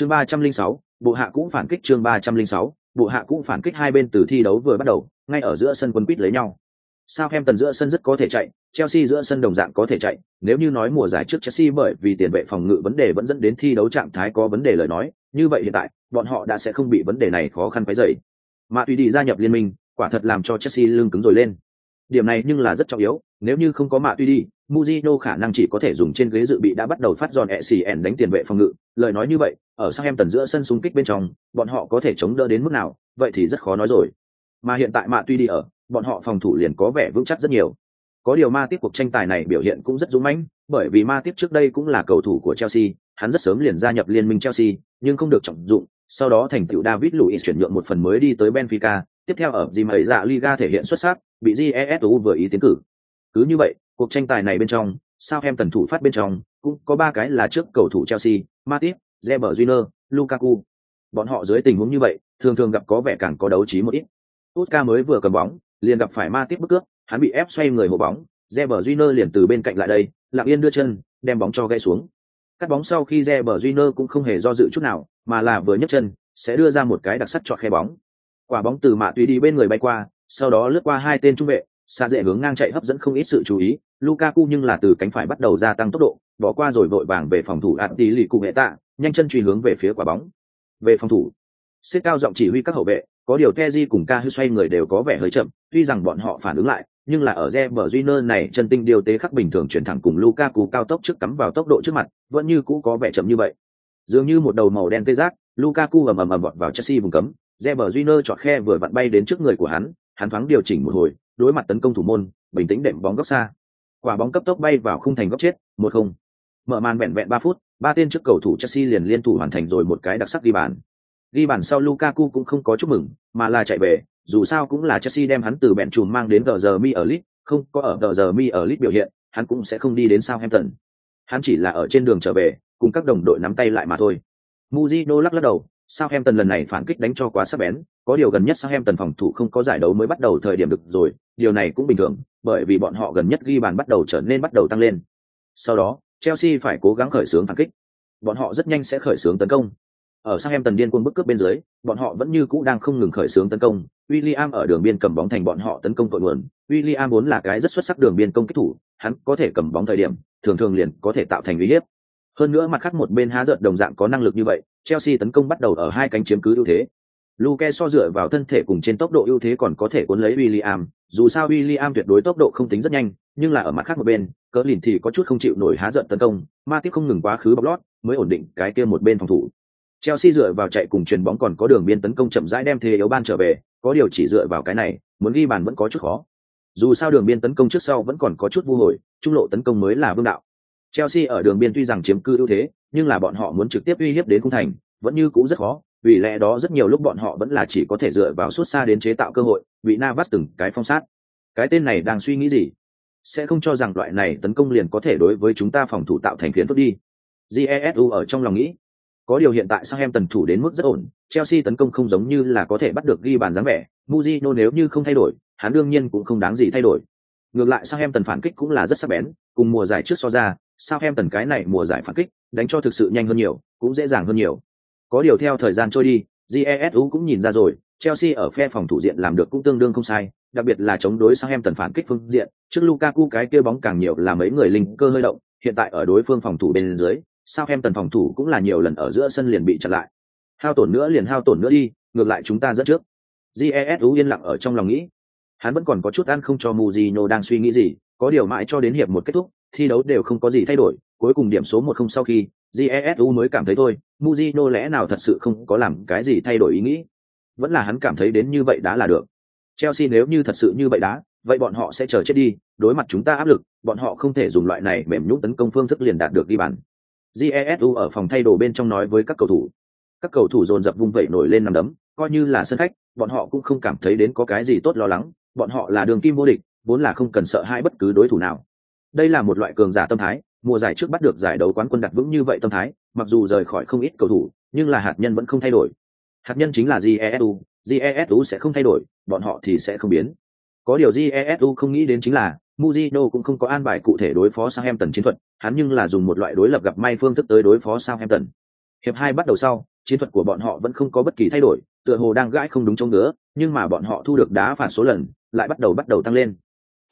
chương ba trăm linh sáu, bộ hạ cũng phản kích chương ba trăm linh sáu, bộ hạ cũng phản kích hai bên từ thi đấu vừa bắt đầu, ngay ở giữa sân quân quýt lấy nhau. Sao em tần giữa sân rất có thể chạy, chelsea giữa sân đồng dạng có thể chạy, nếu như nói mùa giải trước chelsea bởi vì tiền vệ phòng ngự vấn đề vẫn dẫn đến thi đấu trạng thái có vấn đề lời nói, như vậy hiện tại, bọn họ đã sẽ không bị vấn đề này khó khăn phải dậy mà tùy đi gia nhập liên minh, quả thật làm cho chelsea lưng cứng rồi lên điểm này nhưng là rất trọng yếu nếu như không có mạ tuy đi muzino khả năng chỉ có thể dùng trên ghế dự bị đã bắt đầu phát giòn ECN đánh tiền vệ phòng ngự, lời nói như vậy, ở sang em tần giữa sân xung kích bên trong, bọn họ có thể chống đỡ đến mức nào, vậy thì rất khó nói rồi. Mà hiện tại mạ tuy đi ở, bọn họ phòng thủ liền có vẻ vững chắc rất nhiều. Có điều ma tiếp cuộc tranh tài này biểu hiện cũng rất dũng mãnh, bởi vì ma tiếp trước đây cũng là cầu thủ của Chelsea, hắn rất sớm liền gia nhập liên minh Chelsea, nhưng không được trọng dụng, sau đó thành tựu David Luiz chuyển nhượng một phần mới đi tới Benfica, tiếp theo ở gì dạ Liga thể hiện xuất sắc, bị GESU vừa ý tiến cử. Cứ như vậy, cuộc tranh tài này bên trong, sao em tần thủ phát bên trong, cũng có ba cái là trước cầu thủ Chelsea, Matip, Reber Júnior, Lukaku. Bọn họ dưới tình huống như vậy, thường thường gặp có vẻ càng có đấu trí một ít. Oscar mới vừa cầm bóng, liền gặp phải Matip bức cướp, hắn bị ép xoay người hộ bóng, Reber Júnior liền từ bên cạnh lại đây, lặng yên đưa chân, đem bóng cho gãy xuống. Cắt bóng sau khi Reber Júnior cũng không hề do dự chút nào, mà là vừa nhấc chân, sẽ đưa ra một cái đặc sắc chọn khe bóng. Quả bóng từ mạ tùy đi bên người bay qua, sau đó lướt qua hai tên trung vệ, xa dễ hướng ngang chạy hấp dẫn không ít sự chú ý, Lukaku nhưng là từ cánh phải bắt đầu gia tăng tốc độ, bỏ qua rồi vội vàng về phòng thủ Atti lì cùng hệ tạ, nhanh chân truy hướng về phía quả bóng. Về phòng thủ, xếp cao giọng chỉ huy các hậu vệ, có điều Kezi cùng Ca xoay người đều có vẻ hơi chậm, tuy rằng bọn họ phản ứng lại, nhưng là ở Reber Júnior này chân tinh điều tế khắc bình thường chuyển thẳng cùng Lukaku cao tốc trước cắm vào tốc độ trước mặt, vẫn như cũ có vẻ chậm như vậy. Dường như một đầu màu đen tê giác, Lukaku ầm ầm ầm vọt vào Chelsea vùng cấm, Reber Júnior chọt khe vừa vặn bay đến trước người của hắn, hắn thoáng điều chỉnh một hồi, đối mặt tấn công thủ môn, bình tĩnh đệm bóng góc xa. Quả bóng cấp tốc bay vào khung thành góc chết, một không. Mở màn vẹn vẹn ba phút, ba tên trước cầu thủ Chelsea liền liên thủ hoàn thành rồi một cái đặc sắc ghi bàn. Ghi bàn sau Lukaku cũng không có chúc mừng, mà là chạy về, dù sao cũng là Chelsea đem hắn từ bẹn chùm mang đến tờ giờ mi ở Leeds, không có ở tờ giờ mi ở Leeds biểu hiện, hắn cũng sẽ không đi đến Southampton. Hắn chỉ là ở trên đường trở về, cùng các đồng đội nắm tay lại mà thôi. Mujino lắc lắc đầu, Southampton lần này phản kích đánh cho quá sắc bén, có điều gần nhất Southampton phòng thủ không có giải đấu mới bắt đầu thời điểm được rồi, điều này cũng bình thường, bởi vì bọn họ gần nhất ghi bàn bắt đầu trở nên bắt đầu tăng lên. Sau đó, Chelsea phải cố gắng khởi xướng phản kích. Bọn họ rất nhanh sẽ khởi xướng tấn công. Ở Southampton điên cuồng bức cướp bên dưới, bọn họ vẫn như cũ đang không ngừng khởi xướng tấn công. William ở đường biên cầm bóng thành bọn họ tấn công tội nguồn. William vốn là cái rất xuất sắc đường biên công kích thủ, hắn có thể cầm bóng thời điểm, thường thường liền có thể tạo thành uy hiếp. Hơn nữa mặt khác một bên há giật đồng dạng có năng lực như vậy, Chelsea tấn công bắt đầu ở hai cánh chiếm cứ ưu thế. Luke so dựa vào thân thể cùng trên tốc độ ưu thế còn có thể cuốn lấy William, dù sao William tuyệt đối tốc độ không tính rất nhanh, nhưng là ở mặt khác một bên, cỡ lìn thì có chút không chịu nổi há giận tấn công, ma tiếp không ngừng quá khứ bọc lót, mới ổn định cái kia một bên phòng thủ. Chelsea dựa vào chạy cùng chuyền bóng còn có đường biên tấn công chậm rãi đem thế yếu ban trở về, có điều chỉ dựa vào cái này, muốn ghi bàn vẫn có chút khó. Dù sao đường biên tấn công trước sau vẫn còn có chút vô hồi, trung lộ tấn công mới là vương đạo. Chelsea ở đường biên tuy rằng chiếm cư ưu thế, nhưng là bọn họ muốn trực tiếp uy hiếp đến khung thành, vẫn như cũ rất khó, vì lẽ đó rất nhiều lúc bọn họ vẫn là chỉ có thể dựa vào suốt xa đến chế tạo cơ hội, bị Navas từng cái phong sát. Cái tên này đang suy nghĩ gì? Sẽ không cho rằng loại này tấn công liền có thể đối với chúng ta phòng thủ tạo thành phiến phức đi. Jesu ở trong lòng nghĩ. Có điều hiện tại sang em tần thủ đến mức rất ổn, Chelsea tấn công không giống như là có thể bắt được ghi bàn dáng vẻ, Mujino nếu như không thay đổi, hắn đương nhiên cũng không đáng gì thay đổi. Ngược lại sang em tần phản kích cũng là rất sắc bén, cùng mùa giải trước so ra, sao em tần cái này mùa giải phản kích, đánh cho thực sự nhanh hơn nhiều, cũng dễ dàng hơn nhiều. Có điều theo thời gian trôi đi, Jesu cũng nhìn ra rồi, Chelsea ở phe phòng thủ diện làm được cũng tương đương không sai, đặc biệt là chống đối sang em tần phản kích phương diện, trước Lukaku cái kia bóng càng nhiều là mấy người linh cơ hơi động, hiện tại ở đối phương phòng thủ bên dưới, sao em tần phòng thủ cũng là nhiều lần ở giữa sân liền bị chặn lại. Hao tổn nữa liền hao tổn nữa đi, ngược lại chúng ta dẫn trước. Jesu yên lặng ở trong lòng nghĩ, hắn vẫn còn có chút ăn không cho muzino đang suy nghĩ gì, có điều mãi cho đến hiệp một kết thúc, thi đấu đều không có gì thay đổi, cuối cùng điểm số một không sau khi, jesu mới cảm thấy thôi Mujino lẽ nào thật sự không có làm cái gì thay đổi ý nghĩ? Vẫn là hắn cảm thấy đến như vậy đã là được. Chelsea nếu như thật sự như vậy đã vậy bọn họ sẽ chờ chết đi đối mặt chúng ta áp lực bọn họ không thể dùng loại này mềm nhũn tấn công phương thức liền đạt được đi bàn. Jesu ở phòng thay đồ bên trong nói với các cầu thủ. Các cầu thủ dồn dập vung vẩy nổi lên nằm đấm coi như là sân khách bọn họ cũng không cảm thấy đến có cái gì tốt lo lắng bọn họ là đường kim vô địch vốn là không cần sợ hãi bất cứ đối thủ nào đây là một loại cường giả tâm thái mùa giải trước bắt được giải đấu quán quân đặt vững như vậy tâm thái, mặc dù rời khỏi không ít cầu thủ, nhưng là hạt nhân vẫn không thay đổi. Hạt nhân chính là Jesu, Jesu sẽ không thay đổi, bọn họ thì sẽ không biến. Có điều Jesu không nghĩ đến chính là Mujino cũng không có an bài cụ thể đối phó Southampton chiến thuật, hắn nhưng là dùng một loại đối lập gặp may phương thức tới đối phó Southampton. hiệp hai bắt đầu sau chiến thuật của bọn họ vẫn không có bất kỳ thay đổi tựa hồ đang gãi không đúng chỗ nữa, nhưng mà bọn họ thu được đá phạt số lần lại bắt đầu bắt đầu tăng lên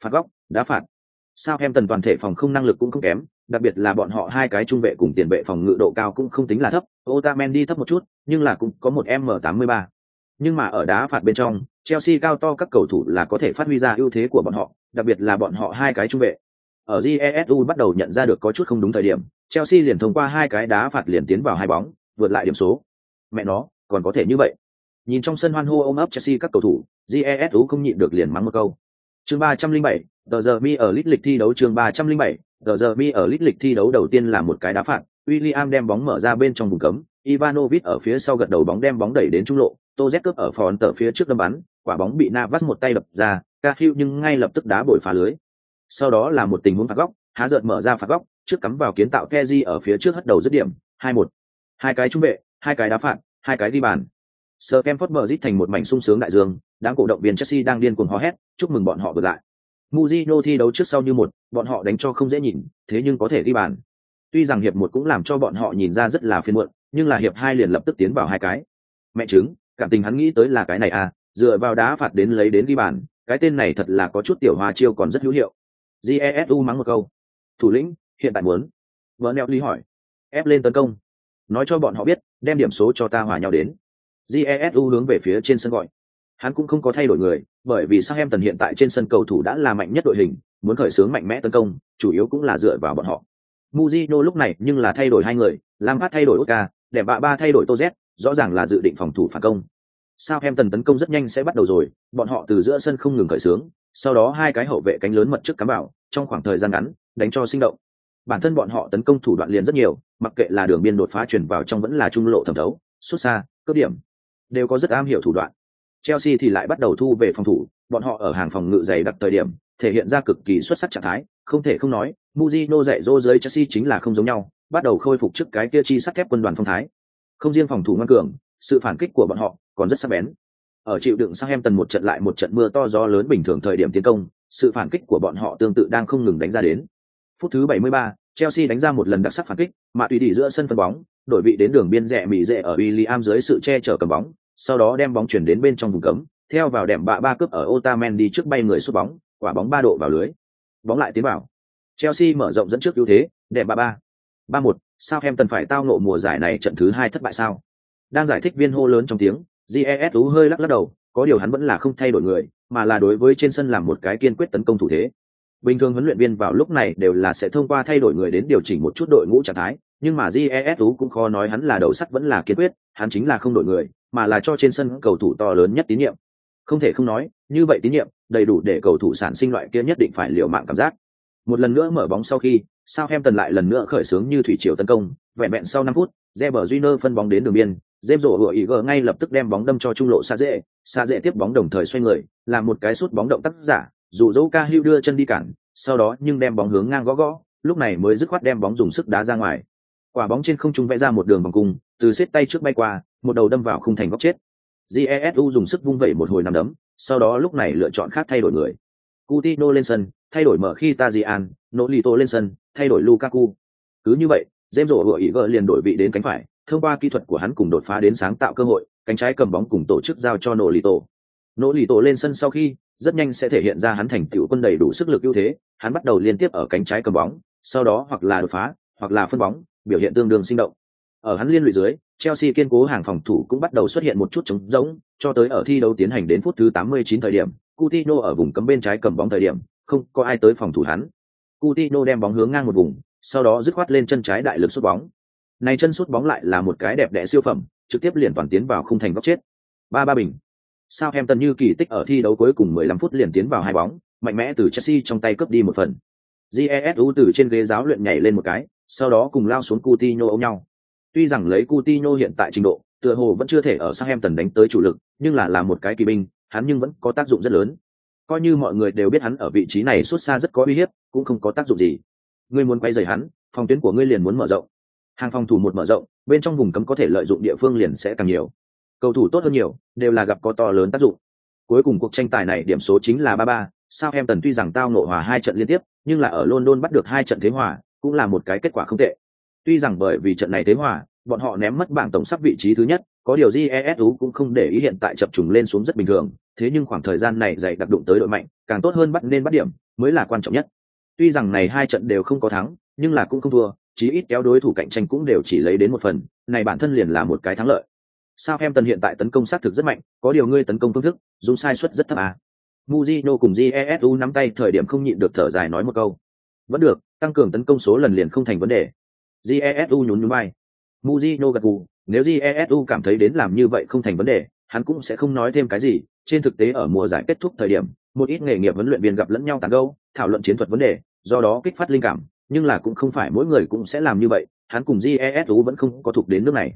phạt góc, đá phạt. Sao em tần toàn thể phòng không năng lực cũng không kém, đặc biệt là bọn họ hai cái trung vệ cùng tiền vệ phòng ngự độ cao cũng không tính là thấp, otamendi thấp một chút, nhưng là cũng có một m 83 nhưng mà ở đá phạt bên trong, chelsea cao to các cầu thủ là có thể phát huy ra ưu thế của bọn họ, đặc biệt là bọn họ hai cái trung vệ. Ở jesu bắt đầu nhận ra được có chút không đúng thời điểm, chelsea liền thông qua hai cái đá phạt liền tiến vào hai bóng, vượt lại điểm số. Mẹ nó, còn có thể như vậy. Nhìn trong sân hoan hô ôm ấp chelsea các cầu thủ jesu không nhịn được liền mắng một câu chương ba trăm linh bảy, tờ giờ mi ở lít lịch thi đấu chương ba trăm linh bảy, tờ giờ mi ở lít lịch thi đấu đầu tiên là một cái đá phạt. William đem bóng mở ra bên trong vùng cấm. Ivanovic ở phía sau gật đầu bóng đem bóng đẩy đến trung lộ. Toz cướp ở phòn tờ phía trước đâm bắn, quả bóng bị Navas một tay đập ra, Cahill nhưng ngay lập tức đá bồi phá lưới. Sau đó là một tình huống phạt góc, há giật mở ra phạt góc, trước cắm vào kiến tạo Kezi ở phía trước hất đầu dứt điểm, hai một. Hai cái trung vệ, hai cái đá phạt, hai cái đi bàn. Sir Kemford Bridge thành một mảnh sung sướng đại dương, đám cổ động viên Chelsea đang điên cuồng hò hét, chúc mừng bọn họ vượt lại. Mujino thi đấu trước sau như một, bọn họ đánh cho không dễ nhìn, thế nhưng có thể đi bàn. Tuy rằng hiệp một cũng làm cho bọn họ nhìn ra rất là phiền muộn, nhưng là hiệp hai liền lập tức tiến vào hai cái. Mẹ chứng, cảm tình hắn nghĩ tới là cái này à, dựa vào đá phạt đến lấy đến đi bàn, cái tên này thật là có chút tiểu hoa chiêu còn rất hữu hiệu. Jesu mắng một câu. Thủ lĩnh, hiện tại muốn. Vợ hỏi. Ép lên tấn công. Nói cho bọn họ biết, đem điểm số cho ta hòa nhau đến jesu hướng về phía trên sân gọi. Hắn cũng không có thay đổi người, bởi vì sang em tần hiện tại trên sân cầu thủ đã là mạnh nhất đội hình, muốn khởi xướng mạnh mẽ tấn công, chủ yếu cũng là dựa vào bọn họ. Mujino lúc này nhưng là thay đổi hai người Lam Phát thay đổi Oka để bạ ba thay đổi Toz rõ ràng là dự định phòng thủ phản công. Sao em tần tấn công rất nhanh sẽ bắt đầu rồi, bọn họ từ giữa sân không ngừng khởi xướng, sau đó hai cái hậu vệ cánh lớn mật trước cắm vào, trong khoảng thời gian ngắn, đánh cho sinh động. Bản thân bọn họ tấn công thủ đoạn liền rất nhiều, mặc kệ là đường biên đột phá chuyển vào trong vẫn là trung lộ thẩm thấu, xuất xa, cướp điểm đều có rất am hiểu thủ đoạn. Chelsea thì lại bắt đầu thu về phòng thủ, bọn họ ở hàng phòng ngự dày đặc thời điểm, thể hiện ra cực kỳ xuất sắc trạng thái, không thể không nói, Mourinho dạy dỗ dưới Chelsea chính là không giống nhau, bắt đầu khôi phục trước cái kia chi sắt thép quân đoàn phong thái. Không riêng phòng thủ ngoan cường, sự phản kích của bọn họ còn rất sắc bén. Ở chịu đựng sang em tần một trận lại một trận mưa to gió lớn bình thường thời điểm tiến công, sự phản kích của bọn họ tương tự đang không ngừng đánh ra đến. Phút thứ 73, Chelsea đánh ra một lần đặc sắc phản kích, mà tùy đi giữa sân phân bóng, đổi vị đến đường biên rẽ mỉ rẽ ở William dưới sự che chở cầm bóng, sau đó đem bóng chuyển đến bên trong vùng cấm, theo vào đệm bạ ba cướp ở Otamendi trước bay người sút bóng, quả bóng ba độ vào lưới. Bóng lại tiến vào. Chelsea mở rộng dẫn trước ưu thế, đệm bạ ba. ba một, sao em tần phải tao ngộ mùa giải này trận thứ hai thất bại sao? Đang giải thích viên hô lớn trong tiếng, GES hơi lắc lắc đầu, có điều hắn vẫn là không thay đổi người, mà là đối với trên sân làm một cái kiên quyết tấn công thủ thế. Bình thường huấn luyện viên vào lúc này đều là sẽ thông qua thay đổi người đến điều chỉnh một chút đội ngũ trạng thái, nhưng mà jesu cũng khó nói hắn là đầu sắt vẫn là kiên quyết hắn chính là không đổi người mà là cho trên sân cầu thủ to lớn nhất tín nhiệm. Không thể không nói như vậy tín nhiệm đầy đủ để cầu thủ sản sinh loại kia nhất định phải liều mạng cảm giác. Một lần nữa mở bóng sau khi sao em tần lại lần nữa khởi xướng như thủy triều tấn công vẹn vẹn sau năm phút Reber Júnior phân bóng đến đường biên James rổ hựa ý gờ ngay lập tức đem bóng đâm cho trung lộ xa dễ xa dễ tiếp bóng đồng thời xoay người làm một cái sút bóng động tác giả dù dỗ ca hưu đưa chân đi cản sau đó nhưng đem bóng hướng ngang gõ gõ lúc này mới dứt khoát đem bóng dùng sức đá ra ngoài. Quả bóng trên không trung vẽ ra một đường vòng cung từ xếp tay trước bay qua một đầu đâm vào khung thành góc chết. Jesu dùng sức vung vẩy một hồi nằm đấm sau đó lúc này lựa chọn khác thay đổi người. Coutinho lên sân thay đổi mở khi Tajian, Nolito lên sân thay đổi Lukaku. Cứ như vậy James rổ hựa ý gỡ liền đổi vị đến cánh phải thông qua kỹ thuật của hắn cùng đột phá đến sáng tạo cơ hội cánh trái cầm bóng cùng tổ chức giao cho Nolito. Nolito lên sân sau khi rất nhanh sẽ thể hiện ra hắn thành tựu quân đầy đủ sức lực ưu thế hắn bắt đầu liên tiếp ở cánh trái cầm bóng sau đó hoặc là đột phá hoặc là phân bóng biểu hiện tương đương sinh động. Ở hắn liên lụy dưới, Chelsea kiên cố hàng phòng thủ cũng bắt đầu xuất hiện một chút trống rỗng, cho tới ở thi đấu tiến hành đến phút thứ 89 thời điểm, Coutinho ở vùng cấm bên trái cầm bóng thời điểm, không có ai tới phòng thủ hắn. Coutinho đem bóng hướng ngang một vùng, sau đó dứt khoát lên chân trái đại lực sút bóng. Này chân sút bóng lại là một cái đẹp đẽ siêu phẩm, trực tiếp liền toàn tiến vào khung thành góc chết. Ba ba bình. Southampton như kỳ tích ở thi đấu cuối cùng 15 phút liền tiến vào hai bóng, mạnh mẽ từ Chelsea trong tay cướp đi một phần. Jesu từ trên ghế giáo luyện nhảy lên một cái, sau đó cùng lao xuống Coutinho ôm nhau. Tuy rằng lấy Coutinho hiện tại trình độ, tựa hồ vẫn chưa thể ở Southampton đánh tới chủ lực, nhưng là làm một cái kỳ binh, hắn nhưng vẫn có tác dụng rất lớn. Coi như mọi người đều biết hắn ở vị trí này xuất xa rất có uy hiếp, cũng không có tác dụng gì. Ngươi muốn quay rời hắn, phòng tuyến của ngươi liền muốn mở rộng. Hàng phòng thủ một mở rộng, bên trong vùng cấm có thể lợi dụng địa phương liền sẽ càng nhiều. Cầu thủ tốt hơn nhiều, đều là gặp có to lớn tác dụng. Cuối cùng cuộc tranh tài này điểm số chính là 3-3, Southampton tuy rằng tao ngộ hòa hai trận liên tiếp, nhưng là ở London bắt được hai trận thế hòa, cũng là một cái kết quả không tệ. Tuy rằng bởi vì trận này thế hòa, bọn họ ném mất bảng tổng sắp vị trí thứ nhất, có điều GESU cũng không để ý hiện tại chập trùng lên xuống rất bình thường, thế nhưng khoảng thời gian này dày đặc đụng tới đội mạnh, càng tốt hơn bắt nên bắt điểm, mới là quan trọng nhất. Tuy rằng này hai trận đều không có thắng, nhưng là cũng không thua, chí ít kéo đối thủ cạnh tranh cũng đều chỉ lấy đến một phần, này bản thân liền là một cái thắng lợi. Sao em tần hiện tại tấn công sát thực rất mạnh, có điều ngươi tấn công phương thức, dùng sai suất rất thấp à. muzino cùng Jesu nắm tay thời điểm không nhịn được thở dài nói một câu. Vẫn được, tăng cường tấn công số lần liền không thành vấn đề. Jesu nhún nhún bay muzino gật gù, nếu Jesu cảm thấy đến làm như vậy không thành vấn đề, hắn cũng sẽ không nói thêm cái gì. Trên thực tế ở mùa giải kết thúc thời điểm, một ít nghề nghiệp huấn luyện viên gặp lẫn nhau tàn câu thảo luận chiến thuật vấn đề, do đó kích phát linh cảm, nhưng là cũng không phải mỗi người cũng sẽ làm như vậy, hắn cùng Jesu vẫn không có thuộc đến nước này.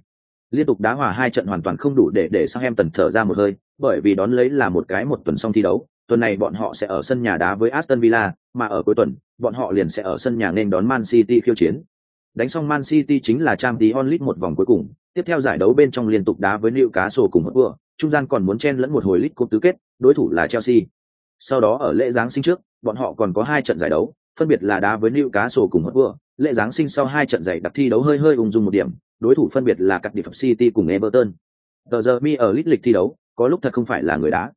Liên tục đá hòa hai trận hoàn toàn không đủ để để sang em tần thở ra một hơi, bởi vì đón lấy là một cái một tuần xong thi đấu, tuần này bọn họ sẽ ở sân nhà đá với Aston Villa, mà ở cuối tuần, bọn họ liền sẽ ở sân nhà nên đón Man City khiêu chiến. Đánh xong Man City chính là trang tí onlit một vòng cuối cùng, tiếp theo giải đấu bên trong liên tục đá với liệu cá sổ cùng Hotspur, trung gian còn muốn chen lẫn một hồi lit cúp tứ kết, đối thủ là Chelsea. Sau đó ở lễ giáng sinh trước, bọn họ còn có hai trận giải đấu, phân biệt là đá với liệu cá sổ cùng Hotspur, lễ giáng sinh sau hai trận giải đặc thi đấu hơi hơi ung dung một điểm, đối thủ phân biệt là các phẩm City cùng Everton. Tờ giờ mi ở League lịch thi đấu, có lúc thật không phải là người đá.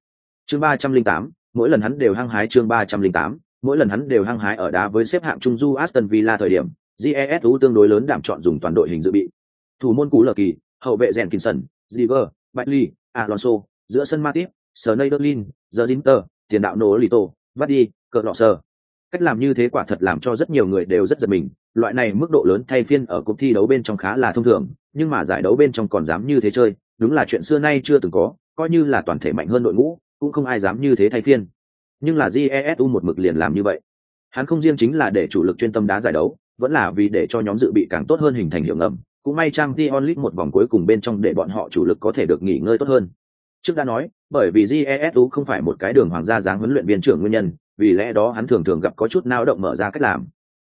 Chương ba trăm linh tám, mỗi lần hắn đều hăng hái chương ba trăm linh tám, mỗi lần hắn đều hăng hái ở đá với xếp hạng trung du Aston Villa thời điểm, GESU tương đối lớn đảm chọn dùng toàn đội hình dự bị. Thủ môn cú lờ kỳ, hậu vệ Jenkinson, Ziver, Bailey, Alonso, giữa sân Matip, Sneijderlin, Zinter, tiền đạo Nolito, Vardy, cờ lọ sờ. Cách làm như thế quả thật làm cho rất nhiều người đều rất giật mình, loại này mức độ lớn thay phiên ở cuộc thi đấu bên trong khá là thông thường, nhưng mà giải đấu bên trong còn dám như thế chơi, đúng là chuyện xưa nay chưa từng có, coi như là toàn thể mạnh hơn đội ngũ, cũng không ai dám như thế thay phiên. Nhưng là Jesu một mực liền làm như vậy. Hắn không riêng chính là để chủ lực chuyên tâm đá giải đấu, vẫn là vì để cho nhóm dự bị càng tốt hơn hình thành hiệu ngầm. Cũng may trang Dion onlit một vòng cuối cùng bên trong để bọn họ chủ lực có thể được nghỉ ngơi tốt hơn. Trước đã nói, bởi vì Jesu không phải một cái đường hoàng gia dáng huấn luyện viên trưởng nguyên nhân, vì lẽ đó hắn thường thường gặp có chút nao động mở ra cách làm.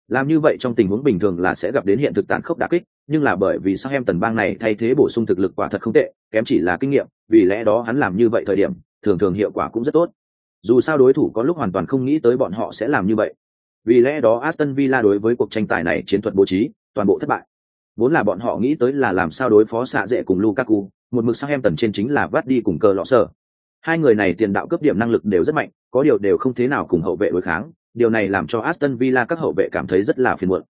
Làm như vậy trong tình huống bình thường là sẽ gặp đến hiện thực tàn khốc đả kích, nhưng là bởi vì sao em tần bang này thay thế bổ sung thực lực quả thật không tệ, kém chỉ là kinh nghiệm, vì lẽ đó hắn làm như vậy thời điểm, thường thường hiệu quả cũng rất tốt. Dù sao đối thủ có lúc hoàn toàn không nghĩ tới bọn họ sẽ làm như vậy. Vì lẽ đó Aston Villa đối với cuộc tranh tài này chiến thuật bố trí, toàn bộ thất bại. Vốn là bọn họ nghĩ tới là làm sao đối phó xạ dễ cùng Lukaku, một mực sang em tần trên chính là vắt đi cùng cờ lọ sở. Hai người này tiền đạo cấp điểm năng lực đều rất mạnh, có điều đều không thế nào cùng hậu vệ đối kháng, điều này làm cho Aston Villa các hậu vệ cảm thấy rất là phiền muộn.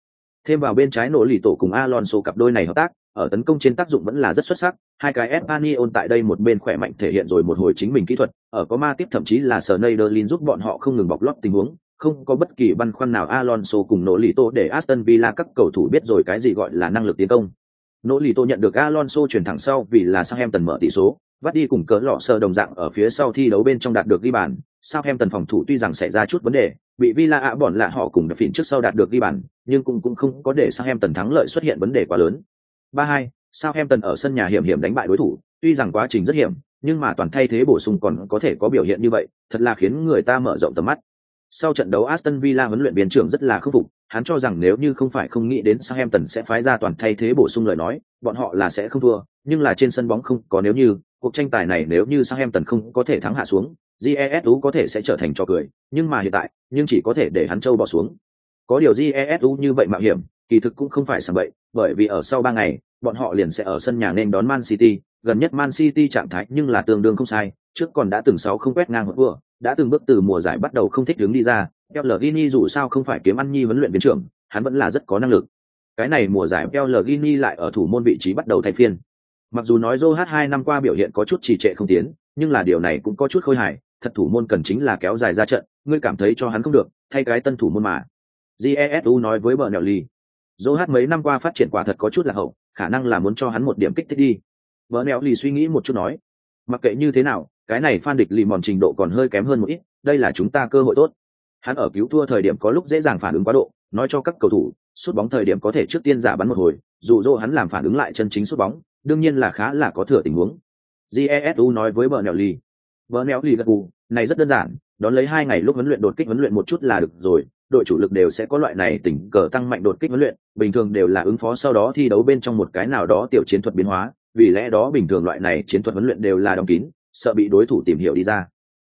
Thêm vào bên trái nổ lì tổ cùng Alonso cặp đôi này hợp tác, ở tấn công trên tác dụng vẫn là rất xuất sắc, hai cái Espanyol tại đây một bên khỏe mạnh thể hiện rồi một hồi chính mình kỹ thuật, ở có ma tiếp thậm chí là Sneijderlin giúp bọn họ không ngừng bọc lót tình huống, không có bất kỳ băn khoăn nào Alonso cùng nỗ lì tô để Aston Villa các cầu thủ biết rồi cái gì gọi là năng lực tiến công. Nỗ lì tô nhận được Alonso chuyển thẳng sau vì là sang em tần mở tỷ số, vắt đi cùng cỡ lọ sơ đồng dạng ở phía sau thi đấu bên trong đạt được ghi bàn. Southampton phòng thủ tuy rằng xảy ra chút vấn đề, bị Villa ạ bọn lạ họ cùng đập phỉn trước sau đạt được ghi bàn, nhưng cũng cũng không có để Southampton thắng lợi xuất hiện vấn đề quá lớn. 3-2, Southampton ở sân nhà hiểm hiểm đánh bại đối thủ, tuy rằng quá trình rất hiểm, nhưng mà toàn thay thế bổ sung còn có thể có biểu hiện như vậy, thật là khiến người ta mở rộng tầm mắt. Sau trận đấu Aston Villa huấn luyện viên trưởng rất là khắc phục, hắn cho rằng nếu như không phải không nghĩ đến Southampton sẽ phái ra toàn thay thế bổ sung lời nói, bọn họ là sẽ không thua, nhưng là trên sân bóng không có nếu như, cuộc tranh tài này nếu như Southampton không có thể thắng hạ xuống, Jesu có thể sẽ trở thành trò cười, nhưng mà hiện tại, nhưng chỉ có thể để hắn châu bỏ xuống. Có điều Jesu như vậy mạo hiểm, kỳ thực cũng không phải sẵn bậy, bởi vì ở sau ba ngày, bọn họ liền sẽ ở sân nhà nên đón Man City, gần nhất Man City trạng thái nhưng là tương đương không sai, trước còn đã từng sáu không quét ngang một vừa, đã từng bước từ mùa giải bắt đầu không thích đứng đi ra, Pellegrini dù sao không phải kiếm ăn nhi huấn luyện viên trưởng, hắn vẫn là rất có năng lực. Cái này mùa giải Pellegrini lại ở thủ môn vị trí bắt đầu thay phiên. Mặc dù nói Joe hai năm qua biểu hiện có chút trì trệ không tiến, nhưng là điều này cũng có chút khôi hài, thật thủ môn cần chính là kéo dài ra trận, ngươi cảm thấy cho hắn không được, thay cái tân thủ môn mà. Jesu nói với Bernelli. Joe mấy năm qua phát triển quả thật có chút là hậu, khả năng là muốn cho hắn một điểm kích thích đi. Bernelli suy nghĩ một chút nói, mặc kệ như thế nào, cái này phan địch lì mòn trình độ còn hơi kém hơn một ít, đây là chúng ta cơ hội tốt. Hắn ở cứu thua thời điểm có lúc dễ dàng phản ứng quá độ, nói cho các cầu thủ, sút bóng thời điểm có thể trước tiên giả bắn một hồi, dù dỗ hắn làm phản ứng lại chân chính sút bóng, đương nhiên là khá là có thừa tình huống. Jesu nói với bờ nẹo lì. Bờ nẹo lì gật gù, này rất đơn giản, đón lấy hai ngày lúc huấn luyện đột kích huấn luyện một chút là được rồi, đội chủ lực đều sẽ có loại này tỉnh cờ tăng mạnh đột kích huấn luyện, bình thường đều là ứng phó sau đó thi đấu bên trong một cái nào đó tiểu chiến thuật biến hóa, vì lẽ đó bình thường loại này chiến thuật huấn luyện đều là đóng kín, sợ bị đối thủ tìm hiểu đi ra.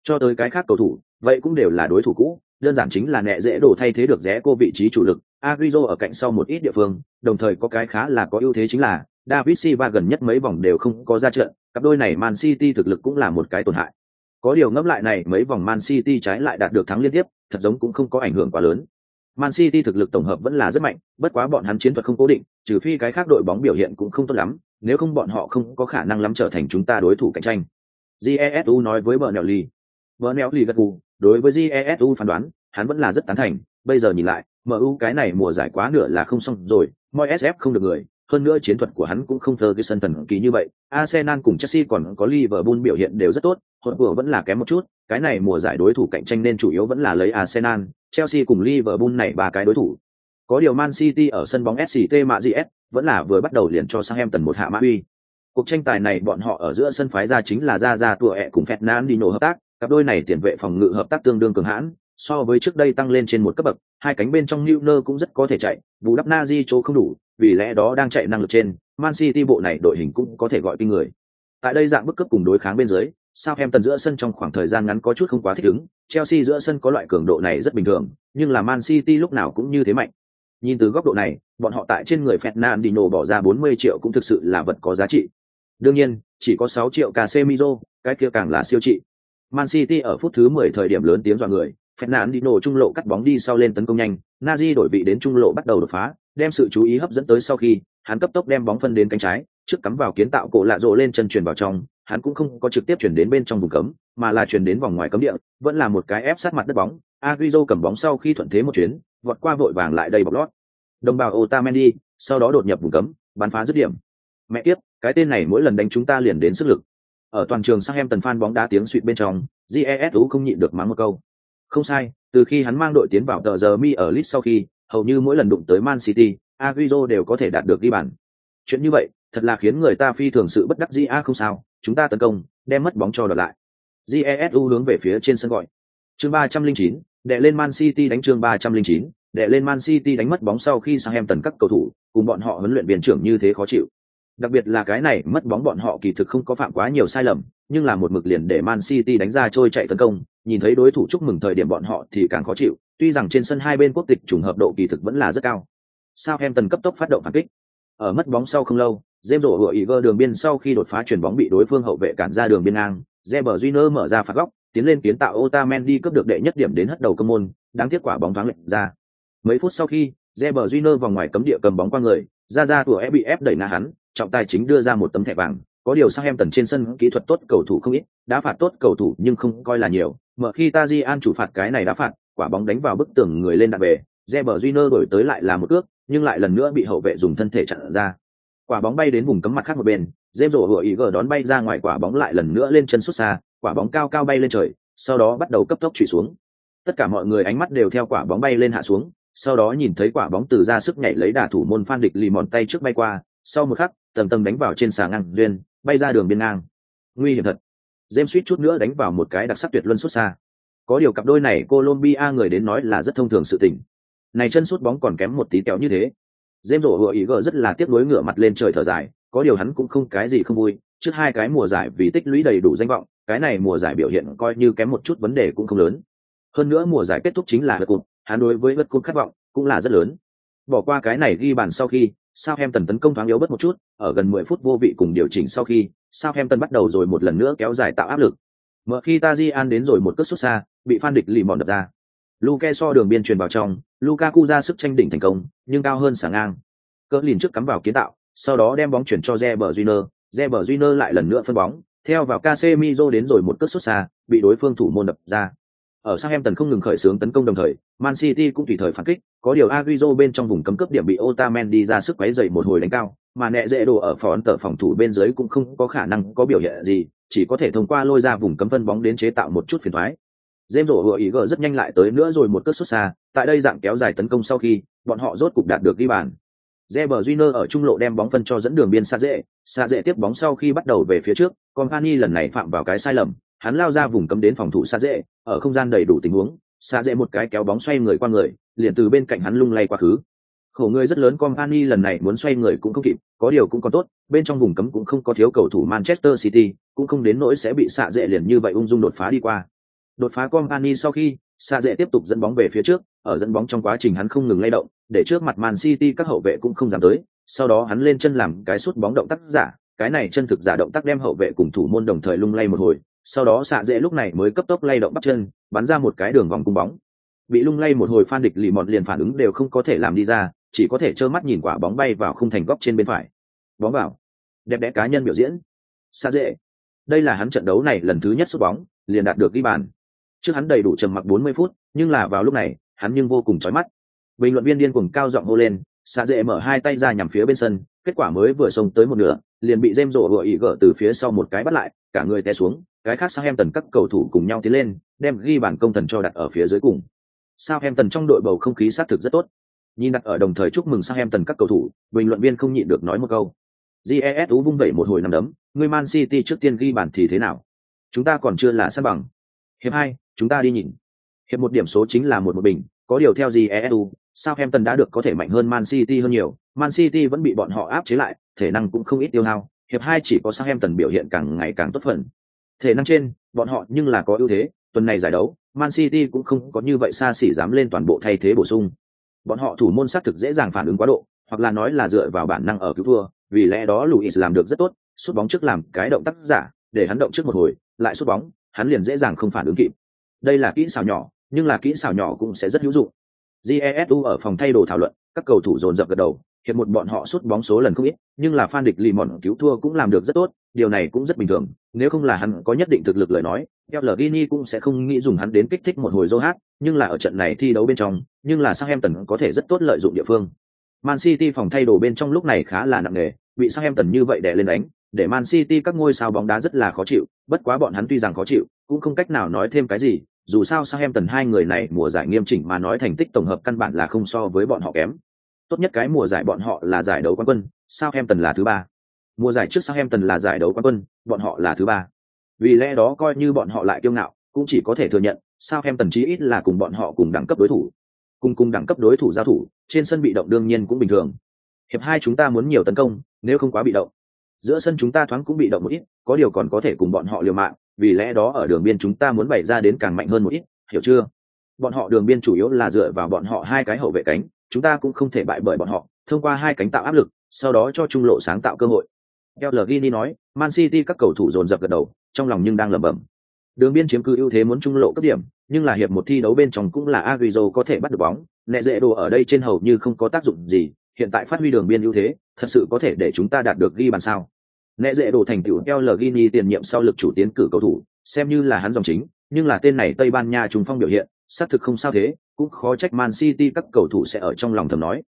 Cho tới cái khác cầu thủ, vậy cũng đều là đối thủ cũ, đơn giản chính là nẹ dễ đổ thay thế được rẽ cô vị trí chủ lực, Agüero ở cạnh sau một ít địa phương, đồng thời có cái khá là có ưu thế chính là David Silva gần nhất mấy vòng đều không có ra trận, cặp đôi này Man City thực lực cũng là một cái tổn hại. Có điều ngẫm lại này mấy vòng Man City trái lại đạt được thắng liên tiếp, thật giống cũng không có ảnh hưởng quá lớn. Man City thực lực tổng hợp vẫn là rất mạnh, bất quá bọn hắn chiến thuật không cố định, trừ phi cái khác đội bóng biểu hiện cũng không tốt lắm, nếu không bọn họ không có khả năng lắm trở thành chúng ta đối thủ cạnh tranh. Jesu nói với Bernelli. Bernelli gật gù, đối với Jesu phán đoán, hắn vẫn là rất tán thành, bây giờ nhìn lại, MU cái này mùa giải quá nửa là không xong rồi, mọi SF không được người, hơn nữa chiến thuật của hắn cũng không thơ cái sân thần kỳ như vậy. Arsenal cùng Chelsea còn có Liverpool biểu hiện đều rất tốt, Hồi vừa vẫn là kém một chút, cái này mùa giải đối thủ cạnh tranh nên chủ yếu vẫn là lấy Arsenal, Chelsea cùng Liverpool này ba cái đối thủ. Có điều Man City ở sân bóng SCT mạ GS vẫn là vừa bắt đầu liền cho Southampton một hạ mã uy. Cuộc tranh tài này bọn họ ở giữa sân phái ra chính là ra ra tua ẹ cùng Fernandinho hợp tác, cặp đôi này tiền vệ phòng ngự hợp tác tương đương cường hãn, so với trước đây tăng lên trên một cấp bậc, hai cánh bên trong Newner cũng rất có thể chạy, bù đắp Nazi chỗ không đủ, vì lẽ đó đang chạy năng lực trên, Man City bộ này đội hình cũng có thể gọi kinh người. Tại đây dạng bức cấp cùng đối kháng bên dưới, Southampton giữa sân trong khoảng thời gian ngắn có chút không quá thích ứng, Chelsea giữa sân có loại cường độ này rất bình thường, nhưng là Man City lúc nào cũng như thế mạnh. Nhìn từ góc độ này, bọn họ tại trên người Fernandinho bỏ ra 40 triệu cũng thực sự là vật có giá trị. Đương nhiên, chỉ có 6 triệu Casemiro, cái kia càng là siêu trị. Man City ở phút thứ 10 thời điểm lớn tiếng dọa người, Fernandinho trung lộ cắt bóng đi sau lên tấn công nhanh, Nazi đổi vị đến trung lộ bắt đầu đột phá, đem sự chú ý hấp dẫn tới sau khi, hắn cấp tốc đem bóng phân đến cánh trái, trước cắm vào kiến tạo cổ lạ rộ lên chân truyền vào trong, hắn cũng không có trực tiếp chuyển đến bên trong vùng cấm, mà là chuyển đến vòng ngoài cấm địa, vẫn là một cái ép sát mặt đất bóng. Agüero cầm bóng sau khi thuận thế một chuyến, vọt qua vội vàng lại đây bọc lót. Đồng bào Otamendi, sau đó đột nhập vùng cấm, bắn phá dứt điểm. Mẹ tiếp, cái tên này mỗi lần đánh chúng ta liền đến sức lực. Ở toàn trường sang em tần fan bóng đá tiếng suýt bên trong, GESU không nhịn được mắng một câu. Không sai, từ khi hắn mang đội tiến vào tờ giờ mi ở Leeds sau khi, hầu như mỗi lần đụng tới Man City, Agüero đều có thể đạt được ghi bàn. Chuyện như vậy, thật là khiến người ta phi thường sự bất đắc dĩ a không sao, chúng ta tấn công, đem mất bóng cho đoạt lại. Jesu hướng về phía trên sân gọi. Chương ba trăm linh chín, đệ lên Man City đánh chương ba trăm linh chín, đệ lên Man City đánh mất bóng sau khi sang em tần các cầu thủ, cùng bọn họ huấn luyện viên trưởng như thế khó chịu. Đặc biệt là cái này mất bóng bọn họ kỳ thực không có phạm quá nhiều sai lầm, nhưng là một mực liền để Man City đánh ra trôi chạy tấn công, nhìn thấy đối thủ chúc mừng thời điểm bọn họ thì càng khó chịu, tuy rằng trên sân hai bên quốc tịch trùng hợp độ kỳ thực vẫn là rất cao. Southampton cấp tốc phát động phản kích. Ở mất bóng sau không lâu, James rổ hựa Iger đường biên sau khi đột phá chuyển bóng bị đối phương hậu vệ cản ra đường biên ngang, Reber Júnior mở ra phạt góc, tiến lên kiến tạo Otamendi cướp được đệ nhất điểm đến hất đầu cơ môn, đáng tiếc quả bóng thoáng lệch ra. Mấy phút sau khi, Reber Júnior vòng ngoài cấm địa cầm bóng qua người, ra ra của bị ép đẩy ngã hắn, trọng tài chính đưa ra một tấm thẻ vàng, có điều sang em tần trên sân kỹ thuật tốt cầu thủ không ít, đá phạt tốt cầu thủ nhưng không coi là nhiều, mở khi Tajian chủ phạt cái này đá phạt, quả bóng đánh vào bức tường người lên đạn về, Reber Júnior đổi tới lại là một ước, nhưng lại lần nữa bị hậu vệ dùng thân thể chặn ra. Quả bóng bay đến vùng cấm mặt khác một bên, James rổ hựa ý gờ đón bay ra ngoài quả bóng lại lần nữa lên chân xuất xa, quả bóng cao cao bay lên trời, sau đó bắt đầu cấp tốc chủy xuống. Tất cả mọi người ánh mắt đều theo quả bóng bay lên hạ xuống, sau đó nhìn thấy quả bóng từ ra sức nhảy lấy đả thủ môn Phan Địch lì mòn tay trước bay qua, sau một khắc, tầm tầm đánh vào trên xà ngang duyên, bay ra đường biên ngang. Nguy hiểm thật. James suýt chút nữa đánh vào một cái đặc sắc tuyệt luân xuất xa. Có điều cặp đôi này Colombia người đến nói là rất thông thường sự tình. Này chân sút bóng còn kém một tí kéo như thế. James rổ hựa ý gờ rất là tiếc nuối ngửa mặt lên trời thở dài, có điều hắn cũng không cái gì không vui, trước hai cái mùa giải vì tích lũy đầy đủ danh vọng, cái này mùa giải biểu hiện coi như kém một chút vấn đề cũng không lớn. Hơn nữa mùa giải kết thúc chính là vật cụt hắn đối với vật cụt khát vọng cũng là rất lớn. Bỏ qua cái này ghi bàn sau khi, Southampton tấn công thoáng yếu bất một chút, ở gần 10 phút vô vị cùng điều chỉnh sau khi, Southampton bắt đầu rồi một lần nữa kéo dài tạo áp lực. Mở khi Tajian đến rồi một cước xuất xa, bị Phan địch lì mòn đập ra. Luke so đường biên truyền vào trong, Lukaku ra sức tranh đỉnh thành công, nhưng cao hơn sáng ngang. Cỡ lìn trước cắm vào kiến tạo, sau đó đem bóng chuyển cho Reber Júnior, Reber Júnior lại lần nữa phân bóng, theo vào Casemiro đến rồi một cước xuất xa, bị đối phương thủ môn đập ra. Ở sau em tần không ngừng khởi xướng tấn công đồng thời, Man City cũng tùy thời phản kích, có điều Agüero bên trong vùng cấm cấp điểm bị Otamendi ra sức quấy dậy một hồi đánh cao, mà nẹ dễ đồ ở phòn tờ phòng thủ bên dưới cũng không có khả năng có biểu hiện gì, chỉ có thể thông qua lôi ra vùng cấm phân bóng đến chế tạo một chút phiền toái. James rổ vừa ý gờ rất nhanh lại tới nữa rồi một cất xuất xa, tại đây dạng kéo dài tấn công sau khi, bọn họ rốt cục đạt được ghi bàn. Reber Júnior ở trung lộ đem bóng phân cho dẫn đường biên xa dễ, xa dễ tiếp bóng sau khi bắt đầu về phía trước, Company lần này phạm vào cái sai lầm, hắn lao ra vùng cấm đến phòng thủ xa dễ, ở không gian đầy đủ tình huống, xa dễ một cái kéo bóng xoay người qua người, liền từ bên cạnh hắn lung lay quá khứ. Khổ người rất lớn Company lần này muốn xoay người cũng không kịp, có điều cũng còn tốt, bên trong vùng cấm cũng không có thiếu cầu thủ Manchester City, cũng không đến nỗi sẽ bị xạ dễ liền như vậy ung dung đột phá đi qua. Đột phá Company sau khi, xạ dễ tiếp tục dẫn bóng về phía trước, ở dẫn bóng trong quá trình hắn không ngừng lay động, để trước mặt Man City các hậu vệ cũng không dám tới, sau đó hắn lên chân làm cái sút bóng động tác giả cái này chân thực giả động tác đem hậu vệ cùng thủ môn đồng thời lung lay một hồi sau đó xạ dễ lúc này mới cấp tốc lay động bắt chân, bắn ra một cái đường vòng cung bóng. Bị lung lay một hồi phan địch lì mọt liền phản ứng đều không có thể làm đi ra, chỉ có thể trơ mắt nhìn quả bóng bay vào khung thành góc trên bên phải. Bóng vào. Đẹp đẽ cá nhân biểu diễn. Xa dễ. Đây là hắn trận đấu này lần thứ nhất sút bóng, liền đạt được ghi bàn. Trước hắn đầy đủ trầm mặc 40 phút, nhưng là vào lúc này, hắn nhưng vô cùng chói mắt. Bình luận viên điên cuồng cao giọng hô lên xa dễ mở hai tay ra nhằm phía bên sân, kết quả mới vừa xông tới một nửa, liền bị dêm rộ vừa ý gỡ từ phía sau một cái bắt lại, cả người té xuống cái khác sang em tần các cầu thủ cùng nhau tiến lên đem ghi bàn công thần cho đặt ở phía dưới cùng. Southampton em tần trong đội bầu không khí sát thực rất tốt. Nhìn đặt ở đồng thời chúc mừng sang em tần các cầu thủ bình luận viên không nhịn được nói một câu. Jes vung vẩy một hồi năm đấm người man city trước tiên ghi bàn thì thế nào? Chúng ta còn chưa là sát bằng. Hiệp hai chúng ta đi nhìn. Hiệp một điểm số chính là một một bình có điều theo jesu Southampton đã được có thể mạnh hơn Man City hơn nhiều, Man City vẫn bị bọn họ áp chế lại, thể năng cũng không ít tiêu hao, hiệp hai chỉ có Southampton biểu hiện càng ngày càng tốt phần. Thể năng trên, bọn họ nhưng là có ưu thế, tuần này giải đấu, Man City cũng không có như vậy xa xỉ dám lên toàn bộ thay thế bổ sung. Bọn họ thủ môn sát thực dễ dàng phản ứng quá độ, hoặc là nói là dựa vào bản năng ở cứu thua, vì lẽ đó Luis làm được rất tốt, sút bóng trước làm cái động tác giả, để hắn động trước một hồi, lại sút bóng, hắn liền dễ dàng không phản ứng kịp. Đây là kỹ xảo nhỏ, nhưng là kỹ xảo nhỏ cũng sẽ rất hữu dụng. Jesu ở phòng thay đồ thảo luận, các cầu thủ dồn dập gật đầu, hiện một bọn họ sút bóng số lần không ít, nhưng là Phan địch lì mòn cứu thua cũng làm được rất tốt, điều này cũng rất bình thường, nếu không là hắn có nhất định thực lực lời nói, Pellegrini cũng sẽ không nghĩ dùng hắn đến kích thích một hồi dô hát, nhưng là ở trận này thi đấu bên trong, nhưng là Southampton có thể rất tốt lợi dụng địa phương. Man City phòng thay đồ bên trong lúc này khá là nặng nề, bị Southampton như vậy đè lên đánh, để Man City các ngôi sao bóng đá rất là khó chịu, bất quá bọn hắn tuy rằng khó chịu, cũng không cách nào nói thêm cái gì, dù sao Southampton hai người này mùa giải nghiêm chỉnh mà nói thành tích tổng hợp căn bản là không so với bọn họ kém. Tốt nhất cái mùa giải bọn họ là giải đấu quán quân, Southampton là thứ ba. Mùa giải trước Southampton là giải đấu quán quân, bọn họ là thứ ba. Vì lẽ đó coi như bọn họ lại kiêu ngạo, cũng chỉ có thể thừa nhận, Southampton chí ít là cùng bọn họ cùng đẳng cấp đối thủ. Cùng cùng đẳng cấp đối thủ giao thủ, trên sân bị động đương nhiên cũng bình thường. Hiệp hai chúng ta muốn nhiều tấn công, nếu không quá bị động. Giữa sân chúng ta thoáng cũng bị động một ít, có điều còn có thể cùng bọn họ liều mạng, vì lẽ đó ở đường biên chúng ta muốn bày ra đến càng mạnh hơn một ít hiểu chưa bọn họ đường biên chủ yếu là dựa vào bọn họ hai cái hậu vệ cánh chúng ta cũng không thể bại bởi bọn họ thông qua hai cánh tạo áp lực sau đó cho trung lộ sáng tạo cơ hội. Theo nói man city các cầu thủ dồn dập gật đầu trong lòng nhưng đang lẩm bẩm. Đường biên chiếm cứ ưu thế muốn trung lộ cấp điểm nhưng là hiệp một thi đấu bên trong cũng là Agüero có thể bắt được bóng nẹ dễ đồ ở đây trên hầu như không có tác dụng gì hiện tại phát huy đường biên ưu thế thật sự có thể để chúng ta đạt được ghi bàn sao? Nẹ dễ đồ thành tựu El tiền nhiệm sau lực chủ tiến cử cầu thủ, xem như là hắn dòng chính, nhưng là tên này Tây Ban Nha trùng phong biểu hiện, xác thực không sao thế, cũng khó trách Man City các cầu thủ sẽ ở trong lòng thầm nói.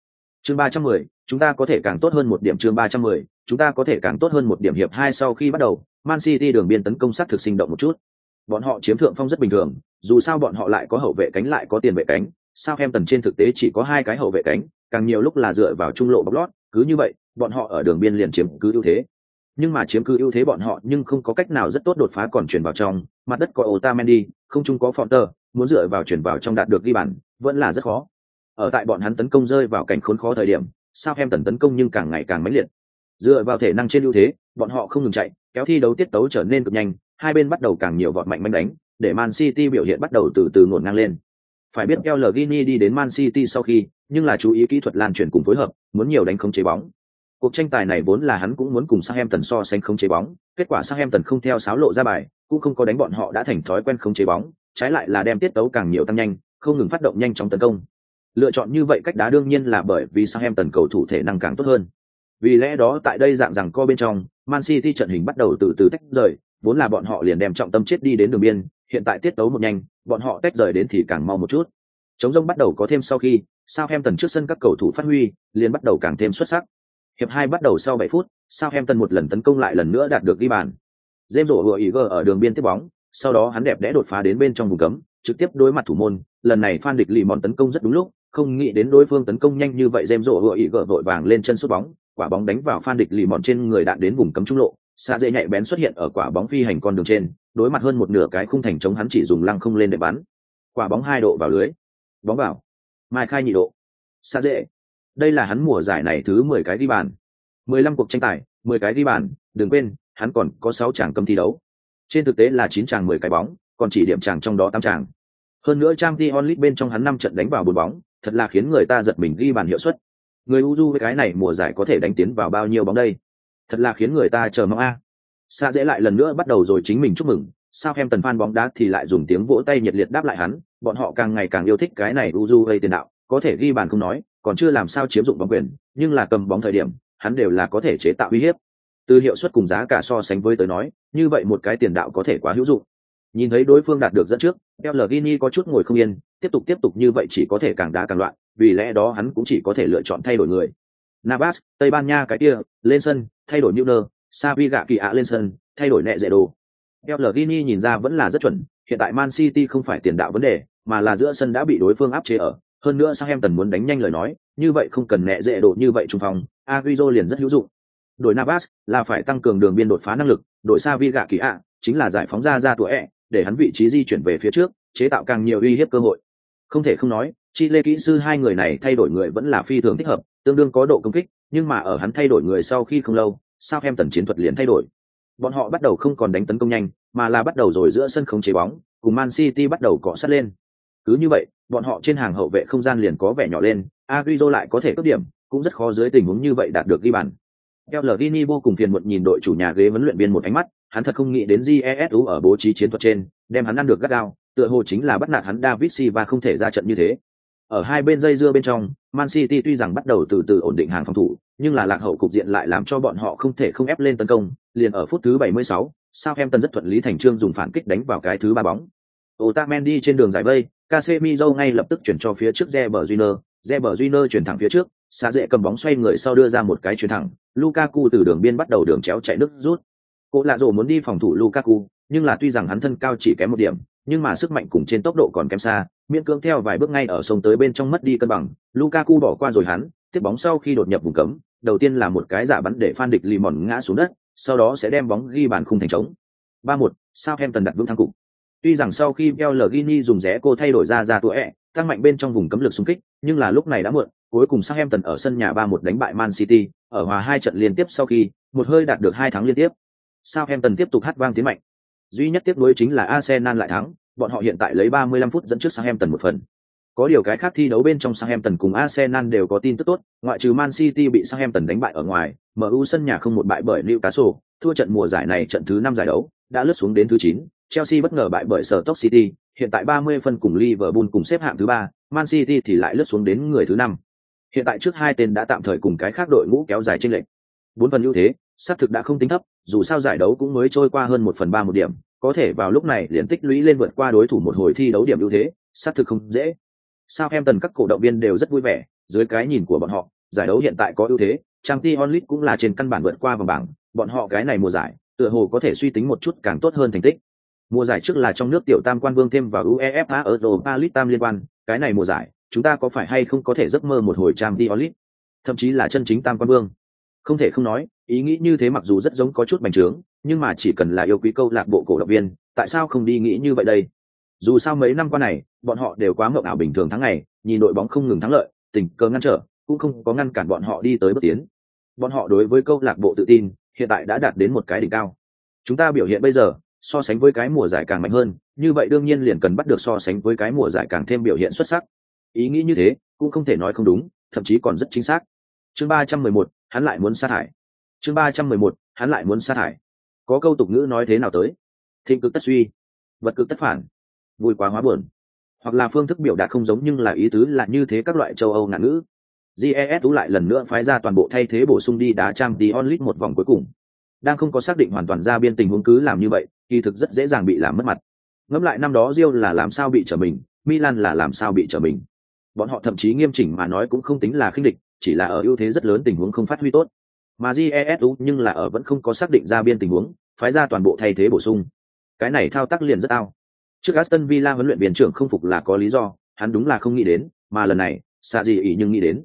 Chương 310, chúng ta có thể càng tốt hơn một điểm chương 310, chúng ta có thể càng tốt hơn một điểm hiệp hai sau khi bắt đầu, Man City đường biên tấn công sát thực sinh động một chút. Bọn họ chiếm thượng phong rất bình thường, dù sao bọn họ lại có hậu vệ cánh lại có tiền vệ cánh, sao em tần trên thực tế chỉ có hai cái hậu vệ cánh, càng nhiều lúc là dựa vào trung lộ bọc lót, cứ như vậy, bọn họ ở đường biên liền chiếm cứ ưu thế nhưng mà chiếm cứ ưu thế bọn họ nhưng không có cách nào rất tốt đột phá còn chuyển vào trong mặt đất có Otamendi, không chung có Fonter, muốn dựa vào chuyển vào trong đạt được ghi bàn, vẫn là rất khó. Ở tại bọn hắn tấn công rơi vào cảnh khốn khó thời điểm, sao em tần tấn công nhưng càng ngày càng mãnh liệt. Dựa vào thể năng trên ưu thế, bọn họ không ngừng chạy, kéo thi đấu tiết tấu trở nên cực nhanh, hai bên bắt đầu càng nhiều vọt mạnh manh đánh, để Man City biểu hiện bắt đầu từ từ ngổn ngang lên. Phải biết El Gini đi đến Man City sau khi, nhưng là chú ý kỹ thuật lan truyền cùng phối hợp, muốn nhiều đánh không chế bóng, Cuộc tranh tài này vốn là hắn cũng muốn cùng Sang Em Tần so sánh không chế bóng, kết quả Sang Em Tần không theo sáo lộ ra bài, cũng không có đánh bọn họ đã thành thói quen không chế bóng, trái lại là đem tiết tấu càng nhiều tăng nhanh, không ngừng phát động nhanh trong tấn công. Lựa chọn như vậy cách đá đương nhiên là bởi vì Sang Em Tần cầu thủ thể năng càng tốt hơn. Vì lẽ đó tại đây dạng rằng co bên trong, Man City trận hình bắt đầu từ từ tách rời, vốn là bọn họ liền đem trọng tâm chết đi đến đường biên, hiện tại tiết tấu một nhanh, bọn họ tách rời đến thì càng mau một chút. Chống rông bắt đầu có thêm sau khi, Southampton trước sân các cầu thủ phát huy, liền bắt đầu càng thêm xuất sắc. Hiệp hai bắt đầu sau 7 phút, Southampton một lần tấn công lại lần nữa đạt được ghi bàn. James rổ vừa ý ở đường biên tiếp bóng, sau đó hắn đẹp đẽ đột phá đến bên trong vùng cấm, trực tiếp đối mặt thủ môn, lần này Phan địch lì mòn tấn công rất đúng lúc, không nghĩ đến đối phương tấn công nhanh như vậy James rổ vừa ý gỡ vội vàng lên chân sút bóng, quả bóng đánh vào Phan địch lì mòn trên người đạn đến vùng cấm trung lộ, xa dễ nhạy bén xuất hiện ở quả bóng phi hành con đường trên, đối mặt hơn một nửa cái khung thành chống hắn chỉ dùng lăng không lên để bắn. Quả bóng hai độ vào lưới. Bóng vào. Mai khai nhị độ. Xa dễ, đây là hắn mùa giải này thứ mười cái ghi bàn. mười lăm cuộc tranh tài, mười cái ghi bàn, đừng quên, hắn còn có sáu chàng cầm thi đấu. Trên thực tế là chín chàng mười cái bóng, còn chỉ điểm chàng trong đó tám chàng. Hơn nữa Trang Champions League bên trong hắn năm trận đánh vào bốn bóng, thật là khiến người ta giật mình ghi bàn hiệu suất. người uju với cái này mùa giải có thể đánh tiến vào bao nhiêu bóng đây thật là khiến người ta chờ mong a xa dễ lại lần nữa bắt đầu rồi chính mình chúc mừng sao em tần fan bóng đá thì lại dùng tiếng vỗ tay nhiệt liệt đáp lại hắn bọn họ càng ngày càng yêu thích cái này uju gây tiền đạo có thể ghi bàn không nói còn chưa làm sao chiếm dụng bóng quyền nhưng là cầm bóng thời điểm hắn đều là có thể chế tạo uy hiếp từ hiệu suất cùng giá cả so sánh với tới nói như vậy một cái tiền đạo có thể quá hữu dụng nhìn thấy đối phương đạt được dẫn trước Pellegrini có chút ngồi không yên tiếp tục tiếp tục như vậy chỉ có thể càng đá càng loạn vì lẽ đó hắn cũng chỉ có thể lựa chọn thay đổi người Navas, Tây Ban Nha cái kia, lên sân, thay đổi Müller, Savi gạ kỳ ạ lên sân, thay đổi nẹ dễ đồ. Pellegrini nhìn ra vẫn là rất chuẩn, hiện tại Man City không phải tiền đạo vấn đề, mà là giữa sân đã bị đối phương áp chế ở. Hơn nữa sao em tần muốn đánh nhanh lời nói, như vậy không cần nẹ dễ độ như vậy trung phòng, aguizo liền rất hữu dụng. đội Navas là phải tăng cường đường biên đột phá năng lực, đội sa vi gạ kỳ ạ chính là giải phóng ra ra tuổi ẹ, để hắn vị trí di chuyển về phía trước, chế tạo càng nhiều uy hiếp cơ hội. Không thể không nói, chi lê kỹ sư hai người này thay đổi người vẫn là phi thường thích hợp, tương đương có độ công kích, nhưng mà ở hắn thay đổi người sau khi không lâu, sao em tần chiến thuật liền thay đổi. Bọn họ bắt đầu không còn đánh tấn công nhanh, mà là bắt đầu rồi giữa sân không chế bóng, cùng Man City bắt đầu cọ sát lên. Cứ như vậy, bọn họ trên hàng hậu vệ không gian liền có vẻ nhỏ lên, Agüero lại có thể cướp điểm, cũng rất khó dưới tình huống như vậy đạt được ghi bàn. Pellegrini vô cùng phiền muộn nhìn đội chủ nhà ghế vấn luyện viên một ánh mắt, hắn thật không nghĩ đến jesu ở bố trí chiến thuật trên đem hắn ăn được gắt gao tựa hồ chính là bắt nạt hắn david silva không thể ra trận như thế ở hai bên dây dưa bên trong man city tuy rằng bắt đầu từ từ ổn định hàng phòng thủ nhưng là lạc hậu cục diện lại làm cho bọn họ không thể không ép lên tấn công liền ở phút thứ 76, Southampton rất thuận lý thành trương dùng phản kích đánh vào cái thứ ba bóng Otamendi trên đường giải vây Casemiro ngay lập tức chuyển cho phía trước Reber Júnior, chuyển thẳng phía trước, xa dễ cầm bóng xoay người sau đưa ra một cái chuyển thẳng, Lukaku từ đường biên bắt đầu đường chéo chạy nước rút, Cô lạ rổ muốn đi phòng thủ Lukaku, nhưng là tuy rằng hắn thân cao chỉ kém một điểm, nhưng mà sức mạnh cùng trên tốc độ còn kém xa, miễn cưỡng theo vài bước ngay ở sông tới bên trong mất đi cân bằng. Lukaku bỏ qua rồi hắn, tiếp bóng sau khi đột nhập vùng cấm, đầu tiên là một cái giả bắn để phan địch lì mòn ngã xuống đất, sau đó sẽ đem bóng ghi bàn khung thành trống. 3-1, Southampton đặt vững thắng cục. Tuy rằng sau khi Pellegrini dùng rẽ cô thay đổi ra ra tuổi ẹ, tăng mạnh bên trong vùng cấm lực xung kích, nhưng là lúc này đã muộn, cuối cùng Southampton ở sân nhà 3-1 đánh bại Man City, ở hòa hai trận liên tiếp sau khi, một hơi đạt được hai thắng liên tiếp. Southampton tiếp tục hát vang tiến mạnh. Duy nhất tiếc nuối chính là Arsenal lại thắng, bọn họ hiện tại lấy 35 phút dẫn trước Southampton một phần. Có điều cái khác thi đấu bên trong Southampton cùng Arsenal đều có tin tức tốt, ngoại trừ Man City bị Southampton đánh bại ở ngoài, MU sân nhà không một bại bởi Newcastle, thua trận mùa giải này trận thứ 5 giải đấu, đã lướt xuống đến thứ 9, Chelsea bất ngờ bại bởi sở Stoke City, hiện tại 30 phân cùng Liverpool cùng xếp hạng thứ 3, Man City thì lại lướt xuống đến người thứ 5. Hiện tại trước hai tên đã tạm thời cùng cái khác đội ngũ kéo dài trên lệnh. Bốn phần ưu thế, xác thực đã không tính thấp, dù sao giải đấu cũng mới trôi qua hơn một phần ba một điểm, có thể vào lúc này liền tích lũy lên vượt qua đối thủ một hồi thi đấu điểm ưu thế, xác thực không dễ. Sao em tần các cổ động viên đều rất vui vẻ, dưới cái nhìn của bọn họ, giải đấu hiện tại có ưu thế, Champions League cũng là trên căn bản vượt qua vòng bảng, bọn họ cái này mùa giải, tựa hồ có thể suy tính một chút càng tốt hơn thành tích. Mùa giải trước là trong nước tiểu tam quan vương thêm vào UEFA Europa League tam liên quan, cái này mùa giải, chúng ta có phải hay không có thể giấc mơ một hồi Champions League, thậm chí là chân chính tam quan vương. Không thể không nói, ý nghĩ như thế mặc dù rất giống có chút bành trướng nhưng mà chỉ cần là yêu quý câu lạc bộ cổ động viên tại sao không đi nghĩ như vậy đây? Dù sao mấy năm qua này bọn họ đều quá mộng ảo bình thường tháng ngày nhìn đội bóng không ngừng thắng lợi tình cờ ngăn trở cũng không có ngăn cản bọn họ đi tới bước tiến. Bọn họ đối với câu lạc bộ tự tin hiện tại đã đạt đến một cái đỉnh cao. Chúng ta biểu hiện bây giờ so sánh với cái mùa giải càng mạnh hơn, như vậy đương nhiên liền cần bắt được so sánh với cái mùa giải càng thêm biểu hiện xuất sắc. Ý nghĩ như thế, cũng không thể nói không đúng, thậm chí còn rất chính xác. Chương ba trăm mười một, hắn lại muốn sa thải. Chương ba trăm mười một, hắn lại muốn sa thải. Có câu tục ngữ nói thế nào tới? Thịnh cực tất suy, vật cực tất phản. Vui quá hóa buồn. Hoặc là phương thức biểu đạt không giống nhưng là ý tứ là như thế các loại châu âu ngạn ngữ. Jes tú lại lần nữa phái ra toàn bộ thay thế bổ sung đi đá trang tí onlit một vòng cuối cùng đang không có xác định hoàn toàn ra biên tình huống cứ làm như vậy, kỳ thực rất dễ dàng bị làm mất mặt. Ngẫm lại năm đó rio là làm sao bị trở mình, milan là làm sao bị trở mình. Bọn họ thậm chí nghiêm chỉnh mà nói cũng không tính là khinh địch, chỉ là ở ưu thế rất lớn tình huống không phát huy tốt. Mà jesu nhưng là ở vẫn không có xác định ra biên tình huống, phái ra toàn bộ thay thế bổ sung. Cái này thao tác liền rất ao. Trước aston villa huấn luyện viên trưởng không phục là có lý do, hắn đúng là không nghĩ đến, mà lần này xa gì ỉ nhưng nghĩ đến.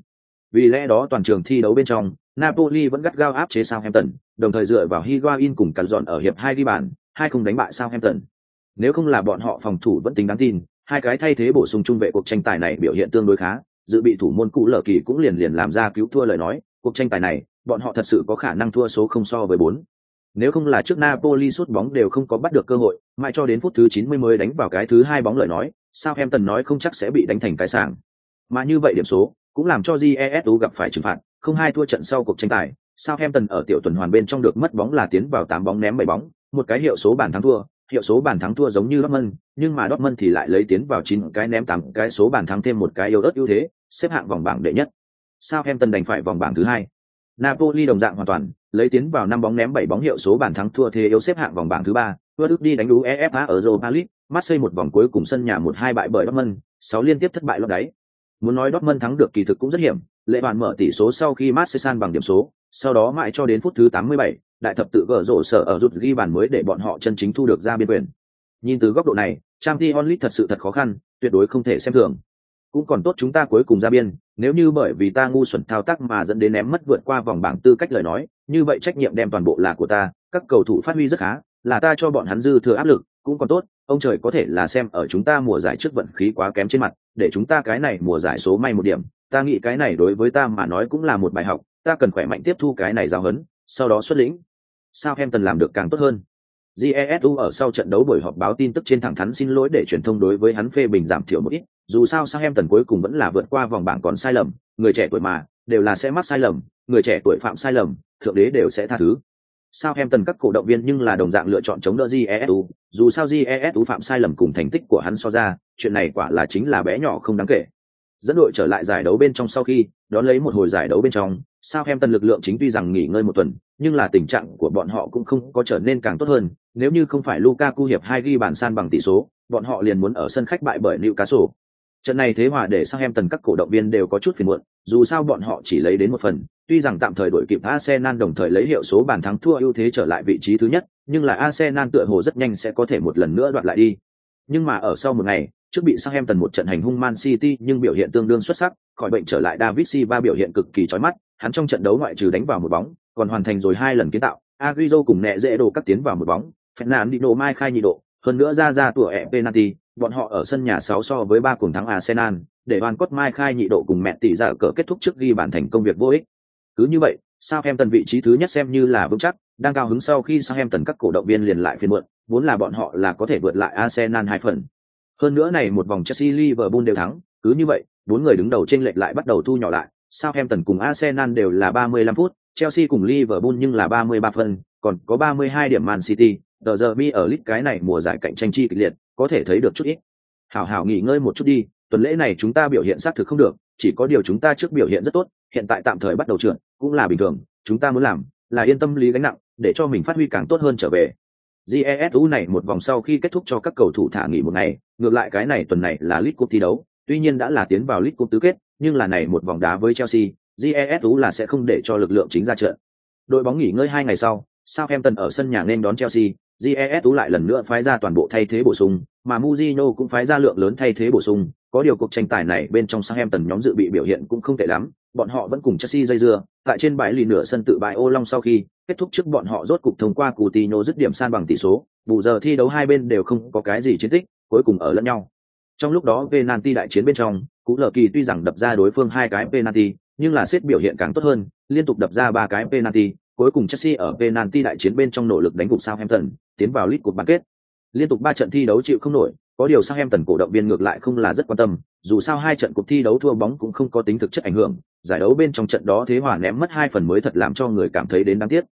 Vì lẽ đó toàn trường thi đấu bên trong napoli vẫn gắt gao áp chế southampton đồng thời dựa vào higuain cùng cắn dọn ở hiệp hai đi bàn hai không đánh bại southampton nếu không là bọn họ phòng thủ vẫn tính đáng tin hai cái thay thế bổ sung trung vệ cuộc tranh tài này biểu hiện tương đối khá dự bị thủ môn cũ lở kỳ cũng liền liền làm ra cứu thua lời nói cuộc tranh tài này bọn họ thật sự có khả năng thua số không so với bốn. Nếu không là trước Napoli sút bóng đều không có bắt được cơ hội, mãi cho đến phút thứ 90 mới đánh vào cái thứ hai bóng lời nói, sao nói không chắc sẽ bị đánh thành cái sàng. Mà như vậy điểm số, cũng làm cho jesu gặp phải trừng phạt không hai thua trận sau cuộc tranh tài Southampton ở tiểu tuần hoàn bên trong được mất bóng là tiến vào tám bóng ném bảy bóng một cái hiệu số bàn thắng thua hiệu số bàn thắng thua giống như Dortmund, nhưng mà Dortmund thì lại lấy tiến vào chín cái ném tám cái số bàn thắng thêm một cái yếu ớt ưu thế, xếp hạng vòng bảng đệ nhất. Southampton đành phải vòng bảng thứ hai. Napoli đồng dạng hoàn toàn, lấy tiến vào năm bóng ném bảy bóng hiệu số bàn thắng thua thế yếu xếp hạng vòng bảng thứ ba. Đức đi đánh đú EFA ở Europa League, Marseille một vòng cuối cùng sân nhà một hai bại bởi Dortmund, sáu liên tiếp thất bại lọt đáy. Muốn nói Dortmund thắng được kỳ thực cũng rất hiểm, lệ bàn mở tỷ số sau khi Marseille san bằng điểm số, sau đó mãi cho đến phút thứ 87, đại thập tự gỡ rổ sở ở rút ghi bàn mới để bọn họ chân chính thu được ra biên quyền. Nhìn từ góc độ này, Champions League thật sự thật khó khăn, tuyệt đối không thể xem thường. Cũng còn tốt chúng ta cuối cùng ra biên, nếu như bởi vì ta ngu xuẩn thao tác mà dẫn đến ném mất vượt qua vòng bảng tư cách lời nói, như vậy trách nhiệm đem toàn bộ là của ta, các cầu thủ phát huy rất khá, là ta cho bọn hắn dư thừa áp lực, cũng còn tốt, ông trời có thể là xem ở chúng ta mùa giải trước vận khí quá kém trên mặt, để chúng ta cái này mùa giải số may một điểm, ta nghĩ cái này đối với ta mà nói cũng là một bài học, ta cần khỏe mạnh tiếp thu cái này giáo hấn, sau đó xuất lĩnh. Sao em tần làm được càng tốt hơn. Jesu ở sau trận đấu buổi họp báo tin tức trên thẳng thắn xin lỗi để truyền thông đối với hắn phê bình giảm thiểu một ít, dù sao Southampton cuối cùng vẫn là vượt qua vòng bảng còn sai lầm, người trẻ tuổi mà, đều là sẽ mắc sai lầm, người trẻ tuổi phạm sai lầm, thượng đế đều sẽ tha thứ. Southampton các cổ động viên nhưng là đồng dạng lựa chọn chống đỡ Jesu, dù sao Jesu phạm sai lầm cùng thành tích của hắn so ra, chuyện này quả là chính là bé nhỏ không đáng kể. Dẫn đội trở lại giải đấu bên trong sau khi, đón lấy một hồi giải đấu bên trong, Southampton lực lượng chính tuy rằng nghỉ ngơi một tuần, nhưng là tình trạng của bọn họ cũng không có trở nên càng tốt hơn, nếu như không phải Lukaku hiệp hai ghi bàn san bằng tỷ số, bọn họ liền muốn ở sân khách bại bởi Newcastle. Trận này thế hòa để Southampton các cổ động viên đều có chút phiền muộn, dù sao bọn họ chỉ lấy đến một phần, tuy rằng tạm thời đội kịp Arsenal đồng thời lấy hiệu số bàn thắng thua ưu thế trở lại vị trí thứ nhất, nhưng là Arsenal tựa hồ rất nhanh sẽ có thể một lần nữa đoạt lại đi. Nhưng mà ở sau một ngày, trước bị Southampton một trận hành hung Man City nhưng biểu hiện tương đương xuất sắc, khỏi bệnh trở lại David Silva biểu hiện cực kỳ chói mắt, hắn trong trận đấu ngoại trừ đánh vào một bóng, còn hoàn thành rồi hai lần kiến tạo, Agüero cùng nẹ dễ đồ cắt tiến vào một bóng, Fernandinho mai khai nhị độ, hơn nữa ra ra tủa ẻ penalty, bọn họ ở sân nhà 6 so với 3 cùng thắng Arsenal, để Van cốt mai khai nhị độ cùng mẹ tỷ giả cờ kết thúc trước ghi bàn thành công việc vô ích. Cứ như vậy, Southampton vị trí thứ nhất xem như là vững chắc, đang cao hứng sau khi Southampton các cổ động viên liền lại phiên muộn, vốn là bọn họ là có thể vượt lại Arsenal hai phần. Hơn nữa này một vòng Chelsea Liverpool đều thắng, cứ như vậy, bốn người đứng đầu trên lệch lại bắt đầu thu nhỏ lại, Southampton cùng Arsenal đều là 35 phút, Chelsea cùng Liverpool nhưng là 33 phân, còn có 32 điểm Man City, The Derby ở lít cái này mùa giải cạnh tranh chi kịch liệt, có thể thấy được chút ít. Hảo hảo nghỉ ngơi một chút đi, tuần lễ này chúng ta biểu hiện xác thực không được, chỉ có điều chúng ta trước biểu hiện rất tốt, hiện tại tạm thời bắt đầu trưởng cũng là bình thường, chúng ta muốn làm là yên tâm lý gánh nặng, để cho mình phát huy càng tốt hơn trở về. GESU này một vòng sau khi kết thúc cho các cầu thủ thả nghỉ một ngày, ngược lại cái này tuần này là League Cup thi đấu, tuy nhiên đã là tiến vào League Cup tứ kết, nhưng là này một vòng đá với Chelsea, GESU là sẽ không để cho lực lượng chính ra trận. Đội bóng nghỉ ngơi hai ngày sau, Southampton ở sân nhà nên đón Chelsea, GESU lại lần nữa phái ra toàn bộ thay thế bổ sung, mà Mourinho cũng phái ra lượng lớn thay thế bổ sung, có điều cuộc tranh tài này bên trong Southampton nhóm dự bị biểu hiện cũng không tệ lắm, bọn họ vẫn cùng Chelsea dây dưa, tại trên bãi lì nửa sân tự bãi ô long sau khi kết thúc trước bọn họ rốt cục thông qua Coutinho dứt điểm san bằng tỷ số, bù giờ thi đấu hai bên đều không có cái gì chiến tích, cuối cùng ở lẫn nhau. Trong lúc đó penalty đại chiến bên trong, Cú Lờ Kỳ tuy rằng đập ra đối phương hai cái penalty, nhưng là xếp biểu hiện càng tốt hơn, liên tục đập ra ba cái penalty, cuối cùng Chelsea ở penalty đại chiến bên trong nỗ lực đánh gục Southampton, tiến vào lít cuộc bán kết. Liên tục ba trận thi đấu chịu không nổi, có điều Southampton cổ động viên ngược lại không là rất quan tâm, dù sao hai trận cuộc thi đấu thua bóng cũng không có tính thực chất ảnh hưởng, giải đấu bên trong trận đó thế hòa ném mất hai phần mới thật làm cho người cảm thấy đến đáng tiếc.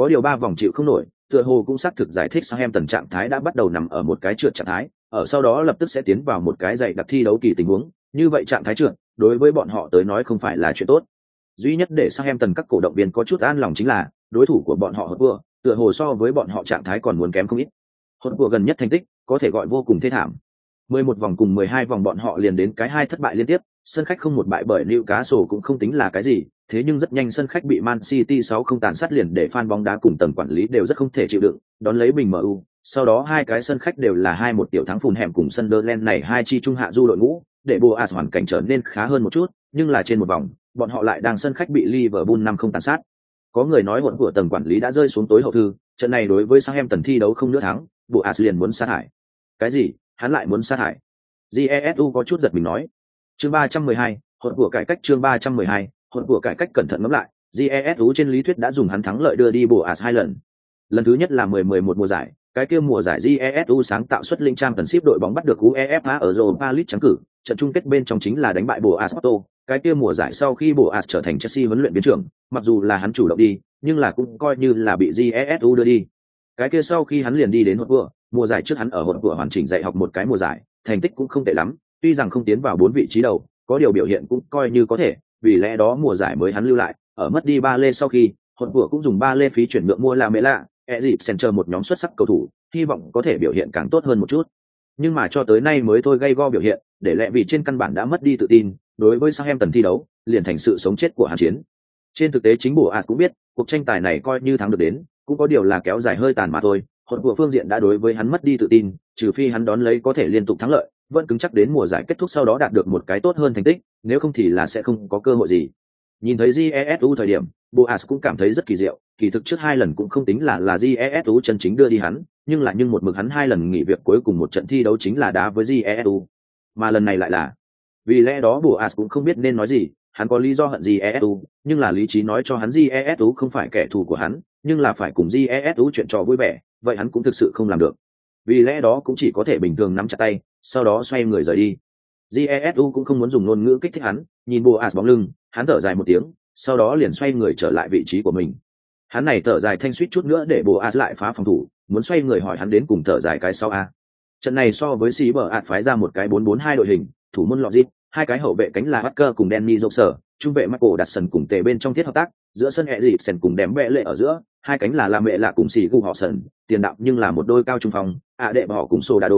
Có điều ba vòng chịu không nổi, tựa hồ cũng xác thực giải thích sang em tần trạng thái đã bắt đầu nằm ở một cái trượt trạng thái, ở sau đó lập tức sẽ tiến vào một cái dạy đặc thi đấu kỳ tình huống, như vậy trạng thái trượt, đối với bọn họ tới nói không phải là chuyện tốt. Duy nhất để sang em tần các cổ động viên có chút an lòng chính là, đối thủ của bọn họ hợp vừa, tựa hồ so với bọn họ trạng thái còn muốn kém không ít. hợp vừa gần nhất thành tích, có thể gọi vô cùng thê thảm. 11 vòng cùng 12 vòng bọn họ liền đến cái hai thất bại liên tiếp, sân khách không một bại bởi liêu cá sổ cũng không tính là cái gì, thế nhưng rất nhanh sân khách bị Man City 6 không tàn sát liền để fan bóng đá cùng tầng quản lý đều rất không thể chịu đựng, đón lấy bình MU, sau đó hai cái sân khách đều là hai một tiểu thắng phùn hẻm cùng Sunderland này hai chi trung hạ du đội ngũ, để Boas hoàn cảnh trở nên khá hơn một chút, nhưng là trên một vòng, bọn họ lại đang sân khách bị Liverpool năm không tàn sát. Có người nói hỗn của tầng quản lý đã rơi xuống tối hậu thư, trận này đối với Southampton thi đấu không nữa thắng, Boas liền muốn sa thải. Cái gì? Hắn lại muốn sa thải? Jesu có chút giật mình nói. Chương 312, hỗn của cải cách chương 312, hồn của cải cách cẩn thận ngẫm lại, Jesu trên lý thuyết đã dùng hắn thắng lợi đưa đi Boas hai lần. Lần thứ nhất là 10-11 mùa giải, cái kia mùa giải jesu sáng tạo xuất linh trang tần ship đội bóng bắt được uefa ở europa league trắng cử trận chung kết bên trong chính là đánh bại bồ as porto cái kia mùa giải sau khi Boas trở thành Chelsea huấn luyện viên trưởng, mặc dù là hắn chủ động đi, nhưng là cũng coi như là bị Jesu đưa đi. Cái kia sau khi hắn liền đi đến hột vừa, mùa giải trước hắn ở hột vừa hoàn chỉnh dạy học một cái mùa giải, thành tích cũng không tệ lắm, tuy rằng không tiến vào bốn vị trí đầu, có điều biểu hiện cũng coi như có thể, vì lẽ đó mùa giải mới hắn lưu lại, ở mất đi ba lê sau khi, hột vừa cũng dùng ba lê phí chuyển nhượng mua là mẹ Lạ, e dịp center một nhóm xuất sắc cầu thủ, hy vọng có thể biểu hiện càng tốt hơn một chút. Nhưng mà cho tới nay mới thôi gây go biểu hiện, để lẽ vì trên căn bản đã mất đi tự tin, đối với sang em tần thi đấu, liền thành sự sống chết của hàn chiến. Trên thực tế chính bộ As cũng biết, cuộc tranh tài này coi như thắng được đến, cũng có điều là kéo dài hơi tàn mà thôi. Hỗn của phương diện đã đối với hắn mất đi tự tin, trừ phi hắn đón lấy có thể liên tục thắng lợi, vẫn cứng chắc đến mùa giải kết thúc sau đó đạt được một cái tốt hơn thành tích, nếu không thì là sẽ không có cơ hội gì. Nhìn thấy Jesu thời điểm, Boas cũng cảm thấy rất kỳ diệu, kỳ thực trước hai lần cũng không tính là là Jesu chân chính đưa đi hắn, nhưng là nhưng một mực hắn hai lần nghỉ việc cuối cùng một trận thi đấu chính là đá với Jesu. Mà lần này lại là vì lẽ đó Boas cũng không biết nên nói gì, hắn có lý do hận Jesu, nhưng là lý trí nói cho hắn Jesu không phải kẻ thù của hắn, nhưng là phải cùng Jesu chuyện trò vui vẻ, vậy hắn cũng thực sự không làm được. Vì lẽ đó cũng chỉ có thể bình thường nắm chặt tay, sau đó xoay người rời đi. Jesu cũng không muốn dùng ngôn ngữ kích thích hắn, nhìn Boas bóng lưng, hắn thở dài một tiếng, sau đó liền xoay người trở lại vị trí của mình. Hắn này thở dài thanh suýt chút nữa để Boas lại phá phòng thủ, muốn xoay người hỏi hắn đến cùng thở dài cái sau a. Trận này so với Sĩ Bờ ạt phái ra một cái 4-4-2 đội hình, thủ môn lọt dịp, hai cái hậu vệ cánh là Hacker cùng Danny Joker, trung vệ Michael đặt sân cùng tề bên trong thiết hợp tác, giữa sân hệ dịp sân cùng đếm bệ lệ ở giữa, hai cánh là làm mẹ là cùng xì gu họ sân, tiền đạo nhưng là một đôi cao trung phòng, ạ đệ họ cùng Soldado.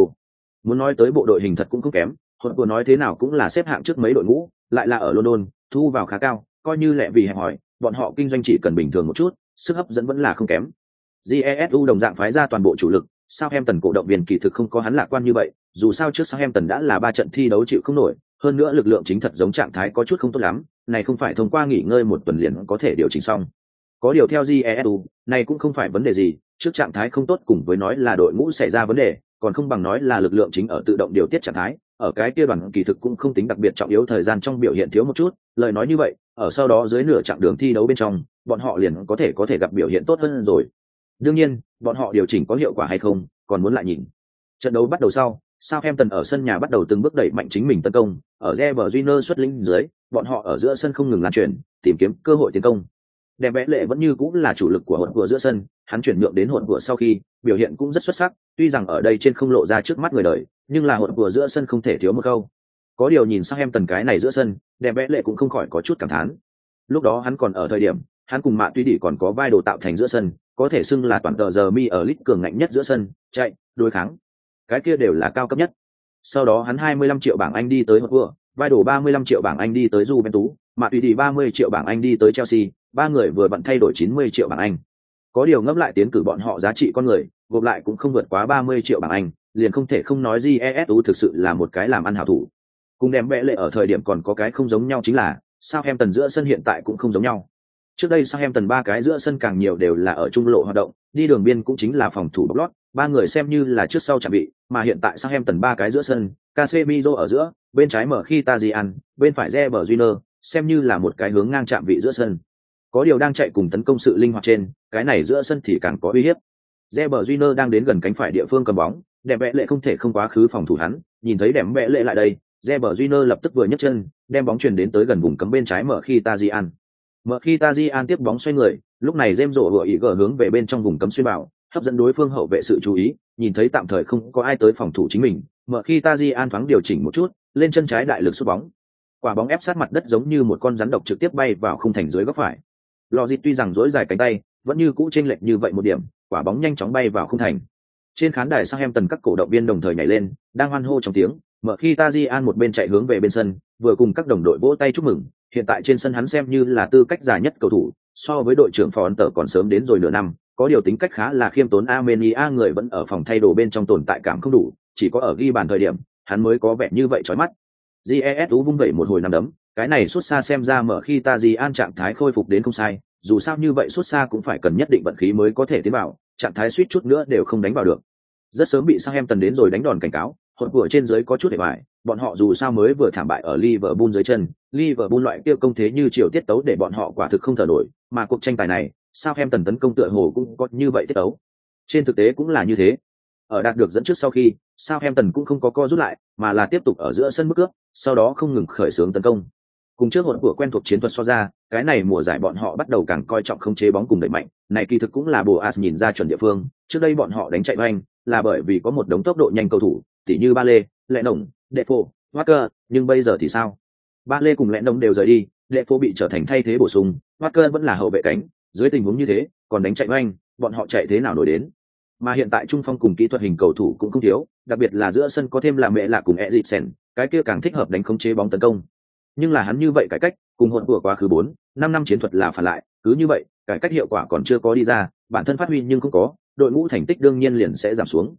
Muốn nói tới bộ đội hình thật cũng không kém, hồn của nói thế nào cũng là xếp hạng trước mấy đội ngũ, lại là ở London, thu vào khá cao, coi như lẹ vì hẹp hỏi, bọn họ kinh doanh chỉ cần bình thường một chút, sức hấp dẫn vẫn là không kém. Jesu đồng dạng phái ra toàn bộ chủ lực, sao em tần cổ động viên kỳ thực không có hắn lạc quan như vậy, dù sao trước sao em tần đã là ba trận thi đấu chịu không nổi, hơn nữa lực lượng chính thật giống trạng thái có chút không tốt lắm, này không phải thông qua nghỉ ngơi một tuần liền có thể điều chỉnh xong. Có điều theo Jesu, này cũng không phải vấn đề gì, trước trạng thái không tốt cùng với nói là đội ngũ xảy ra vấn đề, còn không bằng nói là lực lượng chính ở tự động điều tiết trạng thái, ở cái kia đoàn kỳ thực cũng không tính đặc biệt trọng yếu thời gian trong biểu hiện thiếu một chút, lời nói như vậy, ở sau đó dưới nửa chặng đường thi đấu bên trong, bọn họ liền có thể có thể gặp biểu hiện tốt hơn rồi. Đương nhiên, bọn họ điều chỉnh có hiệu quả hay không, còn muốn lại nhìn. Trận đấu bắt đầu sau, Southampton ở sân nhà bắt đầu từng bước đẩy mạnh chính mình tấn công, ở Reber Júnior xuất lĩnh dưới, bọn họ ở giữa sân không ngừng lan truyền, tìm kiếm cơ hội tiến công. Đẹp vẽ lệ vẫn như cũng là chủ lực của hồn vừa giữa sân, hắn chuyển nhượng đến hồn vừa sau khi, biểu hiện cũng rất xuất sắc, tuy rằng ở đây trên không lộ ra trước mắt người đời, nhưng là hồn vừa giữa sân không thể thiếu một câu. Có điều nhìn sắc em tần cái này giữa sân, đẹp vẽ lệ cũng không khỏi có chút cảm thán. Lúc đó hắn còn ở thời điểm, hắn cùng Mạ Tuy Đỉ còn có vai đồ tạo thành giữa sân, có thể xưng là toàn tờ giờ mi ở lít cường ngạnh nhất giữa sân, chạy, đối kháng. Cái kia đều là cao cấp nhất. Sau đó hắn 25 triệu bảng Anh đi tới Hotspur, vai đồ 35 triệu bảng Anh đi tới Juventus, mà tùy đi 30 triệu bảng Anh đi tới Chelsea, ba người vừa bận thay đổi 90 triệu bảng Anh. Có điều ngẫm lại tiến cử bọn họ giá trị con người, gộp lại cũng không vượt quá 30 triệu bảng Anh, liền không thể không nói GESU thực sự là một cái làm ăn hảo thủ. Cùng đem vẽ lệ ở thời điểm còn có cái không giống nhau chính là, sao em tần giữa sân hiện tại cũng không giống nhau. Trước đây Southampton ba cái giữa sân càng nhiều đều là ở trung lộ hoạt động, đi đường biên cũng chính là phòng thủ bóc lót, ba người xem như là trước sau chuẩn bị, mà hiện tại Southampton ba cái giữa sân, Casemiro ở giữa, bên trái mở khi ăn, bên phải Reber Júnior, xem như là một cái hướng ngang chạm vị giữa sân. Có điều đang chạy cùng tấn công sự linh hoạt trên, cái này giữa sân thì càng có uy hiếp. Reber Júnior đang đến gần cánh phải địa phương cầm bóng, đẹp vẽ lệ không thể không quá khứ phòng thủ hắn, nhìn thấy đẹp vẽ lệ lại đây, Reber Júnior lập tức vừa nhấc chân, đem bóng truyền đến tới gần vùng cấm bên trái mở khi Tajian. Mở khi Tajian tiếp bóng xoay người, lúc này James rổ vừa ý gở hướng về bên trong vùng cấm xuyên bảo, hấp dẫn đối phương hậu vệ sự chú ý, nhìn thấy tạm thời không có ai tới phòng thủ chính mình, mở khi Tajian thoáng điều chỉnh một chút, lên chân trái đại lực sút bóng. Quả bóng ép sát mặt đất giống như một con rắn độc trực tiếp bay vào khung thành dưới góc phải. Lò dịt tuy rằng dỗi dài cánh tay, vẫn như cũ chênh lệch như vậy một điểm, quả bóng nhanh chóng bay vào khung thành. Trên khán đài sang em tần các cổ động viên đồng thời nhảy lên, đang hoan hô trong tiếng, mở khi ta di an một bên chạy hướng về bên sân, vừa cùng các đồng đội vỗ tay chúc mừng, hiện tại trên sân hắn xem như là tư cách già nhất cầu thủ, so với đội trưởng phó ấn tờ còn sớm đến rồi nửa năm, có điều tính cách khá là khiêm tốn Armenia người vẫn ở phòng thay đồ bên trong tồn tại cảm không đủ, chỉ có ở ghi bàn thời điểm, hắn mới có vẻ như vậy chói mắt. jesu vung vẩy một hồi năm đấm, cái này xuất xa xem ra mở khi ta gì an trạng thái khôi phục đến không sai, dù sao như vậy xuất xa cũng phải cần nhất định vận khí mới có thể tiến vào, trạng thái suýt chút nữa đều không đánh vào được. Rất sớm bị Southampton đến rồi đánh đòn cảnh cáo, hỗn vừa trên dưới có chút để bài, bọn họ dù sao mới vừa thảm bại ở Liverpool dưới chân, Liverpool loại kia công thế như chiều tiết tấu để bọn họ quả thực không thở nổi, mà cuộc tranh tài này, Southampton tấn công tựa hồ cũng có như vậy tiết tấu. Trên thực tế cũng là như thế. Ở đạt được dẫn trước sau khi, Southampton cũng không có co rút lại, mà là tiếp tục ở giữa sân bước cướp, sau đó không ngừng khởi xướng tấn công. Cùng trước hỗn của quen thuộc chiến thuật so ra, cái này mùa giải bọn họ bắt đầu càng coi trọng không chế bóng cùng đẩy mạnh, này kỳ thực cũng là Boas nhìn ra chuẩn địa phương, trước đây bọn họ đánh chạy oanh, là bởi vì có một đống tốc độ nhanh cầu thủ, tỉ như Ba Lê, Lệ Nồng, Đệ phô Walker, nhưng bây giờ thì sao? Ba Lê cùng Lệ Nồng đều rời đi, Đệ phô bị trở thành thay thế bổ sung, Walker vẫn là hậu vệ cánh, dưới tình huống như thế, còn đánh chạy oanh, bọn họ chạy thế nào nổi đến? Mà hiện tại trung phong cùng kỹ thuật hình cầu thủ cũng không thiếu, đặc biệt là giữa sân có thêm là mẹ lạ cùng Eriksen, cái kia càng thích hợp đánh khống chế bóng tấn công. Nhưng là hắn như vậy cải cách, cùng hỗn của quá khứ bốn, năm năm chiến thuật là phản lại, cứ như vậy, cải cách hiệu quả còn chưa có đi ra, bản thân phát huy nhưng không có, đội ngũ thành tích đương nhiên liền sẽ giảm xuống.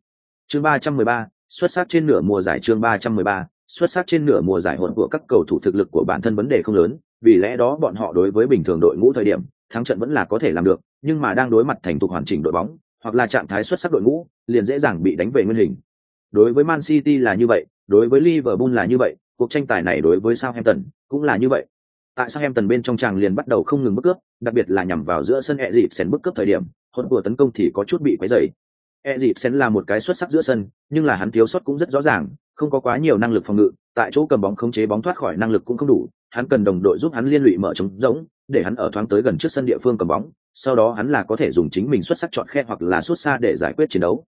Chương ba trăm mười ba, xuất sắc trên nửa mùa giải chương ba trăm mười ba, xuất sắc trên nửa mùa giải hỗn của các cầu thủ thực lực của bản thân vấn đề không lớn, vì lẽ đó bọn họ đối với bình thường đội ngũ thời điểm, thắng trận vẫn là có thể làm được, nhưng mà đang đối mặt thành tục hoàn chỉnh đội bóng, hoặc là trạng thái xuất sắc đội ngũ, liền dễ dàng bị đánh về nguyên hình. Đối với Man City là như vậy, đối với Liverpool là như vậy, cuộc tranh tài này đối với Southampton cũng là như vậy. Tại Southampton bên trong tràng liền bắt đầu không ngừng bức cướp, đặc biệt là nhằm vào giữa sân ẹ dịp sen bức cướp thời điểm, hỗn của tấn công thì có chút bị quấy rầy. E dịp sen là một cái xuất sắc giữa sân, nhưng là hắn thiếu sót cũng rất rõ ràng, không có quá nhiều năng lực phòng ngự, tại chỗ cầm bóng khống chế bóng thoát khỏi năng lực cũng không đủ, hắn cần đồng đội giúp hắn liên lụy mở trống rỗng, để hắn ở thoáng tới gần trước sân địa phương cầm bóng, sau đó hắn là có thể dùng chính mình xuất sắc chọn khe hoặc là xuất xa để giải quyết chiến đấu.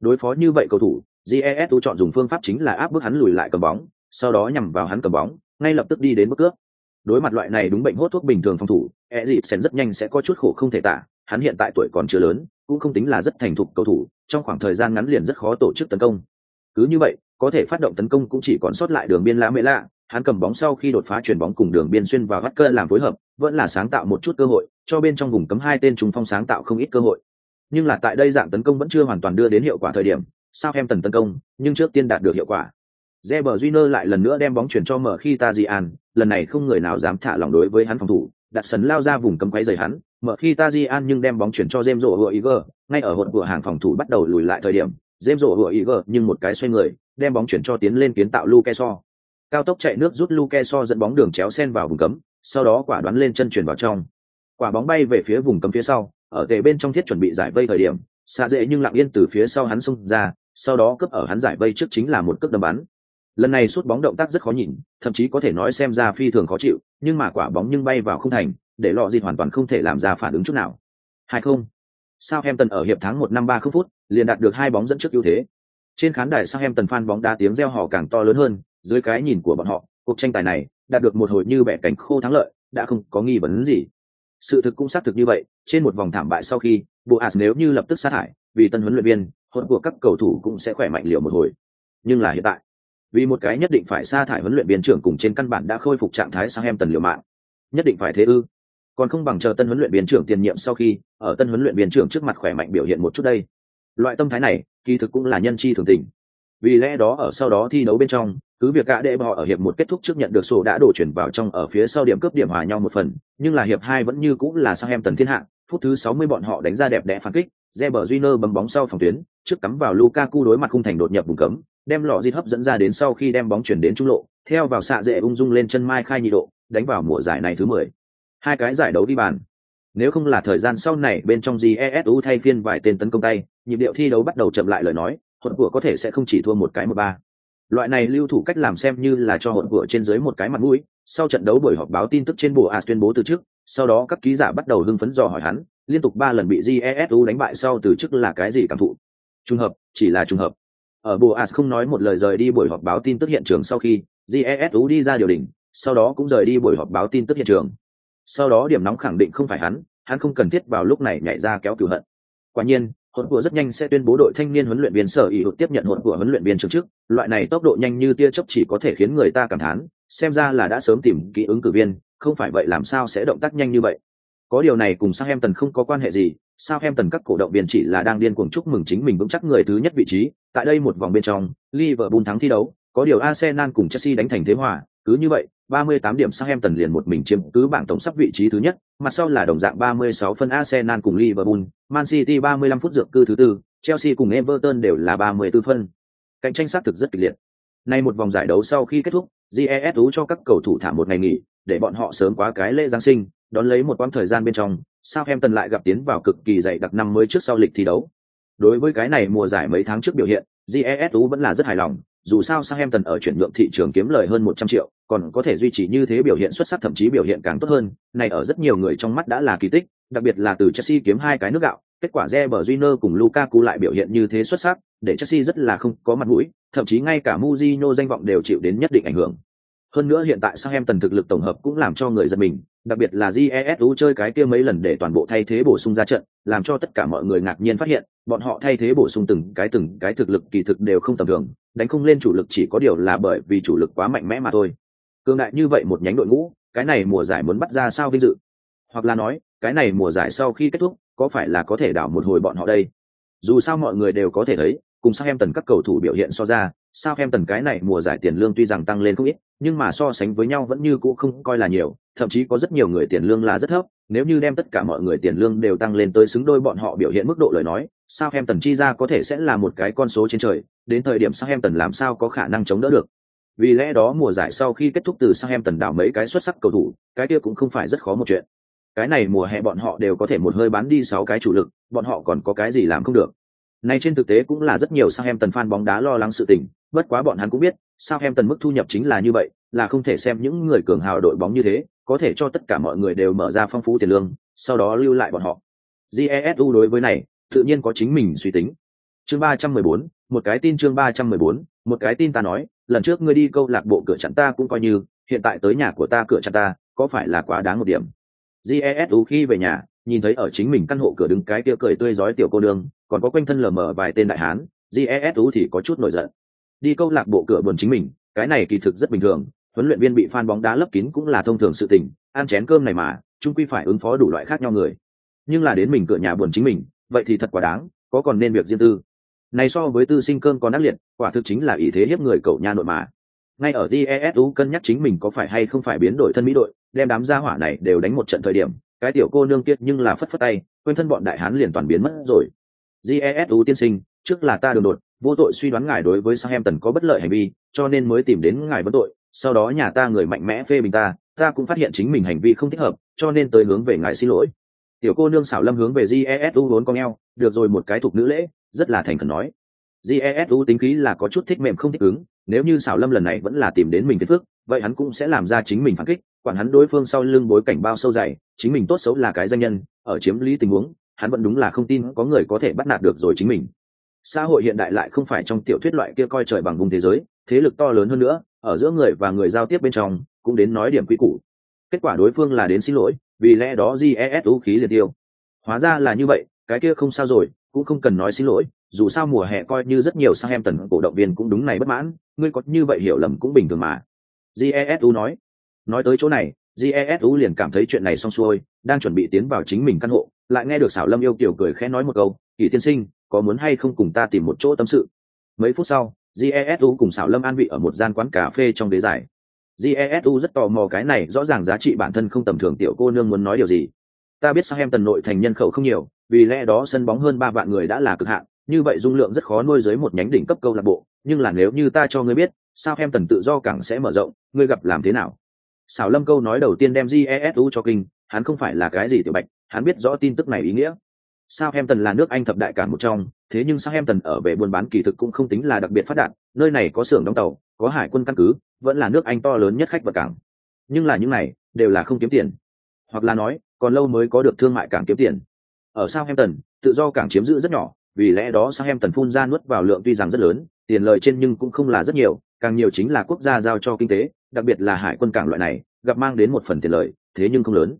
Đối phó như vậy cầu thủ, Jesu chọn dùng phương pháp chính là áp bức hắn lùi lại cầm bóng, sau đó nhằm vào hắn cầm bóng, ngay lập tức đi đến bước cướp. Đối mặt loại này đúng bệnh hốt thuốc bình thường phòng thủ, Eriksen rất nhanh sẽ có chút khổ không thể tả, hắn hiện tại tuổi còn chưa lớn, cũng không tính là rất thành thục cầu thủ, trong khoảng thời gian ngắn liền rất khó tổ chức tấn công. Cứ như vậy, có thể phát động tấn công cũng chỉ còn sót lại đường biên lá mẹ lạ, hắn cầm bóng sau khi đột phá chuyển bóng cùng đường biên xuyên vào gắt cơ làm phối hợp, vẫn là sáng tạo một chút cơ hội, cho bên trong vùng cấm hai tên trung phong sáng tạo không ít cơ hội. Nhưng là tại đây dạng tấn công vẫn chưa hoàn toàn đưa đến hiệu quả thời điểm, sao em tần tấn công, nhưng trước tiên đạt được hiệu quả. Reber Júnior lại lần nữa đem bóng chuyển cho mở khi Tajian, lần này không người nào dám thả lòng đối với hắn phòng thủ, đặt sấn lao ra vùng cấm quấy rầy hắn, mở khi Tajian nhưng đem bóng chuyển cho James Rowe Iger, ngay ở hụt của hàng phòng thủ bắt đầu lùi lại thời điểm, James Rowe Iger nhưng một cái xoay người, đem bóng chuyển cho tiến lên kiến tạo Luke So. Cao tốc chạy nước rút Luke So dẫn bóng đường chéo sen vào vùng cấm, sau đó quả đoán lên chân chuyển vào trong. Quả bóng bay về phía vùng cấm phía sau, ở tề bên trong thiết chuẩn bị giải vây thời điểm, xa dễ nhưng lặng yên từ phía sau hắn xung ra, sau đó cướp ở hắn giải vây trước chính là một cước đâm bắn. Lần này sút bóng động tác rất khó nhìn, thậm chí có thể nói xem ra phi thường khó chịu, nhưng mà quả bóng nhưng bay vào không thành, để lọ dịt hoàn toàn không thể làm ra phản ứng chút nào. Hay không? sao em tần ở hiệp tháng một năm ba phút, liền đạt được hai bóng dẫn trước ưu thế. Trên khán đài sao em tần fan bóng đá tiếng reo hò càng to lớn hơn, dưới cái nhìn của bọn họ, cuộc tranh tài này đạt được một hồi như bẻ cảnh khô thắng lợi, đã không có nghi vấn gì. Sự thực cũng xác thực như vậy, trên một vòng thảm bại sau khi, Boas nếu như lập tức sát hại, vì tân huấn luyện viên, hỗn của các cầu thủ cũng sẽ khỏe mạnh liệu một hồi. Nhưng là hiện tại, vì một cái nhất định phải sa thải huấn luyện viên trưởng cùng trên căn bản đã khôi phục trạng thái sang em tần liều mạng. Nhất định phải thế ư? Còn không bằng chờ tân huấn luyện viên trưởng tiền nhiệm sau khi, ở tân huấn luyện viên trưởng trước mặt khỏe mạnh biểu hiện một chút đây. Loại tâm thái này, kỳ thực cũng là nhân chi thường tình. Vì lẽ đó ở sau đó thi đấu bên trong, cứ việc gã đệ họ ở hiệp một kết thúc trước nhận được sổ đã đổ chuyển vào trong ở phía sau điểm cướp điểm hòa nhau một phần, nhưng là hiệp hai vẫn như cũng là sang em tần thiên hạ phút thứ 60 bọn họ đánh ra đẹp đẽ phản kích Reber Júnior bấm bóng sau phòng tuyến, trước cắm vào Lukaku đối mặt khung thành đột nhập vùng cấm đem lọ dịt hấp dẫn ra đến sau khi đem bóng chuyển đến trung lộ, theo vào xạ dễ ung dung lên chân mai khai nhị độ, đánh vào mùa giải này thứ mười. Hai cái giải đấu đi bàn. Nếu không là thời gian sau này bên trong GESU thay phiên vài tên tấn công tay, nhịp điệu thi đấu bắt đầu chậm lại lời nói hỗn của có thể sẽ không chỉ thua một cái một ba. Loại này lưu thủ cách làm xem như là cho hỗn của trên dưới một cái mặt mũi, sau trận đấu buổi họp báo tin tức trên bộ as tuyên bố từ trước sau đó các ký giả bắt đầu hưng phấn dò hỏi hắn, liên tục ba lần bị GESU đánh bại sau từ chức là cái gì cảm thụ? Trùng hợp, chỉ là trùng hợp ở Boas không nói một lời rời đi buổi họp báo tin tức hiện trường sau khi jesu đi ra điều đình sau đó cũng rời đi buổi họp báo tin tức hiện trường. Sau đó điểm nóng khẳng định không phải hắn hắn không cần thiết vào lúc này nhảy ra kéo cửu hận. Quả nhiên huấn của rất nhanh sẽ tuyên bố đội thanh niên huấn luyện viên sở ý hụt tiếp nhận huấn của huấn luyện viên trưởng chức loại này tốc độ nhanh như tia chớp chỉ có thể khiến người ta cảm thán xem ra là đã sớm tìm kỹ ứng cử viên không phải vậy làm sao sẽ động tác nhanh như vậy. Có điều này cùng Sang Em Tần không có quan hệ gì, Southampton các cổ động viên chỉ là đang điên cuồng chúc mừng chính mình vững chắc người thứ nhất vị trí, tại đây một vòng bên trong, Liverpool thắng thi đấu, có điều Arsenal cùng Chelsea đánh thành thế hòa, cứ như vậy, 38 điểm Southampton liền một mình chiếm cứ bảng tổng sắp vị trí thứ nhất, mặt sau là đồng dạng 36 phân Arsenal cùng Liverpool, Man City 35 phút dược cư thứ tư, Chelsea cùng Everton đều là 34 phân. Cạnh tranh sát thực rất kịch liệt. Nay một vòng giải đấu sau khi kết thúc, GES cho các cầu thủ thả một ngày nghỉ, để bọn họ sớm quá cái lễ Giáng sinh, đón lấy một quãng thời gian bên trong, Southampton lại gặp tiến vào cực kỳ dày đặc năm mới trước sau lịch thi đấu. Đối với cái này mùa giải mấy tháng trước biểu hiện, jesu vẫn là rất hài lòng dù sao Southampton ở chuyển nhượng thị trường kiếm lời hơn 100 triệu, còn có thể duy trì như thế biểu hiện xuất sắc thậm chí biểu hiện càng tốt hơn, này ở rất nhiều người trong mắt đã là kỳ tích, đặc biệt là từ Chelsea kiếm hai cái nước gạo, kết quả Reber cùng Lukaku lại biểu hiện như thế xuất sắc, để Chelsea rất là không có mặt mũi, thậm chí ngay cả Mourinho danh vọng đều chịu đến nhất định ảnh hưởng. Hơn nữa hiện tại Southampton thực lực tổng hợp cũng làm cho người giật mình, đặc biệt là jesu chơi cái kia mấy lần để toàn bộ thay thế bổ sung ra trận, làm cho tất cả mọi người ngạc nhiên phát hiện, bọn họ thay thế bổ sung từng cái từng cái thực lực kỳ thực đều không tầm thường, đánh không lên chủ lực chỉ có điều là bởi vì chủ lực quá mạnh mẽ mà thôi. Cương đại như vậy một nhánh đội ngũ, cái này mùa giải muốn bắt ra sao vinh dự? Hoặc là nói, cái này mùa giải sau khi kết thúc, có phải là có thể đảo một hồi bọn họ đây? Dù sao mọi người đều có thể thấy, cùng sao em tần các cầu thủ biểu hiện so ra sao em tần cái này mùa giải tiền lương tuy rằng tăng lên không ít nhưng mà so sánh với nhau vẫn như cũ không coi là nhiều thậm chí có rất nhiều người tiền lương là rất thấp nếu như đem tất cả mọi người tiền lương đều tăng lên tới xứng đôi bọn họ biểu hiện mức độ lời nói sao em tần chi ra có thể sẽ là một cái con số trên trời đến thời điểm sao em tần làm sao có khả năng chống đỡ được. Vì lẽ đó mùa giải sau khi kết thúc từ sao em tần đảo mấy cái xuất sắc cầu thủ cái kia cũng không phải rất khó một chuyện. Cái này mùa hè bọn họ đều có thể một hơi bán đi sáu cái chủ lực bọn họ còn có cái gì làm không được. Nay trên thực tế cũng là rất nhiều Southampton fan bóng đá lo lắng sự tình, bất quá bọn hắn cũng biết, Southampton mức thu nhập chính là như vậy, là không thể xem những người cường hào đội bóng như thế, có thể cho tất cả mọi người đều mở ra phong phú tiền lương, sau đó lưu lại bọn họ. Jesu đối với này, tự nhiên có chính mình suy tính. Chương 314, một cái tin chương 314, một cái tin ta nói, lần trước ngươi đi câu lạc bộ cửa chặn ta cũng coi như, hiện tại tới nhà của ta cửa chặn ta, có phải là quá đáng một điểm. Jesu khi về nhà, nhìn thấy ở chính mình căn hộ cửa đứng cái kia cười tươi rói tiểu cô nương, còn có quanh thân lờ mờ vài tên đại hán, Jesu thì có chút nổi giận. Đi câu lạc bộ cửa buồn chính mình, cái này kỳ thực rất bình thường, huấn luyện viên bị fan bóng đá lấp kín cũng là thông thường sự tình, ăn chén cơm này mà, trung quy phải ứng phó đủ loại khác nhau người. Nhưng là đến mình cửa nhà buồn chính mình, vậy thì thật quá đáng, có còn nên việc riêng tư. Này so với tư sinh cơm còn ác liệt, quả thực chính là ý thế hiếp người cậu nha nội mà. Ngay ở Jesu cân nhắc chính mình có phải hay không phải biến đổi thân mỹ đội, đem đám gia hỏa này đều đánh một trận thời điểm, cái tiểu cô nương kiệt nhưng là phất phất tay, quên thân bọn đại hán liền toàn biến mất rồi. Jesu tiên sinh, trước là ta đường đột, vô tội suy đoán ngài đối với Southampton có bất lợi hành vi, cho nên mới tìm đến ngài vấn tội, sau đó nhà ta người mạnh mẽ phê bình ta, ta cũng phát hiện chính mình hành vi không thích hợp, cho nên tới hướng về ngài xin lỗi. Tiểu cô nương xảo lâm hướng về Jesu vốn con eo, được rồi một cái thuộc nữ lễ, rất là thành khẩn nói. Jesu tính khí là có chút thích mềm không thích ứng, nếu như xảo lâm lần này vẫn là tìm đến mình phiền phức, vậy hắn cũng sẽ làm ra chính mình phản kích, quản hắn đối phương sau lưng bối cảnh bao sâu dày, chính mình tốt xấu là cái danh nhân, ở chiếm lý tình huống, hắn vẫn đúng là không tin có người có thể bắt nạt được rồi chính mình xã hội hiện đại lại không phải trong tiểu thuyết loại kia coi trời bằng vùng thế giới, thế lực to lớn hơn nữa, ở giữa người và người giao tiếp bên trong, cũng đến nói điểm quy củ. Kết quả đối phương là đến xin lỗi, vì lẽ đó jesu khí liệt tiêu. Hóa ra là như vậy, cái kia không sao rồi, cũng không cần nói xin lỗi, dù sao mùa hè coi như rất nhiều sang em tần cổ động viên cũng đúng này bất mãn, ngươi có như vậy hiểu lầm cũng bình thường mà. Jesu nói. Nói tới chỗ này jesu liền cảm thấy chuyện này xong xuôi, đang chuẩn bị tiến vào chính mình căn hộ, lại nghe được xảo lâm yêu kiều cười khẽ nói một câu, kỳ tiên sinh có muốn hay không cùng ta tìm một chỗ tâm sự? Mấy phút sau jesu cùng xảo lâm an vị ở một gian quán cà phê trong đế giải. Jesu rất tò mò cái này, rõ ràng giá trị bản thân không tầm thường tiểu cô nương muốn nói điều gì. Ta biết sao em tần nội thành nhân khẩu không nhiều, vì lẽ đó sân bóng hơn ba vạn người đã là cực hạn, như vậy dung lượng rất khó nuôi dưới một nhánh đỉnh cấp câu lạc bộ. Nhưng là nếu như ta cho ngươi biết sao em tần tự do cảng sẽ mở rộng, ngươi gặp làm thế nào? Xảo lâm câu nói đầu tiên đem jesu cho kinh, hắn không phải là cái gì tiểu bạch, hắn biết rõ tin tức này ý nghĩa. Southampton là nước Anh thập đại cảng một trong, thế nhưng Southampton ở về buôn bán kỳ thực cũng không tính là đặc biệt phát đạt, nơi này có xưởng đóng tàu, có hải quân căn cứ, vẫn là nước Anh to lớn nhất khách vận cảng. Nhưng là những này đều là không kiếm tiền, hoặc là nói, còn lâu mới có được thương mại cảng kiếm tiền. Ở Southampton, tự do cảng chiếm giữ rất nhỏ, vì lẽ đó Southampton phun ra nuốt vào lượng tuy rằng rất lớn, tiền lợi trên nhưng cũng không là rất nhiều, càng nhiều chính là quốc gia giao cho kinh tế, đặc biệt là hải quân cảng loại này, gặp mang đến một phần tiền lợi, thế nhưng không lớn.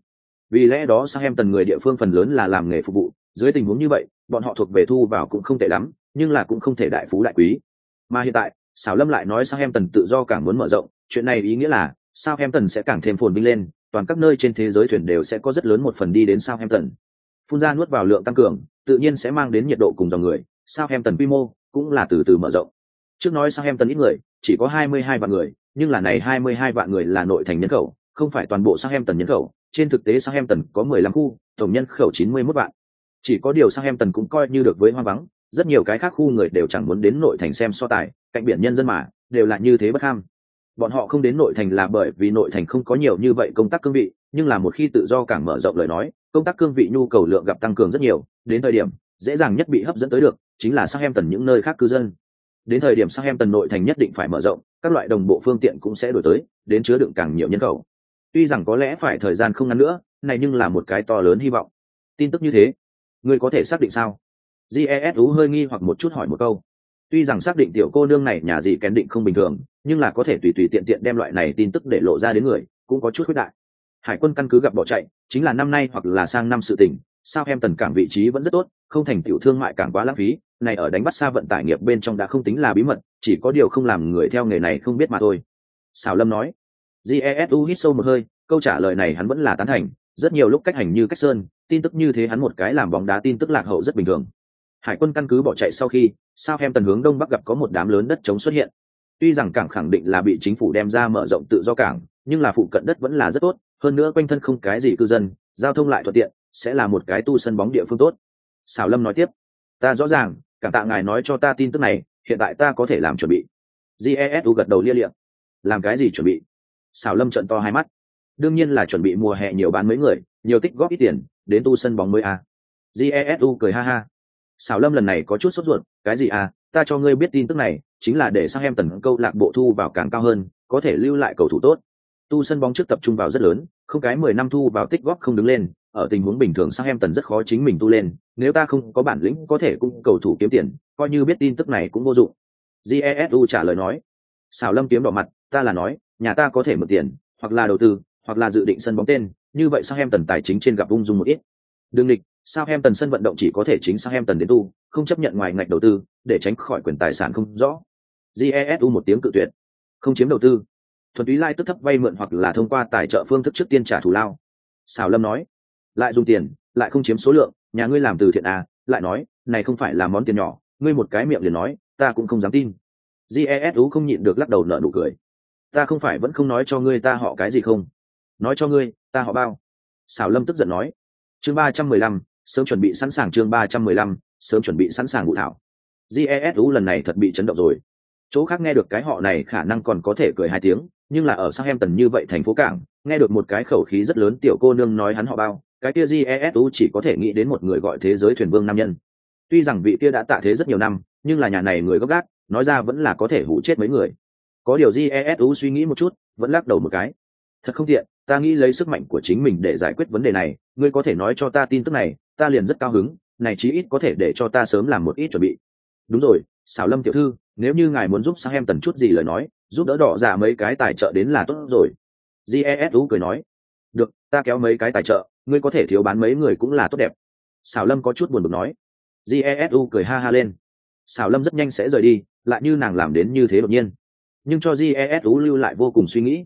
Vì lẽ đó Southampton người địa phương phần lớn là làm nghề phục vụ, dưới tình huống như vậy, bọn họ thuộc về thu vào cũng không tệ lắm, nhưng là cũng không thể đại phú đại quý. Mà hiện tại xảo lâm lại nói sao em tần tự do càng muốn mở rộng, chuyện này ý nghĩa là sao em tần sẽ càng thêm phồn vinh lên, toàn các nơi trên thế giới thuyền đều sẽ có rất lớn một phần đi đến sao em tần phun ra nuốt vào lượng tăng cường, tự nhiên sẽ mang đến nhiệt độ cùng dòng người sao em tần quy mô cũng là từ từ mở rộng. Trước nói sao em tần ít người, chỉ có hai mươi hai vạn người, nhưng là này hai mươi hai vạn người là nội thành nhân khẩu, không phải toàn bộ sao em tần nhân khẩu. Trên thực tế sao em tần có mười lăm khu, tổng nhân khẩu chín mươi 91 vạn chỉ có điều sang em tần cũng coi như được với hoang vắng rất nhiều cái khác khu người đều chẳng muốn đến nội thành xem so tài cạnh biển nhân dân mà đều là như thế bất ham bọn họ không đến nội thành là bởi vì nội thành không có nhiều như vậy công tác cương vị nhưng là một khi tự do càng mở rộng lời nói công tác cương vị nhu cầu lượng gặp tăng cường rất nhiều đến thời điểm dễ dàng nhất bị hấp dẫn tới được chính là sang em tần những nơi khác cư dân Đến thời điểm sang em tần nội thành nhất định phải mở rộng, các loại đồng bộ phương tiện cũng sẽ đổi tới, đến chứa đựng càng nhiều nhân khẩu. Tuy rằng có lẽ phải thời gian không ngắn nữa, này nhưng là một cái to lớn hy vọng. Tin tức như thế, ngươi có thể xác định sao? Jesu hơi nghi hoặc một chút hỏi một câu. Tuy rằng xác định tiểu cô nương này nhà gì kén định không bình thường, nhưng là có thể tùy tùy tiện tiện đem loại này tin tức để lộ ra đến người, cũng có chút khuyết đại. Hải quân căn cứ gặp bỏ chạy, chính là năm nay hoặc là sang năm sự tình, sao em tần cảng vị trí vẫn rất tốt, không thành tiểu thương mại càng quá lãng phí, này ở đánh bắt xa vận tải nghiệp bên trong đã không tính là bí mật, chỉ có điều không làm người theo nghề này không biết mà thôi. Sào Lâm nói. Jesu hít sâu một hơi, câu trả lời này hắn vẫn là tán thành, rất nhiều lúc cách hành như cách sơn, tin tức như thế hắn một cái làm bóng đá tin tức lạc hậu rất bình thường. Hải quân căn cứ bỏ chạy sau khi, sao em tần hướng đông bắc gặp có một đám lớn đất chống xuất hiện. Tuy rằng cảng khẳng định là bị chính phủ đem ra mở rộng tự do cảng, nhưng là phụ cận đất vẫn là rất tốt, hơn nữa quanh thân không cái gì cư dân, giao thông lại thuận tiện, sẽ là một cái tu sân bóng địa phương tốt. xảo Lâm nói tiếp, ta rõ ràng, cảng tạ ngài nói cho ta tin tức này, hiện tại ta có thể làm chuẩn bị. Jesu gật đầu lia lịa. Làm cái gì chuẩn bị? xảo Lâm trợn to hai mắt. Đương nhiên là chuẩn bị mùa hè nhiều bán mấy người, nhiều tích góp ít tiền, đến tu sân bóng mới à. Jesu cười ha ha. Sào Lâm lần này có chút sốt ruột, cái gì à, ta cho ngươi biết tin tức này, chính là để sang em tần câu lạc bộ thu vào càng cao hơn, có thể lưu lại cầu thủ tốt. Tu sân bóng trước tập trung vào rất lớn, không cái mười năm thu vào tích góp không đứng lên, ở tình huống bình thường sang em tần rất khó chính mình tu lên, nếu ta không có bản lĩnh có thể cũng cầu thủ kiếm tiền, coi như biết tin tức này cũng vô dụng. Jesu trả lời nói. Sào Lâm kiếm đỏ mặt, ta là nói, nhà ta có thể mượn tiền, hoặc là đầu tư, hoặc là dự định sân bóng tên, như vậy sang em tần tài chính trên gặp ung dung một ít. Đương địch, sao em tần sân vận động chỉ có thể chính sang em tần đến tu, không chấp nhận ngoài ngạch đầu tư, để tránh khỏi quyền tài sản không rõ. GESU một tiếng cự tuyệt, không chiếm đầu tư, thuần túy lai tức thấp vay mượn hoặc là thông qua tài trợ phương thức trước tiên trả thù lao. xào Lâm nói, lại dùng tiền, lại không chiếm số lượng, nhà ngươi làm từ thiện à? Lại nói, này không phải là món tiền nhỏ, ngươi một cái miệng liền nói, ta cũng không dám tin. GESU không nhịn được lắc đầu nở nụ cười. Ta không phải vẫn không nói cho ngươi ta họ cái gì không? Nói cho ngươi, ta họ bao. xảo Lâm tức giận nói. Chương ba trăm mười lăm, sớm chuẩn bị sẵn sàng chương ba trăm mười lăm, sớm chuẩn bị sẵn sàng ngụ thảo. Jesu lần này thật bị chấn động rồi. Chỗ khác nghe được cái họ này khả năng còn có thể cười hai tiếng, nhưng là ở Southampton như vậy thành phố cảng, nghe được một cái khẩu khí rất lớn tiểu cô nương nói hắn họ bao, cái kia Jesu chỉ có thể nghĩ đến một người gọi thế giới thuyền vương nam nhân. Tuy rằng vị kia đã tạ thế rất nhiều năm, nhưng là nhà này người gốc gác, nói ra vẫn là có thể hủ chết mấy người. Có điều Jesu suy nghĩ một chút, vẫn lắc đầu một cái. Thật không tiện, ta nghĩ lấy sức mạnh của chính mình để giải quyết vấn đề này, ngươi có thể nói cho ta tin tức này, ta liền rất cao hứng, này chí ít có thể để cho ta sớm làm một ít chuẩn bị. Đúng rồi, xảo lâm tiểu thư, nếu như ngài muốn giúp sang em tần chút gì lời nói, giúp đỡ đỏ giả mấy cái tài trợ đến là tốt rồi. Jesu cười nói, được, ta kéo mấy cái tài trợ, ngươi có thể thiếu bán mấy người cũng là tốt đẹp. Xảo lâm có chút buồn bực nói. Jesu cười ha ha lên. Xảo lâm rất nhanh sẽ rời đi, lại như nàng làm đến như thế đột nhiên. Nhưng cho Jesu lưu lại vô cùng suy nghĩ.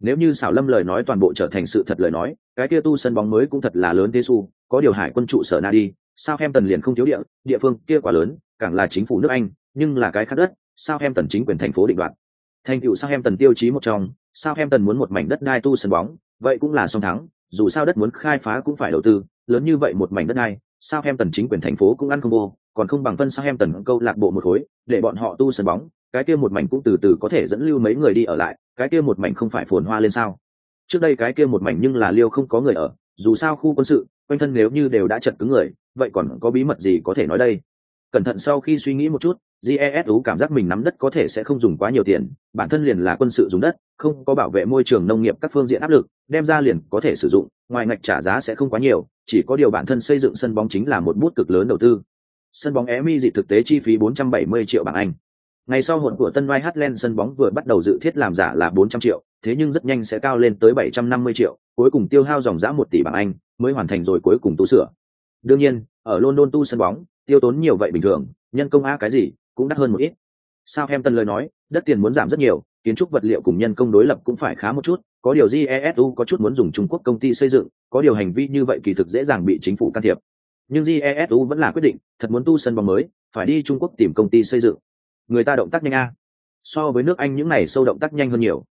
Nếu như xảo lâm lời nói toàn bộ trở thành sự thật lời nói, cái kia tu sân bóng mới cũng thật là lớn thế su, có điều hải quân trụ sở na đi, sao em tần liền không thiếu địa, địa phương kia quá lớn, càng là chính phủ nước Anh, nhưng là cái khác đất, sao em tần chính quyền thành phố định đoạt. Thành tựu sao em tần tiêu chí một trong, sao em tần muốn một mảnh đất đai tu sân bóng, vậy cũng là song thắng, dù sao đất muốn khai phá cũng phải đầu tư, lớn như vậy một mảnh đất đai, sao em tần chính quyền thành phố cũng ăn không vô, còn không bằng phân sang em tần câu lạc bộ một khối, để bọn họ tu sân bóng, cái kia một mảnh cũng từ từ có thể dẫn lưu mấy người đi ở lại, cái kia một mảnh không phải phồn hoa lên sao? Trước đây cái kia một mảnh nhưng là liêu không có người ở, dù sao khu quân sự, quanh thân nếu như đều đã chật cứng người, vậy còn có bí mật gì có thể nói đây? Cẩn thận sau khi suy nghĩ một chút, jesu cảm giác mình nắm đất có thể sẽ không dùng quá nhiều tiền bản thân liền là quân sự dùng đất không có bảo vệ môi trường nông nghiệp các phương diện áp lực đem ra liền có thể sử dụng ngoài ngạch trả giá sẽ không quá nhiều chỉ có điều bản thân xây dựng sân bóng chính là một bút cực lớn đầu tư sân bóng emi dị thực tế chi phí 470 triệu bảng anh. Ngày sau hồn của tân white Hatland sân bóng vừa bắt đầu dự thiết làm giả là 400 triệu, thế nhưng rất nhanh sẽ cao lên tới 750 triệu, cuối cùng tiêu hao dòng giá một tỷ bảng anh, mới hoàn thành rồi cuối cùng tu sửa. Đương nhiên, ở london tu sân bóng, tiêu tốn nhiều vậy bình thường, nhân công a cái gì, cũng đắt hơn một ít. Sao em tân lời nói, đất tiền muốn giảm rất nhiều, kiến trúc vật liệu cùng nhân công đối lập cũng phải khá một chút, có điều GESU có chút muốn dùng trung quốc công ty xây dựng, có điều hành vi như vậy kỳ thực dễ dàng bị chính phủ can thiệp nhưng jesu vẫn là quyết định, thật muốn tu sân bóng mới, phải đi trung quốc tìm công ty xây dựng. Người ta động tác nhanh a. So với nước anh những này sâu động tác nhanh hơn nhiều.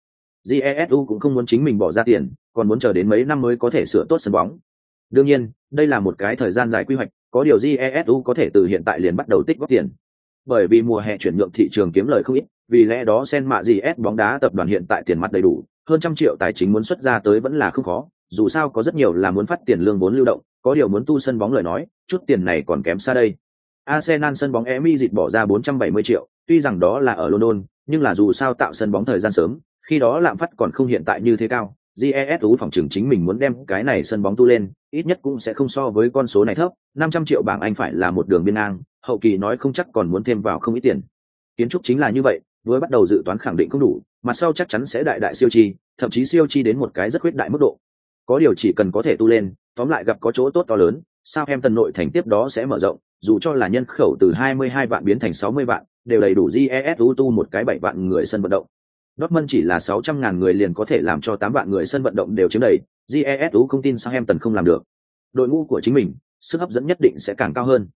Jesu cũng không muốn chính mình bỏ ra tiền, còn muốn chờ đến mấy năm mới có thể sửa tốt sân bóng. Đương nhiên, đây là một cái thời gian dài quy hoạch, có điều jesu có thể từ hiện tại liền bắt đầu tích góp tiền. Bởi vì mùa hè chuyển nhượng thị trường kiếm lời không ít, vì lẽ đó sen mạ gì bóng đá tập đoàn hiện tại tiền mặt đầy đủ, hơn trăm triệu tài chính muốn xuất ra tới vẫn là không khó dù sao có rất nhiều là muốn phát tiền lương vốn lưu động có điều muốn tu sân bóng lời nói chút tiền này còn kém xa đây arsenal sân bóng emi dịch bỏ ra 470 triệu tuy rằng đó là ở London, nhưng là dù sao tạo sân bóng thời gian sớm, khi đó lạm phát còn không hiện tại như thế cao, GESU phòng trường chính mình muốn đem cái này sân bóng tu lên, ít nhất cũng sẽ không so với con số này thấp, 500 triệu bảng Anh phải là một đường biên ngang, hậu kỳ nói không chắc còn muốn thêm vào không ít tiền. Kiến trúc chính là như vậy, với bắt đầu dự toán khẳng định không đủ, mà sau chắc chắn sẽ đại đại siêu chi, thậm chí siêu chi đến một cái rất khuyết đại mức độ. Có điều chỉ cần có thể tu lên, tóm lại gặp có chỗ tốt to lớn, sao em tần nội thành tiếp đó sẽ mở rộng, dù cho là nhân khẩu từ 22 vạn biến thành 60 vạn, đều đầy đủ JESU tu một cái bảy vạn người sân vận động. Dortmund chỉ là 600 ngàn người liền có thể làm cho 8 vạn người sân vận động đều chiếm đầy, JESU không tin sao em tần không làm được. Đội ngũ của chính mình, sức hấp dẫn nhất định sẽ càng cao hơn.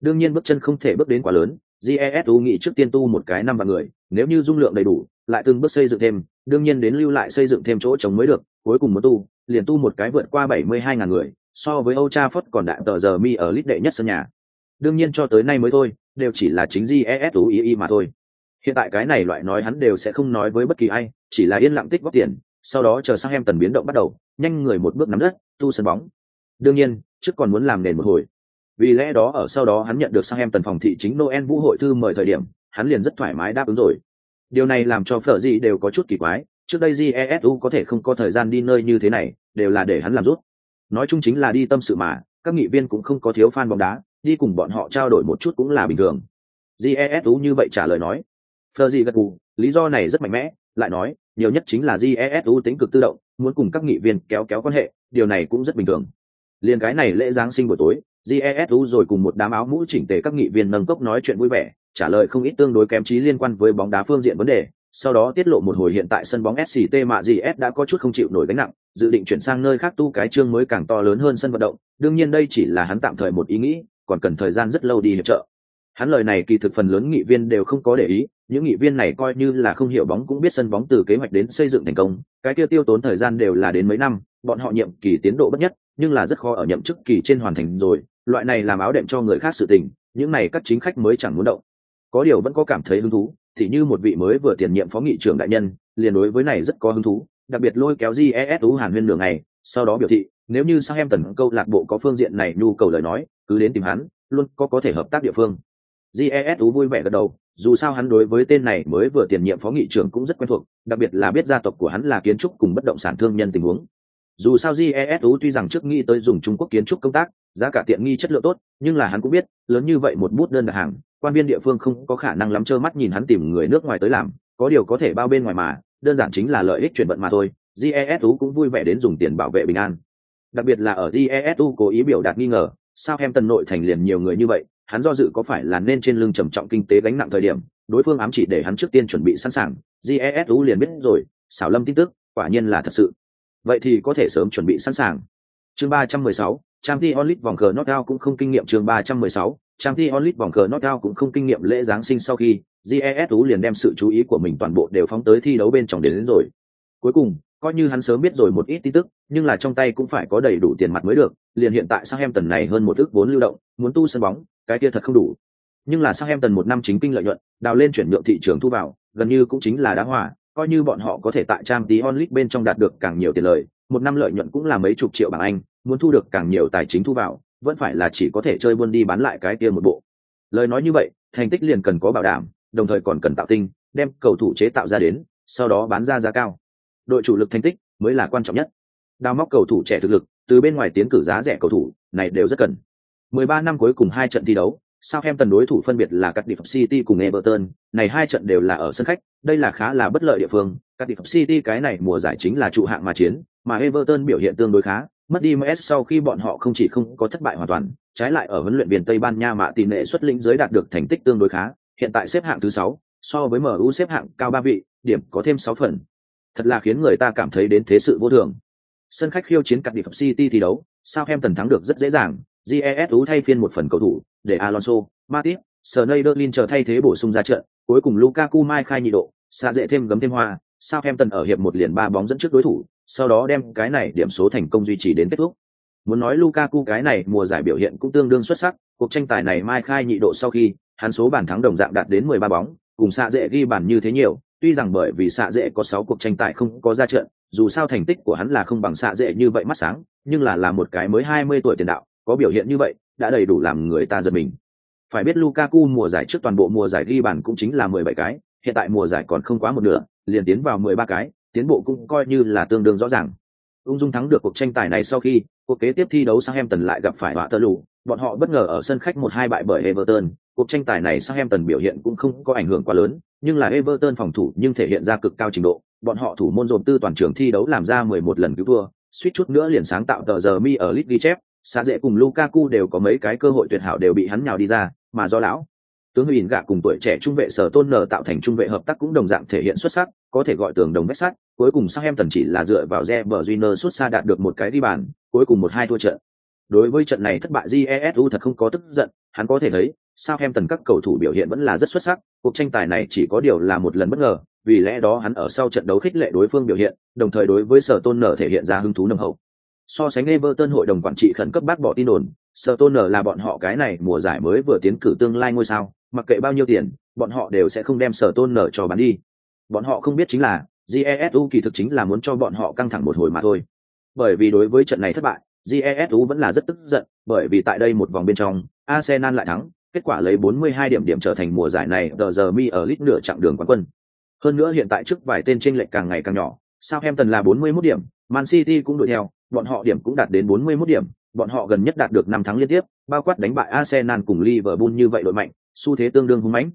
Đương nhiên bước chân không thể bước đến quá lớn, JESU nghĩ trước tiên tu một cái năm vạn người, nếu như dung lượng đầy đủ, lại từng bước xây dựng thêm, đương nhiên đến lưu lại xây dựng thêm chỗ trống mới được, cuối cùng muốn tu, liền tu một cái vượt qua 72 ngàn người, so với Old Trafford còn đại tờ giờ mi ở lít đệ nhất sân nhà. Đương nhiên cho tới nay mới thôi, đều chỉ là chính GESU ý mà thôi. Hiện tại cái này loại nói hắn đều sẽ không nói với bất kỳ ai, chỉ là yên lặng tích góp tiền, sau đó chờ sang em tần biến động bắt đầu, nhanh người một bước nắm đất, tu sân bóng. Đương nhiên, trước còn muốn làm nền một hồi. Vì lẽ đó ở sau đó hắn nhận được sang em tần phòng thị chính Noel vũ hội thư mời thời điểm, hắn liền rất thoải mái đáp ứng rồi. Điều này làm cho phở gì đều có chút kỳ quái, trước đây GESU có thể không có thời gian đi nơi như thế này, đều là để hắn làm rút. Nói chung chính là đi tâm sự mà, các nghị viên cũng không có thiếu fan bóng đá, đi cùng bọn họ trao đổi một chút cũng là bình thường. GESU như vậy trả lời nói. Phở gì gật gù, lý do này rất mạnh mẽ, lại nói, nhiều nhất chính là GESU tính cực tự động, muốn cùng các nghị viên kéo kéo quan hệ, điều này cũng rất bình thường. Liên cái này lễ giáng sinh buổi tối, GESU rồi cùng một đám áo mũ chỉnh tề các nghị viên nâng cốc nói chuyện vui vẻ, trả lời không ít tương đối kém trí liên quan với bóng đá phương diện vấn đề, sau đó tiết lộ một hồi hiện tại sân bóng SCT mạ gì S đã có chút không chịu nổi gánh nặng, dự định chuyển sang nơi khác tu cái chương mới càng to lớn hơn sân vận động, đương nhiên đây chỉ là hắn tạm thời một ý nghĩ, còn cần thời gian rất lâu đi hiệp trợ. Hắn lời này kỳ thực phần lớn nghị viên đều không có để ý, những nghị viên này coi như là không hiểu bóng cũng biết sân bóng từ kế hoạch đến xây dựng thành công, cái kia tiêu tốn thời gian đều là đến mấy năm, bọn họ nhiệm kỳ tiến độ bất nhất, nhưng là rất khó ở nhậm chức kỳ trên hoàn thành rồi, loại này làm áo đệm cho người khác sự tình, những này các chính khách mới chẳng muốn động. Có điều vẫn có cảm thấy hứng thú, thì như một vị mới vừa tiền nhiệm phó nghị trưởng đại nhân, liền đối với này rất có hứng thú, đặc biệt lôi kéo JESU Hàn Nguyên đường này, sau đó biểu thị, nếu như sang em tần câu lạc bộ có phương diện này nhu cầu lời nói, cứ đến tìm hắn, luôn có có thể hợp tác địa phương. JESU vui vẻ gật đầu, dù sao hắn đối với tên này mới vừa tiền nhiệm phó nghị trưởng cũng rất quen thuộc, đặc biệt là biết gia tộc của hắn là kiến trúc cùng bất động sản thương nhân tình huống. Dù sao JESU tuy rằng trước nghĩ tới dùng Trung Quốc kiến trúc công tác, giá cả tiện nghi chất lượng tốt, nhưng là hắn cũng biết, lớn như vậy một bút đơn đặt hàng, quan viên địa phương không có khả năng lắm trơ mắt nhìn hắn tìm người nước ngoài tới làm, có điều có thể bao bên ngoài mà, đơn giản chính là lợi ích chuyển vận mà thôi. Jesu cũng vui vẻ đến dùng tiền bảo vệ bình an. Đặc biệt là ở Jesu cố ý biểu đạt nghi ngờ, sao em tần nội thành liền nhiều người như vậy, hắn do dự có phải là nên trên lưng trầm trọng kinh tế gánh nặng thời điểm, đối phương ám chỉ để hắn trước tiên chuẩn bị sẵn sàng, Jesu liền biết rồi, xảo lâm tin tức, quả nhiên là thật sự. Vậy thì có thể sớm chuẩn bị sẵn sàng. Chương 316, Champions onlit vòng cờ knockout cũng không kinh nghiệm chương trang thi onlit vòng cờ knockout cũng không kinh nghiệm lễ giáng sinh sau khi, GESU liền đem sự chú ý của mình toàn bộ đều phóng tới thi đấu bên trong đến, đến rồi. Cuối cùng, coi như hắn sớm biết rồi một ít tin tức, nhưng là trong tay cũng phải có đầy đủ tiền mặt mới được, liền hiện tại sao em tần này hơn một ước vốn lưu động, muốn tu sân bóng, cái kia thật không đủ. Nhưng là sao em tần một năm chính kinh lợi nhuận, đào lên chuyển nhượng thị trường thu vào, gần như cũng chính là đá hòa, coi như bọn họ có thể tại trang tí onlit bên trong đạt được càng nhiều tiền lợi, một năm lợi nhuận cũng là mấy chục triệu bảng Anh, muốn thu được càng nhiều tài chính thu vào, vẫn phải là chỉ có thể chơi buôn đi bán lại cái kia một bộ. Lời nói như vậy, thành tích liền cần có bảo đảm, đồng thời còn cần tạo tinh, đem cầu thủ chế tạo ra đến, sau đó bán ra giá cao. Đội chủ lực thành tích mới là quan trọng nhất. Đào móc cầu thủ trẻ thực lực, từ bên ngoài tiến cử giá rẻ cầu thủ, này đều rất cần. 13 năm cuối cùng hai trận thi đấu, Southampton đối thủ phân biệt là Cardiff City cùng Everton, này hai trận đều là ở sân khách, đây là khá là bất lợi địa phương. Cardiff City cái này mùa giải chính là trụ hạng mà chiến, mà Everton biểu hiện tương đối khá, mất đi MS sau khi bọn họ không chỉ không có thất bại hoàn toàn, trái lại ở huấn luyện viên Tây Ban Nha mạ tỷ lệ xuất lĩnh dưới đạt được thành tích tương đối khá, hiện tại xếp hạng thứ sáu, so với MU xếp hạng cao ba vị, điểm có thêm sáu phần. Thật là khiến người ta cảm thấy đến thế sự vô thường. Sân khách khiêu chiến cặp Cardiff City thi đấu, Southampton thắng được rất dễ dàng, GESU thay phiên một phần cầu thủ, để Alonso, Matip, Sneijderlin chờ thay thế bổ sung ra trận, cuối cùng Lukaku mai khai nhị độ, xa dễ thêm gấm thêm hoa, Southampton ở hiệp một liền ba bóng dẫn trước đối thủ, sau đó đem cái này điểm số thành công duy trì đến kết thúc. Muốn nói Lukaku cái này mùa giải biểu hiện cũng tương đương xuất sắc, cuộc tranh tài này mai khai nhị độ sau khi, hắn số bàn thắng đồng dạng đạt đến 13 bóng, cùng xạ dễ ghi bàn như thế nhiều, tuy rằng bởi vì xạ dễ có 6 cuộc tranh tài không có ra trận, dù sao thành tích của hắn là không bằng xạ dễ như vậy mắt sáng, nhưng là là một cái mới 20 tuổi tiền đạo, có biểu hiện như vậy, đã đầy đủ làm người ta giật mình. Phải biết Lukaku mùa giải trước toàn bộ mùa giải ghi bàn cũng chính là 17 cái, hiện tại mùa giải còn không quá một nửa, liền tiến vào 13 cái, tiến bộ cũng coi như là tương đương rõ ràng. Ung dung thắng được cuộc tranh tài này sau khi, cuộc kế tiếp thi đấu Southampton lại gặp phải bọt tơ lũ, bọn họ bất ngờ ở sân khách 1-2 bại bởi Everton, cuộc tranh tài này Southampton biểu hiện cũng không có ảnh hưởng quá lớn, nhưng là Everton phòng thủ nhưng thể hiện ra cực cao trình độ, bọn họ thủ môn dồn tư toàn trường thi đấu làm ra 11 lần cứu thua, suýt chút nữa liền sáng tạo tờ giờ mi ở League ghi chép, xa dễ cùng Lukaku đều có mấy cái cơ hội tuyệt hảo đều bị hắn nhào đi ra, mà do lão tướng Huyền gạ cùng tuổi trẻ trung vệ sở tôn nở tạo thành trung vệ hợp tác cũng đồng dạng thể hiện xuất sắc, có thể gọi tường đồng vách sắt, cuối cùng Southampton chỉ là dựa vào Reber Júnior xuất xa đạt được một cái đi bàn, cuối cùng một hai thua trận. Đối với trận này thất bại Jesu thật không có tức giận, hắn có thể thấy, Southampton các cầu thủ biểu hiện vẫn là rất xuất sắc, cuộc tranh tài này chỉ có điều là một lần bất ngờ, vì lẽ đó hắn ở sau trận đấu khích lệ đối phương biểu hiện, đồng thời đối với Sở Tôn nở thể hiện ra hứng thú nồng hậu. So sánh Everton hội đồng quản trị khẩn cấp bác bỏ tin đồn, Sở Tôn nở là bọn họ cái này mùa giải mới vừa tiến cử tương lai ngôi sao, mặc kệ bao nhiêu tiền, bọn họ đều sẽ không đem Sở Tôn nở cho bán đi. Bọn họ không biết chính là, Jesu kỳ thực chính là muốn cho bọn họ căng thẳng một hồi mà thôi. Bởi vì đối với trận này thất bại, Jesu vẫn là rất tức giận, bởi vì tại đây một vòng bên trong, Arsenal lại thắng, kết quả lấy 42 điểm điểm trở thành mùa giải này tờ giờ mi ở lít nửa chặng đường quán quân. Hơn nữa hiện tại trước vài tên chênh lệch càng ngày càng nhỏ, Southampton là 41 điểm, Man City cũng đuổi theo, bọn họ điểm cũng đạt đến 41 điểm, bọn họ gần nhất đạt được 5 thắng liên tiếp, bao quát đánh bại Arsenal cùng Liverpool như vậy đội mạnh, xu thế tương đương hung mãnh.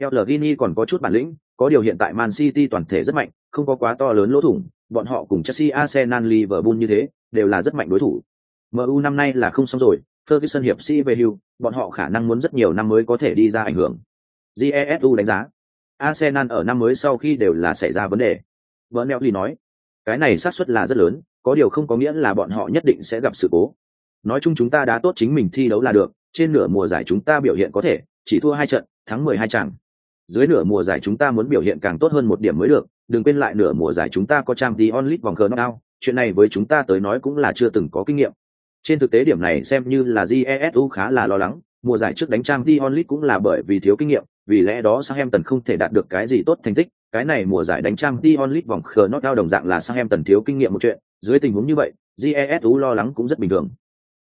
El Gini còn có chút bản lĩnh, có điều hiện tại Man City toàn thể rất mạnh, không có quá to lớn lỗ thủng, bọn họ cùng Chelsea, Arsenal, Liverpool như thế, đều là rất mạnh đối thủ. MU năm nay là không xong rồi, Ferguson hiệp sĩ về hưu, bọn họ khả năng muốn rất nhiều năm mới có thể đi ra ảnh hưởng. Jesu đánh giá, Arsenal ở năm mới sau khi đều là xảy ra vấn đề. Bernelli nói, cái này xác suất là rất lớn, có điều không có nghĩa là bọn họ nhất định sẽ gặp sự cố. Nói chung chúng ta đã tốt chính mình thi đấu là được, trên nửa mùa giải chúng ta biểu hiện có thể, chỉ thua hai trận, thắng mười hai trận. Dưới nửa mùa giải chúng ta muốn biểu hiện càng tốt hơn một điểm mới được, đừng quên lại nửa mùa giải chúng ta có trang tí onlit vòng cờ knockout, chuyện này với chúng ta tới nói cũng là chưa từng có kinh nghiệm. Trên thực tế điểm này xem như là Jesu khá là lo lắng, mùa giải trước đánh trang tí onlit cũng là bởi vì thiếu kinh nghiệm, vì lẽ đó sang em tần không thể đạt được cái gì tốt thành tích, cái này mùa giải đánh trang tí onlit vòng cờ knockout đồng dạng là sang em tần thiếu kinh nghiệm một chuyện, dưới tình huống như vậy, Jesu lo lắng cũng rất bình thường.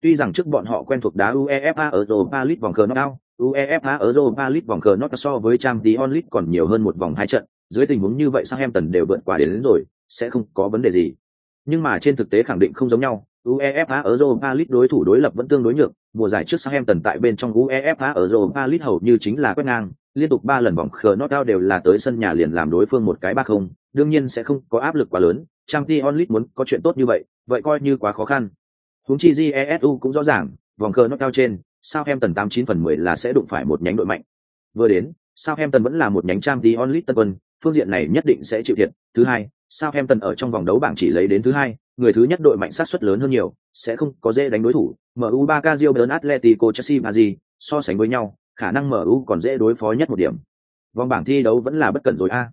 Tuy rằng trước bọn họ quen thuộc đá UEFA ở Europa League vòng cờ knockout, UEFA ở Europa League vòng cờ knockout so với Champions League còn nhiều hơn một vòng hai trận, dưới tình huống như vậy Southampton đều vượt qua đến, đến rồi, sẽ không có vấn đề gì. Nhưng mà trên thực tế khẳng định không giống nhau, UEFA ở Europa League đối thủ đối lập vẫn tương đối nhược, mùa giải trước Southampton tại bên trong UEFA ở Europa League hầu như chính là quét ngang, liên tục ba lần vòng cờ knockout đều là tới sân nhà liền làm đối phương một cái ba không, đương nhiên sẽ không có áp lực quá lớn, Champions League muốn có chuyện tốt như vậy, vậy coi như quá khó khăn. Huống chi GESU cũng rõ ràng, vòng cờ knockout trên, Southampton 89 phần 10 là sẽ đụng phải một nhánh đội mạnh. Vừa đến, Southampton vẫn là một nhánh Champions League tân quân, phương diện này nhất định sẽ chịu thiệt. Thứ hai, Southampton ở trong vòng đấu bảng chỉ lấy đến thứ hai, người thứ nhất đội mạnh sát suất lớn hơn nhiều, sẽ không có dễ đánh đối thủ. MU Barca Real Atletico Chelsea và gì, so sánh với nhau, khả năng MU còn dễ đối phó nhất một điểm. Vòng bảng thi đấu vẫn là bất cẩn rồi a.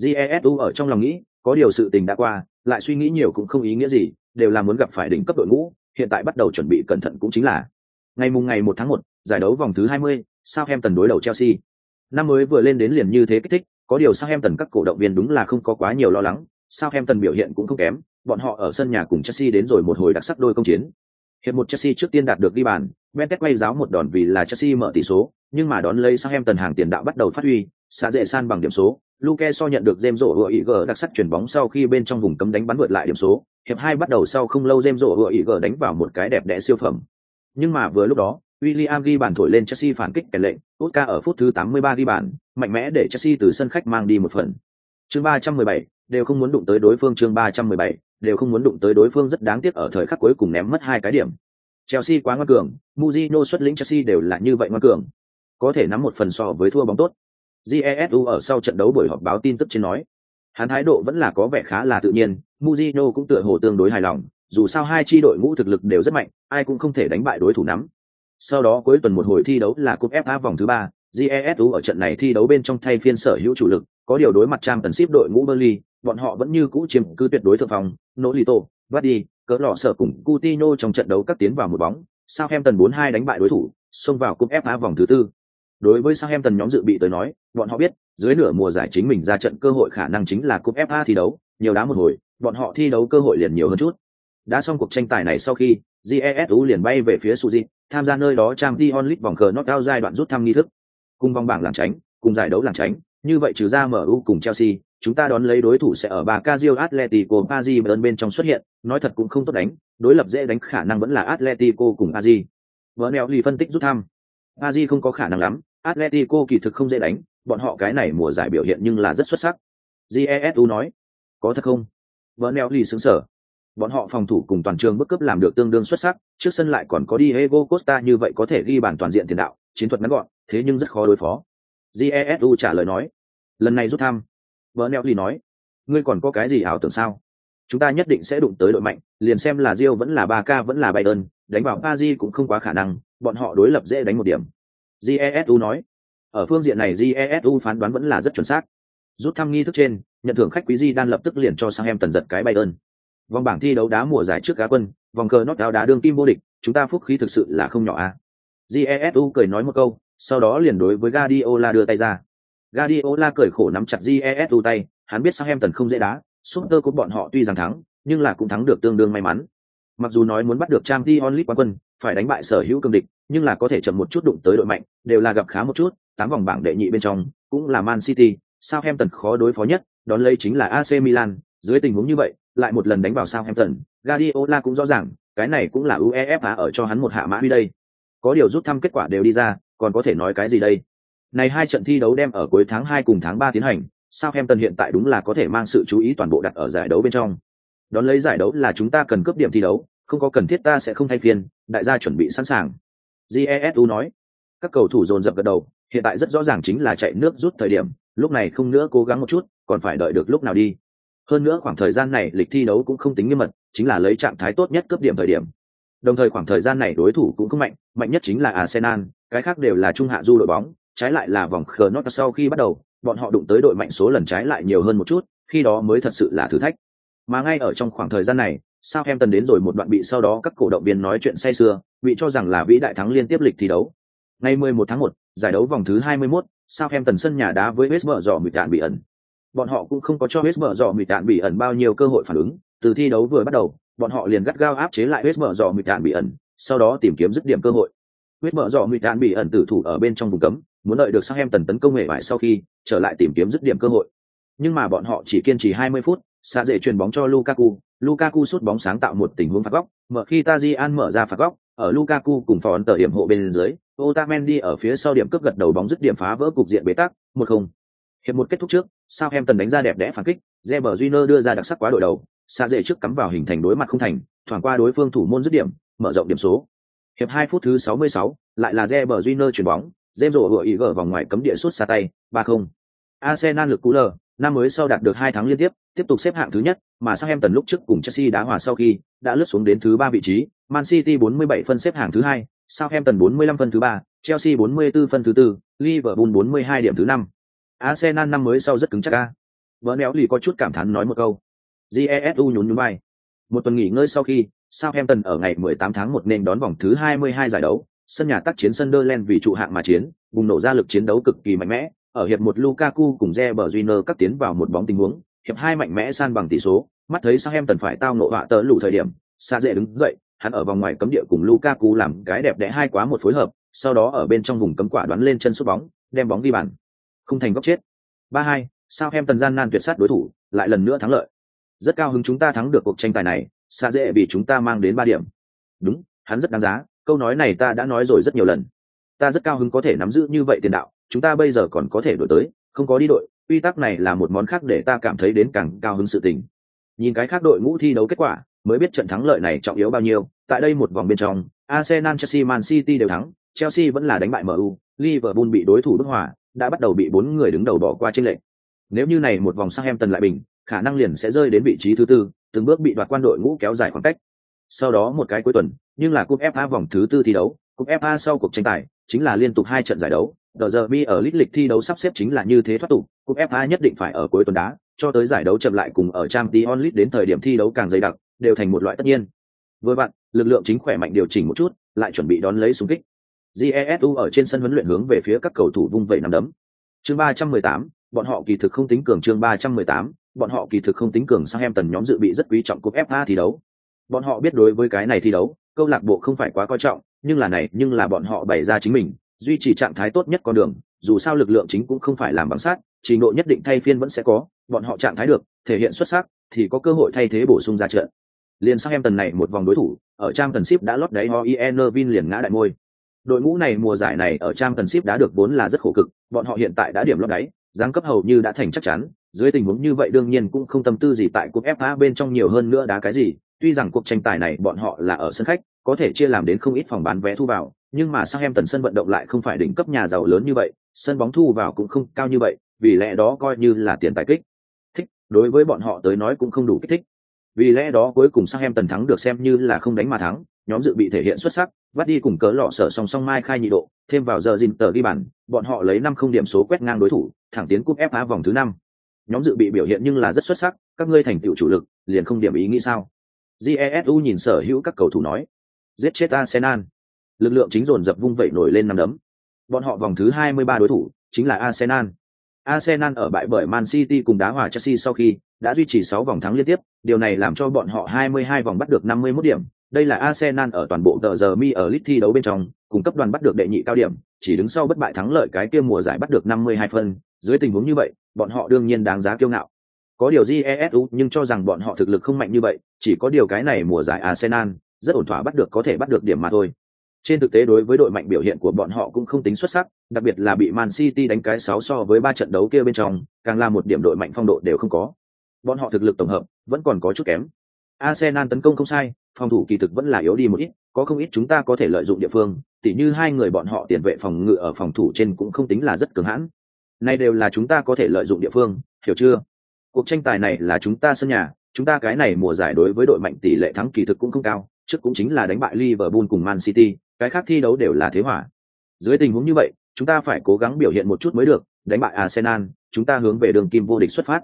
Jesu ở trong lòng nghĩ, có điều sự tình đã qua, lại suy nghĩ nhiều cũng không ý nghĩa gì, đều là muốn gặp phải đỉnh cấp đội ngũ, hiện tại bắt đầu chuẩn bị cẩn thận cũng chính là ngày mùng ngày một tháng một, giải đấu vòng thứ 20, Southampton đối đầu Chelsea. Năm mới vừa lên đến liền như thế kích thích, có điều Southampton các cổ động viên đúng là không có quá nhiều lo lắng, Southampton biểu hiện cũng không kém, bọn họ ở sân nhà cùng Chelsea đến rồi một hồi đặc sắc đôi công chiến. Hiệp một Chelsea trước tiên đạt được ghi bàn, Benitez quay giáo một đòn vì là Chelsea mở tỷ số, nhưng mà đón lấy Southampton hàng tiền đạo bắt đầu phát huy, xả dễ san bằng điểm số. Luke so nhận được James rổ ý gờ đặc sắc chuyển bóng sau khi bên trong vùng cấm đánh bắn vượt lại điểm số. Hiệp hai bắt đầu sau không lâu James rổ ý gờ đánh vào một cái đẹp đẽ siêu phẩm. Nhưng mà vừa lúc đó, William ghi bàn thổi lên Chelsea phản kích kèn lệnh, Oscar ở phút thứ 83 ghi bàn, mạnh mẽ để Chelsea từ sân khách mang đi một phần. Chương 317, đều không muốn đụng tới đối phương chương 317, đều không muốn đụng tới đối phương rất đáng tiếc ở thời khắc cuối cùng ném mất hai cái điểm. Chelsea quá ngoan cường, Mourinho xuất lĩnh Chelsea đều là như vậy ngoan cường. Có thể nắm một phần so với thua bóng tốt. Jesu ở sau trận đấu buổi họp báo tin tức trên nói, hắn thái độ vẫn là có vẻ khá là tự nhiên, Mourinho cũng tựa hồ tương đối hài lòng, dù sao hai chi đội ngũ thực lực đều rất mạnh, ai cũng không thể đánh bại đối thủ nắm. Sau đó cuối tuần một hồi thi đấu là cúp FA vòng thứ ba, GESU ở trận này thi đấu bên trong thay phiên sở hữu chủ lực, có điều đối mặt trang tần ship đội ngũ Burnley, bọn họ vẫn như cũ chiếm cứ tuyệt đối thượng phòng, Nolito, Vardy, cỡ lọ sở cùng Coutinho trong trận đấu các tiến vào một bóng, Southampton 4-2 đánh bại đối thủ, xông vào cúp FA vòng thứ tư. Đối với sang em tần nhóm dự bị tới nói, bọn họ biết, dưới nửa mùa giải chính mình ra trận cơ hội khả năng chính là cúp FA thi đấu, nhiều đá một hồi, bọn họ thi đấu cơ hội liền nhiều hơn chút. Đã xong cuộc tranh tài này sau khi, jesu liền bay về phía suzy tham gia nơi đó trang t onlit vòng cờ knockout giai đoạn rút thăm nghi thức cùng vòng bảng làng tránh cùng giải đấu làng tránh như vậy trừ ra mu cùng chelsea chúng ta đón lấy đối thủ sẽ ở ba Casio Atletico Paris bên trong xuất hiện, nói thật cũng không tốt đánh, đối lập dễ đánh khả năng vẫn là Atletico cùng Paris. Vernel lì phân tích rút thăm. Paris không có khả năng lắm, Atletico kỳ thực không dễ đánh, bọn họ cái này mùa giải biểu hiện nhưng là rất xuất sắc. Jesu nói, có thật không? Bernal lì sững sở. Bọn họ phòng thủ cùng toàn trường bức cấp làm được tương đương xuất sắc, trước sân lại còn có Diego Costa như vậy có thể ghi bàn toàn diện tiền đạo, chiến thuật ngắn gọn, thế nhưng rất khó đối phó. Jesu trả lời nói, lần này rút thăm. Bernal lì nói, ngươi còn có cái gì ảo tưởng sao? Chúng ta nhất định sẽ đụng tới đội mạnh, liền xem là Real vẫn là Barca vẫn là Bayern, đánh vào Paris cũng không quá khả năng, bọn họ đối lập dễ đánh một điểm. Jesu nói, ở phương diện này Jesu phán đoán vẫn là rất chuẩn xác. Rút thăm nghi thức trên, nhận thưởng khách quý Di đan lập tức liền cho sang em tần giật cái bay ơn. Vòng bảng thi đấu đá mùa giải trước cá quân, vòng cờ nót áo đá đương kim vô địch, chúng ta phúc khí thực sự là không nhỏ. À. Jesu cười nói một câu, sau đó liền đối với Guardiola đưa tay ra. Guardiola cười khổ nắm chặt Jesu tay, hắn biết sang em tần không dễ đá, Super của bọn họ tuy rằng thắng, nhưng là cũng thắng được tương đương may mắn. Mặc dù nói muốn bắt được trang t onlit quán quân, phải đánh bại sở hữu cương địch, nhưng là có thể chậm một chút đụng tới đội mạnh, đều là gặp khá một chút, tám vòng bảng đệ nhị bên trong, cũng là Man City, Southampton khó đối phó nhất, đón lấy chính là AC Milan, dưới tình huống như vậy, lại một lần đánh vào Southampton, Guardiola cũng rõ ràng, cái này cũng là UEFA ở cho hắn một hạ mã huy đây. Có điều rút thăm kết quả đều đi ra, còn có thể nói cái gì đây? Này hai trận thi đấu đem ở cuối tháng 2 cùng tháng 3 tiến hành, Southampton hiện tại đúng là có thể mang sự chú ý toàn bộ đặt ở giải đấu bên trong. Đón lấy giải đấu là chúng ta cần cướp điểm thi đấu, không có cần thiết ta sẽ không thay phiên, đại gia chuẩn bị sẵn sàng. Jesu nói. Các cầu thủ dồn dập gật đầu, hiện tại rất rõ ràng chính là chạy nước rút thời điểm, lúc này không nữa cố gắng một chút, còn phải đợi được lúc nào đi. Hơn nữa khoảng thời gian này lịch thi đấu cũng không tính nghiêm mật, chính là lấy trạng thái tốt nhất cướp điểm thời điểm. Đồng thời khoảng thời gian này đối thủ cũng không mạnh, mạnh nhất chính là Arsenal, cái khác đều là trung hạ du đội bóng, trái lại là vòng khờ nốt sau khi bắt đầu, bọn họ đụng tới đội mạnh số lần trái lại nhiều hơn một chút, khi đó mới thật sự là thử thách. Mà ngay ở trong khoảng thời gian này, Southampton đến rồi một đoạn bị sau đó các cổ động viên nói chuyện say sưa, bị cho rằng là vĩ đại thắng liên tiếp lịch thi đấu. Ngày 11 tháng 1, giải đấu vòng thứ 21, Southampton sân nhà đá với West Brom mịt đạn bị ẩn. Bọn họ cũng không có cho West Brom mịt đạn bị ẩn bao nhiêu cơ hội phản ứng, từ thi đấu vừa bắt đầu, bọn họ liền gắt gao áp chế lại West Brom mịt đạn bị ẩn, sau đó tìm kiếm dứt điểm cơ hội. West Brom mịt đạn bị ẩn tử thủ ở bên trong vùng cấm, muốn đợi được Southampton tấn công hệ bại sau khi trở lại tìm kiếm dứt điểm cơ hội. Nhưng mà bọn họ chỉ kiên trì 20 phút, xa dễ truyền bóng cho Lukaku, Lukaku sút bóng sáng tạo một tình huống phạt góc, mở khi Tajian mở ra phạt góc, ở Lukaku cùng phò ấn tờ điểm hộ bên dưới, Otamendi ở phía sau điểm cướp gật đầu bóng dứt điểm phá vỡ cục diện bế tắc, một không. Hiệp một kết thúc trước, Southampton đánh ra đẹp đẽ phản kích, Reber Júnior đưa ra đặc sắc quá đội đầu, xa dễ trước cắm vào hình thành đối mặt không thành, thoảng qua đối phương thủ môn dứt điểm, mở rộng điểm số. Hiệp 2 phút thứ 66, lại là Reber Júnior chuyển bóng, James rổ vừa ý gỡ vòng ngoài cấm địa suốt xa tay, 3-0. Arsenal lực cú lờ, năm mới sau đạt được hai tháng liên tiếp, tiếp tục xếp hạng thứ nhất, mà Southampton lúc trước cùng Chelsea đá hòa sau khi đã lướt xuống đến thứ ba vị trí, Man City 47 phân xếp hạng thứ hai, Southampton 45 phân thứ ba, Chelsea 44 phân thứ tư, Liverpool 42 điểm thứ năm. Arsenal năm mới sau rất cứng chắc a. Bernel lì có chút cảm thán nói một câu. Jesu nhún nhún vai. Một tuần nghỉ ngơi sau khi, Southampton ở ngày 18 tháng 1 nên đón vòng thứ 22 giải đấu, sân nhà tác chiến Sunderland vì trụ hạng mà chiến, bùng nổ ra lực chiến đấu cực kỳ mạnh mẽ, ở hiệp một Lukaku cùng Reber Júnior cắt tiến vào một bóng tình huống, hiệp hai mạnh mẽ san bằng tỷ số, mắt thấy sao em tần phải tao nộ họa tớ lù thời điểm, xa dễ đứng dậy, hắn ở vòng ngoài cấm địa cùng Lukaku làm cái đẹp đẽ hai quá một phối hợp, sau đó ở bên trong vùng cấm quả đoán lên chân sút bóng, đem bóng đi bàn. Không thành góc chết. 3-2, tần gian nan tuyệt sát đối thủ, lại lần nữa thắng lợi. Rất cao hứng chúng ta thắng được cuộc tranh tài này, xa dễ vì chúng ta mang đến ba điểm. Đúng, hắn rất đáng giá, câu nói này ta đã nói rồi rất nhiều lần. Ta rất cao hứng có thể nắm giữ như vậy tiền đạo, chúng ta bây giờ còn có thể đổi tới, không có đi đội, quy tắc này là một món khác để ta cảm thấy đến càng cao hứng sự tình. Nhìn cái khác đội ngũ thi đấu kết quả, mới biết trận thắng lợi này trọng yếu bao nhiêu. Tại đây một vòng bên trong, Arsenal, Chelsea, Man City đều thắng, Chelsea vẫn là đánh bại MU, Liverpool bị đối thủ bức hòa, đã bắt đầu bị bốn người đứng đầu bỏ qua trên lệnh. Nếu như này một vòng sang em tần lại bình, khả năng liền sẽ rơi đến vị trí thứ tư, từng bước bị đoạt quan đội ngũ kéo dài khoảng cách. Sau đó một cái cuối tuần, nhưng là cúp FA vòng thứ tư thi đấu, cúp FA sau cuộc tranh tài, chính là liên tục hai trận giải đấu, Tờ giờ mi ở lít lịch thi đấu sắp xếp chính là như thế thoát tục, cúp FA nhất định phải ở cuối tuần đá, cho tới giải đấu chậm lại cùng ở trang Dion Lit đến thời điểm thi đấu càng dày đặc, đều thành một loại tất nhiên. Với bạn, lực lượng chính khỏe mạnh điều chỉnh một chút, lại chuẩn bị đón lấy xung kích. Jesu ở trên sân huấn luyện hướng về phía các cầu thủ vung vẩy nắm đấm. Chương 318, bọn họ kỳ thực không tính cường chương 318, bọn họ kỳ thực không tính cường sang em tần nhóm dự bị rất quý trọng cúp FA thi đấu. Bọn họ biết đối với cái này thi đấu, câu lạc bộ không phải quá coi trọng nhưng là này nhưng là bọn họ bày ra chính mình duy trì trạng thái tốt nhất con đường, dù sao lực lượng chính cũng không phải làm bằng sát trình độ nhất định thay phiên vẫn sẽ có, bọn họ trạng thái được, thể hiện xuất sắc, thì có cơ hội thay thế bổ sung ra trận. Liền sang em tần này một vòng đối thủ, ở trang tần ship đã lót đáy ho vin liền ngã đại môi đội ngũ này mùa giải này ở trang tần ship đã được vốn là rất khổ cực, bọn họ hiện tại đã điểm lót đáy, giáng cấp hầu như đã thành chắc chắn, dưới tình huống như vậy đương nhiên cũng không tâm tư gì tại cuộc FA bên trong nhiều hơn nữa đá cái gì, tuy rằng cuộc tranh tài này bọn họ là ở sân khách, có thể chia làm đến không ít phòng bán vé thu vào nhưng mà sang em tần sân vận động lại không phải đỉnh cấp nhà giàu lớn như vậy, sân bóng thu vào cũng không cao như vậy, vì lẽ đó coi như là tiền tài kích. Thích, đối với bọn họ tới nói cũng không đủ kích thích. Vì lẽ đó cuối cùng sang em tần thắng được xem như là không đánh mà thắng, nhóm dự bị thể hiện xuất sắc, vắt đi cùng cớ lọ sở song song mai khai nhị độ, thêm vào giờ dìn tờ ghi bàn, bọn họ lấy năm không điểm số quét ngang đối thủ, thẳng tiến cúp fa vòng thứ năm. Nhóm dự bị biểu hiện nhưng là rất xuất sắc, các ngươi thành tựu chủ lực, liền không điểm ý nghĩ sao? Jesu nhìn sở hữu các cầu thủ nói. Giết chết arsenal lực lượng chính dồn dập vung vẩy nổi lên năm đấm. Bọn họ vòng thứ 23 đối thủ chính là arsenal. Arsenal ở bại bởi man city cùng đá hòa chelsea sau khi đã duy trì 6 vòng thắng liên tiếp, điều này làm cho bọn họ 22 vòng bắt được 51 điểm. Đây là arsenal ở toàn bộ tờ giờ mi ở lit thi đấu bên trong, cùng cấp đoàn bắt được đệ nhị cao điểm, chỉ đứng sau bất bại thắng lợi cái kia mùa giải bắt được 52 phân. Dưới tình huống như vậy, bọn họ đương nhiên đáng giá kiêu ngạo. Có điều GESU nhưng cho rằng bọn họ thực lực không mạnh như vậy, chỉ có điều cái này mùa giải arsenal rất ổn thỏa bắt được có thể bắt được điểm mà thôi trên thực tế đối với đội mạnh biểu hiện của bọn họ cũng không tính xuất sắc, đặc biệt là bị man city đánh cái sáu so với ba trận đấu kia bên trong, càng là một điểm đội mạnh phong độ đều không có. Bọn họ thực lực tổng hợp vẫn còn có chút kém. Arsenal tấn công không sai, phòng thủ kỳ thực vẫn là yếu đi một ít, có không ít chúng ta có thể lợi dụng địa phương, tỉ như hai người bọn họ tiền vệ phòng ngự ở phòng thủ trên cũng không tính là rất cứng hãn. Nay đều là chúng ta có thể lợi dụng địa phương, hiểu chưa? Cuộc tranh tài này là chúng ta sân nhà, chúng ta cái này mùa giải đối với đội mạnh tỷ lệ thắng kỳ thực cũng không cao, trước cũng chính là đánh bại liverpool cùng man city cái khác thi đấu đều là thế hỏa dưới tình huống như vậy, chúng ta phải cố gắng biểu hiện một chút mới được, đánh bại arsenal, chúng ta hướng về đường kim vô địch xuất phát.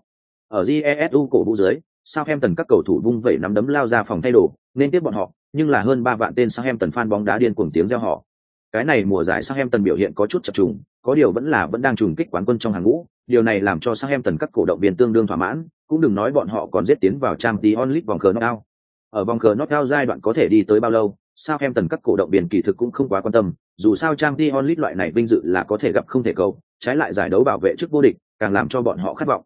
Ở jesu cổ vũ dưới, Southampton các cầu thủ vung vẩy nắm đấm lao ra phòng thay đồ, nên tiếp bọn họ, nhưng là hơn ba vạn tên Southampton fan bóng đá điên cuồng tiếng reo họ cái này mùa giải Southampton biểu hiện có chút chập trùng, có điều vẫn là vẫn đang trùng kích quán quân trong hàng ngũ, điều này làm cho Southampton các cổ động viên tương đương thỏa mãn, cũng đừng nói bọn họ còn giết tiến vào Champions League vòng cờ knockout. Ở vòng cờ knockout giai đoạn có thể đi tới bao lâu Sao em tần các cổ động viên kỳ thực cũng không quá quan tâm, dù sao trang Champions League loại này vinh dự là có thể gặp không thể cầu, trái lại giải đấu bảo vệ trước vô địch, càng làm cho bọn họ khát vọng.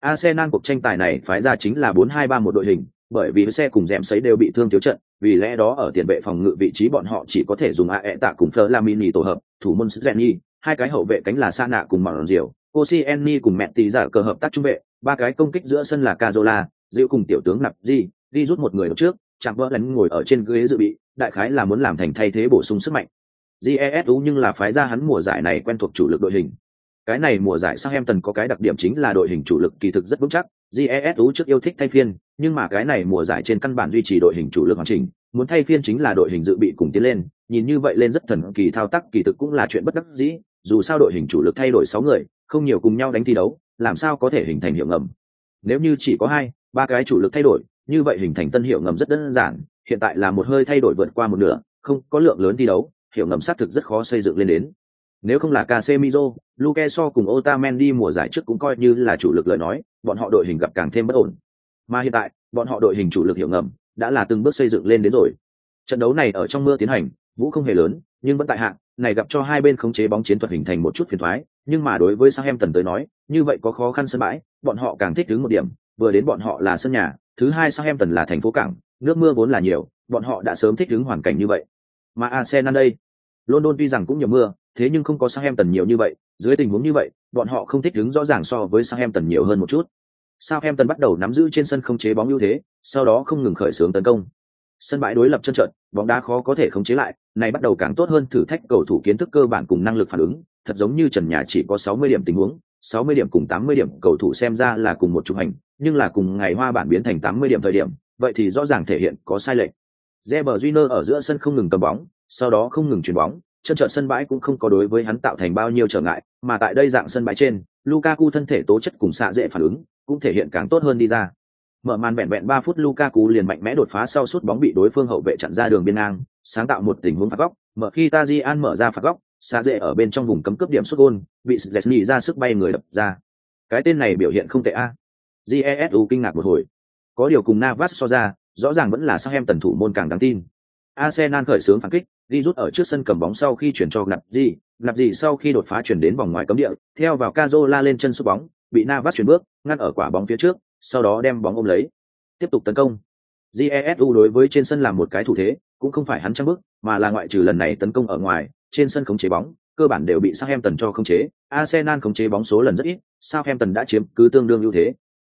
Arsenal cuộc tranh tài này phái ra chính là 4-2-3 một đội hình, bởi vì xe cùng dẻm sấy đều bị thương thiếu trận, vì lẽ đó ở tiền vệ phòng ngự vị trí bọn họ chỉ có thể dùng AE tạ cùng Flamini tổ hợp, thủ môn Szenny, hai cái hậu vệ cánh là Sa Nạ cùng Mạo Diệu, Koscielny cùng mẹ tỷ giả cờ hợp tác trung vệ, ba cái công kích giữa sân là Cazola, Diệu cùng tiểu tướng Nạp Di, đi rút một người trước, chạm vỡ lánh ngồi ở trên ghế dự bị, đại khái là muốn làm thành thay thế bổ sung sức mạnh. GESU nhưng là phái ra hắn mùa giải này quen thuộc chủ lực đội hình. Cái này mùa giải Southampton có cái đặc điểm chính là đội hình chủ lực kỳ thực rất vững chắc, GESU trước yêu thích thay phiên, nhưng mà cái này mùa giải trên căn bản duy trì đội hình chủ lực hoàn chỉnh, muốn thay phiên chính là đội hình dự bị cùng tiến lên, nhìn như vậy lên rất thần kỳ thao tác kỳ thực cũng là chuyện bất đắc dĩ, dù sao đội hình chủ lực thay đổi sáu người, không nhiều cùng nhau đánh thi đấu, làm sao có thể hình thành hiệu ngầm. Nếu như chỉ có hai, ba cái chủ lực thay đổi, như vậy hình thành tân hiệu ngầm rất đơn giản, hiện tại là một hơi thay đổi vượt qua một nửa, không có lượng lớn thi đấu, hiệu ngầm sát thực rất khó xây dựng lên đến. Nếu không là Casemiro, Luke so cùng Otamendi mùa giải trước cũng coi như là chủ lực lời nói, bọn họ đội hình gặp càng thêm bất ổn. Mà hiện tại, bọn họ đội hình chủ lực hiệu ngầm đã là từng bước xây dựng lên đến rồi. Trận đấu này ở trong mưa tiến hành, vũ không hề lớn, nhưng vẫn tại hạng, này gặp cho hai bên khống chế bóng chiến thuật hình thành một chút phiền toái, nhưng mà đối với Southampton tới nói, như vậy có khó khăn sân bãi, bọn họ càng thích đứng một điểm, vừa đến bọn họ là sân nhà, thứ hai Southampton là thành phố cảng, nước mưa vốn là nhiều, bọn họ đã sớm thích ứng hoàn cảnh như vậy. Mà Arsenal đây, London tuy rằng cũng nhiều mưa, thế nhưng không có Southampton nhiều như vậy, dưới tình huống như vậy, bọn họ không thích ứng rõ ràng so với Southampton nhiều hơn một chút. Southampton bắt đầu nắm giữ trên sân không chế bóng ưu thế, sau đó không ngừng khởi xướng tấn công. Sân bãi đối lập chân trận, bóng đá khó có thể khống chế lại, này bắt đầu càng tốt hơn thử thách cầu thủ kiến thức cơ bản cùng năng lực phản ứng, thật giống như trần nhà chỉ có 60 điểm tình huống, 60 điểm cùng 80 điểm cầu thủ xem ra là cùng một chục hành, nhưng là cùng ngày hoa bản biến thành 80 điểm thời điểm, vậy thì rõ ràng thể hiện có sai lệch. Reber Júnior ở giữa sân không ngừng cầm bóng, sau đó không ngừng chuyển bóng, chân trận sân bãi cũng không có đối với hắn tạo thành bao nhiêu trở ngại, mà tại đây dạng sân bãi trên, Lukaku thân thể tố chất cùng xạ dễ phản ứng, cũng thể hiện càng tốt hơn đi ra. Mở màn vẹn vẹn 3 phút Lukaku liền mạnh mẽ đột phá sau sút bóng bị đối phương hậu vệ chặn ra đường biên ngang, sáng tạo một tình huống phạt góc, mở khi Tajian mở ra phạt góc, xạ dễ ở bên trong vùng cấm cướp điểm sút gol, bị Szczesny ra sức bay người đập ra. Cái tên này biểu hiện không tệ a. Jesu kinh ngạc một hồi. Có điều cùng Navas so ra, rõ ràng vẫn là sang em tần thủ môn càng đáng tin. Arsenal khởi xướng phản kích, đi rút ở trước sân cầm bóng sau khi chuyển cho Ngặt gì, Ngặt gì sau khi đột phá chuyển đến vòng ngoài cấm địa, theo vào Cazola lên chân sút bóng, bị Navas chuyển bước, ngăn ở quả bóng phía trước, sau đó đem bóng ôm lấy. Tiếp tục tấn công. Jesu đối với trên sân làm một cái thủ thế, cũng không phải hắn trăng bước, mà là ngoại trừ lần này tấn công ở ngoài, trên sân khống chế bóng, cơ bản đều bị Southampton cho khống chế. Arsenal khống chế bóng số lần rất ít, Southampton đã chiếm cứ tương đương ưu thế.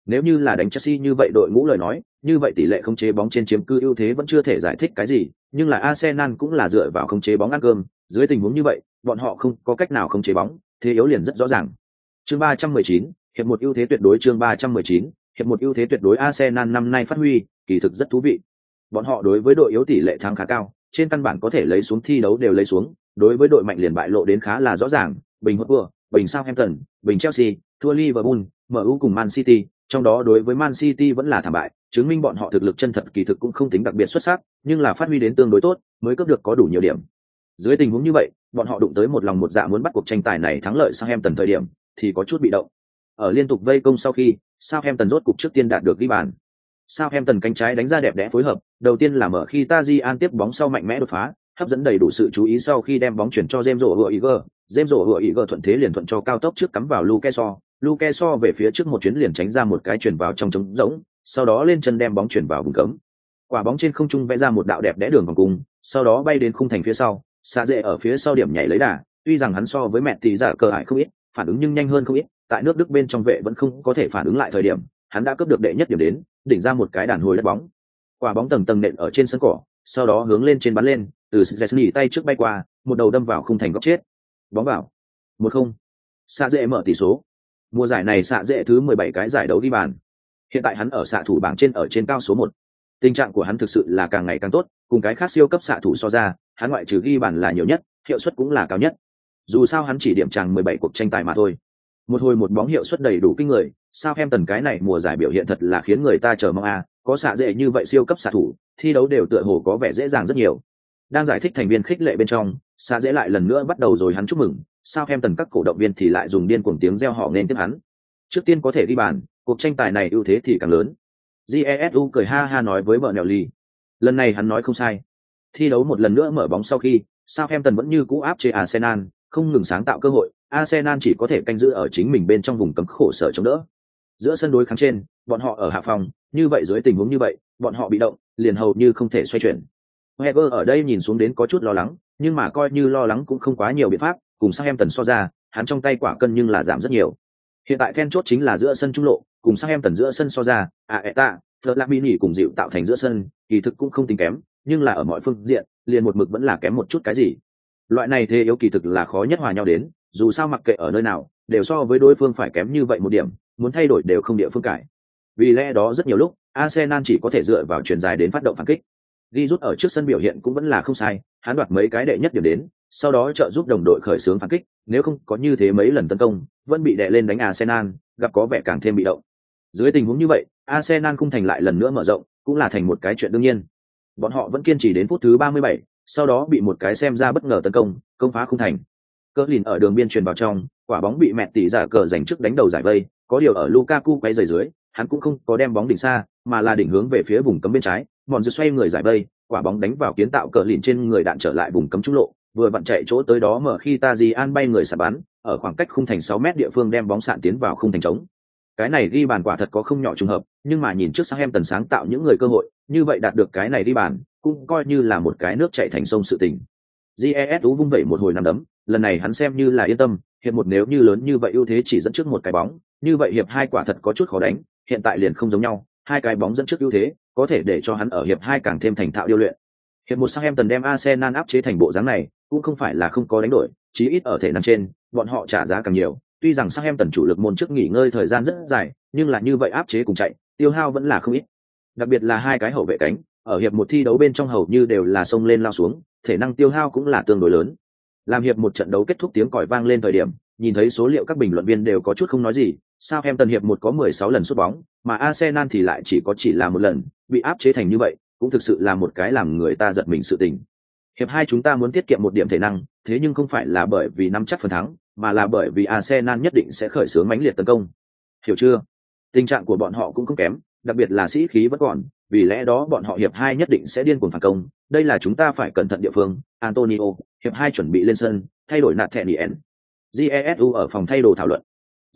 Nếu như là đánh Chelsea như vậy đội ngũ lời nói, như vậy tỷ lệ khống chế bóng trên chiếm cư ưu thế vẫn chưa thể giải thích cái gì, nhưng là Arsenal cũng là dựa vào khống chế bóng ăn cơm, dưới tình huống như vậy, bọn họ không có cách nào khống chế bóng, thế yếu liền rất rõ ràng. Chương 319, hiệp một ưu thế tuyệt đối chương 319, hiệp một ưu thế tuyệt đối Arsenal năm nay phát huy, kỳ thực rất thú vị. Bọn họ đối với đội yếu tỷ lệ thắng khá cao, trên căn bản có thể lấy xuống thi đấu đều lấy xuống, đối với đội mạnh liền bại lộ đến khá là rõ ràng, bình Hotspur, bình Southampton, bình Chelsea, thua Liverpool, MU cùng Man City, trong đó đối với Man City vẫn là thảm bại, chứng minh bọn họ thực lực chân thật kỳ thực cũng không tính đặc biệt xuất sắc, nhưng là phát huy đến tương đối tốt, mới cướp được có đủ nhiều điểm. Dưới tình huống như vậy, bọn họ đụng tới một lòng một dạ muốn bắt cuộc tranh tài này thắng lợi sang Em Tần thời điểm, thì có chút bị động. Ở liên tục vây công sau khi, Southampton rốt cục trước tiên đạt được ghi bàn. Southampton cánh trái đánh ra đẹp đẽ phối hợp, đầu tiên là mở khi Tajian tiếp bóng sau mạnh mẽ đột phá, hấp dẫn đầy đủ sự chú ý sau khi đem bóng chuyển cho James Rowe Iger, James Rowe Iger thuận thế liền thuận cho cao tốc trước cắm vào Lukesio. Luke So về phía trước một chuyến liền tránh ra một cái chuyển vào trong trống rỗng, sau đó lên chân đem bóng chuyển vào vùng cấm. Quả bóng trên không trung vẽ ra một đạo đẹp đẽ đường vòng cung, sau đó bay đến khung thành phía sau, xa dễ ở phía sau điểm nhảy lấy đà, tuy rằng hắn so với mẹ tỷ giả cờ hại không ít, phản ứng nhưng nhanh hơn không ít, tại nước Đức bên trong vệ vẫn không có thể phản ứng lại thời điểm, hắn đã cướp được đệ nhất điểm đến, đỉnh ra một cái đàn hồi đất bóng. Quả bóng tầng tầng nện ở trên sân cỏ, sau đó hướng lên trên bắn lên, từ Szczesny tay trước bay qua, một đầu đâm vào khung thành góc chết. Bóng vào. một không. Xa dễ mở tỷ số. Mùa giải này xạ dễ thứ mười bảy cái giải đấu đi bàn. Hiện tại hắn ở xạ thủ bảng trên ở trên cao số một. Tình trạng của hắn thực sự là càng ngày càng tốt, cùng cái khác siêu cấp xạ thủ so ra, hắn ngoại trừ ghi bàn là nhiều nhất, hiệu suất cũng là cao nhất. Dù sao hắn chỉ điểm chàng mười bảy cuộc tranh tài mà thôi. Một hồi một bóng hiệu suất đầy đủ kinh người, sao em tần cái này mùa giải biểu hiện thật là khiến người ta chờ mong a, có xạ dễ như vậy siêu cấp xạ thủ, thi đấu đều tựa hồ có vẻ dễ dàng rất nhiều đang giải thích thành viên khích lệ bên trong xạ dễ lại lần nữa bắt đầu rồi hắn chúc mừng sao em tần các cổ động viên thì lại dùng điên cuồng tiếng reo họ nên tiếp hắn? Trước tiên có thể ghi bàn cuộc tranh tài này ưu thế thì càng lớn. Jesu cười ha ha nói với vợ nèo ly lần này hắn nói không sai. Thi đấu một lần nữa mở bóng sau khi sao em tần vẫn như cũ áp chế arsenal không ngừng sáng tạo cơ hội. Arsenal chỉ có thể canh giữ ở chính mình bên trong vùng cấm khổ sở chống đỡ. Giữa sân đối kháng trên bọn họ ở hạ phòng như vậy dưới tình huống như vậy bọn họ bị động liền hầu như không thể xoay chuyển. Heger ở đây nhìn xuống đến có chút lo lắng, nhưng mà coi như lo lắng cũng không quá nhiều biện pháp, cùng sang em tần so ra, hắn trong tay quả cân nhưng là giảm rất nhiều. Hiện tại then chốt chính là giữa sân trung lộ, cùng sang em tần giữa sân so ra, à, Aeta, Flamini cùng dịu tạo thành giữa sân, kỳ thực cũng không tính kém, nhưng là ở mọi phương diện, liền một mực vẫn là kém một chút cái gì. Loại này thế yếu kỳ thực là khó nhất hòa nhau đến, dù sao mặc kệ ở nơi nào, đều so với đối phương phải kém như vậy một điểm, muốn thay đổi đều không địa phương cải. Vì lẽ đó rất nhiều lúc, Arsenal chỉ có thể dựa vào chuyển dài đến phát động phản kích. Di rút ở trước sân biểu hiện cũng vẫn là không sai, hắn đoạt mấy cái đệ nhất điểm đến, sau đó trợ giúp đồng đội khởi xướng phản kích, nếu không có như thế mấy lần tấn công, vẫn bị đè lên đánh Arsenal, gặp có vẻ càng thêm bị động. Dưới tình huống như vậy, Arsenal không thành lại lần nữa mở rộng, cũng là thành một cái chuyện đương nhiên. Bọn họ vẫn kiên trì đến phút thứ 37, sau đó bị một cái xem ra bất ngờ tấn công, công phá không thành. Cỡ lìn ở đường biên truyền vào trong, quả bóng bị mẹ tỷ giả cờ giành trước đánh đầu giải vây, có điều ở Lukaku quay rời dưới, hắn cũng không có đem bóng đỉnh xa, mà là đỉnh hướng về phía vùng cấm bên trái, bọn dư xoay người giải vây, quả bóng đánh vào kiến tạo cờ lìn trên người đạn trở lại vùng cấm trung lộ, vừa vặn chạy chỗ tới đó mở khi ta di An bay người xả bắn, ở khoảng cách khung thành 6 mét địa phương đem bóng sạn tiến vào khung thành trống. Cái này ghi bàn quả thật có không nhỏ trùng hợp, nhưng mà nhìn trước sang em tần sáng tạo những người cơ hội, như vậy đạt được cái này đi bàn, cũng coi như là một cái nước chảy thành sông sự tình. GES vung vẩy một hồi năm đấm, lần này hắn xem như là yên tâm, hiệp một nếu như lớn như vậy ưu thế chỉ dẫn trước một cái bóng, như vậy hiệp hai quả thật có chút khó đánh, hiện tại liền không giống nhau, hai cái bóng dẫn trước ưu thế, có thể để cho hắn ở hiệp hai càng thêm thành thạo điêu luyện. Hiệp một sang em tần đem Arsenal áp chế thành bộ dáng này, cũng không phải là không có đánh đổi, chí ít ở thể năng trên, bọn họ trả giá càng nhiều. Tuy rằng sang em tần chủ lực môn trước nghỉ ngơi thời gian rất dài, nhưng là như vậy áp chế cùng chạy, tiêu hao vẫn là không ít. Đặc biệt là hai cái hậu vệ cánh, ở hiệp một thi đấu bên trong hầu như đều là sông lên lao xuống, thể năng tiêu hao cũng là tương đối lớn. Làm hiệp một trận đấu kết thúc tiếng còi vang lên thời điểm, nhìn thấy số liệu các bình luận viên đều có chút không nói gì, sao em tần hiệp một có 16 lần sút bóng, mà Arsenal thì lại chỉ có chỉ là một lần, bị áp chế thành như vậy, cũng thực sự là một cái làm người ta giật mình sự tình. Hiệp hai chúng ta muốn tiết kiệm một điểm thể năng, thế nhưng không phải là bởi vì nắm chắc phần thắng, mà là bởi vì Arsenal nhất định sẽ khởi xướng mãnh liệt tấn công. Hiểu chưa? Tình trạng của bọn họ cũng không kém, đặc biệt là sĩ khí vẫn còn, vì lẽ đó bọn họ hiệp hai nhất định sẽ điên cuồng phản công, đây là chúng ta phải cẩn thận địa phương. Antonio, hiệp hai chuẩn bị lên sân, thay đổi nạt thẻ Nien. Jesu ở phòng thay đồ thảo luận.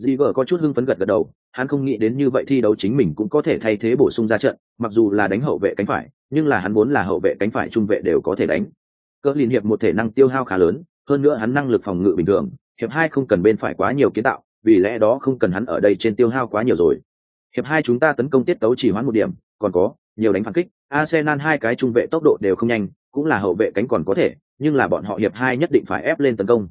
Ziver có chút hưng phấn gật gật đầu, hắn không nghĩ đến như vậy thi đấu chính mình cũng có thể thay thế bổ sung ra trận, mặc dù là đánh hậu vệ cánh phải, nhưng là hắn muốn là hậu vệ cánh phải trung vệ đều có thể đánh. Cỡ liên hiệp một thể năng tiêu hao khá lớn, hơn nữa hắn năng lực phòng ngự bình thường, hiệp hai không cần bên phải quá nhiều kiến tạo, vì lẽ đó không cần hắn ở đây trên tiêu hao quá nhiều rồi. Hiệp hai chúng ta tấn công tiết tấu chỉ hoãn một điểm, còn có nhiều đánh phản kích, Arsenal hai cái trung vệ tốc độ đều không nhanh, cũng là hậu vệ cánh còn có thể, nhưng là bọn họ hiệp hai nhất định phải ép lên tấn công.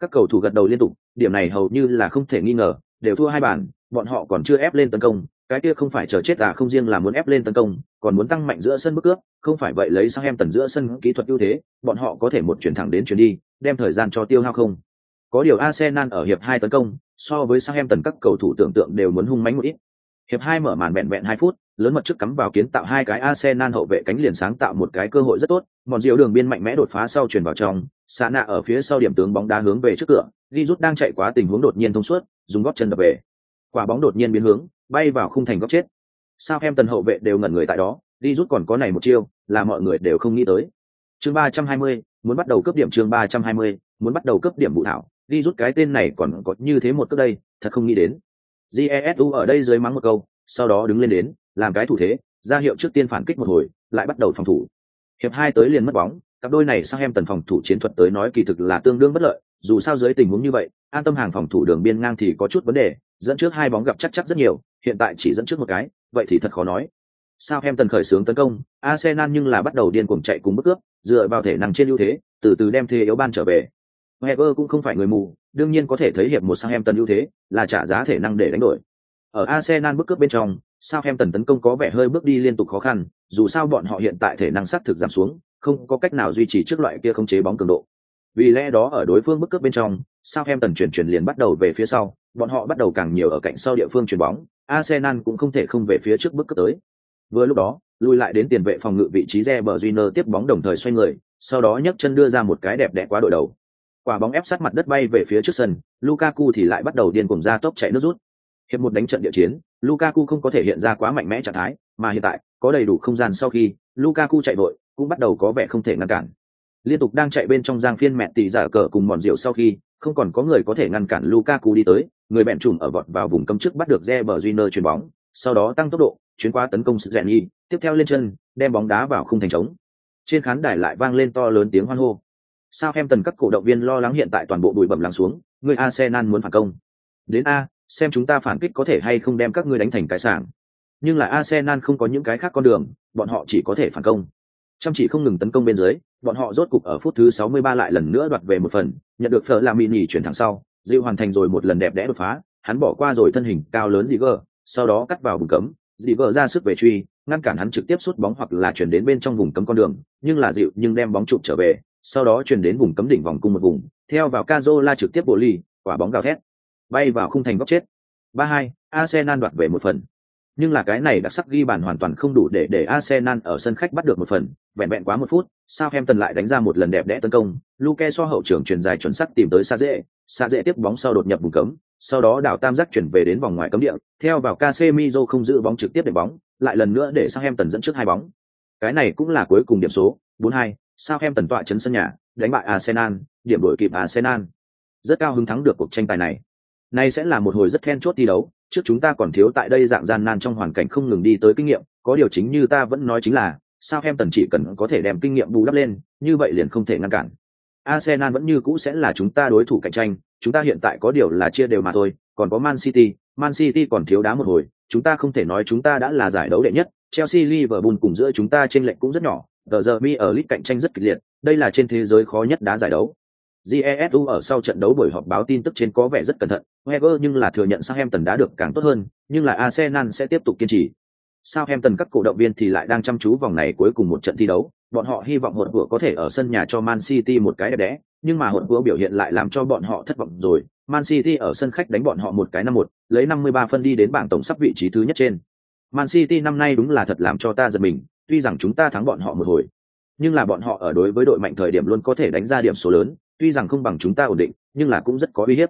Các cầu thủ gật đầu liên tục, điểm này hầu như là không thể nghi ngờ, đều thua hai bàn, bọn họ còn chưa ép lên tấn công, cái kia không phải chờ chết à không riêng là muốn ép lên tấn công, còn muốn tăng mạnh giữa sân bức cướp, không phải vậy lấy sang em tần giữa sân kỹ thuật ưu thế, bọn họ có thể một chuyển thẳng đến chuyển đi, đem thời gian cho tiêu hao không. Có điều Arsenal ở hiệp hai tấn công, so với sang em tần các cầu thủ tưởng tượng đều muốn hung mãnh một ít. Hiệp hai mở màn vẹn vẹn hai phút, lớn mật trước cắm vào kiến tạo hai cái Arsenal hậu vệ cánh liền sáng tạo một cái cơ hội rất tốt, mòn diệu đường biên mạnh mẽ đột phá sau chuyển vào trong, xa nạ ở phía sau điểm tướng bóng đá hướng về trước cửa, Di rút đang chạy quá tình huống đột nhiên thông suốt, dùng gót chân đập về. Quả bóng đột nhiên biến hướng, bay vào khung thành góc chết. Sao em tần hậu vệ đều ngẩn người tại đó, đi rút còn có này một chiêu, là mọi người đều không nghĩ tới. Chương ba trăm hai mươi, muốn bắt đầu cấp điểm chương ba trăm hai mươi, muốn bắt đầu cấp điểm vụ thảo, đi rút cái tên này còn có như thế một cước đây, thật không nghĩ đến. Jesu ở đây dưới mắng một câu, sau đó đứng lên đến, làm cái thủ thế, ra hiệu trước tiên phản kích một hồi, lại bắt đầu phòng thủ. Hiệp hai tới liền mất bóng, cặp đôi này sang em tần phòng thủ chiến thuật tới nói kỳ thực là tương đương bất lợi, dù sao dưới tình huống như vậy, an tâm hàng phòng thủ đường biên ngang thì có chút vấn đề, dẫn trước hai bóng gặp chắc chắc rất nhiều, hiện tại chỉ dẫn trước một cái, vậy thì thật khó nói. Sao em tần khởi xướng tấn công, Arsenal nhưng là bắt đầu điên cuồng chạy cùng bước cướp, dựa vào thể năng trên ưu thế, từ từ đem thế yếu ban trở về. Wenger cũng không phải người mù, đương nhiên có thể thấy hiệp một sang em tần ưu thế, là trả giá thể năng để đánh đổi. Ở Arsenal bước cướp bên trong, sao em tần tấn công có vẻ hơi bước đi liên tục khó khăn, dù sao bọn họ hiện tại thể năng sát thực giảm xuống, không có cách nào duy trì trước loại kia không chế bóng cường độ. Vì lẽ đó ở đối phương bức cướp bên trong, sao em tần chuyển chuyển liền bắt đầu về phía sau, bọn họ bắt đầu càng nhiều ở cạnh sau địa phương chuyển bóng, Arsenal cũng không thể không về phía trước bước cấp tới. Vừa lúc đó, lui lại đến tiền vệ phòng ngự vị trí Reber Júnior tiếp bóng đồng thời xoay người, sau đó nhấc chân đưa ra một cái đẹp đẽ quá đội đầu. Quả bóng ép sát mặt đất bay về phía trước sân, Lukaku thì lại bắt đầu điên cuồng ra tốc chạy nước rút. Hiệp một đánh trận địa chiến, Lukaku không có thể hiện ra quá mạnh mẽ trạng thái, mà hiện tại, có đầy đủ không gian sau khi Lukaku chạy vội, cũng bắt đầu có vẻ không thể ngăn cản. Liên tục đang chạy bên trong giang phiên mẹ tỷ giả cờ cùng mòn rượu sau khi, không còn có người có thể ngăn cản Lukaku đi tới, người bẹn trùm ở vọt vào vùng cấm trước bắt được Reber Júnior chuyền bóng, sau đó tăng tốc độ, chuyến qua tấn công sự rèn nhi, tiếp theo lên chân, đem bóng đá vào khung thành trống. Trên khán đài lại vang lên to lớn tiếng hoan hô. Sao em tần các cổ động viên lo lắng hiện tại toàn bộ bụi bẩm lắng xuống, người Arsenal muốn phản công. Đến A, xem chúng ta phản kích có thể hay không đem các ngươi đánh thành cái sảng. Nhưng là Arsenal không có những cái khác con đường, bọn họ chỉ có thể phản công. Chăm chỉ không ngừng tấn công bên dưới, bọn họ rốt cục ở phút thứ 63 lại lần nữa đoạt về một phần, nhận được phở làm mini chuyển thẳng sau, Diệu hoàn thành rồi một lần đẹp đẽ đột phá, hắn bỏ qua rồi thân hình cao lớn Digger, sau đó cắt vào vùng cấm, Digger ra sức về truy, ngăn cản hắn trực tiếp sút bóng hoặc là chuyển đến bên trong vùng cấm con đường, nhưng là Diệu nhưng đem bóng chụp trở về, sau đó chuyển đến vùng cấm đỉnh vòng cung một vùng, theo vào Cazola trực tiếp bộ ly, quả bóng gào thét, bay vào khung thành góc chết. 3-2, Arsenal đoạt về một phần. Nhưng là cái này đặc sắc ghi bàn hoàn toàn không đủ để để Arsenal ở sân khách bắt được một phần, vẹn vẹn quá một phút, Southampton lại đánh ra một lần đẹp đẽ tấn công, Luke so hậu trưởng truyền dài chuẩn xác tìm tới Sa dễ, Sa dễ tiếp bóng sau đột nhập vùng cấm, sau đó đảo tam giác chuyển về đến vòng ngoài cấm địa, theo vào Casemiro không giữ bóng trực tiếp để bóng, lại lần nữa để Southampton dẫn trước hai bóng. Cái này cũng là cuối cùng điểm số, 4-2, Southampton tọa trấn sân nhà, đánh bại Arsenal, điểm đổi kịp Arsenal. Rất cao hứng thắng được cuộc tranh tài này. Này sẽ là một hồi rất then chốt thi đấu, trước chúng ta còn thiếu tại đây dạng gian nan trong hoàn cảnh không ngừng đi tới kinh nghiệm, có điều chính như ta vẫn nói chính là, sao em tần chỉ cần có thể đem kinh nghiệm bù đắp lên, như vậy liền không thể ngăn cản. Arsenal vẫn như cũ sẽ là chúng ta đối thủ cạnh tranh, chúng ta hiện tại có điều là chia đều mà thôi, còn có Man City, Man City còn thiếu đá một hồi, chúng ta không thể nói chúng ta đã là giải đấu đệ nhất, Chelsea Liverpool cùng giữa chúng ta trên lệnh cũng rất nhỏ, tờ giờ mi ở lít cạnh tranh rất kịch liệt, đây là trên thế giới khó nhất đá giải đấu. Jesu ở sau trận đấu buổi họp báo tin tức trên có vẻ rất cẩn thận, Wenger nhưng là thừa nhận Southampton đã được càng tốt hơn, nhưng là Arsenal sẽ tiếp tục kiên trì. Southampton các cổ động viên thì lại đang chăm chú vòng này cuối cùng một trận thi đấu, bọn họ hy vọng hột vừa có thể ở sân nhà cho Man City một cái đẹp đẽ, nhưng mà hột vừa biểu hiện lại làm cho bọn họ thất vọng rồi. Man City ở sân khách đánh bọn họ một cái năm một, lấy 53 phân đi đến bảng tổng sắp vị trí thứ nhất trên. Man City năm nay đúng là thật làm cho ta giật mình, tuy rằng chúng ta thắng bọn họ một hồi, nhưng là bọn họ ở đối với đội mạnh thời điểm luôn có thể đánh ra điểm số lớn, tuy rằng không bằng chúng ta ổn định nhưng là cũng rất có uy hiếp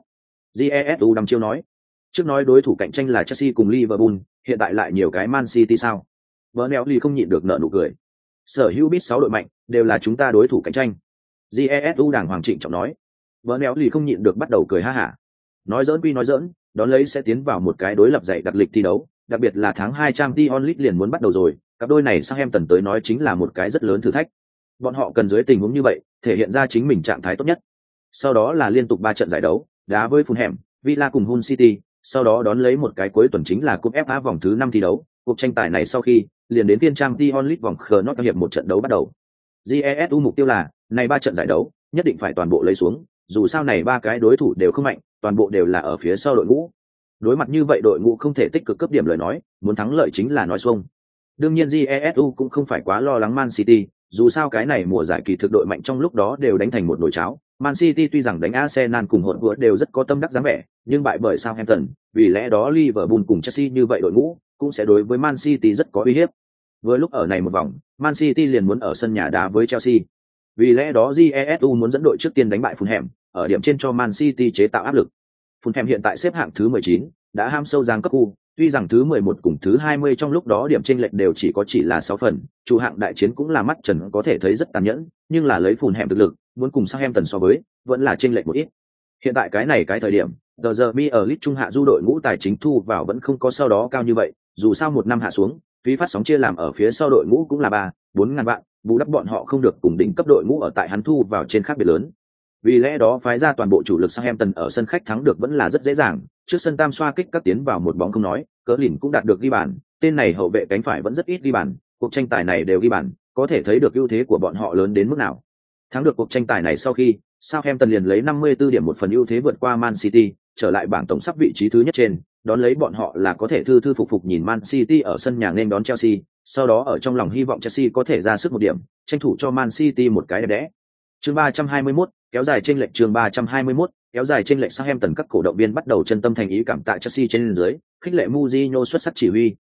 jesu đăm chiêu nói Trước nói đối thủ cạnh tranh là Chelsea cùng Liverpool, hiện tại lại nhiều cái Man City sao? Bernelli không nhịn được nở nụ cười. Sở hữu biết sáu đội mạnh, đều là chúng ta đối thủ cạnh tranh. Jesu đảng hoàng trịnh trọng nói. Bernelli không nhịn được bắt đầu cười ha hả. Nói giỡn quy nói giỡn, đón lấy sẽ tiến vào một cái đối lập dạy đặc lịch thi đấu, đặc biệt là tháng hai trang Dion League liền muốn bắt đầu rồi, cặp đôi này sang em tần tới nói chính là một cái rất lớn thử thách. Bọn họ cần dưới tình huống như vậy, thể hiện ra chính mình trạng thái tốt nhất. Sau đó là liên tục ba trận giải đấu, đá với Fulham, Villa cùng Hull City, sau đó đón lấy một cái cuối tuần chính là cúp FA vòng thứ năm thi đấu, cuộc tranh tài này sau khi liền đến phiên trang Dion League vòng khờ nót hiệp một trận đấu bắt đầu. JESU mục tiêu là, này ba trận giải đấu, nhất định phải toàn bộ lấy xuống, dù sao này ba cái đối thủ đều không mạnh, toàn bộ đều là ở phía sau đội ngũ. Đối mặt như vậy đội ngũ không thể tích cực cấp điểm lời nói, muốn thắng lợi chính là nói xuông. Đương nhiên JESU cũng không phải quá lo lắng Man City, dù sao cái này mùa giải kỳ thực đội mạnh trong lúc đó đều đánh thành một nồi cháo. Man City tuy rằng đánh Arsenal cùng hỗn vừa đều rất có tâm đắc dáng vẻ, nhưng bại bởi Southampton, vì lẽ đó Liverpool cùng Chelsea như vậy đội ngũ cũng sẽ đối với Man City rất có uy hiếp. Với lúc ở này một vòng, Man City liền muốn ở sân nhà đá với Chelsea. Vì lẽ đó GESU muốn dẫn đội trước tiên đánh bại Fulham, ở điểm trên cho Man City chế tạo áp lực. Fulham hiện tại xếp hạng thứ 19, đã ham sâu giang cấp khu, tuy rằng thứ 11 cùng thứ 20 trong lúc đó điểm chênh lệch đều chỉ có chỉ là 6 phần, chủ hạng đại chiến cũng là mắt trần có thể thấy rất tàn nhẫn, nhưng là lấy phùn hẻm thực lực, muốn cùng sang hẻm tần so với, vẫn là chênh lệch một ít. Hiện tại cái này cái thời điểm, The giờ mi ở lit trung hạ du đội ngũ tài chính thu vào vẫn không có sau đó cao như vậy, dù sao một năm hạ xuống, phí phát sóng chia làm ở phía sau đội ngũ cũng là ba, bốn ngàn vạn, bù đắp bọn họ không được cùng đỉnh cấp đội ngũ ở tại hắn thu vào trên khác biệt lớn. Vì lẽ đó phái ra toàn bộ chủ lực sang Southampton ở sân khách thắng được vẫn là rất dễ dàng, trước sân tam xoa kích các tiến vào một bóng không nói, cỡ lìn cũng đạt được ghi bàn, tên này hậu vệ cánh phải vẫn rất ít ghi bàn, cuộc tranh tài này đều ghi bàn, có thể thấy được ưu thế của bọn họ lớn đến mức nào. Thắng được cuộc tranh tài này sau khi, Southampton liền lấy 54 điểm một phần ưu thế vượt qua Man City, trở lại bảng tổng sắp vị trí thứ nhất trên, đón lấy bọn họ là có thể thư thư phục phục nhìn Man City ở sân nhà nên đón Chelsea, sau đó ở trong lòng hy vọng Chelsea có thể ra sức một điểm, tranh thủ cho Man City một cái đẹp đẽ. Chương 321, kéo dài trên lệnh chương 321, kéo dài trên lệnh Southampton các cổ động viên bắt đầu chân tâm thành ý cảm tạ Chelsea trên dưới, khích lệ Mourinho xuất sắc chỉ huy.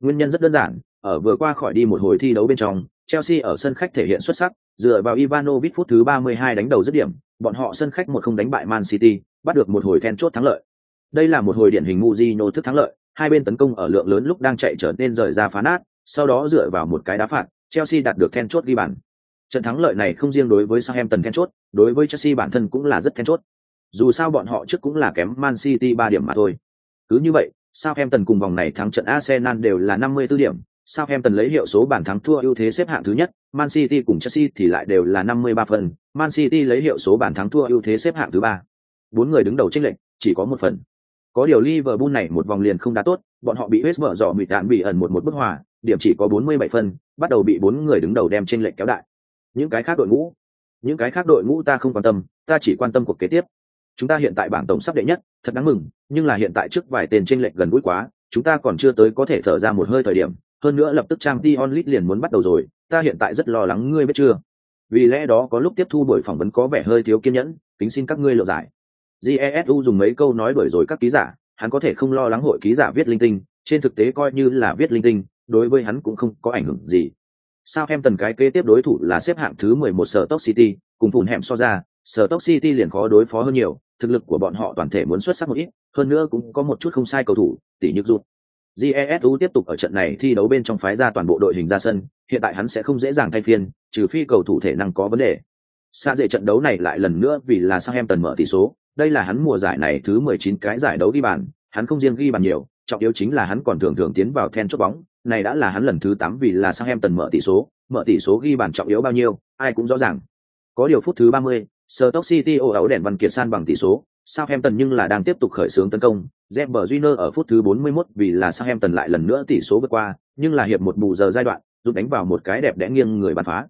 Nguyên nhân rất đơn giản, ở vừa qua khỏi đi một hồi thi đấu bên trong, Chelsea ở sân khách thể hiện xuất sắc, dựa vào Ivanovic phút thứ 32 đánh đầu dứt điểm, bọn họ sân khách một không đánh bại Man City, bắt được một hồi then chốt thắng lợi. Đây là một hồi điển hình Mourinho thức thắng lợi, hai bên tấn công ở lượng lớn lúc đang chạy trở nên rời ra phá nát, sau đó dựa vào một cái đá phạt, Chelsea đạt được then chốt ghi bàn. Trận thắng lợi này không riêng đối với Southampton then chốt, đối với Chelsea bản thân cũng là rất then chốt. Dù sao bọn họ trước cũng là kém Man City 3 điểm mà thôi. Cứ như vậy, Southampton cùng vòng này thắng trận Arsenal đều là 54 điểm, Southampton lấy hiệu số bàn thắng thua ưu thế xếp hạng thứ nhất, Man City cùng Chelsea thì lại đều là 53 phần, Man City lấy hiệu số bàn thắng thua ưu thế xếp hạng thứ ba. Bốn người đứng đầu chênh lệch, chỉ có một phần. Có điều Liverpool này một vòng liền không đá tốt, bọn họ bị West Brom dọ mịt đạn bị ẩn một một bức hòa, điểm chỉ có 47 phần, bắt đầu bị bốn người đứng đầu đem chênh lệch kéo đại. Những cái khác đội ngũ, những cái khác đội ngũ ta không quan tâm, ta chỉ quan tâm cuộc kế tiếp. Chúng ta hiện tại bảng tổng sắp đệ nhất, thật đáng mừng, nhưng là hiện tại trước vài tên tranh lệch gần gũi quá, chúng ta còn chưa tới có thể thở ra một hơi thời điểm, hơn nữa lập tức trang t onlit liền muốn bắt đầu rồi ta hiện tại rất lo lắng ngươi biết chưa? Vì lẽ đó có lúc tiếp thu buổi phỏng vấn có vẻ hơi thiếu kiên nhẫn kính xin các ngươi lộ giải. Jesu dùng mấy câu nói đuổi rồi các ký giả hắn có thể không lo lắng hội ký giả viết linh tinh trên thực tế coi như là viết linh tinh đối với hắn cũng không có ảnh hưởng gì sao em tần cái kế tiếp đối thủ là xếp hạng thứ 11 sở tốc city, cùng phùn hẻm so ra sở tốc city liền khó đối phó hơn nhiều, thực lực của bọn họ toàn thể muốn xuất sắc một ít, hơn nữa cũng có một chút không sai cầu thủ, tỷ như rụt jesu tiếp tục ở trận này thi đấu bên trong phái ra toàn bộ đội hình ra sân, hiện tại hắn sẽ không dễ dàng thay phiên, trừ phi cầu thủ thể năng có vấn đề. Xa dễ trận đấu này lại lần nữa vì là Sao em tần mở tỷ số, đây là hắn mùa giải này thứ 19 cái giải đấu ghi bàn, hắn không riêng ghi bàn nhiều, trọng yếu chính là hắn còn thường thường tiến vào then chốt bóng này đã là hắn lần thứ 8 vì là sang em tần mở tỷ số mở tỷ số ghi bàn trọng yếu bao nhiêu ai cũng rõ ràng có điều phút thứ 30, Stoke City ồ ảo đèn văn kiệt san bằng tỷ số Southampton nhưng là đang tiếp tục khởi xướng tấn công, Reber Junior ở phút thứ 41 vì là Southampton lại lần nữa tỷ số vượt qua, nhưng là hiệp một bù giờ giai đoạn, rút đánh vào một cái đẹp đẽ nghiêng người bắn phá.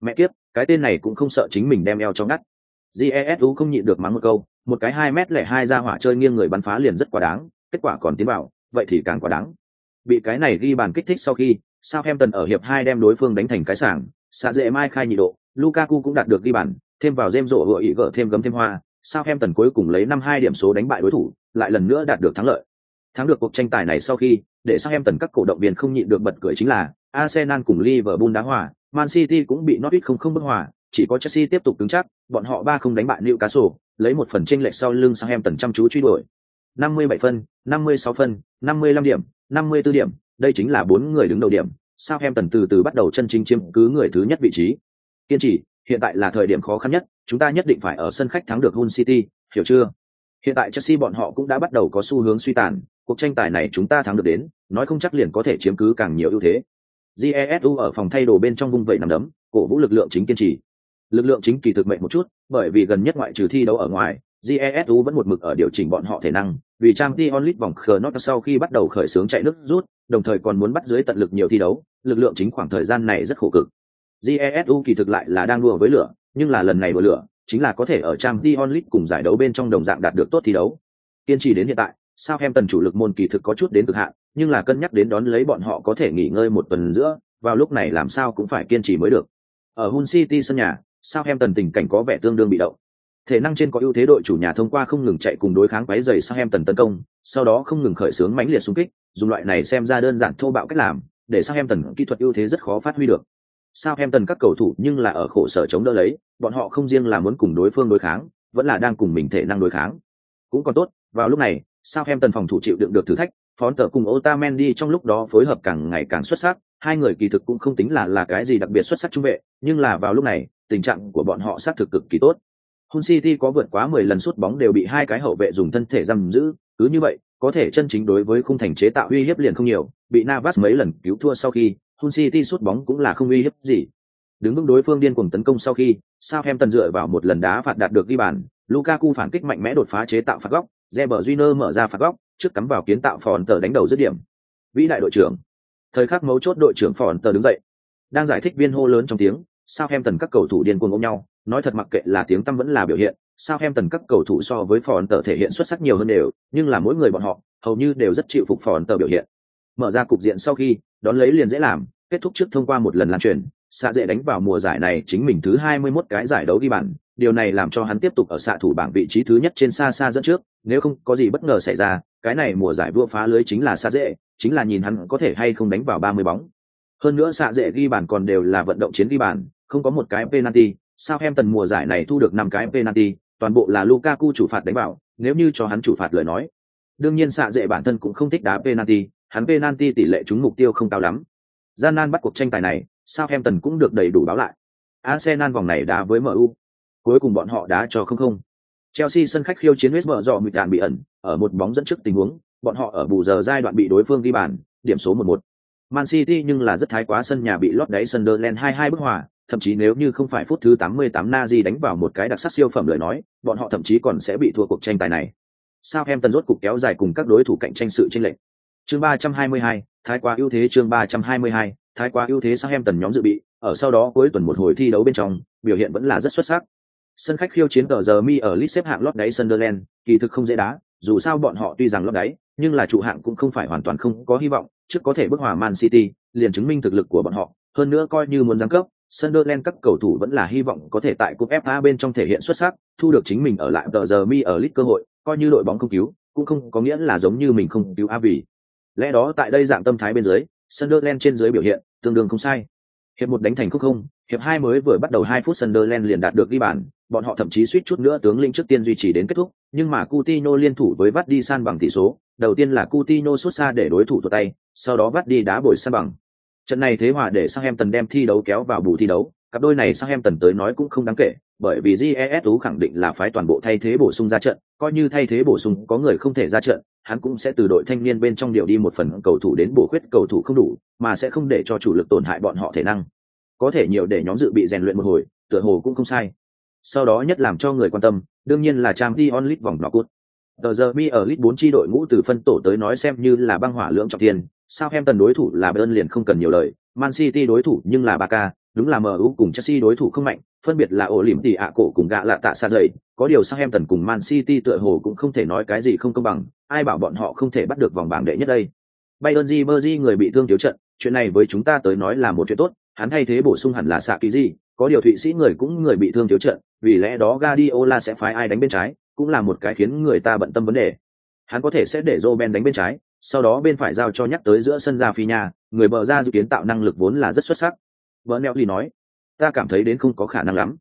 Mẹ kiếp, cái tên này cũng không sợ chính mình đem eo cho ngắt. Jesu không nhịn được mắng một câu, một cái 2 mét lẻ hai ra hỏa chơi nghiêng người bắn phá liền rất quá đáng, kết quả còn tiến vào, vậy thì càng quá đáng. Bị cái này ghi bàn kích thích sau khi, Southampton ở hiệp 2 đem đối phương đánh thành cái sảng, xa dễ mai khai nhị độ, Lukaku cũng đạt được ghi bàn, thêm vào James rộ vừa ý gỡ thêm gấm thêm hoa, sao em tần cuối cùng lấy năm hai điểm số đánh bại đối thủ, lại lần nữa đạt được thắng lợi. Thắng được cuộc tranh tài này sau khi, để sao em tần các cổ động viên không nhịn được bật cười chính là Arsenal cùng Liverpool đá hòa, Man City cũng bị Norwich không không bức hòa, chỉ có Chelsea tiếp tục cứng chắc, bọn họ ba không đánh bại Newcastle, lấy một phần chênh lệch sau lưng Southampton em tần chăm chú truy đuổi. 57 phân, 56 phân, 55 điểm, 54 điểm, đây chính là bốn người đứng đầu điểm. Southampton từ từ bắt đầu chân chính chiếm cứ người thứ nhất vị trí. Kiên trì, hiện tại là thời điểm khó khăn nhất, chúng ta nhất định phải ở sân khách thắng được Hull City, hiểu chưa? Hiện tại Chelsea bọn họ cũng đã bắt đầu có xu hướng suy tàn, cuộc tranh tài này chúng ta thắng được đến, nói không chắc liền có thể chiếm cứ càng nhiều ưu thế. Jesu ở phòng thay đồ bên trong vung vẩy nằm đấm, cổ vũ lực lượng chính kiên trì. Lực lượng chính kỳ thực mệnh một chút, bởi vì gần nhất ngoại trừ thi đấu ở ngoài, Jesu vẫn một mực ở điều chỉnh bọn họ thể năng, vì trang Champions League vòng Knockout sau khi bắt đầu khởi xướng chạy nước rút, đồng thời còn muốn bắt dưới tận lực nhiều thi đấu, lực lượng chính khoảng thời gian này rất khổ cực. Jesu kỳ thực lại là đang đua với lửa, nhưng là lần này đua lửa, chính là có thể ở trang Champions League cùng giải đấu bên trong đồng dạng đạt được tốt thi đấu. Kiên trì đến hiện tại, sao em tần chủ lực môn kỳ thực có chút đến cực hạn, nhưng là cân nhắc đến đón lấy bọn họ có thể nghỉ ngơi một tuần giữa, vào lúc này làm sao cũng phải kiên trì mới được. Ở Hull City sân nhà, sao em tần tình cảnh có vẻ tương đương bị động. Thể năng trên có ưu thế đội chủ nhà thông qua không ngừng chạy cùng đối kháng quấy dày sang em tần tấn công, sau đó không ngừng khởi xướng mãnh liệt xung kích, dùng loại này xem ra đơn giản thô bạo cách làm, để sang em tần kỹ thuật ưu thế rất khó phát huy được. Sao em tần các cầu thủ nhưng là ở khổ sở chống đỡ lấy, bọn họ không riêng là muốn cùng đối phương đối kháng, vẫn là đang cùng mình thể năng đối kháng. Cũng còn tốt, vào lúc này, sao em tần phòng thủ chịu đựng được thử thách, phón tờ cùng Otamendi trong lúc đó phối hợp càng ngày càng xuất sắc, hai người kỳ thực cũng không tính là là cái gì đặc biệt xuất sắc trung vệ, nhưng là vào lúc này, tình trạng của bọn họ xác thực cực kỳ tốt. Hun City có vượt quá 10 lần sút bóng đều bị hai cái hậu vệ dùng thân thể giam giữ, cứ như vậy, có thể chân chính đối với khung thành chế tạo uy hiếp liền không nhiều, bị Navas mấy lần cứu thua sau khi, Hun City sút bóng cũng là không uy hiếp gì. Đứng vững đối phương điên cuồng tấn công sau khi, Southampton dựa vào một lần đá phạt đạt được ghi bàn, Lukaku phản kích mạnh mẽ đột phá chế tạo phạt góc, Reber Júnior mở ra phạt góc, trước cắm vào kiến tạo phòn tờ đánh đầu dứt điểm. Vĩ đại đội trưởng. Thời khắc mấu chốt đội trưởng phòn tờ đứng dậy. Đang giải thích viên hô lớn trong tiếng, Southampton các cầu thủ điên cuồng ôm nhau, nói thật mặc kệ là tiếng tâm vẫn là biểu hiện, Sao em tần các cầu thủ so với phòn tờ thể hiện xuất sắc nhiều hơn đều, nhưng là mỗi người bọn họ hầu như đều rất chịu phục phòn tờ biểu hiện. Mở ra cục diện sau khi, đón lấy liền dễ làm, kết thúc trước thông qua một lần lan truyền, xạ dễ đánh vào mùa giải này chính mình thứ 21 cái giải đấu đi bàn, điều này làm cho hắn tiếp tục ở xạ thủ bảng vị trí thứ nhất trên xa xa dẫn trước, nếu không có gì bất ngờ xảy ra, cái này mùa giải vua phá lưới chính là xạ dễ, chính là nhìn hắn có thể hay không đánh vào 30 bóng. Hơn nữa xạ dễ ghi bàn còn đều là vận động chiến ghi bàn, không có một cái penalty, Southampton mùa giải này thu được 5 cái penalty, toàn bộ là Lukaku chủ phạt đánh vào, nếu như cho hắn chủ phạt lời nói. Đương nhiên xạ dệ bản thân cũng không thích đá penalty, hắn penalty tỷ lệ trúng mục tiêu không cao lắm. Gian nan bắt cuộc tranh tài này, Southampton cũng được đầy đủ báo lại. Arsenal vòng này đá với MU. Cuối cùng bọn họ đá cho không không. Chelsea sân khách khiêu chiến West Brom mịt đạn bị ẩn, ở một bóng dẫn trước tình huống, bọn họ ở bù giờ giai đoạn bị đối phương ghi bàn, điểm số 1-1. Man City nhưng là rất thái quá sân nhà bị lót đáy Sunderland 2-2 bức hòa, thậm chí nếu như không phải phút thứ 88 Nazi đánh vào một cái đặc sắc siêu phẩm lời nói, bọn họ thậm chí còn sẽ bị thua cuộc tranh tài này. Southampton rốt cục kéo dài cùng các đối thủ cạnh tranh sự chênh lệch. Chương 322, thái quá ưu thế chương 322, thái quá ưu thế Southampton nhóm dự bị, ở sau đó cuối tuần một hồi thi đấu bên trong, biểu hiện vẫn là rất xuất sắc. Sân khách khiêu chiến tờ giờ mi ở list xếp hạng lót đáy Sunderland, kỳ thực không dễ đá, dù sao bọn họ tuy rằng lót đáy, nhưng là trụ hạng cũng không phải hoàn toàn không có hy vọng, trước có thể bước hòa Man City, liền chứng minh thực lực của bọn họ, hơn nữa coi như muốn giáng cấp, Sunderland các cầu thủ vẫn là hy vọng có thể tại cúp FA bên trong thể hiện xuất sắc, thu được chính mình ở lại tờ giờ mi ở lit cơ hội, coi như đội bóng không cứu, cũng không có nghĩa là giống như mình không cứu vì Lẽ đó tại đây dạng tâm thái bên dưới, Sunderland trên dưới biểu hiện tương đương không sai. Hiệp một đánh thành không không, hiệp hai mới vừa bắt đầu hai phút Sunderland liền đạt được ghi bàn, bọn họ thậm chí suýt chút nữa tướng lĩnh trước tiên duy trì đến kết thúc, nhưng mà Coutinho liên thủ với vắt đi san bằng tỷ số, đầu tiên là Coutinho xuất xa để đối thủ tuột tay, sau đó vắt đi đá bồi san bằng. Trận này thế hòa để sang em tần đem thi đấu kéo vào bù thi đấu, cặp đôi này sang em tần tới nói cũng không đáng kể, bởi vì GES khẳng định là phái toàn bộ thay thế bổ sung ra trận, coi như thay thế bổ sung có người không thể ra trận, hắn cũng sẽ từ đội thanh niên bên trong điều đi một phần cầu thủ đến bổ khuyết cầu thủ không đủ, mà sẽ không để cho chủ lực tổn hại bọn họ thể năng. Có thể nhiều để nhóm dự bị rèn luyện một hồi, tựa hồ cũng không sai. Sau đó nhất làm cho người quan tâm, đương nhiên là trang Dion League vòng knock-out. Tờ giờ mi ở lit bốn chi đội ngũ từ phân tổ tới nói xem như là băng hỏa lưỡng trọng tiền, Sao em tần đối thủ là Bayern liền không cần nhiều lời, Man City đối thủ nhưng là Barca, đúng là MU cùng Chelsea đối thủ không mạnh, phân biệt là ổ lỉm tỉ ạ cổ cùng gạ lạ tạ xa dậy, có điều sang em tần cùng Man City tựa hồ cũng không thể nói cái gì không công bằng, ai bảo bọn họ không thể bắt được vòng bảng đệ nhất đây. Bayern di Berdi người bị thương thiếu trận, chuyện này với chúng ta tới nói là một chuyện tốt, hắn thay thế bổ sung hẳn là xạ kỳ gì, có điều Thụy Sĩ người cũng người bị thương thiếu trận, vì lẽ đó Guardiola sẽ phái ai đánh bên trái, cũng là một cái khiến người ta bận tâm vấn đề. Hắn có thể sẽ để Roben đánh bên trái, sau đó bên phải giao cho nhắc tới giữa sân ra phi nhà, người bờ ra dự kiến tạo năng lực vốn là rất xuất sắc. Bernelli nói, ta cảm thấy đến không có khả năng lắm.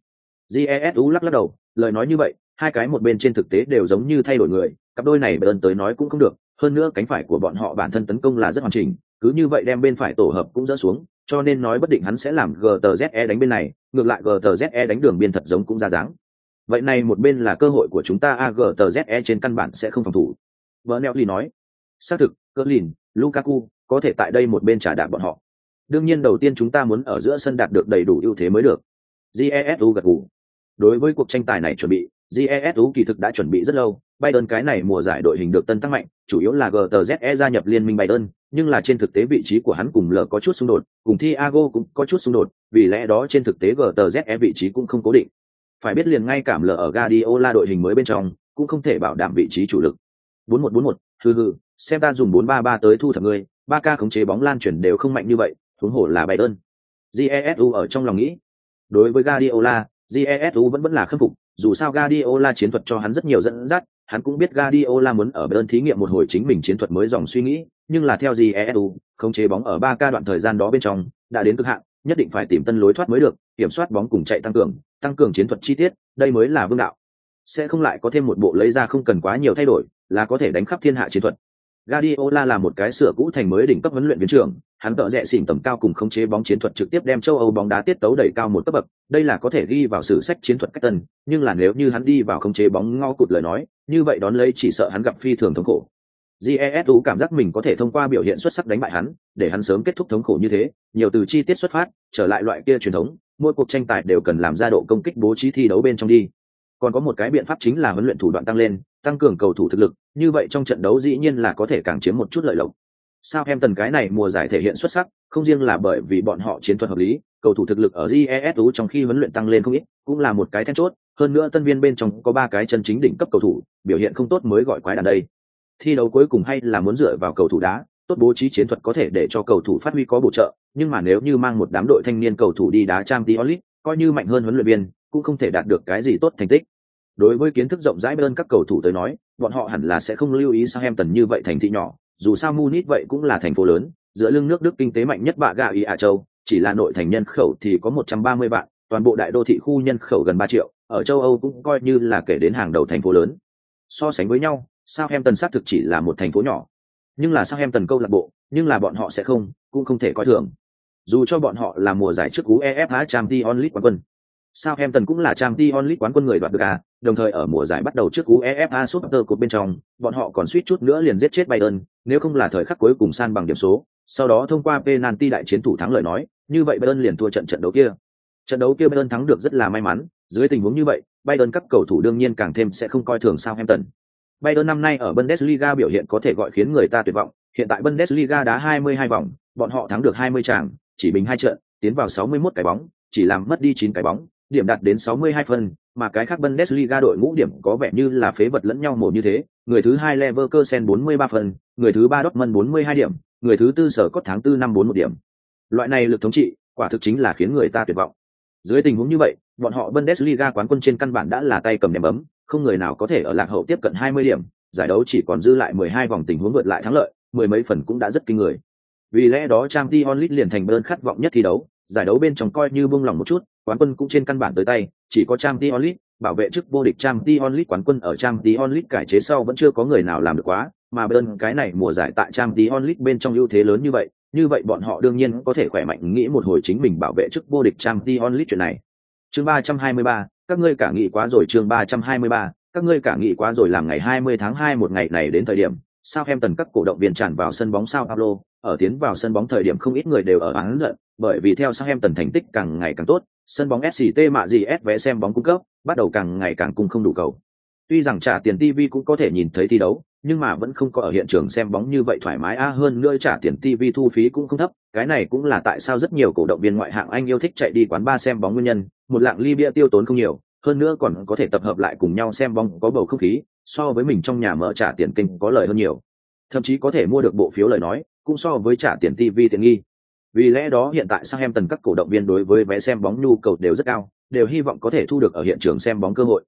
Jesu lắc lắc đầu, lời nói như vậy, hai cái một bên trên thực tế đều giống như thay đổi người, cặp đôi này bơn tới nói cũng không được hơn nữa cánh phải của bọn họ bản thân tấn công là rất hoàn chỉnh cứ như vậy đem bên phải tổ hợp cũng dỡ xuống cho nên nói bất định hắn sẽ làm gtze đánh bên này ngược lại gtze đánh đường biên thật giống cũng ra dáng vậy này một bên là cơ hội của chúng ta agtze trên căn bản sẽ không phòng thủ. Vợ neo nói xác thực cỡ lìn lukaku có thể tại đây một bên trả đạp bọn họ. Đương nhiên đầu tiên chúng ta muốn ở giữa sân đạt được đầy đủ ưu thế mới được. Jesu gật gù. Đối với cuộc tranh tài này chuẩn bị jesu kỳ thực đã chuẩn bị rất lâu. Biden cái này mùa giải đội hình được tân tăng mạnh, chủ yếu là GTZE gia nhập liên minh Biden, nhưng là trên thực tế vị trí của hắn cùng L có chút xung đột, cùng Thiago cũng có chút xung đột, vì lẽ đó trên thực tế GTZE vị trí cũng không cố định. Phải biết liền ngay cảm lờ ở Guardiola đội hình mới bên trong, cũng không thể bảo đảm vị trí chủ lực. 4141, hừ hừ, xem ta dùng 433 tới thu thập ngươi. Barca khống chế bóng lan chuyển đều không mạnh như vậy, huống hồ là Biden. Jesu ở trong lòng nghĩ. Đối với Guardiola, Jesu vẫn vẫn là khâm phục, dù sao Guardiola chiến thuật cho hắn rất nhiều dẫn dắt, hắn cũng biết Guardiola muốn ở bên thí nghiệm một hồi chính mình chiến thuật mới dòng suy nghĩ, nhưng là theo GESU, khống chế bóng ở 3 đoạn thời gian đó bên trong, đã đến cực hạn, nhất định phải tìm tân lối thoát mới được, kiểm soát bóng cùng chạy tăng cường, tăng cường chiến thuật chi tiết, đây mới là vương đạo. Sẽ không lại có thêm một bộ lấy ra không cần quá nhiều thay đổi, là có thể đánh khắp thiên hạ chiến thuật. Guardiola là một cái sửa cũ thành mới đỉnh cấp huấn luyện viên trưởng, hắn tự rẻ xỉn tầm cao cùng khống chế bóng chiến thuật trực tiếp đem châu Âu bóng đá tiết tấu đẩy cao một cấp bậc, đây là có thể ghi vào sử sách chiến thuật cách tân, nhưng là nếu như hắn đi vào khống chế bóng ngao cụt lời nói, như vậy đón lấy chỉ sợ hắn gặp phi thường thống khổ. Jesu cảm giác mình có thể thông qua biểu hiện xuất sắc đánh bại hắn, để hắn sớm kết thúc thống khổ như thế, nhiều từ chi tiết xuất phát, trở lại loại kia truyền thống, mỗi cuộc tranh tài đều cần làm ra độ công kích bố trí thi đấu bên trong đi. Còn có một cái biện pháp chính là huấn luyện thủ đoạn tăng lên, tăng cường cầu thủ thực lực, như vậy trong trận đấu dĩ nhiên là có thể càng chiếm một chút lợi lộc. Sao em tần cái này mùa giải thể hiện xuất sắc, không riêng là bởi vì bọn họ chiến thuật hợp lý, cầu thủ thực lực ở GESU trong khi huấn luyện tăng lên không ít, cũng là một cái then chốt, hơn nữa tân viên bên trong có ba cái chân chính đỉnh cấp cầu thủ, biểu hiện không tốt mới gọi quái đàn đây. Thi đấu cuối cùng hay là muốn dựa vào cầu thủ đá, tốt bố trí chiến thuật có thể để cho cầu thủ phát huy có bổ trợ, nhưng mà nếu như mang một đám đội thanh niên cầu thủ đi đá trang League, coi như mạnh hơn huấn luyện viên, cũng không thể đạt được cái gì tốt thành tích. Đối với kiến thức rộng rãi bên các cầu thủ tới nói, bọn họ hẳn là sẽ không lưu ý sang em tần như vậy thành thị nhỏ, dù sao Munich vậy cũng là thành phố lớn, giữa lưng nước Đức kinh tế mạnh nhất bạ gà ý Ả Châu, chỉ là nội thành nhân khẩu thì có 130 vạn, toàn bộ đại đô thị khu nhân khẩu gần 3 triệu, ở châu Âu cũng coi như là kể đến hàng đầu thành phố lớn. So sánh với nhau, Southampton xác thực chỉ là một thành phố nhỏ. Nhưng là Southampton câu lạc bộ, nhưng là bọn họ sẽ không, cũng không thể coi thường. Dù cho bọn họ là mùa giải trước cú EFA Champions League quán quân. Southampton cũng là Champions League quán quân người đoạt được à, đồng thời ở mùa giải bắt đầu trước cú EFA Super Cup bên trong, bọn họ còn suýt chút nữa liền giết chết Bayern, nếu không là thời khắc cuối cùng san bằng điểm số, sau đó thông qua penalty đại chiến thủ thắng lợi nói, như vậy Bayern liền thua trận trận đấu kia. Trận đấu kia Bayern thắng được rất là may mắn, dưới tình huống như vậy, Bayern các cầu thủ đương nhiên càng thêm sẽ không coi thường Southampton. Bayern năm nay ở Bundesliga biểu hiện có thể gọi khiến người ta tuyệt vọng, hiện tại Bundesliga đá 22 vòng, bọn họ thắng được 20 tràng, chỉ bình hai trận, tiến vào 61 cái bóng, chỉ làm mất đi 9 cái bóng, điểm đạt đến 62 phân, mà cái khác Bundesliga đội ngũ điểm có vẻ như là phế vật lẫn nhau mổ như thế, người thứ hai Leverkusen 43 phần, người thứ ba Dortmund 42 điểm, người thứ tư sở có tháng 4 năm 41 điểm. Loại này lực thống trị, quả thực chính là khiến người ta tuyệt vọng. Dưới tình huống như vậy, bọn họ Bundesliga quán quân trên căn bản đã là tay cầm điểm bấm, không người nào có thể ở lạc hậu tiếp cận 20 điểm, giải đấu chỉ còn dư lại 12 vòng tình huống vượt lại thắng lợi, mười mấy phần cũng đã rất kinh người. Vì lẽ đó Champions League liền thành bơn khát vọng nhất thi đấu, giải đấu bên trong coi như buông lòng một chút, quán quân cũng trên căn bản tới tay, chỉ có Champions League, bảo vệ chức vô địch Champions League quán quân ở Champions League cải chế sau vẫn chưa có người nào làm được quá, mà bên cái này mùa giải tại Champions League bên trong ưu thế lớn như vậy, như vậy bọn họ đương nhiên có thể khỏe mạnh nghĩ một hồi chính mình bảo vệ chức vô địch Champions League chuyện này. Chương 323, các ngươi cả nghĩ quá rồi chương 323, các ngươi cả nghĩ quá rồi làm ngày 20 tháng 2 một ngày này đến thời điểm, sao em tần các cổ động viên tràn vào sân bóng Sao Paulo, ở tiến vào sân bóng thời điểm không ít người đều ở án giận, bởi vì theo sao em tần thành tích càng ngày càng tốt, sân bóng SCT mạ gì S vé xem bóng cung cấp, bắt đầu càng ngày càng cung không đủ cầu. Tuy rằng trả tiền TV cũng có thể nhìn thấy thi đấu, nhưng mà vẫn không có ở hiện trường xem bóng như vậy thoải mái a hơn nữa trả tiền TV thu phí cũng không thấp, cái này cũng là tại sao rất nhiều cổ động viên ngoại hạng Anh yêu thích chạy đi quán bar xem bóng nguyên nhân, một lạng ly bia tiêu tốn không nhiều, hơn nữa còn có thể tập hợp lại cùng nhau xem bóng có bầu không khí, so với mình trong nhà mở trả tiền kinh có lời hơn nhiều. Thậm chí có thể mua được bộ phiếu lời nói, cũng so với trả tiền TV tiện nghi. Vì lẽ đó hiện tại sang em tần các cổ động viên đối với vé xem bóng nhu cầu đều rất cao, đều hy vọng có thể thu được ở hiện trường xem bóng cơ hội.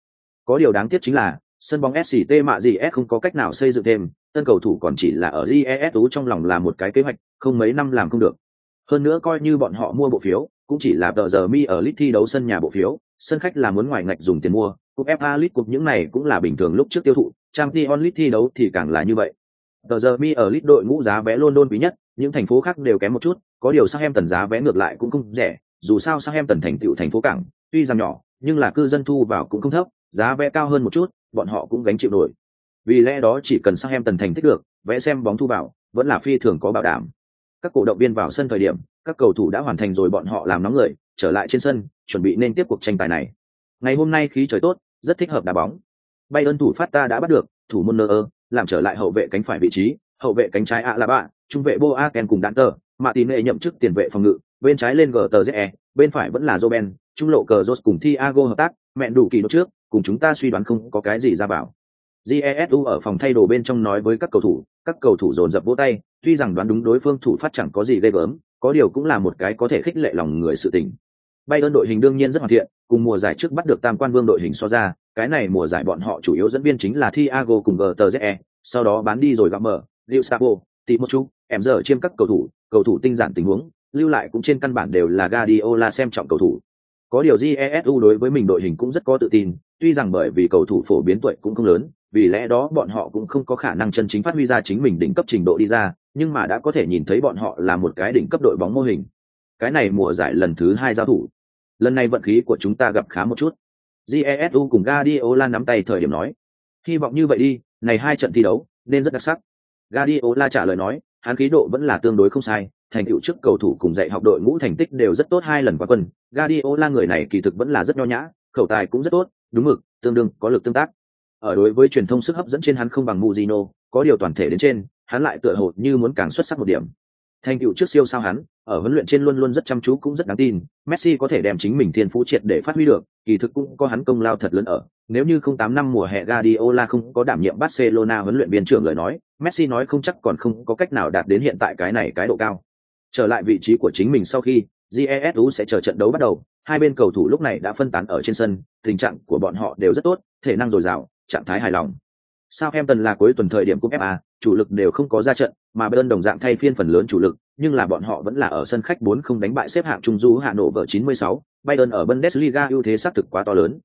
Có điều đáng tiếc chính là, sân bóng SCT mạ gì S không có cách nào xây dựng thêm, tân cầu thủ còn chỉ là ở GES trong lòng là một cái kế hoạch, không mấy năm làm không được. Hơn nữa coi như bọn họ mua bộ phiếu, cũng chỉ là tờ giờ mi ở lit thi đấu sân nhà bộ phiếu, sân khách là muốn ngoài ngạch dùng tiền mua, cúp FA lit cục những này cũng là bình thường lúc trước tiêu thụ, Champions League thi đấu thì càng là như vậy. Tờ giờ mi ở Lit đội ngũ giá vé London quý nhất, những thành phố khác đều kém một chút, có điều Southampton giá vé ngược lại cũng không rẻ, dù sao Southampton thành tựu thành phố cảng, tuy rằng nhỏ, nhưng là cư dân thu vào cũng không thấp, giá vé cao hơn một chút, bọn họ cũng gánh chịu nổi. Vì lẽ đó chỉ cần sang em tần thành tích được, vẽ xem bóng thu vào, vẫn là phi thường có bảo đảm. Các cổ động viên vào sân thời điểm, các cầu thủ đã hoàn thành rồi bọn họ làm nóng người, trở lại trên sân, chuẩn bị nên tiếp cuộc tranh tài này. Ngày hôm nay khí trời tốt, rất thích hợp đá bóng. bay ơn thủ phát ta đã bắt được, thủ môn nơ làm trở lại hậu vệ cánh phải vị trí, hậu vệ cánh trái ạ là bạn trung vệ Boaken cùng đạn tờ, mà tín nệ nhậm chức tiền vệ phòng ngự, bên trái lên GTZE, bên phải vẫn là joben trung lộ cờ Rose cùng Thiago hợp tác, mẹn đủ kỳ nốt trước, cùng chúng ta suy đoán không có cái gì ra bảo. Jesu ở phòng thay đồ bên trong nói với các cầu thủ, các cầu thủ dồn dập vỗ tay, tuy rằng đoán đúng đối phương thủ phát chẳng có gì ghê gớm, có điều cũng là một cái có thể khích lệ lòng người sự tình. Bayern đội hình đương nhiên rất hoàn thiện, cùng mùa giải trước bắt được Tam Quan Vương đội hình so ra, cái này mùa giải bọn họ chủ yếu dẫn viên chính là Thiago cùng GTZE, sau đó bán đi rồi gặp mở, Gustavo, Timochu, em giờ chiêm các cầu thủ, cầu thủ tinh giản tình huống, lưu lại cũng trên căn bản đều là Guardiola xem trọng cầu thủ. Có điều Jesu đối với mình đội hình cũng rất có tự tin, tuy rằng bởi vì cầu thủ phổ biến tuổi cũng không lớn, vì lẽ đó bọn họ cũng không có khả năng chân chính phát huy ra chính mình đỉnh cấp trình độ đi ra, nhưng mà đã có thể nhìn thấy bọn họ là một cái đỉnh cấp đội bóng mô hình. Cái này mùa giải lần thứ hai giao thủ. Lần này vận khí của chúng ta gặp khá một chút. Jesu cùng Guardiola nắm tay thời điểm nói. Hy vọng như vậy đi, này hai trận thi đấu, nên rất đặc sắc. Guardiola trả lời nói, hắn khí độ vẫn là tương đối không sai, thành tựu trước cầu thủ cùng dạy học đội ngũ thành tích đều rất tốt hai lần qua quân. Guardiola người này kỳ thực vẫn là rất nho nhã, khẩu tài cũng rất tốt, đúng mực, tương đương có lực tương tác. Ở đối với truyền thông sức hấp dẫn trên hắn không bằng Mujino, có điều toàn thể đến trên, hắn lại tựa hồ như muốn càng xuất sắc một điểm. Thành tựu trước siêu sao hắn, ở huấn luyện trên luôn luôn rất chăm chú cũng rất đáng tin, Messi có thể đem chính mình thiên phú triệt để phát huy được, kỳ thực cũng có hắn công lao thật lớn ở. Nếu như không tám năm mùa hè Guardiola không có đảm nhiệm Barcelona huấn luyện viên trưởng lời nói, Messi nói không chắc còn không có cách nào đạt đến hiện tại cái này cái độ cao. Trở lại vị trí của chính mình sau khi, Jesu sẽ chờ trận đấu bắt đầu, hai bên cầu thủ lúc này đã phân tán ở trên sân, tình trạng của bọn họ đều rất tốt, thể năng dồi dào, trạng thái hài lòng. Southampton là cuối tuần thời điểm cúp FA, chủ lực đều không có ra trận, mà Bayern đồng dạng thay phiên phần lớn chủ lực, nhưng là bọn họ vẫn là ở sân khách 4 không đánh bại xếp hạng trung du Hà Nội vở 96, Bayern ở Bundesliga ưu thế xác thực quá to lớn.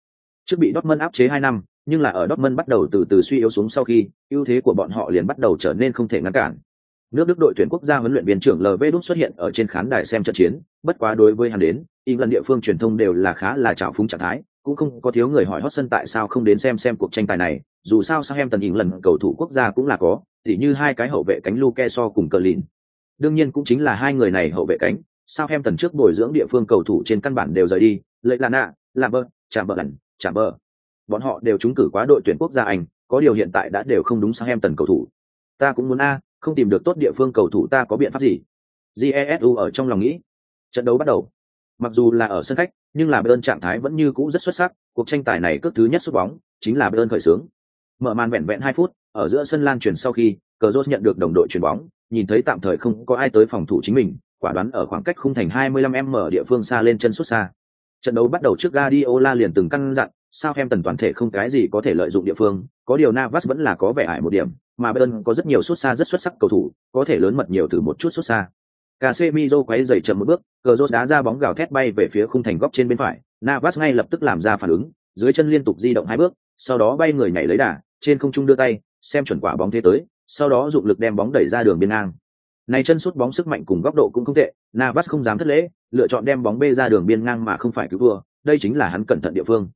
Trước bị Dortmund áp chế 2 năm, nhưng là ở Dortmund bắt đầu từ từ suy yếu xuống sau khi, ưu thế của bọn họ liền bắt đầu trở nên không thể ngăn cản. Nước Đức đội tuyển quốc gia huấn luyện viên trưởng LV Đúc xuất hiện ở trên khán đài xem trận chiến, bất quá đối với hắn đến, England địa phương truyền thông đều là khá là trào phúng trạng thái, cũng không có thiếu người hỏi hot sân tại sao không đến xem xem cuộc tranh tài này, dù sao sang em tần England cầu thủ quốc gia cũng là có, thì như hai cái hậu vệ cánh Luke so cùng cờ lìn. Đương nhiên cũng chính là hai người này hậu vệ cánh, sao em tần trước bồi dưỡng địa phương cầu thủ trên căn bản đều rời đi, lợi là nạ, làm bơ, chạm bờ ẩn, chạm bờ. Bọn họ đều trúng cử quá đội tuyển quốc gia Anh, có điều hiện tại đã đều không đúng sang em tần cầu thủ. Ta cũng muốn a, không tìm được tốt địa phương cầu thủ ta có biện pháp gì? Jesu ở trong lòng nghĩ. Trận đấu bắt đầu. Mặc dù là ở sân khách, nhưng là Bayern trạng thái vẫn như cũ rất xuất sắc, cuộc tranh tài này cước thứ nhất sút bóng, chính là Bayern khởi sướng. Mở màn vẹn vẹn hai phút, ở giữa sân lan truyền sau khi, Cờ nhận được đồng đội chuyền bóng, nhìn thấy tạm thời không có ai tới phòng thủ chính mình, quả đoán ở khoảng cách khung thành 25m địa phương xa lên chân xuất xa. Trận đấu bắt đầu trước Guardiola liền từng căn dặn, sao em tần toàn thể không cái gì có thể lợi dụng địa phương, có điều Navas vẫn là có vẻ ải một điểm, mà Bayern có rất nhiều xuất xa rất xuất sắc cầu thủ, có thể lớn mật nhiều thử một chút xuất xa. Casemiro quay dậy chậm một bước, Cazorla đá ra bóng gào thét bay về phía khung thành góc trên bên phải, Navas ngay lập tức làm ra phản ứng, dưới chân liên tục di động hai bước, sau đó bay người nhảy lấy đà, trên không trung đưa tay, xem chuẩn quả bóng thế tới, sau đó dụng lực đem bóng đẩy ra đường biên ngang. Này chân sút bóng sức mạnh cùng góc độ cũng không tệ, Navas không dám thất lễ, lựa chọn đem bóng bê ra đường biên ngang mà không phải cứu vừa, đây chính là hắn cẩn thận địa phương.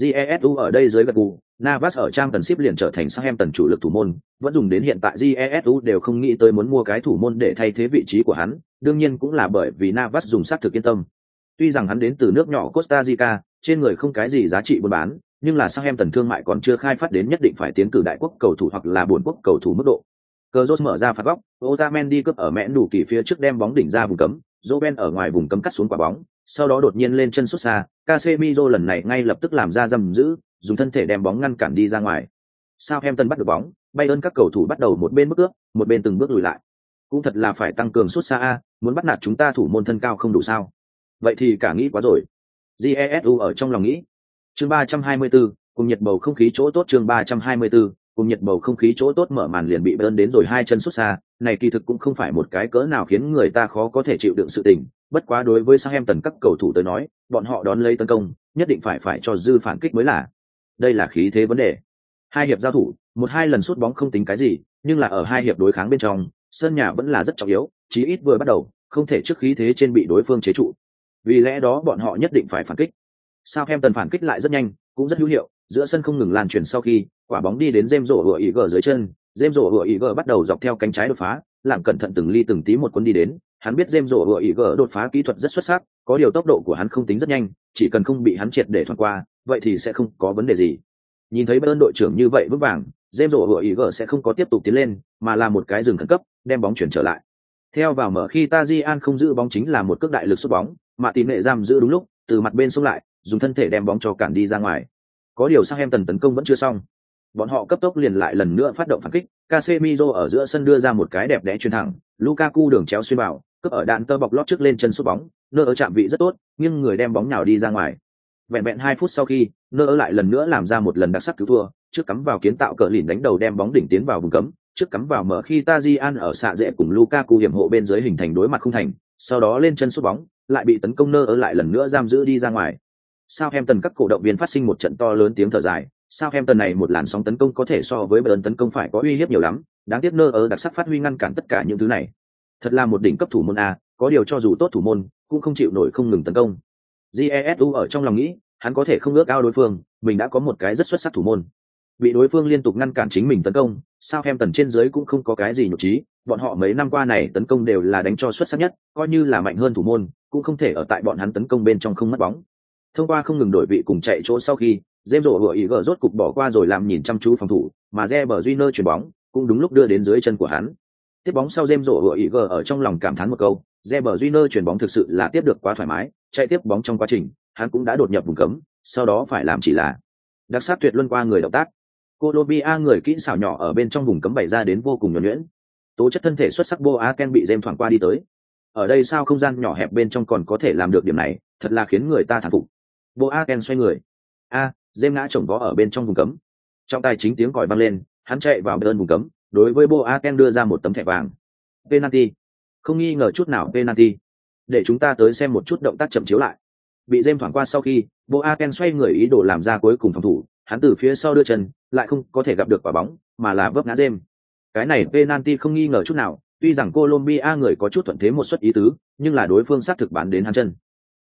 Jesu ở đây dưới gật gù, Navas ở trang tần ship liền trở thành Southampton chủ lực thủ môn, vẫn dùng đến hiện tại Jesu đều không nghĩ tới muốn mua cái thủ môn để thay thế vị trí của hắn, đương nhiên cũng là bởi vì Navas dùng sát thực yên tâm. Tuy rằng hắn đến từ nước nhỏ Costa Rica, trên người không cái gì giá trị buôn bán, nhưng là Southampton thương mại còn chưa khai phát đến nhất định phải tiến cử đại quốc cầu thủ hoặc là buồn quốc cầu thủ mức độ. Cờ mở ra phạt góc, Otamendi cướp ở mẹn đủ kỳ phía trước đem bóng đỉnh ra vùng cấm, Roben ở ngoài vùng cấm cắt xuống quả bóng, sau đó đột nhiên lên chân xuất xa, Casemiro lần này ngay lập tức làm ra dầm giữ, dùng thân thể đem bóng ngăn cản đi ra ngoài. Southampton bắt được bóng, Bayern các cầu thủ bắt đầu một bên bước ước, một bên từng bước lùi lại. Cũng thật là phải tăng cường xuất xa a, muốn bắt nạt chúng ta thủ môn thân cao không đủ sao? Vậy thì cả nghĩ quá rồi. Jesu ở trong lòng nghĩ. Chương 324, cùng nhiệt bầu không khí chỗ tốt chương 324, cùng nhiệt bầu không khí chỗ tốt mở màn liền bị bơn đến rồi hai chân xuất xa, này kỳ thực cũng không phải một cái cỡ nào khiến người ta khó có thể chịu đựng sự tình, bất quá đối với sang em tần các cầu thủ tới nói, bọn họ đón lấy tấn công, nhất định phải phải cho dư phản kích mới là. đây là khí thế vấn đề. Hai hiệp giao thủ, một hai lần sút bóng không tính cái gì, nhưng là ở hai hiệp đối kháng bên trong, sân nhà vẫn là rất trọng yếu, chí ít vừa bắt đầu, không thể trước khí thế trên bị đối phương chế trụ. Vì lẽ đó bọn họ nhất định phải phản kích. sao em tần phản kích lại rất nhanh, cũng rất hữu hiệu, giữa sân không ngừng lan truyền sau khi, quả bóng đi đến dêm rổ hựa ý gờ dưới chân, dêm rổ hựa ý gờ bắt đầu dọc theo cánh trái đột phá, làm cẩn thận từng ly từng tí một quân đi đến, hắn biết dêm rổ hựa ý gờ đột phá kỹ thuật rất xuất sắc, có điều tốc độ của hắn không tính rất nhanh, chỉ cần không bị hắn triệt để thoát qua, vậy thì sẽ không có vấn đề gì. Nhìn thấy Bayern đội trưởng như vậy vững vàng, dêm rổ hựa ý gờ sẽ không có tiếp tục tiến lên, mà là một cái dừng khẩn cấp, đem bóng chuyển trở lại. Theo vào mở khi Tajian không giữ bóng chính là một cước đại lực sút bóng, mà tỷ lệ giam giữ đúng lúc, từ mặt bên xuống lại, dùng thân thể đem bóng cho cản đi ra ngoài. Có điều sang em tần tấn công vẫn chưa xong. Bọn họ cấp tốc liền lại lần nữa phát động phản kích, Casemiro ở giữa sân đưa ra một cái đẹp đẽ chuyền thẳng, Lukaku đường chéo xuyên vào, cướp ở đạn tơ bọc lót trước lên chân sút bóng, nơ ở chạm vị rất tốt, nhưng người đem bóng nhào đi ra ngoài. Vẹn vẹn hai phút sau khi, nơ ở lại lần nữa làm ra một lần đặc sắc cứu thua, trước cắm vào kiến tạo cờ lìn đánh đầu đem bóng đỉnh tiến vào vùng cấm, trước cắm vào mở khi Tajian ở xạ dễ cùng Lukaku hiểm hộ bên dưới hình thành đối mặt không thành, sau đó lên chân sút bóng, lại bị tấn công nơ ở lại lần nữa giam giữ đi ra ngoài. Southampton các cổ động viên phát sinh một trận to lớn tiếng thở dài, Southampton này một làn sóng tấn công có thể so với bờ tấn công phải có uy hiếp nhiều lắm, đáng tiếc nơ ở đặc sắc phát huy ngăn cản tất cả những thứ này. Thật là một đỉnh cấp thủ môn a, có điều cho dù tốt thủ môn, cũng không chịu nổi không ngừng tấn công. Jesu ở trong lòng nghĩ, hắn có thể không ước ao đối phương, mình đã có một cái rất xuất sắc thủ môn. Bị đối phương liên tục ngăn cản chính mình tấn công, Southampton trên dưới cũng không có cái gì nhục trí, bọn họ mấy năm qua này tấn công đều là đánh cho xuất sắc nhất, coi như là mạnh hơn thủ môn, cũng không thể ở tại bọn hắn tấn công bên trong không mất bóng. Thông qua không ngừng đổi vị cùng chạy chỗ sau khi, dêm rổ hựa ý gờ rốt cục bỏ qua rồi làm nhìn chăm chú phòng thủ, mà Reber nơ chuyển bóng, cũng đúng lúc đưa đến dưới chân của hắn. Tiếp bóng sau dêm rổ hựa ý gờ ở trong lòng cảm thán một câu, Reber nơ chuyển bóng thực sự là tiếp được quá thoải mái, chạy tiếp bóng trong quá trình, hắn cũng đã đột nhập vùng cấm, sau đó phải làm chỉ là đặc sắc tuyệt luân qua người động tác. Colombia người kỹ xảo nhỏ ở bên trong vùng cấm bày ra đến vô cùng nhuần nhuyễn. Tố chất thân thể xuất sắc Boaken bị James thoảng qua đi tới. Ở đây sao không gian nhỏ hẹp bên trong còn có thể làm được điểm này, thật là khiến người ta thán phục. Boaken xoay người. A, dêm ngã chồng vó ở bên trong vùng cấm. Trong tay chính tiếng còi vang lên, hắn chạy vào bên vùng cấm, đối với Boaken đưa ra một tấm thẻ vàng. Penalty. Không nghi ngờ chút nào penalty. Để chúng ta tới xem một chút động tác chậm chiếu lại. Bị dêm thoảng qua sau khi, Boaken xoay người ý đồ làm ra cuối cùng phòng thủ, hắn từ phía sau đưa chân, lại không có thể gặp được quả bóng, mà là vấp ngã dêm. Cái này penalty không nghi ngờ chút nào, tuy rằng Colombia người có chút thuận thế một suất ý tứ, nhưng là đối phương xác thực bán đến hắn chân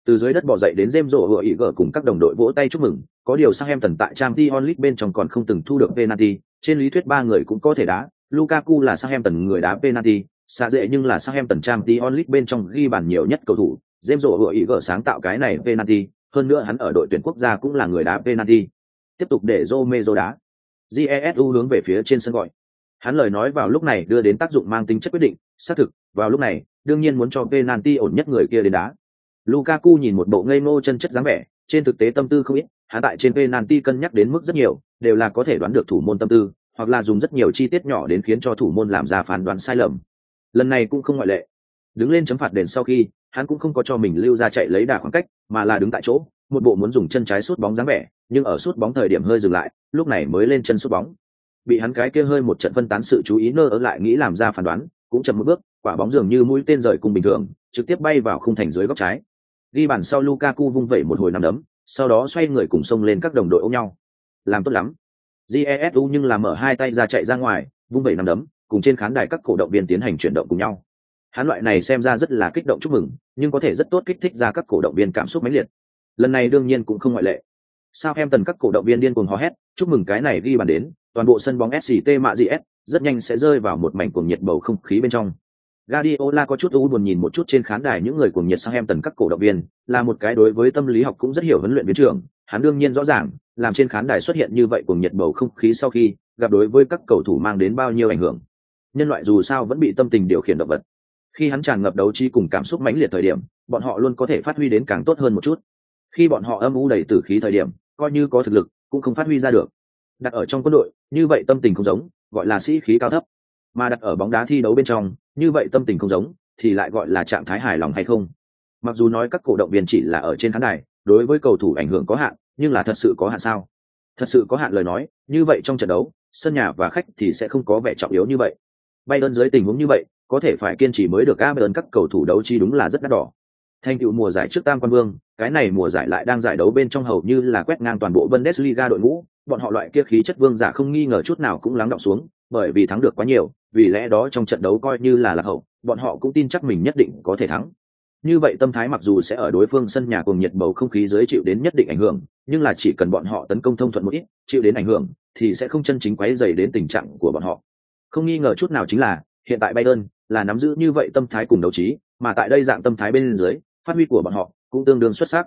từ dưới đất bò dậy đến James rổ hựa ý gở cùng các đồng đội vỗ tay chúc mừng, có điều sang em tần tại trang t onlit bên trong còn không từng thu được penalty, trên lý thuyết ba người cũng có thể đá, Lukaku là sang em tần người đá penalty, xa dễ nhưng là sang em tần t onlit bên trong ghi bàn nhiều nhất cầu thủ, James rổ hựa ý gở sáng tạo cái này penalty, hơn nữa hắn ở đội tuyển quốc gia cũng là người đá penalty. Tiếp tục để Romero đá. Jesu hướng về phía trên sân gọi. Hắn lời nói vào lúc này đưa đến tác dụng mang tính chất quyết định, xác thực, vào lúc này, đương nhiên muốn cho penalty ổn nhất người kia đến đá. Lukaku nhìn một bộ ngây ngô chân chất dáng vẻ, trên thực tế tâm tư không ít, hắn tại trên penalty cân nhắc đến mức rất nhiều, đều là có thể đoán được thủ môn tâm tư, hoặc là dùng rất nhiều chi tiết nhỏ đến khiến cho thủ môn làm ra phán đoán sai lầm. Lần này cũng không ngoại lệ. Đứng lên chấm phạt đền sau khi, hắn cũng không có cho mình lưu ra chạy lấy đà khoảng cách, mà là đứng tại chỗ, một bộ muốn dùng chân trái sút bóng dáng vẻ, nhưng ở sút bóng thời điểm hơi dừng lại, lúc này mới lên chân sút bóng. Bị hắn cái kia hơi một trận phân tán sự chú ý nơ ở lại nghĩ làm ra phán đoán, cũng chậm một bước, quả bóng dường như mũi tên rời cùng bình thường, trực tiếp bay vào khung thành dưới góc trái. Ghi bàn sau Lukaku vung vẩy một hồi nằm đấm, sau đó xoay người cùng xông lên các đồng đội ôm nhau. Làm tốt lắm. Jesu nhưng là mở hai tay ra chạy ra ngoài, vung vẩy nằm đấm, cùng trên khán đài các cổ động viên tiến hành chuyển động cùng nhau. Hắn loại này xem ra rất là kích động chúc mừng, nhưng có thể rất tốt kích thích ra các cổ động viên cảm xúc mãnh liệt. Lần này đương nhiên cũng không ngoại lệ. Sao em tần các cổ động viên điên cuồng hò hét, chúc mừng cái này ghi bàn đến, toàn bộ sân bóng SCT mạ GS rất nhanh sẽ rơi vào một mảnh cuồng nhiệt bầu không khí bên trong. Guardiola có chút u buồn nhìn một chút trên khán đài những người cuồng nhiệt sang em tần các cổ động viên, là một cái đối với tâm lý học cũng rất hiểu huấn luyện viên trưởng, hắn đương nhiên rõ ràng, làm trên khán đài xuất hiện như vậy cuồng nhiệt bầu không khí sau khi gặp đối với các cầu thủ mang đến bao nhiêu ảnh hưởng. Nhân loại dù sao vẫn bị tâm tình điều khiển động vật. Khi hắn tràn ngập đấu trí cùng cảm xúc mãnh liệt thời điểm, bọn họ luôn có thể phát huy đến càng tốt hơn một chút. Khi bọn họ âm u đầy tử khí thời điểm, coi như có thực lực, cũng không phát huy ra được. Đặt ở trong quân đội, như vậy tâm tình không giống, gọi là sĩ khí cao thấp. Mà đặt ở bóng đá thi đấu bên trong, như vậy tâm tình không giống thì lại gọi là trạng thái hài lòng hay không? Mặc dù nói các cổ động viên chỉ là ở trên khán đài đối với cầu thủ ảnh hưởng có hạn nhưng là thật sự có hạn sao? Thật sự có hạn lời nói như vậy trong trận đấu sân nhà và khách thì sẽ không có vẻ trọng yếu như vậy. Bay đơn dưới tình huống như vậy có thể phải kiên trì mới được a bayern các cầu thủ đấu chi đúng là rất đắt đỏ. Thành tựu mùa giải trước tam quan vương cái này mùa giải lại đang giải đấu bên trong hầu như là quét ngang toàn bộ bundesliga đội ngũ bọn họ loại kia khí chất vương giả không nghi ngờ chút nào cũng lắng đọng xuống, bởi vì thắng được quá nhiều, vì lẽ đó trong trận đấu coi như là lạc hậu, bọn họ cũng tin chắc mình nhất định có thể thắng. Như vậy tâm thái mặc dù sẽ ở đối phương sân nhà cùng nhiệt bầu không khí dưới chịu đến nhất định ảnh hưởng, nhưng là chỉ cần bọn họ tấn công thông thuận một ít, chịu đến ảnh hưởng, thì sẽ không chân chính quấy dày đến tình trạng của bọn họ. Không nghi ngờ chút nào chính là, hiện tại Bayern là nắm giữ như vậy tâm thái cùng đấu trí, mà tại đây dạng tâm thái bên dưới, phát huy của bọn họ cũng tương đương xuất sắc.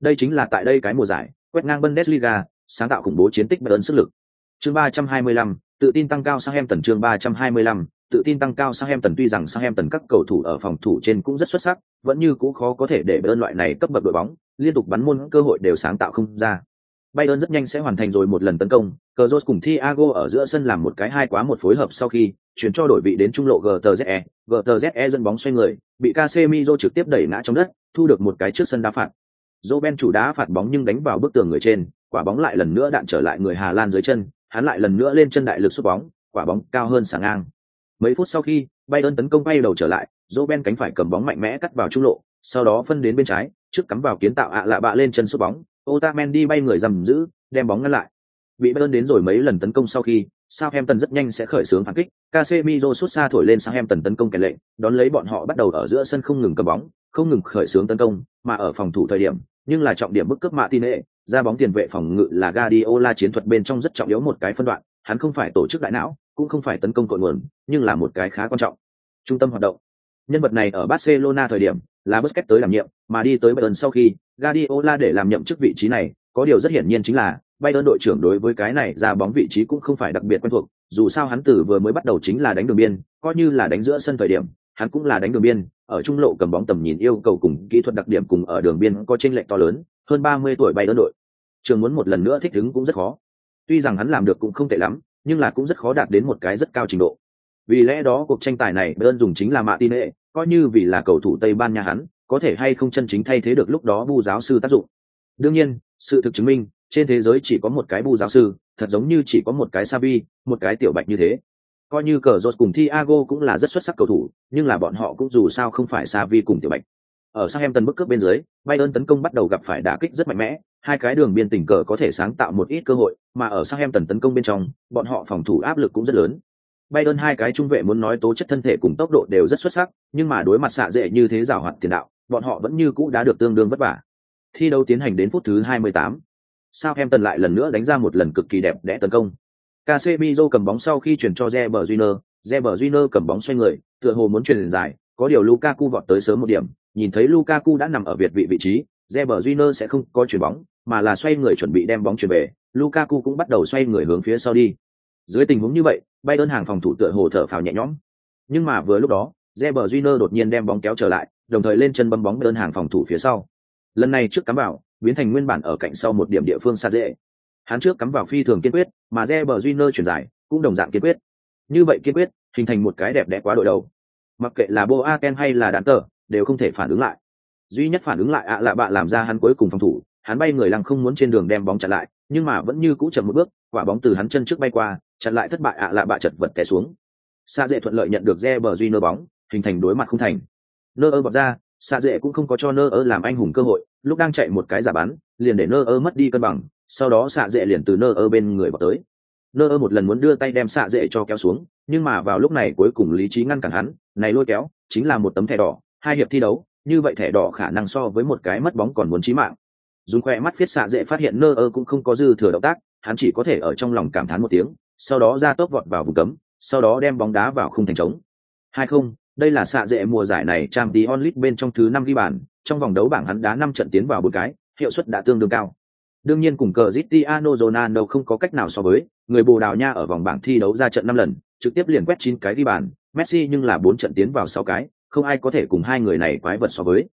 Đây chính là tại đây cái mùa giải, quét ngang Bundesliga, sáng tạo khủng bố chiến tích Bayern sức lực. Chương 325, tự tin tăng cao sang em tần chương 325, tự tin tăng cao sang em tần tuy rằng sang em tần các cầu thủ ở phòng thủ trên cũng rất xuất sắc, vẫn như cũng khó có thể để Bayern loại này cấp bậc đội bóng, liên tục bắn môn cơ hội đều sáng tạo không ra. Bayern rất nhanh sẽ hoàn thành rồi một lần tấn công, Cazorla cùng Thiago ở giữa sân làm một cái hai quá một phối hợp sau khi chuyển cho đổi vị đến trung lộ GTZE, GTZE dẫn bóng xoay người, bị Casemiro trực tiếp đẩy ngã trong đất, thu được một cái trước sân đá phạt. Roben chủ đá phạt bóng nhưng đánh vào bức tường người trên, quả bóng lại lần nữa đạn trở lại người Hà Lan dưới chân, hắn lại lần nữa lên chân đại lực sút bóng, quả bóng cao hơn sáng ngang. Mấy phút sau khi, Bayern tấn công bay đầu trở lại, Roben cánh phải cầm bóng mạnh mẽ cắt vào trung lộ, sau đó phân đến bên trái, trước cắm vào kiến tạo ạ lạ bạ lên chân sút bóng, Otamendi bay người dầm giữ, đem bóng ngăn lại. Bị Bayern đến rồi mấy lần tấn công sau khi, Southampton rất nhanh sẽ khởi xướng phản kích, Casemiro sút xa thổi lên Southampton tấn công kèn lệnh, đón lấy bọn họ bắt đầu ở giữa sân không ngừng cầm bóng, không ngừng khởi xướng tấn công, mà ở phòng thủ thời điểm, nhưng là trọng điểm bức cướp Martinez, ra bóng tiền vệ phòng ngự là Guardiola chiến thuật bên trong rất trọng yếu một cái phân đoạn, hắn không phải tổ chức đại não, cũng không phải tấn công cội nguồn, nhưng là một cái khá quan trọng. Trung tâm hoạt động. Nhân vật này ở Barcelona thời điểm, là Busquets tới đảm nhiệm, mà đi tới Bayern sau khi, Guardiola để làm nhậm chức vị trí này, có điều rất hiển nhiên chính là Bayern đội trưởng đối với cái này ra bóng vị trí cũng không phải đặc biệt quen thuộc, dù sao hắn từ vừa mới bắt đầu chính là đánh đường biên, coi như là đánh giữa sân thời điểm, hắn cũng là đánh đường biên, ở trung lộ cầm bóng tầm nhìn yêu cầu cùng kỹ thuật đặc điểm cùng ở đường biên có chênh lệch to lớn, hơn 30 tuổi bay đơn đội. Trường muốn một lần nữa thích ứng cũng rất khó. Tuy rằng hắn làm được cũng không tệ lắm, nhưng là cũng rất khó đạt đến một cái rất cao trình độ. Vì lẽ đó cuộc tranh tài này đơn dùng chính là Martinez, coi như vì là cầu thủ Tây Ban Nha hắn, có thể hay không chân chính thay thế được lúc đó bu giáo sư tác dụng. Đương nhiên, sự thực chứng minh, trên thế giới chỉ có một cái bu giáo sư, thật giống như chỉ có một cái sabi một cái tiểu bạch như thế. Coi như cờ Rốt cùng Thiago cũng là rất xuất sắc cầu thủ, nhưng là bọn họ cũng dù sao không phải xa vi cùng tiểu bạch. Ở Southampton bức cướp bên dưới, Bayern tấn công bắt đầu gặp phải đả kích rất mạnh mẽ, hai cái đường biên tình cờ có thể sáng tạo một ít cơ hội, mà ở Southampton tấn công bên trong, bọn họ phòng thủ áp lực cũng rất lớn. Bayern hai cái trung vệ muốn nói tố chất thân thể cùng tốc độ đều rất xuất sắc, nhưng mà đối mặt xạ dễ như thế giảo hoạt tiền đạo, bọn họ vẫn như cũ đã được tương đương vất vả. Thi đấu tiến hành đến phút thứ 28. Southampton lại lần nữa đánh ra một lần cực kỳ đẹp đẽ tấn công. Casemiro cầm bóng sau khi chuyển cho Reber Júnior, Reber Júnior cầm bóng xoay người, tựa hồ muốn chuyển dài, có điều Lukaku vọt tới sớm một điểm, nhìn thấy Lukaku đã nằm ở việt vị vị trí, Reber Júnior sẽ không có chuyển bóng, mà là xoay người chuẩn bị đem bóng chuyển về, Lukaku cũng bắt đầu xoay người hướng phía sau đi. Dưới tình huống như vậy, Bayern hàng phòng thủ tựa hồ thở phào nhẹ nhõm. Nhưng mà vừa lúc đó, Reber Júnior đột nhiên đem bóng kéo trở lại, đồng thời lên chân bấm bóng Bayern hàng phòng thủ phía sau. Lần này trước cắm vào, biến thành nguyên bản ở cạnh sau một điểm địa phương xa dễ. Hắn trước cắm vào phi thường kiên quyết, mà Reber Júnior chuyển giải, cũng đồng dạng kiên quyết. Như vậy kiên quyết, hình thành một cái đẹp đẽ quá đội đầu. Mặc kệ là Boaken hay là đàn tờ, đều không thể phản ứng lại. Duy nhất phản ứng lại ạ là bạn làm ra hắn cuối cùng phòng thủ, hắn bay người lăng không muốn trên đường đem bóng chặn lại, nhưng mà vẫn như cũ chậm một bước, quả bóng từ hắn chân trước bay qua, chặn lại thất bại ạ là bạ chật vật té xuống. Sa dễ thuận lợi nhận được Reber Júnior bóng, hình thành đối mặt không thành. Nơ ơ bật ra, Sa dễ cũng không có cho Nơ ơ làm anh hùng cơ hội, lúc đang chạy một cái giả bắn, liền để Nơ ơ mất đi cân bằng, sau đó xạ dễ liền từ Nơ ơ bên người vào tới. Nơ ơ một lần muốn đưa tay đem xạ dễ cho kéo xuống, nhưng mà vào lúc này cuối cùng lý trí ngăn cản hắn, này lôi kéo, chính là một tấm thẻ đỏ, hai hiệp thi đấu, như vậy thẻ đỏ khả năng so với một cái mất bóng còn muốn chí mạng. Dùng khoe mắt viết xạ dễ phát hiện Nơ ơ cũng không có dư thừa động tác, hắn chỉ có thể ở trong lòng cảm thán một tiếng, sau đó ra tốc vọt vào vùng cấm, sau đó đem bóng đá vào khung thành trống. Hai không, đây là xạ dễ mùa giải này trang tí onlit bên trong thứ năm ghi bàn, trong vòng đấu bảng hắn đá năm trận tiến vào một cái, hiệu suất đã tương đương cao. Đương nhiên cùng cờ Cristiano Ronaldo không có cách nào so với, người Bồ Đào Nha ở vòng bảng thi đấu ra trận năm lần, trực tiếp liền quét chín cái đi bàn, Messi nhưng là bốn trận tiến vào sáu cái, không ai có thể cùng hai người này quái vật so với.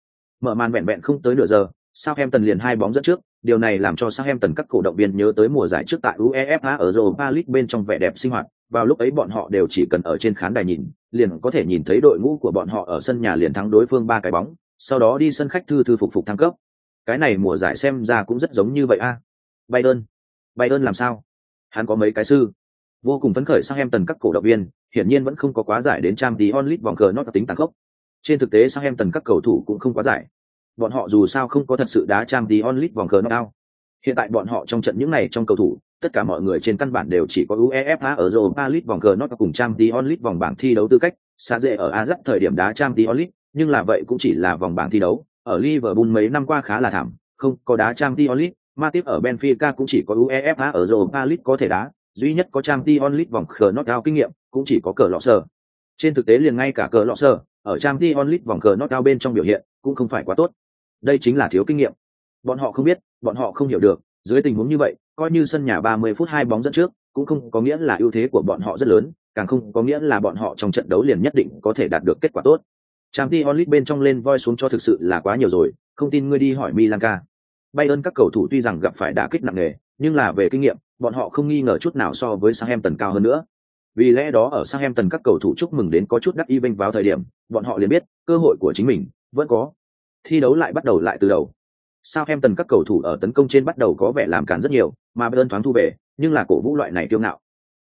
Mở màn vẹn vẹn không tới nửa giờ, Southampton liền hai bóng dẫn trước, điều này làm cho Southampton các cổ động viên nhớ tới mùa giải trước tại UEFA ở Europa League bên trong vẻ đẹp sinh hoạt, vào lúc ấy bọn họ đều chỉ cần ở trên khán đài nhìn, liền có thể nhìn thấy đội ngũ của bọn họ ở sân nhà liền thắng đối phương ba cái bóng, sau đó đi sân khách thư thư phục phục thăng cấp. Cái này mùa giải xem ra cũng rất giống như vậy a. À. Bayern, Bayern làm sao? Hắn có mấy cái sư. Vô cùng phấn khởi sang em tần các cổ động viên, hiển nhiên vẫn không có quá giải đến trang tí onlit vòng cờ nó tính tàn khốc. Trên thực tế sang em tần các cầu thủ cũng không quá giải bọn họ dù sao không có thật sự đá trang tí onlit vòng cờ nó knockout. Hiện tại bọn họ trong trận những này trong cầu thủ, tất cả mọi người trên căn bản đều chỉ có UEFA ở Europa League vòng cờ nó cùng trang Champions onlit vòng bảng thi đấu tư cách, xa dễ ở Ajax thời điểm đá trang Champions onlit nhưng là vậy cũng chỉ là vòng bảng thi đấu, ở Liverpool mấy năm qua khá là thảm, không có đá Champions League, mà tiếp ở Benfica cũng chỉ có UEFA ở Europa League có thể đá, duy nhất có Champions League vòng cờ nốt cao kinh nghiệm, cũng chỉ có cờ lọ Sờ. Trên thực tế liền ngay cả cờ lọ Sờ ở Champions League vòng cờ nốt cao bên trong biểu hiện, cũng không phải quá tốt. Đây chính là thiếu kinh nghiệm. Bọn họ không biết, bọn họ không hiểu được, dưới tình huống như vậy, coi như sân nhà 30 phút hai bóng dẫn trước, cũng không có nghĩa là ưu thế của bọn họ rất lớn, càng không có nghĩa là bọn họ trong trận đấu liền nhất định có thể đạt được kết quả tốt. Champions League bên trong lên voi xuống cho thực sự là quá nhiều rồi, không tin ngươi đi hỏi Milanka. Bayern các cầu thủ tuy rằng gặp phải đả kích nặng nề, nhưng là về kinh nghiệm, bọn họ không nghi ngờ chút nào so với Southampton cao hơn nữa. Vì lẽ đó ở Southampton các cầu thủ chúc mừng đến có chút đắc y vinh vào thời điểm, bọn họ liền biết, cơ hội của chính mình vẫn có. Thi đấu lại bắt đầu lại từ đầu. Southampton các cầu thủ ở tấn công trên bắt đầu có vẻ làm cản rất nhiều, mà Bayern thoáng thu về, nhưng là cổ vũ loại này kiêu ngạo.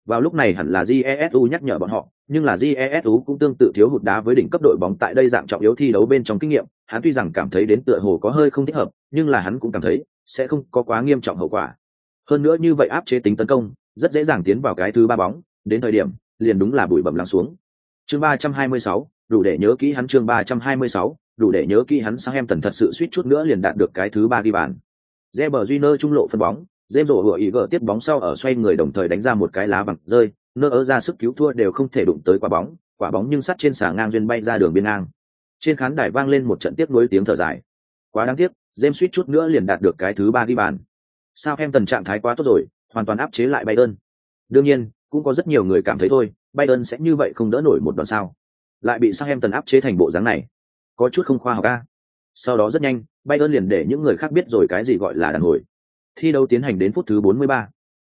Vào lúc này hẳn là Jesu nhắc nhở bọn họ, nhưng là Jesu cũng tương tự thiếu hụt đá với đỉnh cấp đội bóng tại đây dạng trọng yếu thi đấu bên trong kinh nghiệm, hắn tuy rằng cảm thấy đến tựa hồ có hơi không thích hợp, nhưng là hắn cũng cảm thấy sẽ không có quá nghiêm trọng hậu quả. Hơn nữa như vậy áp chế tính tấn công, rất dễ dàng tiến vào cái thứ ba bóng, đến thời điểm liền đúng là bụi bẩm lắng xuống. Chương 326, đủ để nhớ kỹ hắn chương 326, đủ để nhớ kỹ hắn sang em tần thật sự suýt chút nữa liền đạt được cái thứ ba ghi bàn. Reber Júnior trung lộ phân bóng, James rổ hựa ý gỡ tiếp bóng sau ở xoay người đồng thời đánh ra một cái lá bằng rơi, nơ ơ ra sức cứu thua đều không thể đụng tới quả bóng, quả bóng nhưng sắt trên xà ngang duyên bay ra đường biên ngang. Trên khán đài vang lên một trận tiếp nối tiếng thở dài. Quá đáng tiếc, James suýt chút nữa liền đạt được cái thứ ba ghi bàn. Sao em tần trạng thái quá tốt rồi, hoàn toàn áp chế lại Bayern. Đương nhiên, cũng có rất nhiều người cảm thấy thôi, Bayern sẽ như vậy không đỡ nổi một đoạn sao. Lại bị Sao em tần áp chế thành bộ dáng này. Có chút không khoa học a. Sau đó rất nhanh, Bayern liền để những người khác biết rồi cái gì gọi là đàn hồi. Thi đấu tiến hành đến phút thứ 43.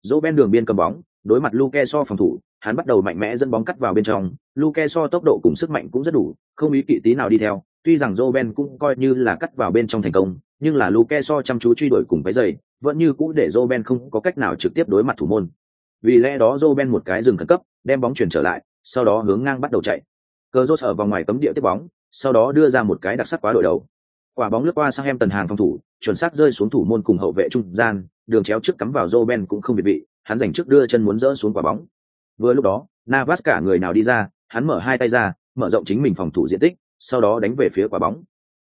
Dỗ Ben đường biên cầm bóng, đối mặt Luke so phòng thủ, hắn bắt đầu mạnh mẽ dẫn bóng cắt vào bên trong, Luke so tốc độ cùng sức mạnh cũng rất đủ, không ý kỵ tí nào đi theo, tuy rằng Roben cũng coi như là cắt vào bên trong thành công, nhưng là Luke so chăm chú truy đuổi cùng cái giày, vẫn như cũ để Roben không có cách nào trực tiếp đối mặt thủ môn. Vì lẽ đó Roben một cái dừng khẩn cấp, đem bóng chuyển trở lại, sau đó hướng ngang bắt đầu chạy. Cờ rốt ở vòng ngoài cấm địa tiếp bóng, sau đó đưa ra một cái đặc sắc quá đội đầu. Quả bóng lướt qua sang em tần hàng phòng thủ, chuẩn xác rơi xuống thủ môn cùng hậu vệ trung gian, đường chéo trước cắm vào Roben cũng không biệt vị, hắn giành trước đưa chân muốn dỡ xuống quả bóng. Vừa lúc đó, Navas cả người nào đi ra, hắn mở hai tay ra, mở rộng chính mình phòng thủ diện tích, sau đó đánh về phía quả bóng.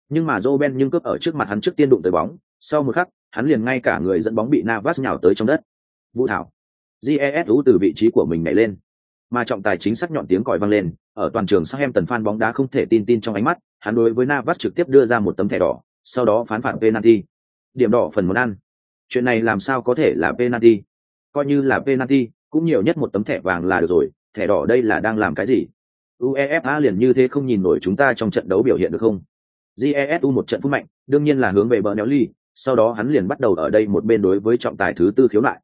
Nhưng mà Joe Ben nhưng cướp ở trước mặt hắn trước tiên đụng tới bóng, sau một khắc, hắn liền ngay cả người dẫn bóng bị Navas nhào tới trong đất. Vũ Thảo. Jesu từ vị trí của mình nhảy lên. Mà trọng tài chính sắc nhọn tiếng còi vang lên, ở toàn trường các em tần fan bóng đá không thể tin tin trong ánh mắt, hắn đối với Navas trực tiếp đưa ra một tấm thẻ đỏ, sau đó phán phạt penalty. Điểm đỏ phần món ăn. Chuyện này làm sao có thể là penalty? Coi như là penalty, cũng nhiều nhất một tấm thẻ vàng là được rồi, thẻ đỏ đây là đang làm cái gì? UEFA liền như thế không nhìn nổi chúng ta trong trận đấu biểu hiện được không? Jesu một trận phút mạnh, đương nhiên là hướng về bờ néo ly, sau đó hắn liền bắt đầu ở đây một bên đối với trọng tài thứ tư khiếu nại.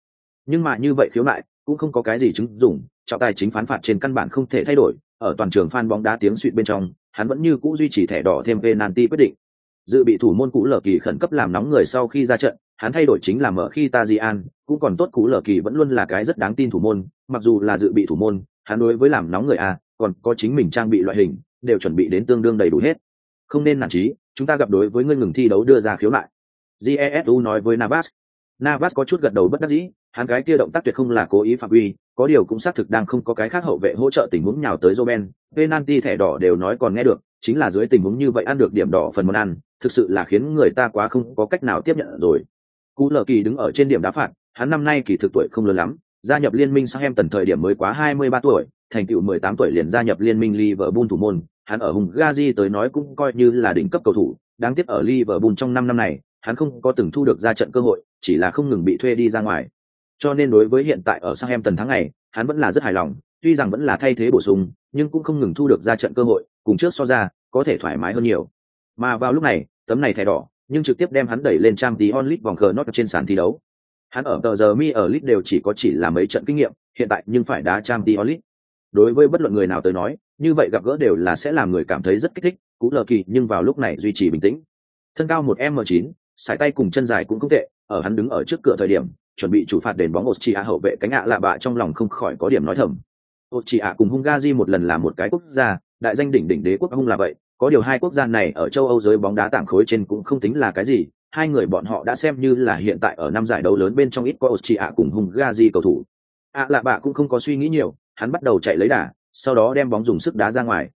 Nhưng mà như vậy khiếu nại cũng không có cái gì chứng dụng, trọng tài chính phán phạt trên căn bản không thể thay đổi, ở toàn trường fan bóng đá tiếng suýt bên trong, hắn vẫn như cũ duy trì thẻ đỏ thêm penalty quyết định. Dự bị thủ môn cũ lở kỳ khẩn cấp làm nóng người sau khi ra trận, hắn thay đổi chính là mở khi ta di an cũng còn tốt cú lờ kỳ vẫn luôn là cái rất đáng tin thủ môn, mặc dù là dự bị thủ môn, hắn đối với làm nóng người a, còn có chính mình trang bị loại hình, đều chuẩn bị đến tương đương đầy đủ hết. Không nên nản trí chúng ta gặp đối với ngươi ngừng thi đấu đưa ra khiếu nại. Jesu nói với Navas. Navas có chút gật đầu bất đắc dĩ, hắn cái kia động tác tuyệt không là cố ý phạm uy có điều cũng xác thực đang không có cái khác hậu vệ hỗ trợ tình huống nhào tới joben penalty thẻ đỏ đều nói còn nghe được, chính là dưới tình huống như vậy ăn được điểm đỏ phần món ăn, thực sự là khiến người ta quá không có cách nào tiếp nhận rồi. Cú Lở Kỳ đứng ở trên điểm đá phạt, hắn năm nay kỳ thực tuổi không lớn lắm, gia nhập liên minh sang em tần thời điểm mới quá 23 tuổi, thành tựu 18 tuổi liền gia nhập liên minh Liverpool thủ môn, hắn ở hùng Gazi tới nói cũng coi như là đỉnh cấp cầu thủ, đáng tiếc ở Liverpool trong 5 năm này, hắn không có từng thu được ra trận cơ hội, chỉ là không ngừng bị thuê đi ra ngoài. Cho nên đối với hiện tại ở sang em tần tháng này, hắn vẫn là rất hài lòng, tuy rằng vẫn là thay thế bổ sung, nhưng cũng không ngừng thu được ra trận cơ hội, cùng trước so ra, có thể thoải mái hơn nhiều. Mà vào lúc này, tấm này thẻ đỏ, nhưng trực tiếp đem hắn đẩy lên trang tí onlit vòng cờ nốt trên sàn thi đấu. Hắn ở tờ giờ mi ở lit đều chỉ có chỉ là mấy trận kinh nghiệm, hiện tại nhưng phải đá trang tí onlit. Đối với bất luận người nào tới nói, như vậy gặp gỡ đều là sẽ làm người cảm thấy rất kích thích, cú lờ kỳ nhưng vào lúc này duy trì bình tĩnh. Thân cao một m 9 sải tay cùng chân dài cũng không tệ, ở hắn đứng ở trước cửa thời điểm, chuẩn bị chủ phạt đền bóng Austria hậu vệ cánh ạ lạ bạ trong lòng không khỏi có điểm nói thầm. Austria cùng Hungary một lần là một cái quốc gia, đại danh đỉnh đỉnh đế quốc Hung là vậy, có điều hai quốc gia này ở châu Âu giới bóng đá tảng khối trên cũng không tính là cái gì, hai người bọn họ đã xem như là hiện tại ở năm giải đấu lớn bên trong ít có Austria cùng Hungary cầu thủ. À lạ bạ cũng không có suy nghĩ nhiều, hắn bắt đầu chạy lấy đà, sau đó đem bóng dùng sức đá ra ngoài.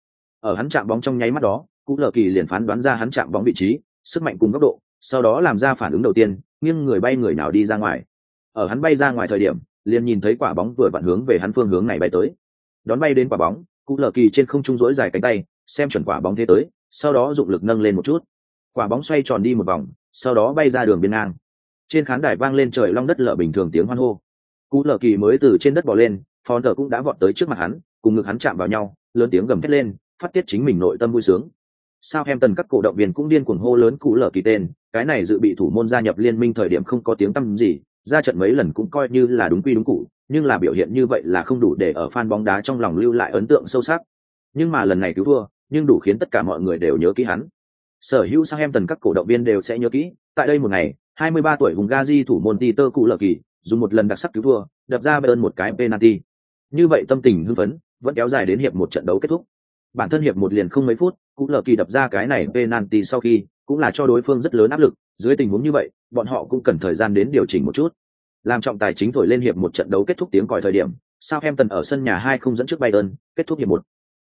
Ở hắn chạm bóng trong nháy mắt đó, cụ Lờ Kỳ liền phán đoán ra hắn chạm bóng vị trí, sức mạnh cùng góc độ, sau đó làm ra phản ứng đầu tiên, nghiêng người bay người nào đi ra ngoài. Ở hắn bay ra ngoài thời điểm, liền nhìn thấy quả bóng vừa vặn hướng về hắn phương hướng này bay tới. Đón bay đến quả bóng, cụ Lờ Kỳ trên không trung rỗi dài cánh tay, xem chuẩn quả bóng thế tới, sau đó dụng lực nâng lên một chút. Quả bóng xoay tròn đi một vòng, sau đó bay ra đường biên ngang. Trên khán đài vang lên trời long đất lở bình thường tiếng hoan hô. Cú Lờ Kỳ mới từ trên đất bò lên, Phòn Tở cũng đã vọt tới trước mặt hắn, cùng ngực hắn chạm vào nhau, lớn tiếng gầm thét lên, phát tiết chính mình nội tâm vui sướng. Sao em tần các cổ động viên cũng điên cuồng hô lớn Cú Lờ Kỳ tên, cái này dự bị thủ môn gia nhập liên minh thời điểm không có tiếng tăm gì, ra trận mấy lần cũng coi như là đúng quy đúng củ, nhưng là biểu hiện như vậy là không đủ để ở fan bóng đá trong lòng lưu lại ấn tượng sâu sắc. Nhưng mà lần này cứu thua, nhưng đủ khiến tất cả mọi người đều nhớ kỹ hắn. Sở hữu sang em tần các cổ động viên đều sẽ nhớ kỹ, tại đây một ngày, 23 tuổi hùng Gazi thủ môn Peter Cụ Lờ Kỳ, dùng một lần đặc sắc cứu thua, đập ra Bayern một cái penalty. Như vậy tâm tình hưng phấn, vẫn kéo dài đến hiệp một trận đấu kết thúc. Bản thân hiệp một liền không mấy phút, Cụ Lờ Kỳ đập ra cái này penalty sau khi, cũng là cho đối phương rất lớn áp lực, dưới tình huống như vậy, bọn họ cũng cần thời gian đến điều chỉnh một chút. Làm trọng tài chính thổi lên hiệp một trận đấu kết thúc tiếng còi thời điểm, Southampton ở sân nhà hai không dẫn trước Bayern, kết thúc hiệp một.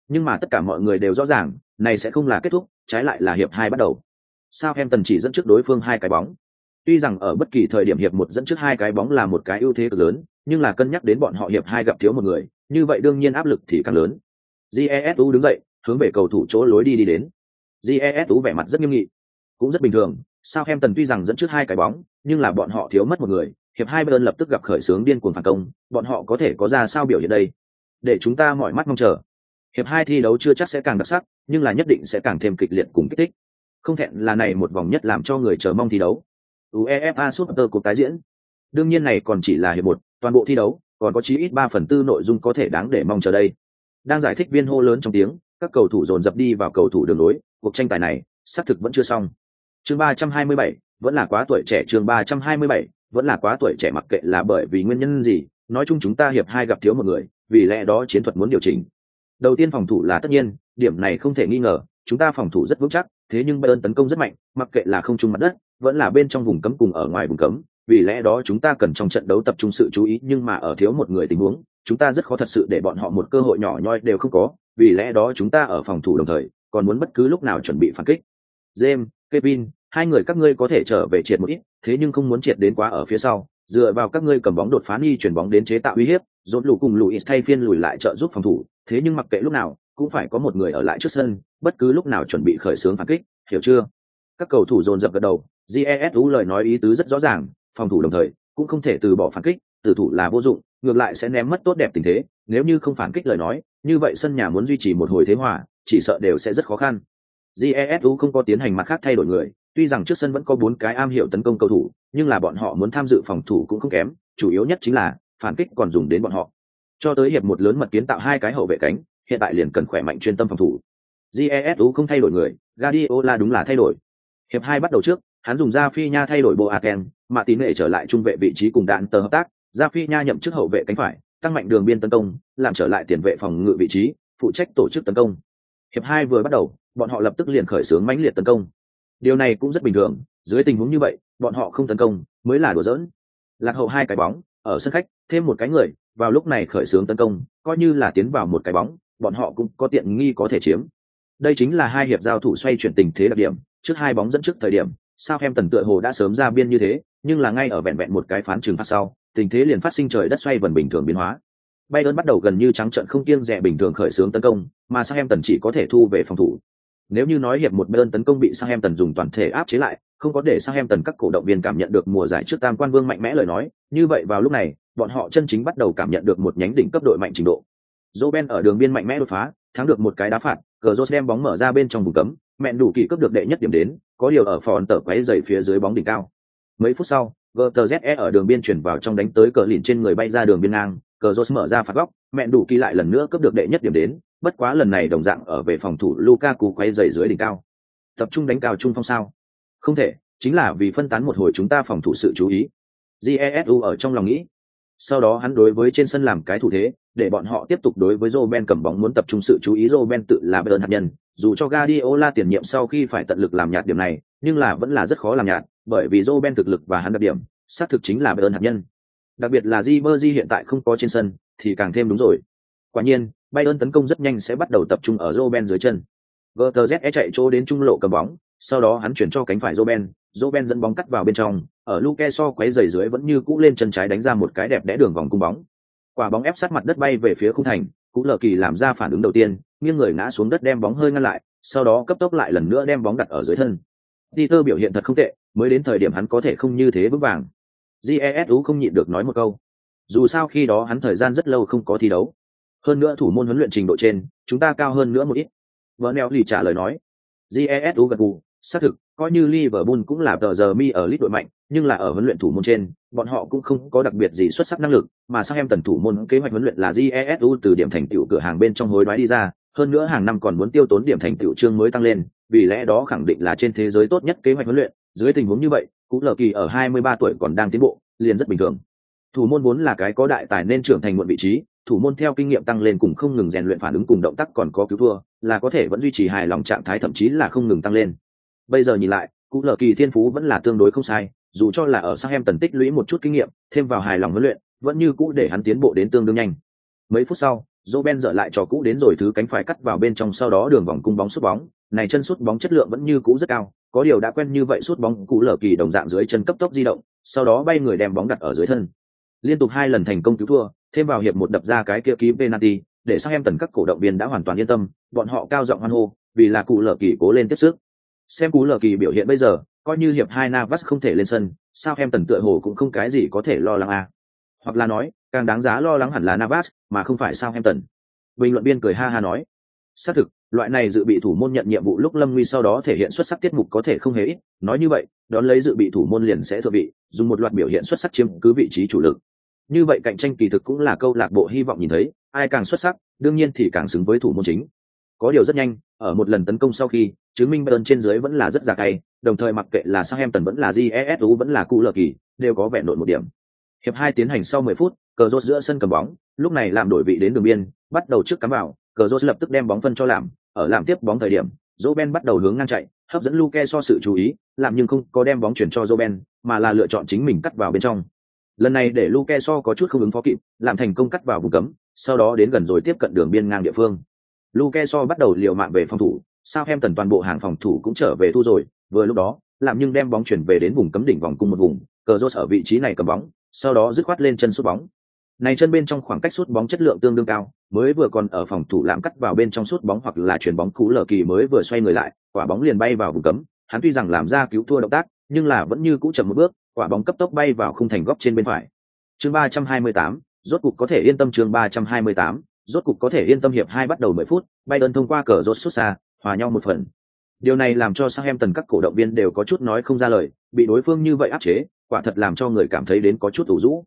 Nhưng mà tất cả mọi người đều rõ ràng, này sẽ không là kết thúc, trái lại là hiệp hai bắt đầu. Sao em tần chỉ dẫn trước đối phương hai cái bóng. Tuy rằng ở bất kỳ thời điểm hiệp một dẫn trước hai cái bóng là một cái ưu thế cực lớn, nhưng là cân nhắc đến bọn họ hiệp hai gặp thiếu một người, như vậy đương nhiên áp lực thì càng lớn. Jesu đứng dậy, hướng về cầu thủ chỗ lối đi đi đến. Jesu vẻ mặt rất nghiêm nghị, cũng rất bình thường. Sao em tần tuy rằng dẫn trước hai cái bóng, nhưng là bọn họ thiếu mất một người, hiệp hai Bayern lập tức gặp khởi sướng điên cuồng phản công, bọn họ có thể có ra sao biểu hiện đây? Để chúng ta mọi mắt mong chờ. Hiệp hai thi đấu chưa chắc sẽ càng đặc sắc, nhưng là nhất định sẽ càng thêm kịch liệt cùng kích thích. Không thẹn là này một vòng nhất làm cho người chờ mong thi đấu. UEFA Super Cup tái diễn. Đương nhiên này còn chỉ là hiệp một, toàn bộ thi đấu còn có chí ít ba phần tư nội dung có thể đáng để mong chờ đây. Đang giải thích viên hô lớn trong tiếng, các cầu thủ dồn dập đi vào cầu thủ đường lối, cuộc tranh tài này xác thực vẫn chưa xong. Chương ba trăm hai mươi bảy vẫn là quá tuổi trẻ chương ba trăm hai mươi bảy vẫn là quá tuổi trẻ mặc kệ là bởi vì nguyên nhân gì, nói chung chúng ta hiệp hai gặp thiếu một người, vì lẽ đó chiến thuật muốn điều chỉnh. Đầu tiên phòng thủ là tất nhiên, điểm này không thể nghi ngờ, chúng ta phòng thủ rất vững chắc, thế nhưng Bayern tấn công rất mạnh, mặc kệ là không trung mặt đất, vẫn là bên trong vùng cấm cùng ở ngoài vùng cấm, vì lẽ đó chúng ta cần trong trận đấu tập trung sự chú ý nhưng mà ở thiếu một người tình huống, chúng ta rất khó thật sự để bọn họ một cơ hội nhỏ nhoi đều không có, vì lẽ đó chúng ta ở phòng thủ đồng thời, còn muốn bất cứ lúc nào chuẩn bị phản kích. James, Kevin, hai người các ngươi có thể trở về triệt một ít, thế nhưng không muốn triệt đến quá ở phía sau, dựa vào các ngươi cầm bóng đột phá đi chuyển bóng đến chế tạo uy hiếp, rốt lũ cùng lùi thay phiên lùi lại trợ giúp phòng thủ, thế nhưng mặc kệ lúc nào, cũng phải có một người ở lại trước sân, bất cứ lúc nào chuẩn bị khởi xướng phản kích, hiểu chưa? Các cầu thủ dồn dập gật đầu, GESU lời nói ý tứ rất rõ ràng, phòng thủ đồng thời, cũng không thể từ bỏ phản kích, từ thủ là vô dụng, ngược lại sẽ ném mất tốt đẹp tình thế, nếu như không phản kích lời nói, như vậy sân nhà muốn duy trì một hồi thế hòa, chỉ sợ đều sẽ rất khó khăn. GESU không có tiến hành mặt khác thay đổi người, tuy rằng trước sân vẫn có bốn cái am hiểu tấn công cầu thủ, nhưng là bọn họ muốn tham dự phòng thủ cũng không kém, chủ yếu nhất chính là phản kích còn dùng đến bọn họ. Cho tới hiệp một lớn mật kiến tạo hai cái hậu vệ cánh, hiện tại liền cần khỏe mạnh chuyên tâm phòng thủ. jesu không thay đổi người, gadiola đúng là thay đổi. Hiệp hai bắt đầu trước, hắn dùng Rafinha thay đổi bộ Aken, mà tín nghệ trở lại trung vệ vị trí cùng đạn tờ hợp tác, Rafinha nhậm chức hậu vệ cánh phải, tăng mạnh đường biên tấn công, làm trở lại tiền vệ phòng ngự vị trí, phụ trách tổ chức tấn công. Hiệp hai vừa bắt đầu, bọn họ lập tức liền khởi xướng mãnh liệt tấn công. Điều này cũng rất bình thường, dưới tình huống như vậy, bọn họ không tấn công mới là đùa giỡn. Lạc hậu hai cái bóng, ở sân khách, thêm một cái người, vào lúc này khởi xướng tấn công, coi như là tiến vào một cái bóng, bọn họ cũng có tiện nghi có thể chiếm. Đây chính là hai hiệp giao thủ xoay chuyển tình thế đặc điểm, trước hai bóng dẫn trước thời điểm, sao em tần tựa hồ đã sớm ra biên như thế, nhưng là ngay ở vẹn vẹn một cái phán trừng phát sau, tình thế liền phát sinh trời đất xoay vần bình thường biến hóa. Bayern bắt đầu gần như trắng trợn không kiêng dè bình thường khởi xướng tấn công, mà Southampton chỉ có thể thu về phòng thủ. Nếu như nói hiệp một Bayern tấn công bị Southampton dùng toàn thể áp chế lại, không có để Southampton các cổ động viên cảm nhận được mùa giải trước tam quan vương mạnh mẽ lời nói, như vậy vào lúc này, bọn họ chân chính bắt đầu cảm nhận được một nhánh đỉnh cấp đội mạnh trình độ. Roben ở đường biên mạnh mẽ đột phá, thắng được một cái đá phạt, Cazorla đem bóng mở ra bên trong vùng cấm, mẹn đủ kỳ cấp được đệ nhất điểm đến, có điều ở phòn tở quấy dày phía dưới bóng đỉnh cao. Mấy phút sau, GTZE ở đường biên chuyển vào trong đánh tới cờ lìn trên người bay ra đường biên ngang, Cazorla mở ra phạt góc, mẹn đủ kỳ lại lần nữa cấp được đệ nhất điểm đến, bất quá lần này đồng dạng ở về phòng thủ Lukaku quấy dày dưới đỉnh cao. Tập trung đánh cao trung phong sao? Không thể, chính là vì phân tán một hồi chúng ta phòng thủ sự chú ý. Jesu ở trong lòng nghĩ. Sau đó hắn đối với trên sân làm cái thủ thế, để bọn họ tiếp tục đối với Roben cầm bóng muốn tập trung sự chú ý Roben tự là Bayern hạt nhân, dù cho Guardiola tiền nhiệm sau khi phải tận lực làm nhạt điểm này, nhưng là vẫn là rất khó làm nhạt, bởi vì Roben thực lực và hắn đặc điểm, xác thực chính là Bayern hạt nhân. Đặc biệt là Ribery hiện tại không có trên sân, thì càng thêm đúng rồi. Quả nhiên, Bayern tấn công rất nhanh sẽ bắt đầu tập trung ở Roben dưới chân. Götze chạy chỗ đến trung lộ cầm bóng, sau đó hắn chuyển cho cánh phải Roben, Roben dẫn bóng cắt vào bên trong, ở Luke so quấy giày dưới vẫn như cũ lên chân trái đánh ra một cái đẹp đẽ đường vòng cung bóng. Quả bóng ép sát mặt đất bay về phía khung thành, Cú Lờ Kỳ làm ra phản ứng đầu tiên, nghiêng người ngã xuống đất đem bóng hơi ngăn lại, sau đó cấp tốc lại lần nữa đem bóng đặt ở dưới thân. Peter biểu hiện thật không tệ, mới đến thời điểm hắn có thể không như thế vững vàng. Jesu không nhịn được nói một câu. Dù sao khi đó hắn thời gian rất lâu không có thi đấu. Hơn nữa thủ môn huấn luyện trình độ trên, chúng ta cao hơn nữa một ít. Vernell lì trả lời nói. Jesu gật gù, xác thực, coi như Liverpool cũng là tờ giờ mi ở lít đội mạnh, nhưng là ở huấn luyện thủ môn trên, bọn họ cũng không có đặc biệt gì xuất sắc năng lực, mà sang em tần thủ môn kế hoạch huấn luyện là GESU từ điểm thành tựu cửa hàng bên trong hối đoái đi ra, hơn nữa hàng năm còn muốn tiêu tốn điểm thành tựu chương mới tăng lên, vì lẽ đó khẳng định là trên thế giới tốt nhất kế hoạch huấn luyện, dưới tình huống như vậy, cũng Lờ Kỳ ở 23 tuổi còn đang tiến bộ, liền rất bình thường. Thủ môn vốn là cái có đại tài nên trưởng thành muộn vị trí, thủ môn theo kinh nghiệm tăng lên cùng không ngừng rèn luyện phản ứng cùng động tác còn có cứu thua, là có thể vẫn duy trì hài lòng trạng thái thậm chí là không ngừng tăng lên. Bây giờ nhìn lại, cụ Lờ Kỳ thiên phú vẫn là tương đối không sai, dù cho là ở sang tần tích lũy một chút kinh nghiệm, thêm vào hài lòng huấn luyện, vẫn như cũ để hắn tiến bộ đến tương đương nhanh. Mấy phút sau, Roben dở lại trò cũ đến rồi thứ cánh phải cắt vào bên trong sau đó đường vòng cung bóng sút bóng, này chân sút bóng chất lượng vẫn như cũ rất cao, có điều đã quen như vậy sút bóng cụ lở kỳ đồng dạng dưới chân cấp tốc di động, sau đó bay người đem bóng đặt ở dưới thân. Liên tục hai lần thành công cứu thua, thêm vào hiệp một đập ra cái kia ký penalty, để sang em tần các cổ động viên đã hoàn toàn yên tâm, bọn họ cao giọng hoan hô, vì là cụ lở kỳ cố lên tiếp sức. Xem cú lờ kỳ biểu hiện bây giờ, coi như hiệp hai Navas không thể lên sân, sao em tần tựa hồ cũng không cái gì có thể lo lắng à. Hoặc là nói, càng đáng giá lo lắng hẳn là Navas, mà không phải sao em tần. Bình luận viên cười ha ha nói, xác thực, loại này dự bị thủ môn nhận nhiệm vụ lúc lâm nguy sau đó thể hiện xuất sắc tiết mục có thể không hề ít nói như vậy đón lấy dự bị thủ môn liền sẽ thượng vị dùng một loạt biểu hiện xuất sắc chiếm cứ vị trí chủ lực như vậy cạnh tranh kỳ thực cũng là câu lạc bộ hy vọng nhìn thấy ai càng xuất sắc đương nhiên thì càng xứng với thủ môn chính có điều rất nhanh ở một lần tấn công sau khi, chứng minh Bayern trên dưới vẫn là rất già cay, đồng thời mặc kệ là Southampton vẫn là GESU vẫn là cụ lờ kỳ, đều có vẻ nổi một điểm. Hiệp hai tiến hành sau 10 phút, cờ rốt giữa sân cầm bóng, lúc này làm đổi vị đến đường biên, bắt đầu trước cắm vào, cờ rốt lập tức đem bóng phân cho làm ở làm tiếp bóng thời điểm Roben bắt đầu hướng ngang chạy, hấp dẫn Luke so sự chú ý làm nhưng không có đem bóng chuyển cho Roben mà là lựa chọn chính mình cắt vào bên trong. Lần này để Luke so có chút không ứng phó kịp làm thành công cắt vào vùng cấm, sau đó đến gần rồi tiếp cận đường biên ngang địa phương. Luke so bắt đầu liều mạng về phòng thủ, sao em tần toàn bộ hàng phòng thủ cũng trở về thu rồi, vừa lúc đó, làm nhưng đem bóng chuyển về đến vùng cấm đỉnh vòng cung một vùng, cờ rốt ở vị trí này cầm bóng, sau đó dứt khoát lên chân sút bóng. Này chân bên trong khoảng cách sút bóng chất lượng tương đương cao, mới vừa còn ở phòng thủ lãm cắt vào bên trong sút bóng hoặc là chuyển bóng cú lờ kỳ mới vừa xoay người lại, quả bóng liền bay vào vùng cấm, hắn tuy rằng làm ra cứu thua động tác, nhưng là vẫn như cũ chậm một bước, quả bóng cấp tốc bay vào khung thành góc trên bên phải. Chương 328, rốt cục có thể yên tâm chương 328, rốt cục có thể yên tâm hiệp hai bắt đầu mười phút bay đơn thông qua cờ rốt xuất xa, hòa nhau một phần. Điều này làm cho sang em tần các cổ động viên đều có chút nói không ra lời, bị đối phương như vậy áp chế, quả thật làm cho người cảm thấy đến có chút ủ rũ.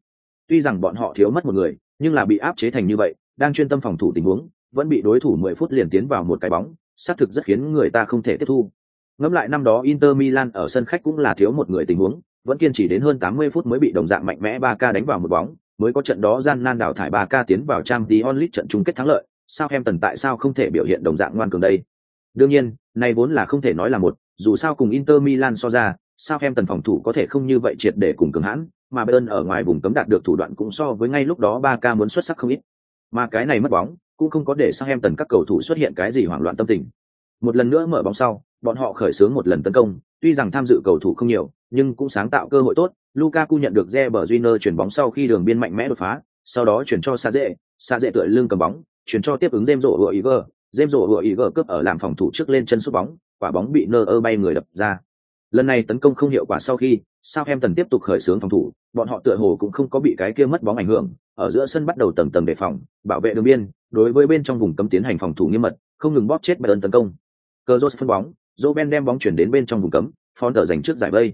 Tuy rằng bọn họ thiếu mất một người, nhưng là bị áp chế thành như vậy, đang chuyên tâm phòng thủ tình huống, vẫn bị đối thủ 10 phút liền tiến vào một cái bóng, xác thực rất khiến người ta không thể tiếp thu. Ngẫm lại năm đó Inter Milan ở sân khách cũng là thiếu một người tình huống, vẫn kiên trì đến hơn 80 phút mới bị đồng dạng mạnh mẽ 3K đánh vào một bóng mới có trận đó gian nan đảo thải 3K tiến vào trang tí onlit trận chung kết thắng lợi sao em tần tại sao không thể biểu hiện đồng dạng ngoan cường đây đương nhiên này vốn là không thể nói là một dù sao cùng Inter Milan so ra sao em tần phòng thủ có thể không như vậy triệt để cùng cường hãn mà Bayern ở ngoài vùng cấm đạt được thủ đoạn cũng so với ngay lúc đó 3K muốn xuất sắc không ít. Mà cái này mất bóng, cũng không có để Sao em tần các cầu thủ xuất hiện cái gì hoảng loạn tâm tình. Một lần nữa mở bóng sau, bọn họ khởi xướng một lần tấn công, tuy rằng tham dự cầu thủ không nhiều, nhưng cũng sáng tạo cơ hội tốt. Lukaku nhận được Reber Júnior chuyển bóng sau khi đường biên mạnh mẽ đột phá, sau đó chuyển cho Saze, Saze tựa lưng cầm bóng, chuyển cho tiếp ứng James rổ vừa Iger, James rổ vừa Iger cướp ở làm phòng thủ trước lên chân sút bóng, quả bóng bị Neuer bay người đập ra. Lần này tấn công không hiệu quả sau khi, sao em tiếp tục khởi xướng phòng thủ, bọn họ tựa hồ cũng không có bị cái kia mất bóng ảnh hưởng, ở giữa sân bắt đầu tầng tầng đề phòng, bảo vệ đường biên, đối với bên trong vùng cấm tiến hành phòng thủ nghiêm mật, không ngừng bóp chết Bayern tấn công. Cazorla phân bóng, Roben đem bóng chuyển đến bên trong vùng cấm, Fonter giành trước giải vây.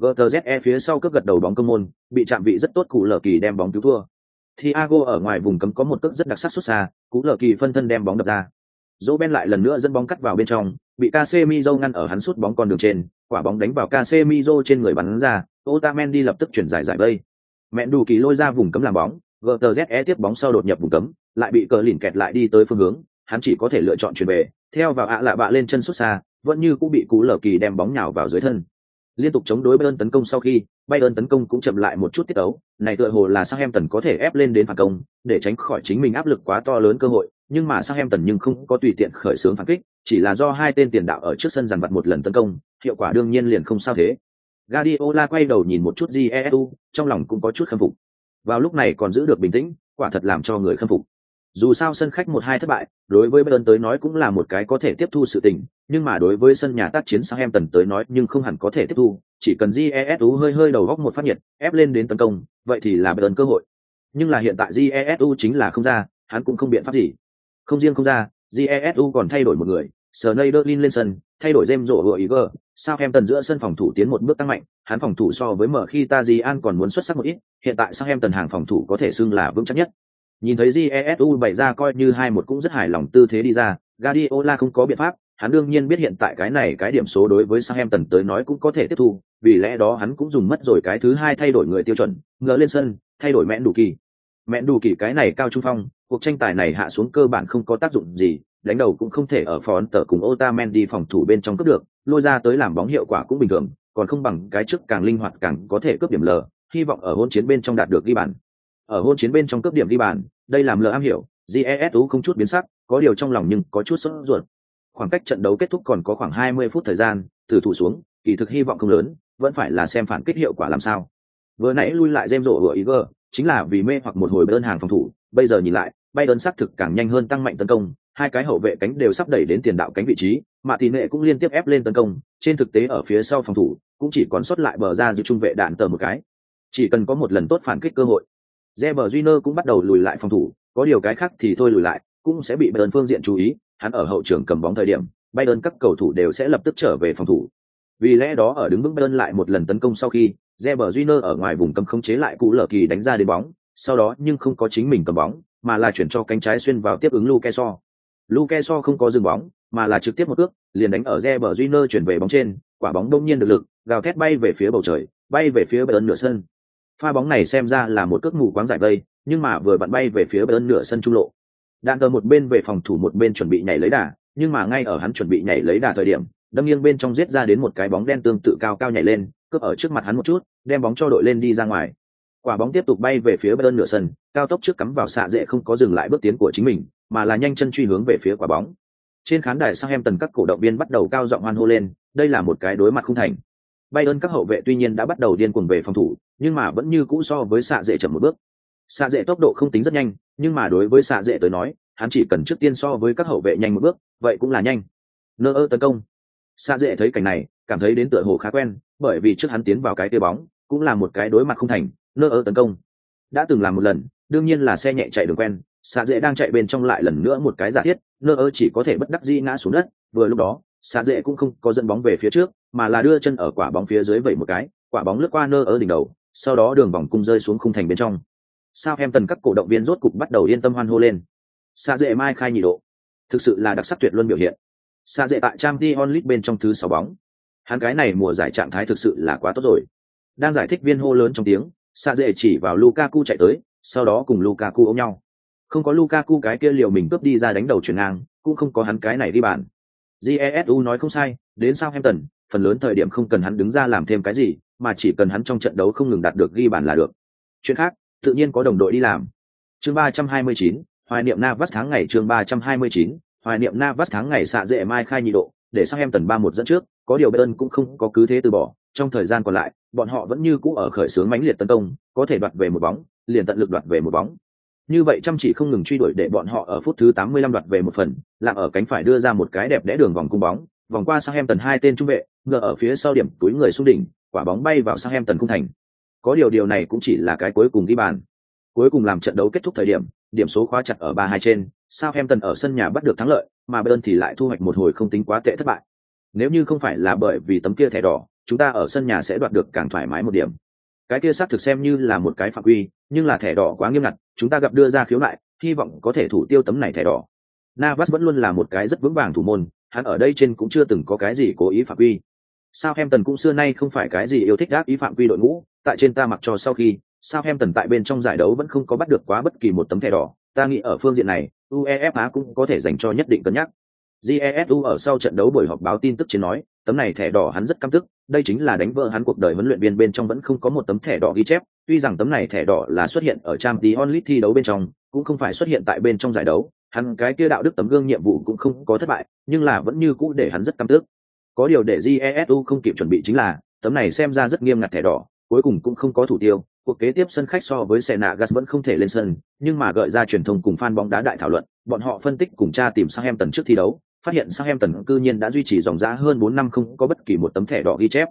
GTZE phía sau cướp gật đầu bóng công môn, bị chạm vị rất tốt cụ lở kỳ đem bóng cứu thua. Thiago ở ngoài vùng cấm có một cước rất đặc sắc xuất xa, cú lở kỳ phân thân đem bóng đập ra. Roben lại lần nữa dẫn bóng cắt vào bên trong, bị Casemiro ngăn ở hắn sút bóng con đường trên, quả bóng đánh vào Casemiro trên người bắn ra, Otamendi lập tức chuyển giải giải vây. Mẹn đủ kỳ lôi ra vùng cấm làm bóng, GTZE tiếp bóng sau đột nhập vùng cấm, lại bị cờ lỉnh kẹt lại đi tới phương hướng, hắn chỉ có thể lựa chọn chuyển về, theo vào ạ lạ bạ lên chân xuất xa, vẫn như cũng bị cú lở kỳ đem bóng nhào vào dưới thân. Liên tục chống đối Bayern tấn công sau khi, Bayern tấn công cũng chậm lại một chút tiết tấu, này tựa hồ là Southampton có thể ép lên đến phản công, để tránh khỏi chính mình áp lực quá to lớn cơ hội, nhưng mà Southampton nhưng không có tùy tiện khởi xướng phản kích, chỉ là do hai tên tiền đạo ở trước sân giàn vặt một lần tấn công, hiệu quả đương nhiên liền không sao thế. Guardiola quay đầu nhìn một chút Jesu, trong lòng cũng có chút khâm phục. Vào lúc này còn giữ được bình tĩnh, quả thật làm cho người khâm phục. Dù sao sân khách một hai thất bại, đối với Bayern tới nói cũng là một cái có thể tiếp thu sự tình, nhưng mà đối với sân nhà tác chiến Southampton tới nói nhưng không hẳn có thể tiếp thu, chỉ cần Jesu hơi hơi đầu góc một phát nhiệt, ép lên đến tấn công, vậy thì là Bayern cơ hội. Nhưng là hiện tại Jesu chính là không ra, hắn cũng không biện pháp gì. Không riêng không ra, Jesu còn thay đổi một người, Sneijderlin lên sân, thay đổi James Rowe Iger, Southampton giữa sân phòng thủ tiến một bước tăng mạnh, hắn phòng thủ so với mở khi Tajian còn muốn xuất sắc một ít, hiện tại Southampton hàng phòng thủ có thể xưng là vững chắc nhất. Nhìn thấy Jesu bày ra coi như hai một cũng rất hài lòng tư thế đi ra, Guardiola không có biện pháp, hắn đương nhiên biết hiện tại cái này cái điểm số đối với Southampton tới nói cũng có thể tiếp thu, vì lẽ đó hắn cũng dùng mất rồi cái thứ hai thay đổi người tiêu chuẩn, ngỡ lên sân, thay đổi mẹn đủ kỳ. Mẹn đủ kỳ cái này cao trung phong, cuộc tranh tài này hạ xuống cơ bản không có tác dụng gì, đánh đầu cũng không thể ở phón tờ cùng Otamendi phòng thủ bên trong cướp được, lôi ra tới làm bóng hiệu quả cũng bình thường, còn không bằng cái trước càng linh hoạt càng có thể cướp điểm lờ, hy vọng ở hôn chiến bên trong đạt được ghi bàn. Ở hôn chiến bên trong cướp điểm ghi bàn, đây làm lờ am hiểu, GESU không chút biến sắc, có điều trong lòng nhưng có chút sốt ruột. Khoảng cách trận đấu kết thúc còn có khoảng 20 phút thời gian, từ thủ xuống, kỳ thực hy vọng không lớn, vẫn phải là xem phản kích hiệu quả làm sao. Vừa nãy lui lại James rổ của Iger, chính là vì mê hoặc một hồi đơn hàng phòng thủ, bây giờ nhìn lại, Bayern xác thực càng nhanh hơn tăng mạnh tấn công, hai cái hậu vệ cánh đều sắp đẩy đến tiền đạo cánh vị trí, mà tỷ lệ cũng liên tiếp ép lên tấn công, trên thực tế ở phía sau phòng thủ, cũng chỉ còn sót lại bờ ra giữ trung vệ đạn tờ một cái. Chỉ cần có một lần tốt phản kích cơ hội. Reber Júnior cũng bắt đầu lùi lại phòng thủ, có điều cái khác thì thôi lùi lại, cũng sẽ bị Bayern phương diện chú ý, hắn ở hậu trường cầm bóng thời điểm, Bayern các cầu thủ đều sẽ lập tức trở về phòng thủ. Vì lẽ đó ở đứng vững Bayern lại một lần tấn công sau khi, Reber Júnior ở ngoài vùng cấm không chế lại cú lở kỳ đánh ra đến bóng, sau đó nhưng không có chính mình cầm bóng, mà là chuyển cho cánh trái xuyên vào tiếp ứng Luke So. Luke So không có dừng bóng, mà là trực tiếp một cước, liền đánh ở Reber Júnior chuyển về bóng trên, quả bóng đông nhiên được lực, gào thét bay về phía bầu trời, bay về phía Bayern nửa sân. Pha bóng này xem ra là một cước mù quáng giải vây, nhưng mà vừa bắn bay về phía bên nửa sân trung lộ. Đạn tờ một bên về phòng thủ một bên chuẩn bị nhảy lấy đà, nhưng mà ngay ở hắn chuẩn bị nhảy lấy đà thời điểm, đâm nghiêng bên trong giết ra đến một cái bóng đen tương tự cao cao nhảy lên, cướp ở trước mặt hắn một chút, đem bóng cho đội lên đi ra ngoài. Quả bóng tiếp tục bay về phía bên nửa sân, cao tốc trước cắm vào xạ dễ không có dừng lại bước tiến của chính mình, mà là nhanh chân truy hướng về phía quả bóng. Trên khán đài Southampton các cổ động viên bắt đầu cao giọng hoan hô lên, đây là một cái đối mặt không thành. Bayern các hậu vệ tuy nhiên đã bắt đầu điên cuồng về phòng thủ, nhưng mà vẫn như cũ so với xạ dễ chậm một bước. Xạ dễ tốc độ không tính rất nhanh, nhưng mà đối với xạ dễ tới nói, hắn chỉ cần trước tiên so với các hậu vệ nhanh một bước, vậy cũng là nhanh. Nơ ơ tấn công. Xạ dễ thấy cảnh này, cảm thấy đến tựa hồ khá quen, bởi vì trước hắn tiến vào cái tia bóng, cũng là một cái đối mặt không thành, nơ ơ tấn công. Đã từng làm một lần, đương nhiên là xe nhẹ chạy đường quen, xạ dễ đang chạy bên trong lại lần nữa một cái giả thiết, nơ ơ chỉ có thể bất đắc dĩ ngã xuống đất, vừa lúc đó, xạ dễ cũng không có dẫn bóng về phía trước, mà là đưa chân ở quả bóng phía dưới vẩy một cái, quả bóng lướt qua nơ ở đỉnh đầu, sau đó đường vòng cung rơi xuống khung thành bên trong. Sao em tần các cổ động viên rốt cục bắt đầu yên tâm hoan hô lên. Sa dễ mai khai nhị độ. Thực sự là đặc sắc tuyệt luôn biểu hiện. Sa dễ tại trang Dion League bên trong thứ sáu bóng. Hắn cái này mùa giải trạng thái thực sự là quá tốt rồi. Đang giải thích viên hô lớn trong tiếng, Sa dễ chỉ vào Lukaku chạy tới, sau đó cùng Lukaku ôm nhau. Không có Lukaku cái kia liều mình cướp đi ra đánh đầu chuyển ngang, cũng không có hắn cái này đi bàn. Jesu nói không sai, đến sao Southampton, phần lớn thời điểm không cần hắn đứng ra làm thêm cái gì, mà chỉ cần hắn trong trận đấu không ngừng đạt được ghi bàn là được. Chuyện khác, tự nhiên có đồng đội đi làm. Chương 329, hoài niệm Navas tháng ngày chương 329, hoài niệm Navas tháng ngày xạ dễ mai khai nhị độ, để sang em tần ba một dẫn trước, có điều Bayern cũng không có cứ thế từ bỏ, trong thời gian còn lại, bọn họ vẫn như cũ ở khởi xướng mãnh liệt tấn công, có thể đoạt về một bóng, liền tận lực đoạt về một bóng. Như vậy chăm chỉ không ngừng truy đuổi để bọn họ ở phút thứ 85 đoạt về một phần, làm ở cánh phải đưa ra một cái đẹp đẽ đường vòng cung bóng, vòng qua sang em tần hai tên trung vệ, ngờ ở phía sau điểm túi người xuống đỉnh, quả bóng bay vào sang em tần cung thành. Có điều điều này cũng chỉ là cái cuối cùng ghi bàn. Cuối cùng làm trận đấu kết thúc thời điểm, điểm số khóa chặt ở ba hai trên, Southampton ở sân nhà bắt được thắng lợi, mà Bayern thì lại thu hoạch một hồi không tính quá tệ thất bại. Nếu như không phải là bởi vì tấm kia thẻ đỏ, chúng ta ở sân nhà sẽ đoạt được càng thoải mái một điểm. Cái kia xác thực xem như là một cái phạm quy, nhưng là thẻ đỏ quá nghiêm ngặt, chúng ta gặp đưa ra khiếu nại, hy vọng có thể thủ tiêu tấm này thẻ đỏ. Navas vẫn luôn là một cái rất vững vàng thủ môn, hắn ở đây trên cũng chưa từng có cái gì cố ý phạm quy. Southampton cũng xưa nay không phải cái gì yêu thích gác ý phạm quy đội ngũ, tại trên ta mặc cho sau khi, Southampton tại bên trong giải đấu vẫn không có bắt được quá bất kỳ một tấm thẻ đỏ, ta nghĩ ở phương diện này, UEFA cũng có thể dành cho nhất định cân nhắc. GESU ở sau trận đấu buổi họp báo tin tức trên nói, tấm này thẻ đỏ hắn rất căm tức, đây chính là đánh vỡ hắn cuộc đời huấn luyện viên bên trong vẫn không có một tấm thẻ đỏ ghi chép, tuy rằng tấm này thẻ đỏ là xuất hiện ở Champions League thi đấu bên trong, cũng không phải xuất hiện tại bên trong giải đấu, hắn cái kia đạo đức tấm gương nhiệm vụ cũng không có thất bại, nhưng là vẫn như cũ để hắn rất căm tức. Có điều để Jesu không kịp chuẩn bị chính là, tấm này xem ra rất nghiêm ngặt thẻ đỏ, cuối cùng cũng không có thủ tiêu, cuộc kế tiếp sân khách so với Senegas vẫn không thể lên sân, nhưng mà gợi ra truyền thông cùng fan bóng đá đại thảo luận, bọn họ phân tích cùng tra tìm Southampton trước thi đấu, phát hiện Southampton cư nhiên đã duy trì dòng giá hơn bốn năm không có bất kỳ một tấm thẻ đỏ ghi chép.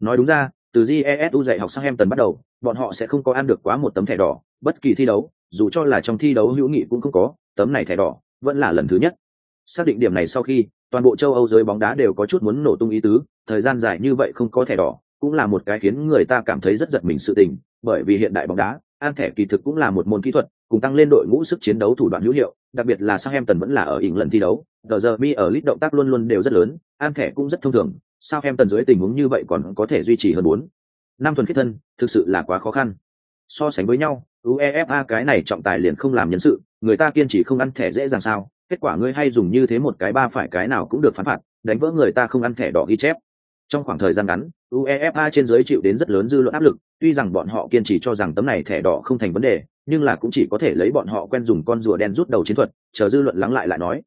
Nói đúng ra, từ Jesu dạy học Southampton bắt đầu, bọn họ sẽ không có ăn được quá một tấm thẻ đỏ, bất kỳ thi đấu, dù cho là trong thi đấu hữu nghị cũng không có, tấm này thẻ đỏ vẫn là lần thứ nhất. Xác định điểm này sau khi, toàn bộ châu Âu giới bóng đá đều có chút muốn nổ tung ý tứ, thời gian dài như vậy không có thẻ đỏ, cũng là một cái khiến người ta cảm thấy rất giật mình sự tình, bởi vì hiện đại bóng đá, an thẻ kỳ thực cũng là một môn kỹ thuật, cùng tăng lên đội ngũ sức chiến đấu thủ đoạn hữu hiệu, đặc biệt là Southampton vẫn là ở ỉng lần thi đấu, giờ giờ mi ở lít động tác luôn luôn đều rất lớn, an thẻ cũng rất thông thường, Southampton dưới tình huống như vậy còn có thể duy trì hơn bốn năm tuần kết thân, thực sự là quá khó khăn. So sánh với nhau, UEFA cái này trọng tài liền không làm nhân sự, người ta kiên trì không ăn thẻ dễ dàng sao? Kết quả ngươi hay dùng như thế một cái ba phải cái nào cũng được phán phạt, đánh vỡ người ta không ăn thẻ đỏ ghi chép. Trong khoảng thời gian ngắn, UEFA trên dưới chịu đến rất lớn dư luận áp lực, tuy rằng bọn họ kiên trì cho rằng tấm này thẻ đỏ không thành vấn đề, nhưng là cũng chỉ có thể lấy bọn họ quen dùng con rùa đen rút đầu chiến thuật, chờ dư luận lắng lại lại nói.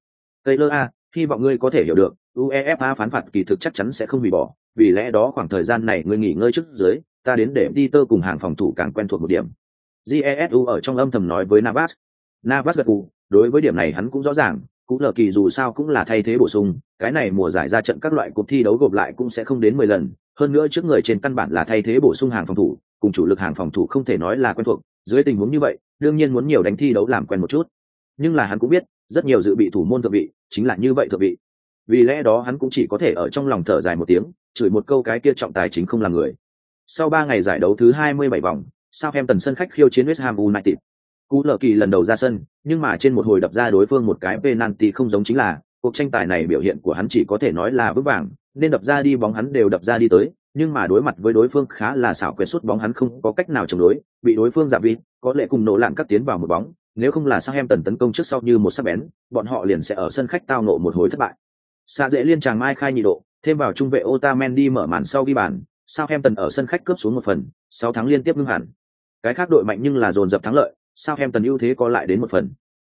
Taylor A, hy vọng ngươi có thể hiểu được, UEFA phán phạt kỳ thực chắc chắn sẽ không hủy bỏ, vì lẽ đó khoảng thời gian này ngươi nghỉ ngơi trước dưới, ta đến để đi tơ cùng hàng phòng thủ càng quen thuộc một điểm. Jesu ở trong âm thầm nói với Navas. Navas gật gù, đối với điểm này hắn cũng rõ ràng, cú lờ kỳ dù sao cũng là thay thế bổ sung, cái này mùa giải ra trận các loại cuộc thi đấu gộp lại cũng sẽ không đến mười lần, hơn nữa trước người trên căn bản là thay thế bổ sung hàng phòng thủ, cùng chủ lực hàng phòng thủ không thể nói là quen thuộc, dưới tình huống như vậy, đương nhiên muốn nhiều đánh thi đấu làm quen một chút. Nhưng là hắn cũng biết, rất nhiều dự bị thủ môn thượng vị, chính là như vậy thượng vị. Vì lẽ đó hắn cũng chỉ có thể ở trong lòng thở dài một tiếng, chửi một câu cái kia trọng tài chính không là người. Sau ba ngày giải đấu thứ 27 vòng, Southampton sân khách khiêu chiến West Ham United. Cú lờ kỳ lần đầu ra sân, nhưng mà trên một hồi đập ra đối phương một cái penalty không giống chính là, cuộc tranh tài này biểu hiện của hắn chỉ có thể nói là vững vàng, nên đập ra đi bóng hắn đều đập ra đi tới, nhưng mà đối mặt với đối phương khá là xảo quyệt suốt bóng hắn không có cách nào chống đối, bị đối phương giảm vịt, có lẽ cùng nổ lạn cắt tiến vào một bóng, nếu không là sang em tần tấn công trước sau như một sắc bén, bọn họ liền sẽ ở sân khách tao ngộ một hồi thất bại. Xa dễ liên tràng mai khai nhị độ, thêm vào trung vệ Otamendi mở màn sau ghi bàn, Southampton ở sân khách cướp xuống một phần, sáu tháng liên tiếp ngưng hẳn. Cái khác đội mạnh nhưng là dồn dập thắng lợi, sao em tần ưu thế có lại đến một phần.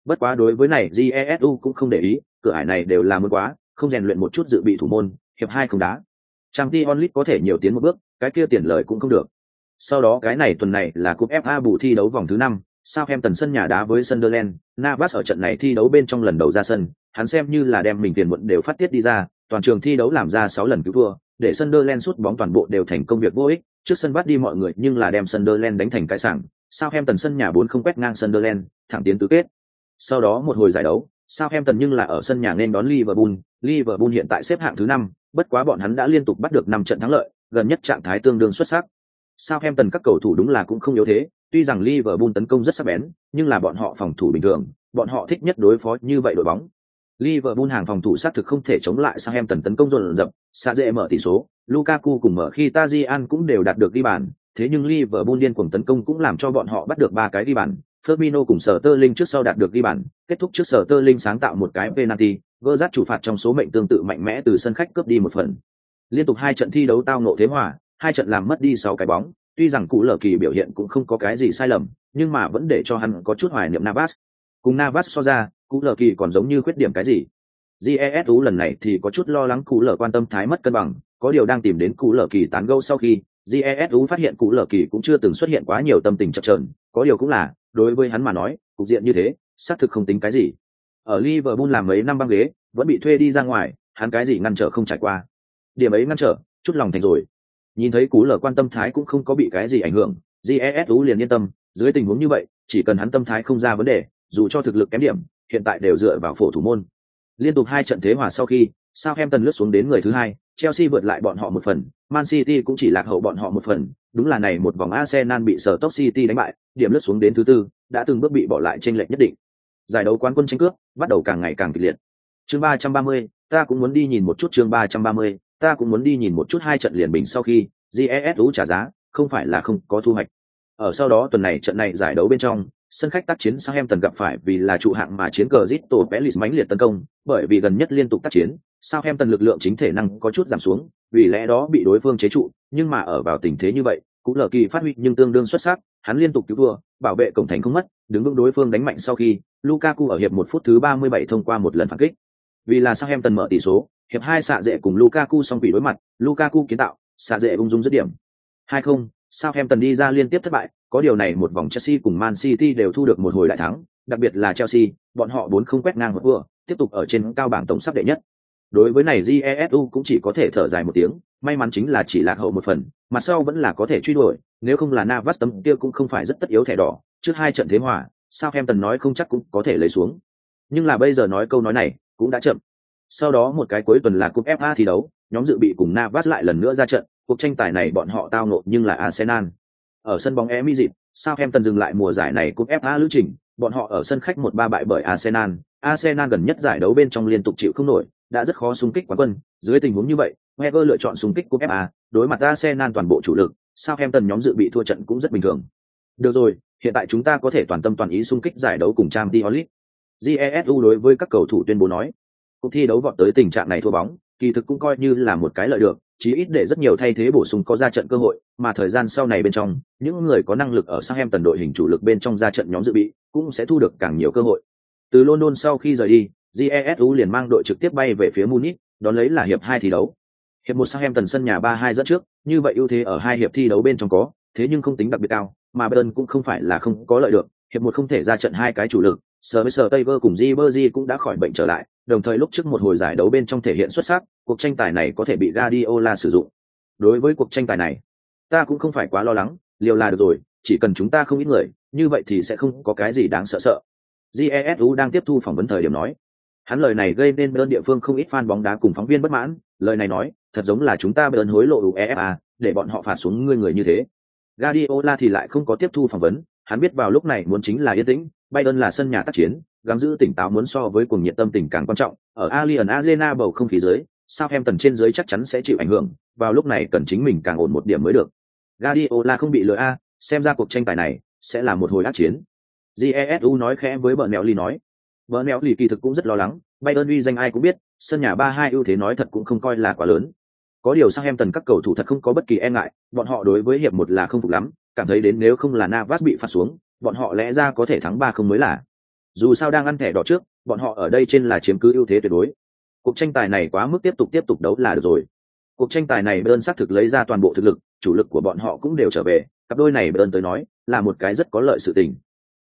Bất quá đối với này Jesu cũng không để ý, cửa ải này đều là muốn quá, không rèn luyện một chút dự bị thủ môn, hiệp hai không đá. Champions onlit có thể nhiều tiến một bước, cái kia tiền lời cũng không được. Sau đó cái này tuần này là cúp FA bù thi đấu vòng thứ năm, sao em tần sân nhà đá với Sunderland, Navas ở trận này thi đấu bên trong lần đầu ra sân, hắn xem như là đem mình tiền muộn đều phát tiết đi ra, toàn trường thi đấu làm ra sáu lần cứu thua, để Sunderland sút bóng toàn bộ đều thành công việc vô ích, trước sân bắt đi mọi người nhưng là đem Sunderland đánh thành cái sảng. Southampton sân nhà 4 không quét ngang Sunderland, thẳng tiến tứ kết. Sau đó một hồi giải đấu, Southampton nhưng là ở sân nhà nên đón Liverpool, Liverpool hiện tại xếp hạng thứ 5, bất quá bọn hắn đã liên tục bắt được 5 trận thắng lợi, gần nhất trạng thái tương đương xuất sắc. Southampton các cầu thủ đúng là cũng không yếu thế, tuy rằng Liverpool tấn công rất sắc bén, nhưng là bọn họ phòng thủ bình thường, bọn họ thích nhất đối phó như vậy đội bóng. Liverpool hàng phòng thủ sát thực không thể chống lại Southampton tấn công dồn dập, xa dễ mở tỷ số, Lukaku cùng mở khi Tajian cũng đều đạt được đi bàn, thế nhưng Liverpool điên cuồng tấn công cũng làm cho bọn họ bắt được ba cái ghi bàn. Firmino cùng Sở Tơ Linh trước sau đạt được ghi bàn, kết thúc trước Sở Tơ Linh sáng tạo một cái penalty, gỡ rát chủ phạt trong số mệnh tương tự mạnh mẽ từ sân khách cướp đi một phần. Liên tục hai trận thi đấu tao ngộ thế hòa, hai trận làm mất đi sáu cái bóng, tuy rằng cụ lở kỳ biểu hiện cũng không có cái gì sai lầm, nhưng mà vẫn để cho hắn có chút hoài niệm Navas. Cùng Navas so ra, cụ lở kỳ còn giống như khuyết điểm cái gì. GESU lần này thì có chút lo lắng cụ lở quan tâm thái mất cân bằng, có điều đang tìm đến cụ lở kỳ tán gẫu sau khi, GESU phát hiện cụ lở kỳ cũng chưa từng xuất hiện quá nhiều tâm tình chập chờn, có điều cũng là, đối với hắn mà nói, cục diện như thế, xác thực không tính cái gì. Ở Liverpool làm mấy năm băng ghế, vẫn bị thuê đi ra ngoài, hắn cái gì ngăn trở không trải qua. Điểm ấy ngăn trở, chút lòng thành rồi. Nhìn thấy cú lở quan tâm thái cũng không có bị cái gì ảnh hưởng, GESU liền yên tâm, dưới tình huống như vậy, chỉ cần hắn tâm thái không ra vấn đề, dù cho thực lực kém điểm, hiện tại đều dựa vào phổ thủ môn. Liên tục hai trận thế hòa sau khi, Southampton lướt xuống đến người thứ hai, Chelsea vượt lại bọn họ một phần, Man City cũng chỉ lạc hậu bọn họ một phần, đúng là này một vòng Arsenal bị sở Top City đánh bại, điểm lướt xuống đến thứ tư, đã từng bước bị bỏ lại trên lệch nhất định. Giải đấu quán quân tranh cướp bắt đầu càng ngày càng kịch liệt. Chương 330, ta cũng muốn đi nhìn một chút chương 330, ta cũng muốn đi nhìn một chút hai trận liền bình sau khi GESU trả giá, không phải là không có thu hoạch. Ở sau đó tuần này trận này giải đấu bên trong, sân khách tác chiến Southampton gặp phải vì là trụ hạng mà chiến cờ Zito Pelis mãnh liệt tấn công, bởi vì gần nhất liên tục tác chiến, Southampton lực lượng chính thể năng có chút giảm xuống, vì lẽ đó bị đối phương chế trụ, nhưng mà ở vào tình thế như vậy, cũng lờ kỳ phát huy nhưng tương đương xuất sắc, hắn liên tục cứu thua, bảo vệ cổng thành không mất, đứng vững đối phương đánh mạnh sau khi, Lukaku ở hiệp một phút thứ 37 thông qua một lần phản kích. Vì là sao tần mở tỷ số, hiệp hai xạ dễ cùng Lukaku song quỷ đối mặt, Lukaku kiến tạo, xạ dễ ung dung dứt điểm. 2-0, sao tần đi ra liên tiếp thất bại, có điều này một vòng Chelsea cùng Man City đều thu được một hồi đại thắng, đặc biệt là Chelsea, bọn họ bốn không quét ngang một vừa, tiếp tục ở trên cao bảng tổng sắp đệ nhất. Đối với này Jesu cũng chỉ có thể thở dài một tiếng, may mắn chính là chỉ lạc hậu một phần, mặt sau vẫn là có thể truy đuổi, nếu không là Navas tấm kia cũng không phải rất tất yếu thẻ đỏ, trước hai trận thế hòa, sao em tần nói không chắc cũng có thể lấy xuống. Nhưng là bây giờ nói câu nói này, cũng đã chậm. Sau đó một cái cuối tuần là cúp FA thi đấu, nhóm dự bị cùng Navas lại lần nữa ra trận, cuộc tranh tài này bọn họ tao ngộ nhưng là Arsenal. Ở sân bóng Emirates, Southampton dừng lại mùa giải này cúp FA lữ trình, bọn họ ở sân khách một ba bại bởi Arsenal, Arsenal gần nhất giải đấu bên trong liên tục chịu không nổi, đã rất khó xung kích quán quân, dưới tình huống như vậy, Wenger lựa chọn xung kích cúp FA, đối mặt Arsenal toàn bộ chủ lực, Southampton nhóm dự bị thua trận cũng rất bình thường. Được rồi, hiện tại chúng ta có thể toàn tâm toàn ý xung kích giải đấu cùng Champions League. Jesu đối với các cầu thủ tuyên bố nói, cuộc thi đấu vọt tới tình trạng này thua bóng, kỳ thực cũng coi như là một cái lợi được, chí ít để rất nhiều thay thế bổ sung có ra trận cơ hội, mà thời gian sau này bên trong, những người có năng lực ở Southampton đội hình chủ lực bên trong ra trận nhóm dự bị, cũng sẽ thu được càng nhiều cơ hội. Từ London sau khi rời đi, Jesu liền mang đội trực tiếp bay về phía Munich, đón lấy là hiệp hai thi đấu. Hiệp một Southampton sân nhà 3-2 dẫn trước, như vậy ưu thế ở hai hiệp thi đấu bên trong có, thế nhưng không tính đặc biệt cao, mà Bayern cũng không phải là không có lợi được, hiệp một không thể ra trận hai cái chủ lực, Sir Taylor cùng Ribery cũng đã khỏi bệnh trở lại, đồng thời lúc trước một hồi giải đấu bên trong thể hiện xuất sắc, cuộc tranh tài này có thể bị Guardiola sử dụng. Đối với cuộc tranh tài này, ta cũng không phải quá lo lắng, liều là được rồi, chỉ cần chúng ta không ít người, như vậy thì sẽ không có cái gì đáng sợ sợ. Jesu đang tiếp thu phỏng vấn thời điểm nói. Hắn lời này gây nên bên địa phương không ít fan bóng đá cùng phóng viên bất mãn, lời này nói, thật giống là chúng ta bên hối lộ UEFA, để bọn họ phạt xuống ngươi người như thế. Guardiola thì lại không có tiếp thu phỏng vấn, hắn biết vào lúc này muốn chính là yên tĩnh, Bayern là sân nhà tác chiến, gắng giữ tỉnh táo muốn so với cuồng nhiệt tâm tình càng quan trọng. Ở Allianz Arena bầu không khí dưới, Southampton trên dưới chắc chắn sẽ chịu ảnh hưởng, vào lúc này cần chính mình càng ổn một điểm mới được. Guardiola không bị lừa a, xem ra cuộc tranh tài này sẽ là một hồi ác chiến. Jesu nói khẽ với bợ mèo ly nói. Bợ mèo ly kỳ thực cũng rất lo lắng, Bayern uy danh ai cũng biết, sân nhà 3-2 ưu thế nói thật cũng không coi là quá lớn. Có điều Southampton các cầu thủ thật không có bất kỳ e ngại, bọn họ đối với hiệp một là không phục lắm, cảm thấy đến nếu không là Navas bị phạt xuống, bọn họ lẽ ra có thể thắng ba không mới là. Dù sao đang ăn thẻ đỏ trước, bọn họ ở đây trên là chiếm cứ ưu thế tuyệt đối. Cuộc tranh tài này quá mức tiếp tục tiếp tục đấu là được rồi. Cuộc tranh tài này bơn xác thực lấy ra toàn bộ thực lực, chủ lực của bọn họ cũng đều trở về, cặp đôi này bơn tới nói, là một cái rất có lợi sự tình.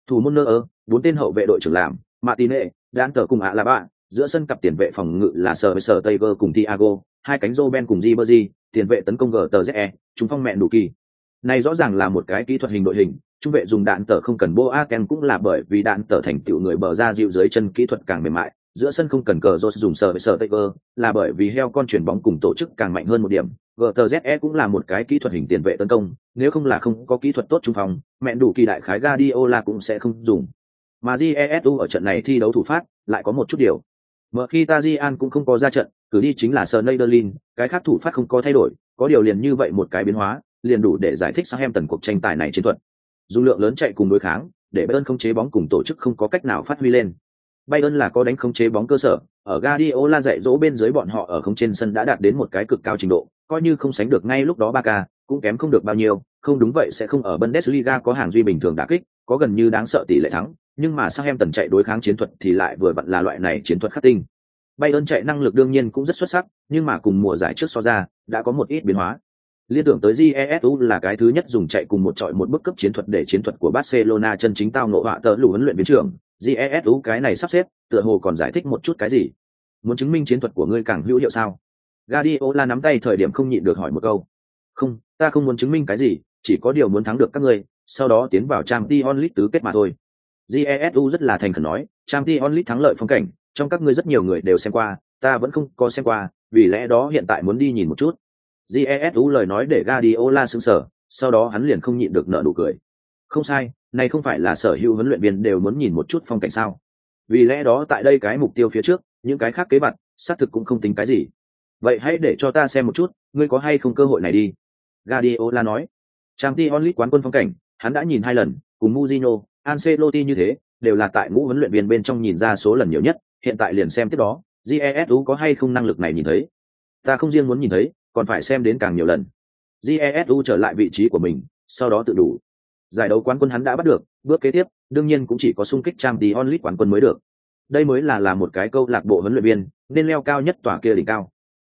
Thủ môn nơ ơ, bốn tên hậu vệ đội trưởng làm, Martine, đan tờ cùng ạ là bạn, giữa sân cặp tiền vệ phòng ngự là sờ với Sở cùng Thiago, hai cánh Roben cùng di tiền vệ tấn công GTZE, chúng phong mẹ đủ kỳ. Này rõ ràng là một cái kỹ thuật hình đội hình, trung vệ dùng đạn tờ không cần Boaken cũng là bởi vì đạn tờ thành tựu người bờ ra dịu dưới chân kỹ thuật càng mềm mại, giữa sân không cần cờ Rose dùng sờ với sờ Taylor, là bởi vì heo con chuyển bóng cùng tổ chức càng mạnh hơn một điểm. GTZE cũng là một cái kỹ thuật hình tiền vệ tấn công, nếu không là không có kỹ thuật tốt trung phòng, mẹ đủ kỳ đại khái Guardiola cũng sẽ không dùng. Mà Jesu ở trận này thi đấu thủ phát, lại có một chút điều. Mở khi Tajian cũng không có ra trận, cử đi chính là Sneijderlin, cái khác thủ phát không có thay đổi, có điều liền như vậy một cái biến hóa, liền đủ để giải thích Southampton cuộc tranh tài này chiến thuật. Dung lượng lớn chạy cùng đối kháng, để Bayern không chế bóng cùng tổ chức không có cách nào phát huy lên. Bayern là có đánh không chế bóng cơ sở, ở Guardiola dạy dỗ bên dưới bọn họ ở không trên sân đã đạt đến một cái cực cao trình độ, coi như không sánh được ngay lúc đó Barca, cũng kém không được bao nhiêu, không đúng vậy sẽ không ở Bundesliga có hàng duy bình thường đả kích, có gần như đáng sợ tỷ lệ thắng, nhưng mà sang em tần chạy đối kháng chiến thuật thì lại vừa vặn là loại này chiến thuật khắc tinh. Bayern chạy năng lực đương nhiên cũng rất xuất sắc, nhưng mà cùng mùa giải trước so ra, đã có một ít biến hóa. Liên tưởng tới Jesu là cái thứ nhất dùng chạy cùng một trọi một bước cấp chiến thuật để chiến thuật của Barcelona chân chính tao nộ họa tờ lù huấn luyện viên trưởng. Jesu cái này sắp xếp, tựa hồ còn giải thích một chút cái gì. Muốn chứng minh chiến thuật của ngươi càng hữu hiệu sao? Guardiola nắm tay thời điểm không nhịn được hỏi một câu. Không, ta không muốn chứng minh cái gì, chỉ có điều muốn thắng được các ngươi, sau đó tiến vào Champions League tứ kết mà thôi. Jesu rất là thành khẩn nói, Champions League thắng lợi phong cảnh, trong các ngươi rất nhiều người đều xem qua, ta vẫn không có xem qua, vì lẽ đó hiện tại muốn đi nhìn một chút. Jesu lời nói để Guardiola sững sờ, sau đó hắn liền không nhịn được nở nụ cười. Không sai, này không phải là sở hữu huấn luyện viên đều muốn nhìn một chút phong cảnh sao? Vì lẽ đó tại đây cái mục tiêu phía trước, những cái khác kế vật, xác thực cũng không tính cái gì. Vậy hãy để cho ta xem một chút, ngươi có hay không cơ hội này đi. Guardiola nói. Trang League quán quân phong cảnh, hắn đã nhìn hai lần, cùng Mourinho, Ancelotti như thế, đều là tại ngũ huấn luyện viên bên trong nhìn ra số lần nhiều nhất, hiện tại liền xem tiếp đó, Jesu có hay không năng lực này nhìn thấy. Ta không riêng muốn nhìn thấy, còn phải xem đến càng nhiều lần. Jesu trở lại vị trí của mình sau đó tự đủ. Giải đấu quán quân hắn đã bắt được bước kế tiếp đương nhiên cũng chỉ có xung kích trang tí onlit quán quân mới được. Đây mới là là một cái câu lạc bộ huấn luyện viên nên leo cao nhất tòa kia đỉnh cao.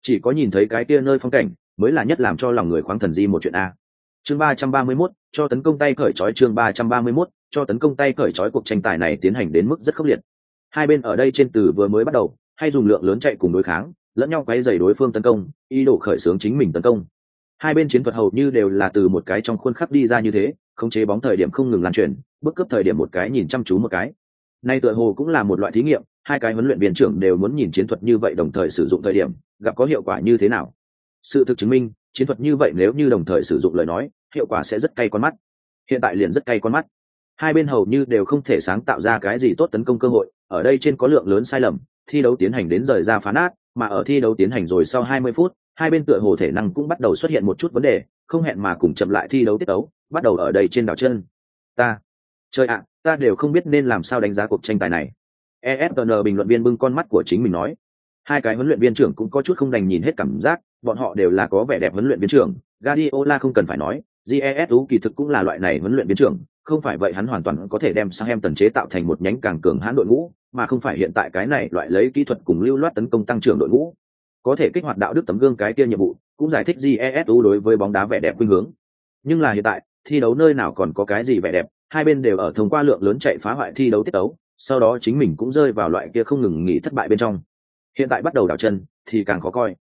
Chỉ có nhìn thấy cái kia nơi phong cảnh mới là nhất làm cho lòng người khoáng thần di một chuyện a. Chương ba trăm ba mươi 331, cho tấn công tay cởi trói chương ba trăm ba mươi 331, cho tấn công tay cởi trói cuộc tranh tài này tiến hành đến mức rất khốc liệt. Hai bên ở đây trên từ vừa mới bắt đầu hay dùng lượng lớn chạy cùng đối kháng lẫn nhau quấy dày đối phương tấn công, ý đồ khởi xướng chính mình tấn công. Hai bên chiến thuật hầu như đều là từ một cái trong khuôn khắc đi ra như thế, khống chế bóng thời điểm không ngừng lan truyền, bước cấp thời điểm một cái nhìn chăm chú một cái. Nay tựa hồ cũng là một loại thí nghiệm, hai cái huấn luyện viên trưởng đều muốn nhìn chiến thuật như vậy đồng thời sử dụng thời điểm, gặp có hiệu quả như thế nào. Sự thực chứng minh, chiến thuật như vậy nếu như đồng thời sử dụng lời nói, hiệu quả sẽ rất cay con mắt. Hiện tại liền rất cay con mắt. Hai bên hầu như đều không thể sáng tạo ra cái gì tốt tấn công cơ hội, ở đây trên có lượng lớn sai lầm, thi đấu tiến hành đến rời ra phá nát mà ở thi đấu tiến hành rồi sau 20 phút, hai bên tựa hồ thể năng cũng bắt đầu xuất hiện một chút vấn đề, không hẹn mà cùng chậm lại thi đấu tiết đấu bắt đầu ở đây trên đảo chân. Ta, trời ạ, ta đều không biết nên làm sao đánh giá cuộc tranh tài này. Efn bình luận viên bưng con mắt của chính mình nói. Hai cái huấn luyện viên trưởng cũng có chút không đành nhìn hết cảm giác, bọn họ đều là có vẻ đẹp huấn luyện viên trưởng, Guardiola không cần phải nói jesu kỳ thực cũng là loại này huấn luyện viên trưởng, không phải vậy hắn hoàn toàn có thể đem sang em tần chế tạo thành một nhánh càng cường hãn đội ngũ mà không phải hiện tại cái này loại lấy kỹ thuật cùng lưu loát tấn công tăng trưởng đội ngũ. Có thể kích hoạt đạo đức tấm gương cái kia nhiệm vụ, cũng giải thích jesu đối với bóng đá vẻ đẹp khuynh hướng. Nhưng là hiện tại, thi đấu nơi nào còn có cái gì vẻ đẹp, hai bên đều ở thông qua lượng lớn chạy phá hoại thi đấu tiết đấu sau đó chính mình cũng rơi vào loại kia không ngừng nghỉ thất bại bên trong. Hiện tại bắt đầu đảo chân, thì càng khó coi.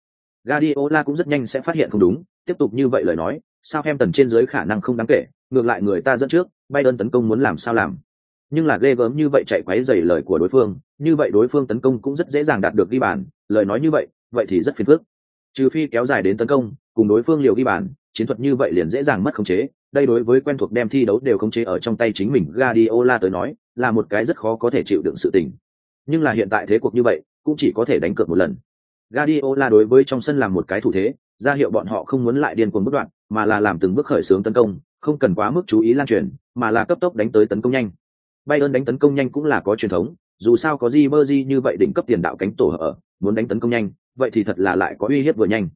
Guardiola cũng rất nhanh sẽ phát hiện không đúng, tiếp tục như vậy lời nói sao em tần trên dưới khả năng không đáng kể, ngược lại người ta dẫn trước, Bayern tấn công muốn làm sao làm nhưng là ghê gớm như vậy chạy quấy dày lời của đối phương, như vậy đối phương tấn công cũng rất dễ dàng đạt được ghi bàn, lời nói như vậy vậy thì rất phiền phức. Trừ phi kéo dài đến tấn công, cùng đối phương liều ghi bàn, chiến thuật như vậy liền dễ dàng mất khống chế, đây đối với quen thuộc đem thi đấu đều khống chế ở trong tay chính mình Guardiola tới nói, là một cái rất khó có thể chịu đựng sự tình. Nhưng là hiện tại thế cuộc như vậy, cũng chỉ có thể đánh cược một lần. Guardiola đối với trong sân làm một cái thủ thế, ra hiệu bọn họ không muốn lại điên cuồng bất đoạn, mà là làm từng bước khởi xướng tấn công, không cần quá mức chú ý lan truyền, mà là cấp tốc đánh tới tấn công nhanh. Bayern đánh tấn công nhanh cũng là có truyền thống dù sao có Ribery như vậy đỉnh cấp tiền đạo cánh tổ ở muốn đánh tấn công nhanh vậy thì thật là lại có uy hiếp vừa nhanh.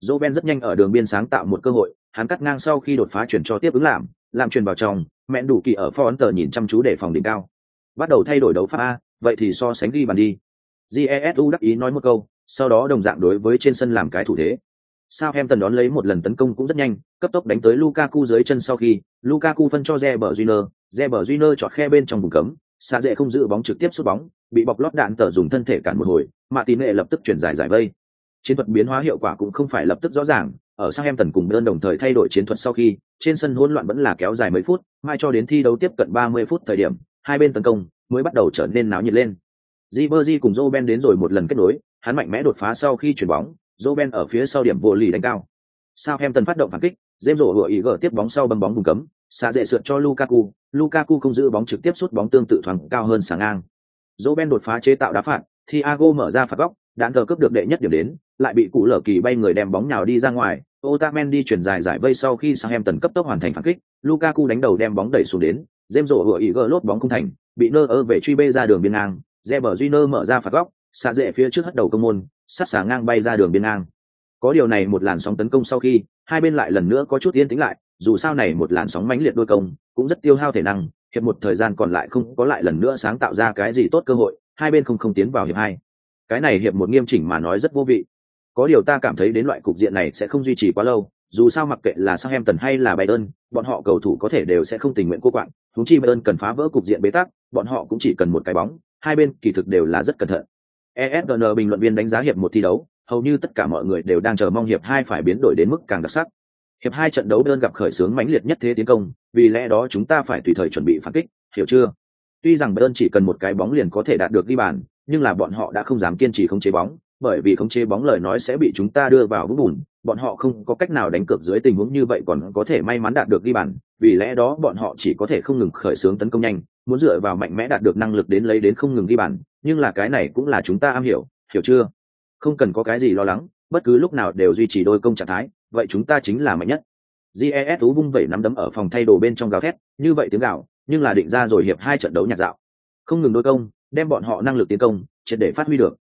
Roben rất nhanh ở đường biên sáng tạo một cơ hội hắn cắt ngang sau khi đột phá chuyển cho tiếp ứng làm làm truyền vào trong mẹn đủ kỳ ở phó ấn tờ nhìn chăm chú để phòng đỉnh cao. Bắt đầu thay đổi đấu pháp a vậy thì so sánh ghi bàn đi. Jesu đắc ý nói một câu sau đó đồng dạng đối với trên sân làm cái thủ thế. Sao em tần đón lấy một lần tấn công cũng rất nhanh cấp tốc đánh tới lukaku dưới chân sau khi lukaku phân cho Reber Júnior, Reber Júnior chọt khe bên trong vùng cấm xa dễ không giữ bóng trực tiếp sút bóng, bị bọc lót đạn tờ dùng thân thể cản một hồi mà tín nghệ lập tức chuyển giải giải vây. Chiến thuật biến hóa hiệu quả cũng không phải lập tức rõ ràng, ở sang em tần cùng đơn đồng thời thay đổi chiến thuật sau khi, trên sân hỗn loạn vẫn là kéo dài mấy phút mai cho đến thi đấu tiếp cận 30 phút thời điểm, hai bên tấn công mới bắt đầu trở nên náo nhiệt lên. Ribery cùng Roben đến rồi một lần kết nối, hắn mạnh mẽ đột phá sau khi chuyển bóng Roben ở phía sau điểm vô lì đánh cao. Southampton phát động phản kích, James rổ hựa ý gỡ tiếp bóng sau bấm bóng vùng cấm xạ dễ sượt cho Lukaku Lukaku không giữ bóng trực tiếp sút bóng tương tự thoáng cao hơn sáng ngang. Roben đột phá chế tạo đá phạt, Thiago mở ra phạt góc, đạn thờ cướp được đệ nhất điểm đến, lại bị cụ lở kỳ bay người đem bóng nhào đi ra ngoài. Otamendi chuyển dài giải vây sau khi Southampton cấp tốc hoàn thành phản kích, Lukaku đánh đầu đem bóng đẩy xuống đến, James rổ hựa ý gỡ lốt bóng không thành, bị nơ ơ về truy bê ra đường biên ngang. Reber Júnior mở ra phạt góc, xạ dễ phía trước hất đầu công môn sát xả ngang bay ra đường biên ngang. Có điều này một làn sóng tấn công sau khi, hai bên lại lần nữa có chút yên tĩnh lại dù sao này một làn sóng mãnh liệt đôi công cũng rất tiêu hao thể năng hiệp một thời gian còn lại không có lại lần nữa sáng tạo ra cái gì tốt cơ hội hai bên không không tiến vào hiệp hai cái này hiệp một nghiêm chỉnh mà nói rất vô vị có điều ta cảm thấy đến loại cục diện này sẽ không duy trì quá lâu dù sao mặc kệ là sang em tần hay là Bayern, bọn họ cầu thủ có thể đều sẽ không tình nguyện cô quạng, huống chi Bayern cần phá vỡ cục diện bế tắc, bọn họ cũng chỉ cần một cái bóng, hai bên kỳ thực đều là rất cẩn thận. ESPN bình luận viên đánh giá hiệp một thi đấu, hầu như tất cả mọi người đều đang chờ mong hiệp hai phải biến đổi đến mức càng đặc sắc. Hiệp hai trận đấu đơn gặp khởi xướng mãnh liệt nhất thế tiến công, vì lẽ đó chúng ta phải tùy thời chuẩn bị phản kích, hiểu chưa? Tuy rằng Bayern chỉ cần một cái bóng liền có thể đạt được ghi bàn, nhưng là bọn họ đã không dám kiên trì không chế bóng, bởi vì không chế bóng lời nói sẽ bị chúng ta đưa vào vũng bùn, bọn họ không có cách nào đánh cược dưới tình huống như vậy còn có thể may mắn đạt được ghi bàn, vì lẽ đó bọn họ chỉ có thể không ngừng khởi xướng tấn công nhanh, muốn dựa vào mạnh mẽ đạt được năng lực đến lấy đến không ngừng ghi bàn, nhưng là cái này cũng là chúng ta am hiểu, hiểu chưa? Không cần có cái gì lo lắng, bất cứ lúc nào đều duy trì đôi công trạng thái, vậy chúng ta chính là mạnh nhất. GES tú vung vẩy nắm đấm ở phòng thay đồ bên trong gào thét, như vậy tiếng gào, nhưng là định ra rồi hiệp hai trận đấu nhạt dạo. Không ngừng đôi công, đem bọn họ năng lực tiến công, triệt để phát huy được.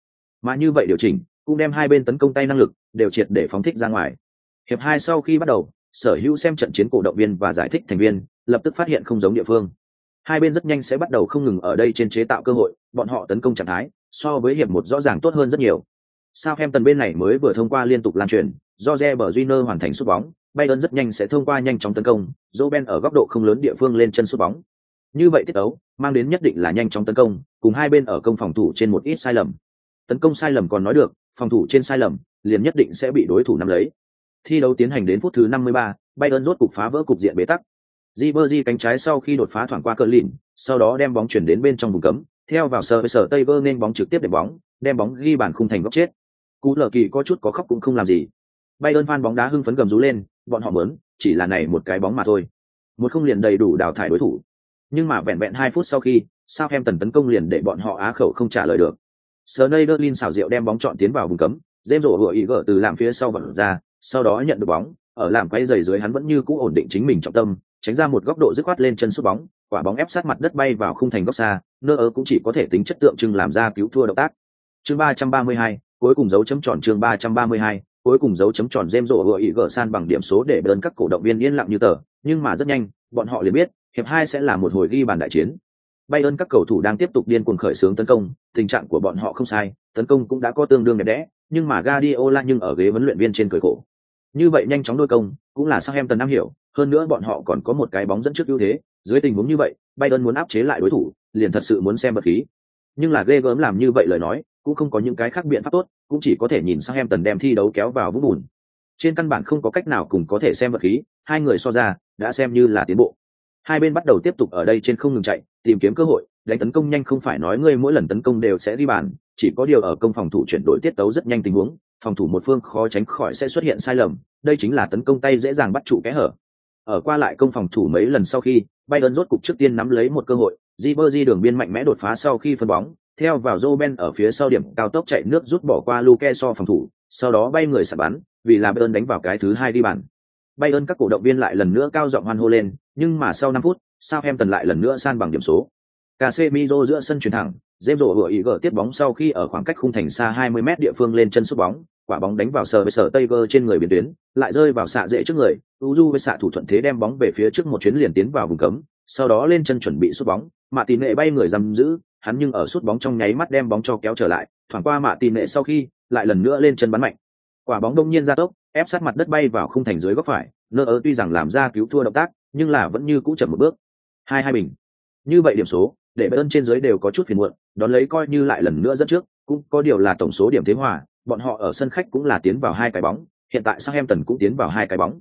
Mà như vậy điều chỉnh, cũng đem hai bên tấn công tay năng lực đều triệt để phóng thích ra ngoài. Hiệp hai sau khi bắt đầu, sở hữu xem trận chiến cổ động viên và giải thích thành viên lập tức phát hiện không giống địa phương. Hai bên rất nhanh sẽ bắt đầu không ngừng ở đây trên chế tạo cơ hội, bọn họ tấn công trạng thái so với hiệp một rõ ràng tốt hơn rất nhiều. Sao em tần bên này mới vừa thông qua liên tục lan truyền, do Reber Júnior hoàn thành sút bóng, Bayern rất nhanh sẽ thông qua nhanh chóng tấn công, Roben ở góc độ không lớn địa phương lên chân sút bóng. Như vậy tiết ấu, mang đến nhất định là nhanh chóng tấn công, cùng hai bên ở công phòng thủ trên một ít sai lầm. Tấn công sai lầm còn nói được, phòng thủ trên sai lầm, liền nhất định sẽ bị đối thủ nắm lấy. Thi đấu tiến hành đến phút thứ 53, Bayern rốt cục phá vỡ cục diện bế tắc. Ribery cánh trái sau khi đột phá thoảng qua cờ lìn, sau đó đem bóng chuyển đến bên trong vùng cấm, theo vào sờ sở Tây Vơ nên bóng trực tiếp để bóng, đem bóng ghi bàn khung thành góc chết. Cú lờ kỳ có chút có khóc cũng không làm gì. Bay ơn phan bóng đá hưng phấn gầm rú lên, bọn họ muốn, chỉ là này một cái bóng mà thôi. Một không liền đầy đủ đào thải đối thủ. Nhưng mà vẹn vẹn hai phút sau khi, sao em tần tấn công liền để bọn họ á khẩu không trả lời được. Sneijderlin xảo diệu đem bóng chọn tiến vào vùng cấm, dêm rổ vừa ý gỡ từ làm phía sau vận ra, sau đó nhận được bóng, ở làm quay giày dưới hắn vẫn như cũ ổn định chính mình trọng tâm, tránh ra một góc độ dứt khoát lên chân sút bóng, quả bóng ép sát mặt đất bay vào khung thành góc xa, nơ ớ cũng chỉ có thể tính chất tượng trưng làm ra cứu thua động tác. Chương 332, cuối cùng dấu chấm tròn chương 332, cuối cùng dấu chấm tròn James rổ vừa ý gỡ san bằng điểm số để đơn các cổ động viên yên lặng như tờ, nhưng mà rất nhanh, bọn họ liền biết, hiệp hai sẽ là một hồi ghi bàn đại chiến. Bayern các cầu thủ đang tiếp tục điên cuồng khởi xướng tấn công, tình trạng của bọn họ không sai, tấn công cũng đã có tương đương đẹp đẽ, nhưng mà Guardiola nhưng ở ghế huấn luyện viên trên cười khổ. Như vậy nhanh chóng đôi công, cũng là sang em tần năm hiểu, hơn nữa bọn họ còn có một cái bóng dẫn trước ưu thế, dưới tình huống như vậy, Bayern muốn áp chế lại đối thủ, liền thật sự muốn xem bật khí. Nhưng là ghê gớm làm như vậy lời nói, cũng không có những cái khác biện pháp tốt, cũng chỉ có thể nhìn sang em tần đem thi đấu kéo vào vũng bùn. Trên căn bản không có cách nào cùng có thể xem vật khí, hai người so ra, đã xem như là tiến bộ. Hai bên bắt đầu tiếp tục ở đây trên không ngừng chạy, tìm kiếm cơ hội, đánh tấn công nhanh không phải nói ngươi mỗi lần tấn công đều sẽ đi bàn, chỉ có điều ở công phòng thủ chuyển đổi tiết tấu rất nhanh tình huống, phòng thủ một phương khó tránh khỏi sẽ xuất hiện sai lầm, đây chính là tấn công tay dễ dàng bắt trụ kẽ hở. Ở qua lại công phòng thủ mấy lần sau khi, Bayern rốt cục trước tiên nắm lấy một cơ hội, Ribery đường biên mạnh mẽ đột phá sau khi phân bóng, theo vào Roben ở phía sau điểm cao tốc chạy nước rút bỏ qua Luke so phòng thủ, sau đó bay người sả bắn, vì là Bayern đánh vào cái thứ hai đi bàn. Bayern các cổ động viên lại lần nữa cao giọng hoan hô lên, nhưng mà sau 5 phút, Southampton lại lần nữa san bằng điểm số. Casemiro giữa sân chuyển thẳng, James rổ vừa ý gỡ tiếp bóng sau khi ở khoảng cách khung thành xa 20m địa phương lên chân sút bóng, quả bóng đánh vào sờ với sờ Taylor trên người biến tuyến, lại rơi vào xạ dễ trước người, Uju với xạ thủ thuận thế đem bóng về phía trước một chuyến liền tiến vào vùng cấm, sau đó lên chân chuẩn bị sút bóng, mà Tỷ lệ bay người giam giữ, hắn nhưng ở sút bóng trong nháy mắt đem bóng cho kéo trở lại, thoảng qua Mạ Tỷ Nệ sau khi, lại lần nữa lên chân bắn mạnh. Quả bóng đông nhiên ra tốc, ép sát mặt đất bay vào khung thành dưới góc phải, nơ ớ tuy rằng làm ra cứu thua động tác, nhưng là vẫn như cũ chậm một bước. Hai hai bình. Như vậy điểm số, để Bayern trên dưới đều có chút phiền muộn, đón lấy coi như lại lần nữa dẫn trước, cũng có điều là tổng số điểm thế hòa, bọn họ ở sân khách cũng là tiến vào hai cái bóng, hiện tại Southampton cũng tiến vào hai cái bóng.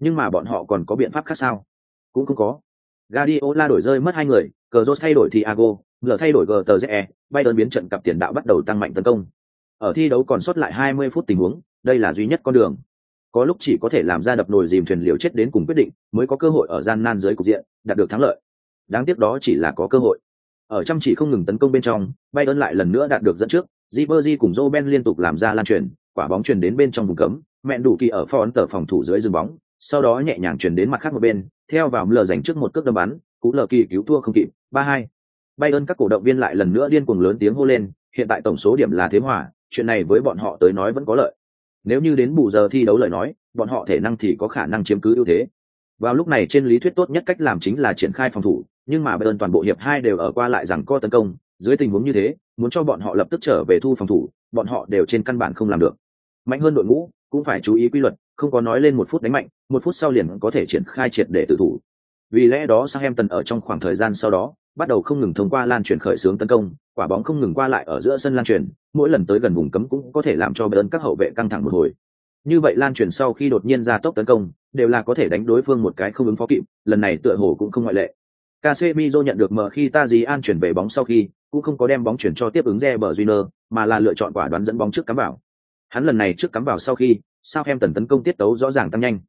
Nhưng mà bọn họ còn có biện pháp khác sao? Cũng không có. Guardiola đổi rơi mất hai người, Cazorla thay đổi Thiago, Ngờ thay đổi GTZE, đơn biến trận cặp tiền đạo bắt đầu tăng mạnh tấn công. Ở thi đấu còn sót lại 20 phút tình huống, đây là duy nhất con đường. Có lúc chỉ có thể làm ra đập nồi dìm thuyền liều chết đến cùng quyết định, mới có cơ hội ở gian nan dưới cục diện, đạt được thắng lợi. Đáng tiếc đó chỉ là có cơ hội. Ở chăm chỉ không ngừng tấn công bên trong, Bayern lại lần nữa đạt được dẫn trước, Ribery cùng Roben liên tục làm ra lan truyền, quả bóng truyền đến bên trong vùng cấm, mẹn đủ kỳ ở phó ấn tờ phòng thủ dưới dừng bóng, sau đó nhẹ nhàng truyền đến mặt khác một bên, theo vào lờ dành trước một cước đâm bắn, cú lờ kỳ cứu thua không kịp, 3-2. Bayern các cổ động viên lại lần nữa điên cuồng lớn tiếng hô lên, hiện tại tổng số điểm là thế hòa, chuyện này với bọn họ tới nói vẫn có lợi. Nếu như đến bù giờ thi đấu lời nói, bọn họ thể năng thì có khả năng chiếm cứ ưu thế. Vào lúc này trên lý thuyết tốt nhất cách làm chính là triển khai phòng thủ, nhưng mà Bayern toàn bộ hiệp hai đều ở qua lại rằng co tấn công, dưới tình huống như thế, muốn cho bọn họ lập tức trở về thu phòng thủ, bọn họ đều trên căn bản không làm được. Mạnh hơn đội ngũ, cũng phải chú ý quy luật, không có nói lên một phút đánh mạnh, một phút sau liền có thể triển khai triệt để tự thủ. Vì lẽ đó Southampton ở trong khoảng thời gian sau đó, bắt đầu không ngừng thông qua lan truyền khởi xướng tấn công, quả bóng không ngừng qua lại ở giữa sân lan truyền, mỗi lần tới gần vùng cấm cũng có thể làm cho Bayern các hậu vệ căng thẳng một hồi. Như vậy lan truyền sau khi đột nhiên ra tốc tấn công, đều là có thể đánh đối phương một cái không ứng phó kịp, lần này tựa hồ cũng không ngoại lệ. Casemiro nhận được mở khi Taji an chuyển về bóng sau khi, cũng không có đem bóng chuyển cho tiếp ứng Reber Júnior, mà là lựa chọn quả đoán dẫn bóng trước cắm vào. Hắn lần này trước cắm vào sau khi, Southampton tấn công tiết tấu rõ ràng tăng nhanh.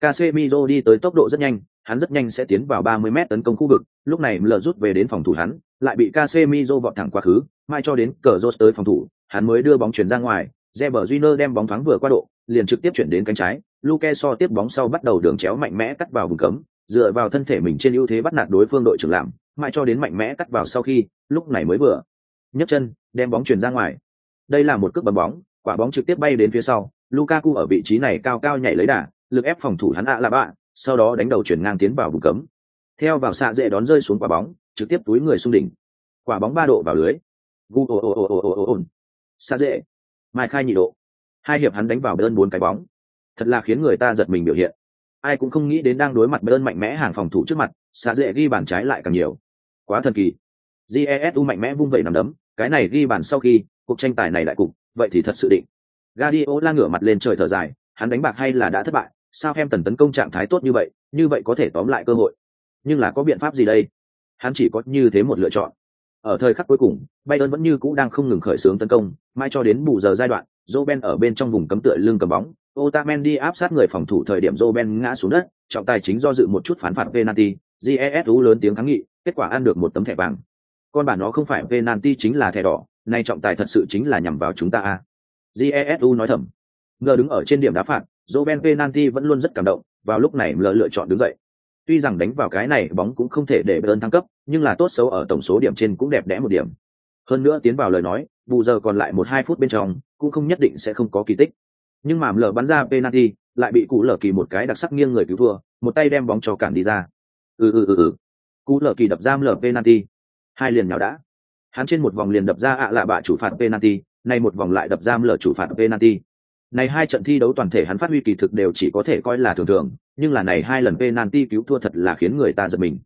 Casemiro đi tới tốc độ rất nhanh, hắn rất nhanh sẽ tiến vào 30m tấn công khu vực, lúc này lờ rút về đến phòng thủ hắn, lại bị Casemiro vọt thẳng quá khứ, mai cho đến cờ rốt tới phòng thủ, hắn mới đưa bóng chuyển ra ngoài, Reber Júnior đem bóng thoáng vừa qua độ, liền trực tiếp chuyển đến cánh trái, Luke so tiếp bóng sau bắt đầu đường chéo mạnh mẽ cắt vào vùng cấm, dựa vào thân thể mình trên ưu thế bắt nạt đối phương đội trưởng làm, Mai cho đến mạnh mẽ cắt vào sau khi, lúc này mới vừa nhấc chân, đem bóng chuyển ra ngoài. Đây là một cước bấm bóng, quả bóng trực tiếp bay đến phía sau, Lukaku ở vị trí này cao cao nhảy lấy đà, lực ép phòng thủ hắn ạ là bạ, sau đó đánh đầu chuyển ngang tiến vào vùng cấm. Theo vào xạ dễ đón rơi xuống quả bóng, trực tiếp túi người xung đỉnh. Quả bóng ba độ vào lưới. Gu ồ ồ ồ ồ ồ ồ. Xạ dễ. Mai khai nhị độ. Hai hiệp hắn đánh vào đơn bốn cái bóng. Thật là khiến người ta giật mình biểu hiện. Ai cũng không nghĩ đến đang đối mặt đơn mạnh mẽ hàng phòng thủ trước mặt, xạ dễ ghi bàn trái lại càng nhiều. Quá thần kỳ. Jesu mạnh mẽ vung vẩy nằm đấm, cái này ghi bàn sau khi, cuộc tranh tài này lại cục, vậy thì thật sự định. Guardiola ngửa mặt lên trời thở dài, hắn đánh bạc hay là đã thất bại, sao em tần tấn công trạng thái tốt như vậy, như vậy có thể tóm lại cơ hội. Nhưng là có biện pháp gì đây? Hắn chỉ có như thế một lựa chọn. Ở thời khắc cuối cùng, Bayern vẫn như cũ đang không ngừng khởi xướng tấn công, mai cho đến bù giờ giai đoạn, joben ở bên trong vùng cấm tựa lưng cầm bóng, Otamendi áp sát người phòng thủ thời điểm joben ngã xuống đất, trọng tài chính do dự một chút phán phạt penalty, Jesu lớn tiếng kháng nghị, kết quả ăn được một tấm thẻ vàng. Con bản nó không phải penalty chính là thẻ đỏ, nay trọng tài thật sự chính là nhằm vào chúng ta a. jesu nói thầm ngờ đứng ở trên điểm đá phạt Joven penalty vẫn luôn rất cảm động, vào lúc này lờ lựa chọn đứng dậy. Tuy rằng đánh vào cái này bóng cũng không thể để bern thăng cấp, nhưng là tốt xấu ở tổng số điểm trên cũng đẹp đẽ một điểm. Hơn nữa tiến vào lời nói, bù giờ còn lại một hai phút bên trong, cũng không nhất định sẽ không có kỳ tích. Nhưng mà lờ bắn ra penalty, lại bị cụ lờ kỳ một cái đặc sắc nghiêng người cứu thua một tay đem bóng cho cản đi ra. Ừ ừ ừ ừ. Cụ lờ kỳ đập ra lờ penalty. Hai liền nhào đã. Hắn trên một vòng liền đập ra ạ lạ bạ chủ phạt penalty, nay một vòng lại đập giam lờ chủ phạt penalty. Này hai trận thi đấu toàn thể hắn phát huy kỳ thực đều chỉ có thể coi là thường thường, nhưng là này hai lần penalty cứu thua thật là khiến người ta giật mình.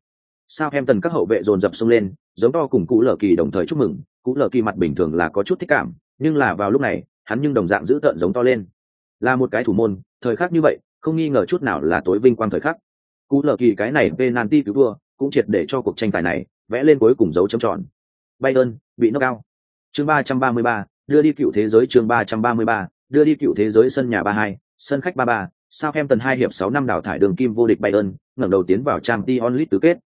Sao em tần các hậu vệ dồn dập xung lên, giống to cùng Cú Lở Kỳ đồng thời chúc mừng, Cú Lở Kỳ mặt bình thường là có chút thích cảm, nhưng là vào lúc này, hắn nhưng đồng dạng giữ tợn giống to lên. Là một cái thủ môn, thời khắc như vậy, không nghi ngờ chút nào là tối vinh quang thời khắc. Cú Lở Kỳ cái này penalty cứu thua, cũng triệt để cho cuộc tranh tài này vẽ lên cuối cùng dấu chấm tròn. Bayern bị knock out. Chương 333, đưa đi cựu thế giới chương 333, đưa đi cựu thế giới sân nhà ba hai sân khách ba ba sao em tần hai hiệp sáu năm đào thải đường kim vô địch bayern ngẩng đầu tiến vào trang League tứ kết.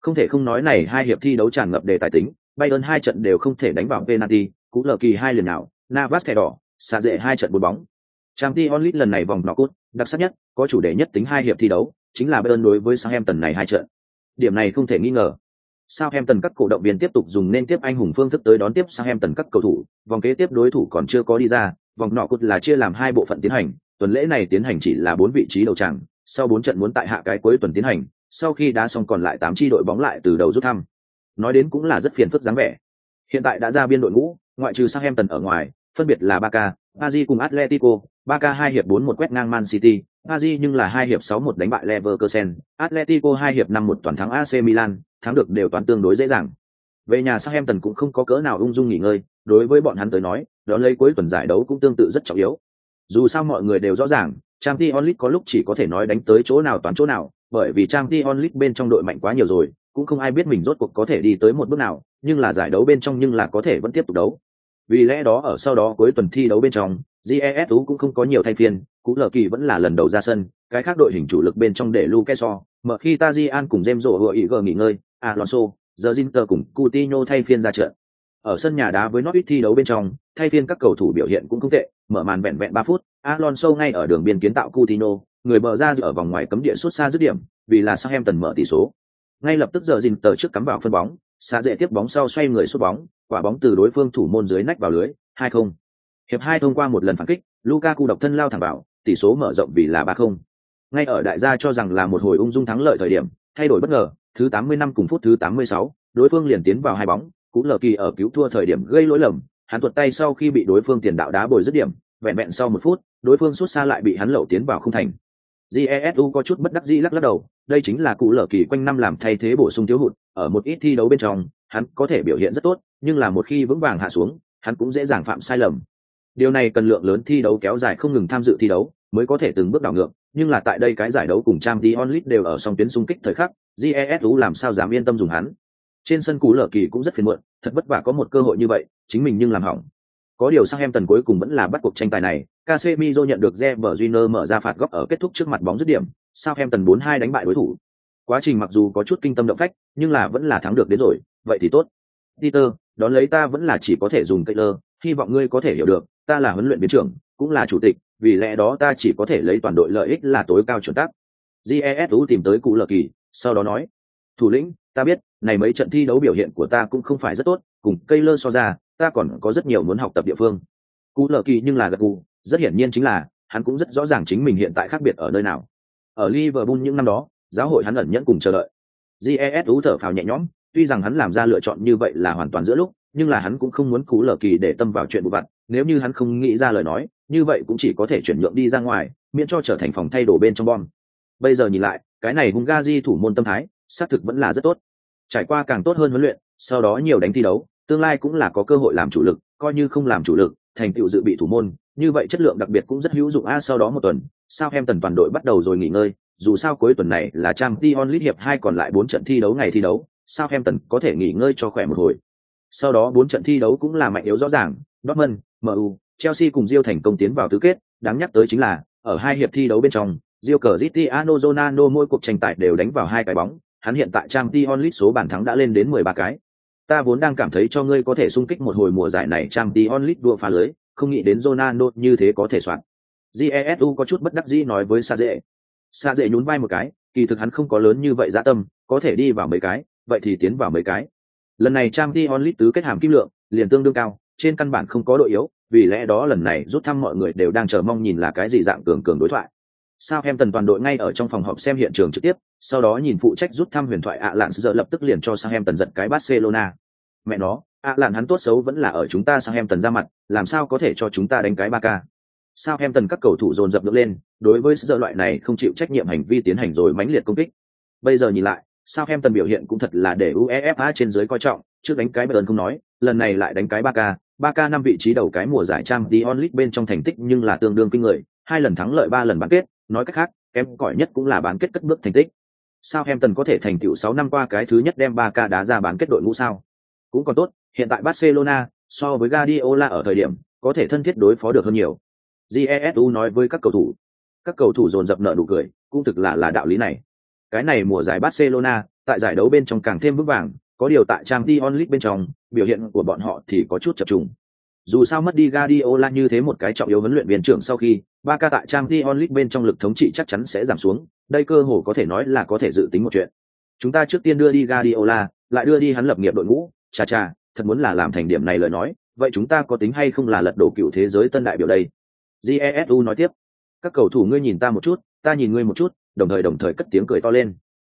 Không thể không nói này hai hiệp thi đấu tràn ngập đề tài tính bayern hai trận đều không thể đánh vào penalty cú lờ kỳ hai lần nào navas thẻ đỏ xa dễ hai trận bốn bóng. Trang League lần này vòng knockout đặc sắc nhất có chủ đề nhất tính hai hiệp thi đấu chính là bayern đối với sao này hai trận. Điểm này không thể nghi ngờ. Southampton các cổ động viên tiếp tục dùng nên tiếp anh hùng phương thức tới đón tiếp Southampton các cầu thủ, vòng kế tiếp đối thủ còn chưa có đi ra, vòng nọ cột là chia làm hai bộ phận tiến hành, tuần lễ này tiến hành chỉ là bốn vị trí đầu tràng, sau bốn trận muốn tại hạ cái cuối tuần tiến hành, sau khi đã xong còn lại tám chi đội bóng lại từ đầu rút thăm. Nói đến cũng là rất phiền phức dáng vẻ. Hiện tại đã ra biên đội ngũ, ngoại trừ Southampton ở ngoài, phân biệt là Barca, Aji cùng Atletico, Barca hai hiệp bốn một quét ngang Man City, Aji nhưng là hai hiệp sáu một đánh bại Leverkusen, Atletico hai hiệp năm một toàn thắng AC Milan, thắng được đều toàn tương đối dễ dàng. Về nhà Southampton cũng không có cỡ nào ung dung nghỉ ngơi, đối với bọn hắn tới nói, đó lấy cuối tuần giải đấu cũng tương tự rất trọng yếu. Dù sao mọi người đều rõ ràng, Champions League có lúc chỉ có thể nói đánh tới chỗ nào toán chỗ nào, bởi vì Champions League bên trong đội mạnh quá nhiều rồi, cũng không ai biết mình rốt cuộc có thể đi tới một bước nào, nhưng là giải đấu bên trong nhưng là có thể vẫn tiếp tục đấu. Vì lẽ đó ở sau đó cuối tuần thi đấu bên trong, GES cũng không có nhiều thay phiên, cú lờ kỳ vẫn là lần đầu ra sân, cái khác đội hình chủ lực bên trong để Luke So, mở khi Tajian cùng James vừa ý gờ nghỉ ngơi, Alonso, giờ Zinter cùng Coutinho thay phiên ra trận. Ở sân nhà đá với Norwich thi đấu bên trong, thay phiên các cầu thủ biểu hiện cũng không tệ, mở màn vẹn vẹn ba phút, Alonso ngay ở đường biên kiến tạo Coutinho, người bờ ra ở vòng ngoài cấm địa suốt xa dứt điểm, vì là Southampton mở tỷ số. Ngay lập tức giờ Zinter trước cắm vào phân bóng, xa dễ tiếp bóng sau xoay người sút bóng, quả bóng từ đối phương thủ môn dưới nách vào lưới, 2-0. Hiệp hai thông qua một lần phản kích, Lukaku độc thân lao thẳng vào, tỷ số mở rộng vì là 3-0. Ngay ở đại gia cho rằng là một hồi ung dung thắng lợi thời điểm, thay đổi bất ngờ, thứ 80 năm cùng phút thứ 86, đối phương liền tiến vào hai bóng, cú lờ kỳ ở cứu thua thời điểm gây lỗi lầm, hắn tuột tay sau khi bị đối phương tiền đạo đá bồi dứt điểm, vẹn vẹn sau một phút, đối phương xuất xa lại bị hắn lẩu tiến vào không thành. Jesu có chút bất đắc dĩ lắc lắc đầu, đây chính là cụ lở kỳ quanh năm làm thay thế bổ sung thiếu hụt, ở một ít thi đấu bên trong, hắn có thể biểu hiện rất tốt, nhưng là một khi vững vàng hạ xuống, hắn cũng dễ dàng phạm sai lầm. Điều này cần lượng lớn thi đấu kéo dài không ngừng tham dự thi đấu, mới có thể từng bước đảo ngược, nhưng là tại đây cái giải đấu cùng Trang đi onlit đều ở song tuyến xung kích thời khắc, Jesu làm sao dám yên tâm dùng hắn. Trên sân cú lở kỳ cũng rất phiền muộn, thật vất vả có một cơ hội như vậy, chính mình nhưng làm hỏng. Có điều sang em tần cuối cùng vẫn là bắt cuộc tranh tài này, Casemiro nhận được Zebrejiner mở ra phạt góc ở kết thúc trước mặt bóng dứt điểm, sao em tần 4-2 đánh bại đối thủ. Quá trình mặc dù có chút kinh tâm động phách, nhưng là vẫn là thắng được đến rồi, vậy thì tốt. Peter, đón lấy ta vẫn là chỉ có thể dùng Taylor, hy vọng ngươi có thể hiểu được, ta là huấn luyện viên trưởng, cũng là chủ tịch, vì lẽ đó ta chỉ có thể lấy toàn đội lợi ích là tối cao chuẩn tắc. Jesu tìm tới cụ lờ kỳ, sau đó nói, thủ lĩnh, ta biết, này mấy trận thi đấu biểu hiện của ta cũng không phải rất tốt, cùng Taylor so ra, ta còn có rất nhiều muốn học tập địa phương. Cụ lờ kỳ nhưng là gật gù, rất hiển nhiên chính là hắn cũng rất rõ ràng chính mình hiện tại khác biệt ở nơi nào. Ở Liverpool những năm đó, giáo hội hắn ẩn nhẫn cùng chờ đợi. Jesu thở phào nhẹ nhõm, tuy rằng hắn làm ra lựa chọn như vậy là hoàn toàn giữa lúc, nhưng là hắn cũng không muốn cú lờ kỳ để tâm vào chuyện vụ vặt, nếu như hắn không nghĩ ra lời nói, như vậy cũng chỉ có thể chuyển nhượng đi ra ngoài, miễn cho trở thành phòng thay đồ bên trong bom. Bây giờ nhìn lại, cái này Hungary thủ môn tâm thái, xác thực vẫn là rất tốt. Trải qua càng tốt hơn huấn luyện, sau đó nhiều đánh thi đấu, tương lai cũng là có cơ hội làm chủ lực, coi như không làm chủ lực, thành tựu dự bị thủ môn, như vậy chất lượng đặc biệt cũng rất hữu dụng a sau đó một tuần, sao em tần toàn đội bắt đầu rồi nghỉ ngơi, dù sao cuối tuần này là Champions League hiệp hai còn lại bốn trận thi đấu ngày thi đấu, sao em tần có thể nghỉ ngơi cho khỏe một hồi. Sau đó bốn trận thi đấu cũng là mạnh yếu rõ ràng, Dortmund, MU, Chelsea cùng Real thành công tiến vào tứ kết, đáng nhắc tới chính là ở hai hiệp thi đấu bên trong, Real Cristiano Ronaldo mỗi cuộc tranh tài đều đánh vào hai cái bóng, hắn hiện tại Champions League số bàn thắng đã lên đến 13 cái. Ta vốn đang cảm thấy cho ngươi có thể xung kích một hồi mùa giải này trang tí onlit đua phá lưới, không nghĩ đến Ronaldo như thế có thể soạn. Jesu có chút bất đắc dĩ nói với Sa Dệ. Sa Dệ nhún vai một cái, kỳ thực hắn không có lớn như vậy dạ tâm, có thể đi vào mấy cái, vậy thì tiến vào mấy cái. Lần này trang tí onlit tứ kết hàm kim lượng, liền tương đương cao, trên căn bản không có đội yếu, vì lẽ đó lần này rút thăm mọi người đều đang chờ mong nhìn là cái gì dạng cường cường đối thoại. Sao em tần toàn đội ngay ở trong phòng họp xem hiện trường trực tiếp, sau đó nhìn phụ trách rút thăm huyền thoại ạ lạn giờ lập tức liền cho sang em tần giận cái Barcelona. Mẹ nó, ạ lạn hắn tốt xấu vẫn là ở chúng ta sang em tần ra mặt, làm sao có thể cho chúng ta đánh cái ba k Sao em tần các cầu thủ dồn dập được lên, đối với giờ loại này không chịu trách nhiệm hành vi tiến hành rồi mãnh liệt công kích. Bây giờ nhìn lại, sao em tần biểu hiện cũng thật là để UEFA trên dưới coi trọng, trước đánh cái Bayern không nói, lần này lại đánh cái ba k ba k năm vị trí đầu cái mùa giải trang Dion League bên trong thành tích nhưng là tương đương kinh người, hai lần thắng lợi ba lần bán kết, nói cách khác, kém cỏi nhất cũng là bán kết cất bước thành tích. Sao Southampton có thể thành tựu 6 năm qua cái thứ nhất đem 3K đá ra bán kết đội ngũ sao? Cũng còn tốt, hiện tại Barcelona so với Guardiola ở thời điểm có thể thân thiết đối phó được hơn nhiều. Jesu nói với các cầu thủ. Các cầu thủ dồn dập nợ nụ cười, cũng thực là là đạo lý này. Cái này mùa giải Barcelona, tại giải đấu bên trong càng thêm vững vàng, có điều tại Champions League bên trong, biểu hiện của bọn họ thì có chút chập trùng. Dù sao mất đi Guardiola như thế một cái trọng yếu huấn luyện viên trưởng sau khi, Barca tại Champions League bên trong lực thống trị chắc chắn sẽ giảm xuống, đây cơ hồ có thể nói là có thể dự tính một chuyện. Chúng ta trước tiên đưa đi Guardiola, lại đưa đi hắn lập nghiệp đội ngũ, cha cha, thật muốn là làm thành điểm này lời nói, vậy chúng ta có tính hay không là lật đổ cựu thế giới tân đại biểu đây? Jesu nói tiếp. Các cầu thủ ngươi nhìn ta một chút, ta nhìn ngươi một chút, đồng thời đồng thời cất tiếng cười to lên.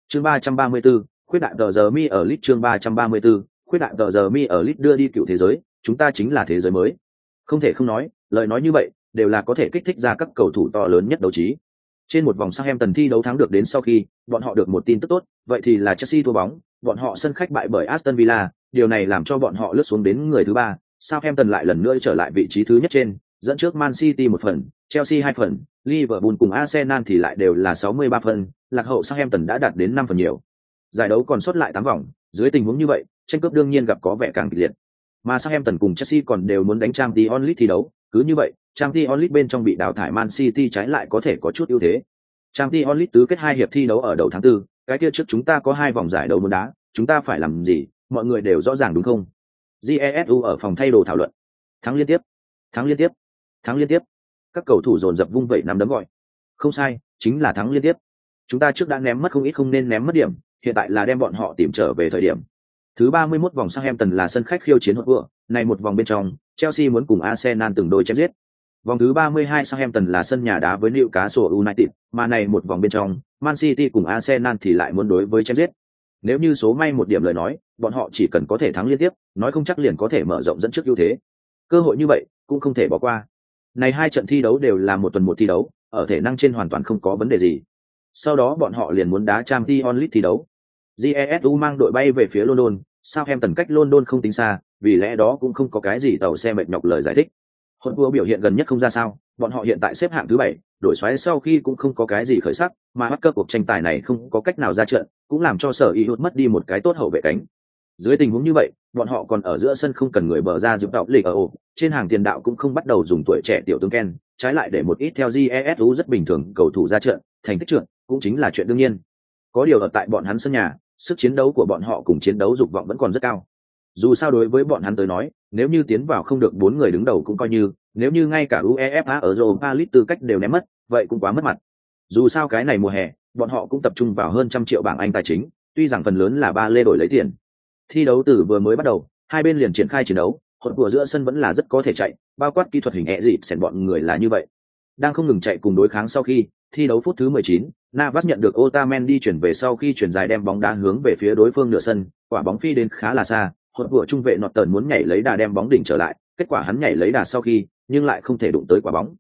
Chương 334, khuyết đại tờ giờ mi ở lit chương 334, khuyết đại tờ giờ mi ở lit đưa đi cựu thế giới, chúng ta chính là thế giới mới. Không thể không nói, lời nói như vậy, đều là có thể kích thích ra các cầu thủ to lớn nhất đấu trí. Trên một vòng sang em tần thi đấu thắng được đến sau khi, bọn họ được một tin tức tốt, vậy thì là Chelsea thua bóng, bọn họ sân khách bại bởi Aston Villa, điều này làm cho bọn họ lướt xuống đến người thứ ba, Southampton lại lần nữa trở lại vị trí thứ nhất trên, dẫn trước Man City một phần, Chelsea hai phần, Liverpool cùng Arsenal thì lại đều là 63 phần, lạc hậu Southampton đã đạt đến 5 phần nhiều. Giải đấu còn sót lại 8 vòng, dưới tình huống như vậy, tranh cướp đương nhiên gặp có vẻ càng kịch liệt. Mà Southampton cùng Chelsea còn đều muốn đánh trang Champions League thi đấu, cứ như vậy, trang t onlit bên trong bị đào thải Man City trái lại có thể có chút ưu thế. trang t onlit tứ kết hai hiệp thi đấu ở đầu tháng 4, cái kia trước chúng ta có hai vòng giải đấu bóng đá, chúng ta phải làm gì, mọi người đều rõ ràng đúng không? Jesu ở phòng thay đồ thảo luận. Thắng liên tiếp, thắng liên tiếp, thắng liên tiếp. Các cầu thủ dồn dập vung vẩy nắm đấm gọi. Không sai, chính là thắng liên tiếp. Chúng ta trước đã ném mất không ít không nên ném mất điểm, hiện tại là đem bọn họ tìm trở về thời điểm. Thứ 31 vòng Southampton là sân khách khiêu chiến hỗn vừa, này một vòng bên trong, Chelsea muốn cùng Arsenal từng đôi chém giết. Vòng thứ 32 Southampton là sân nhà đá với Newcastle United, mà này một vòng bên trong, Man City cùng Arsenal thì lại muốn đối với chém giết. Nếu như số may một điểm lời nói, bọn họ chỉ cần có thể thắng liên tiếp, nói không chắc liền có thể mở rộng dẫn trước ưu thế. Cơ hội như vậy cũng không thể bỏ qua. Này hai trận thi đấu đều là một tuần một thi đấu, ở thể năng trên hoàn toàn không có vấn đề gì. Sau đó bọn họ liền muốn đá Champions League thi đấu. GESU mang đội bay về phía London, Southampton cách London không tính xa, vì lẽ đó cũng không có cái gì tàu xe mệt nhọc lời giải thích. Hôn vua biểu hiện gần nhất không ra sao, bọn họ hiện tại xếp hạng thứ bảy, đổi xoáy sau khi cũng không có cái gì khởi sắc, mà bắt cơ cuộc tranh tài này không có cách nào ra trận, cũng làm cho sở y hút mất đi một cái tốt hậu vệ cánh. Dưới tình huống như vậy, bọn họ còn ở giữa sân không cần người bờ ra giúp đọc lịch ở ổ, trên hàng tiền đạo cũng không bắt đầu dùng tuổi trẻ tiểu tướng Ken, trái lại để một ít theo GESU rất bình thường cầu thủ ra trận, thành tích trưởng, cũng chính là chuyện đương nhiên. Có điều ở tại bọn hắn sân nhà, sức chiến đấu của bọn họ cùng chiến đấu dục vọng vẫn còn rất cao dù sao đối với bọn hắn tới nói nếu như tiến vào không được bốn người đứng đầu cũng coi như nếu như ngay cả uefa ở europa league tư cách đều ném mất vậy cũng quá mất mặt. Dù sao cái này mùa hè bọn họ cũng tập trung vào hơn trăm triệu bảng anh tài chính tuy rằng phần lớn là ba lê đổi lấy tiền. Thi đấu từ vừa mới bắt đầu hai bên liền triển khai chiến đấu hột của giữa sân vẫn là rất có thể chạy bao quát kỹ thuật hình ẹ dịp xẻn bọn người là như vậy. Đang không ngừng chạy cùng đối kháng sau khi thi đấu phút thứ 19, Navas nhận được Otamendi chuyển về sau khi chuyển dài đem bóng đá hướng về phía đối phương nửa sân, quả bóng phi đến khá là xa, hụt vừa trung vệ nọt tần muốn nhảy lấy đà đem bóng đỉnh trở lại, kết quả hắn nhảy lấy đà sau khi, nhưng lại không thể đụng tới quả bóng.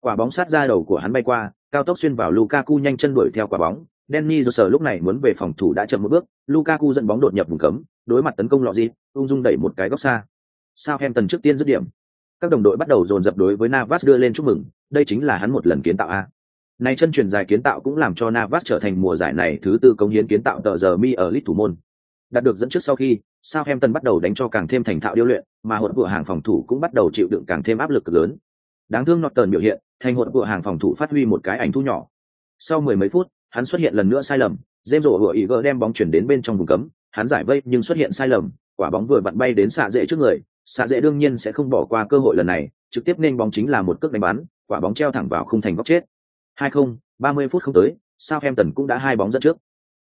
Quả bóng sát ra đầu của hắn bay qua, cao tốc xuyên vào Lukaku nhanh chân đuổi theo quả bóng. Denny Jose lúc này muốn về phòng thủ đã chậm một bước, Lukaku dẫn bóng đột nhập vùng cấm, đối mặt tấn công lọ gì, ung dung đẩy một cái góc xa. Southampton trước tiên dứt điểm. Các đồng đội bắt đầu dồn dập đối với Navas đưa lên chúc mừng, đây chính là hắn một lần kiến tạo a. Này chân truyền dài kiến tạo cũng làm cho Navas trở thành mùa giải này thứ tư công hiến kiến tạo tờ giờ mi ở Lit thủ môn. Đạt được dẫn trước sau khi, Southampton bắt đầu đánh cho càng thêm thành thạo điêu luyện, mà hỗn của hàng phòng thủ cũng bắt đầu chịu đựng càng thêm áp lực lớn. Đáng thương Norton biểu hiện, thành hỗn của hàng phòng thủ phát huy một cái ảnh thu nhỏ. Sau mười mấy phút, hắn xuất hiện lần nữa sai lầm, James rổ hựa ý gỡ đem bóng chuyển đến bên trong vùng cấm, hắn giải vây nhưng xuất hiện sai lầm, quả bóng vừa vặn bay đến xạ dễ trước người, xạ dễ đương nhiên sẽ không bỏ qua cơ hội lần này, trực tiếp nên bóng chính là một cước đánh bắn, quả bóng treo thẳng vào khung thành góc chết. Hai không, ba mươi phút không tới, Southampton cũng đã hai bóng dẫn trước.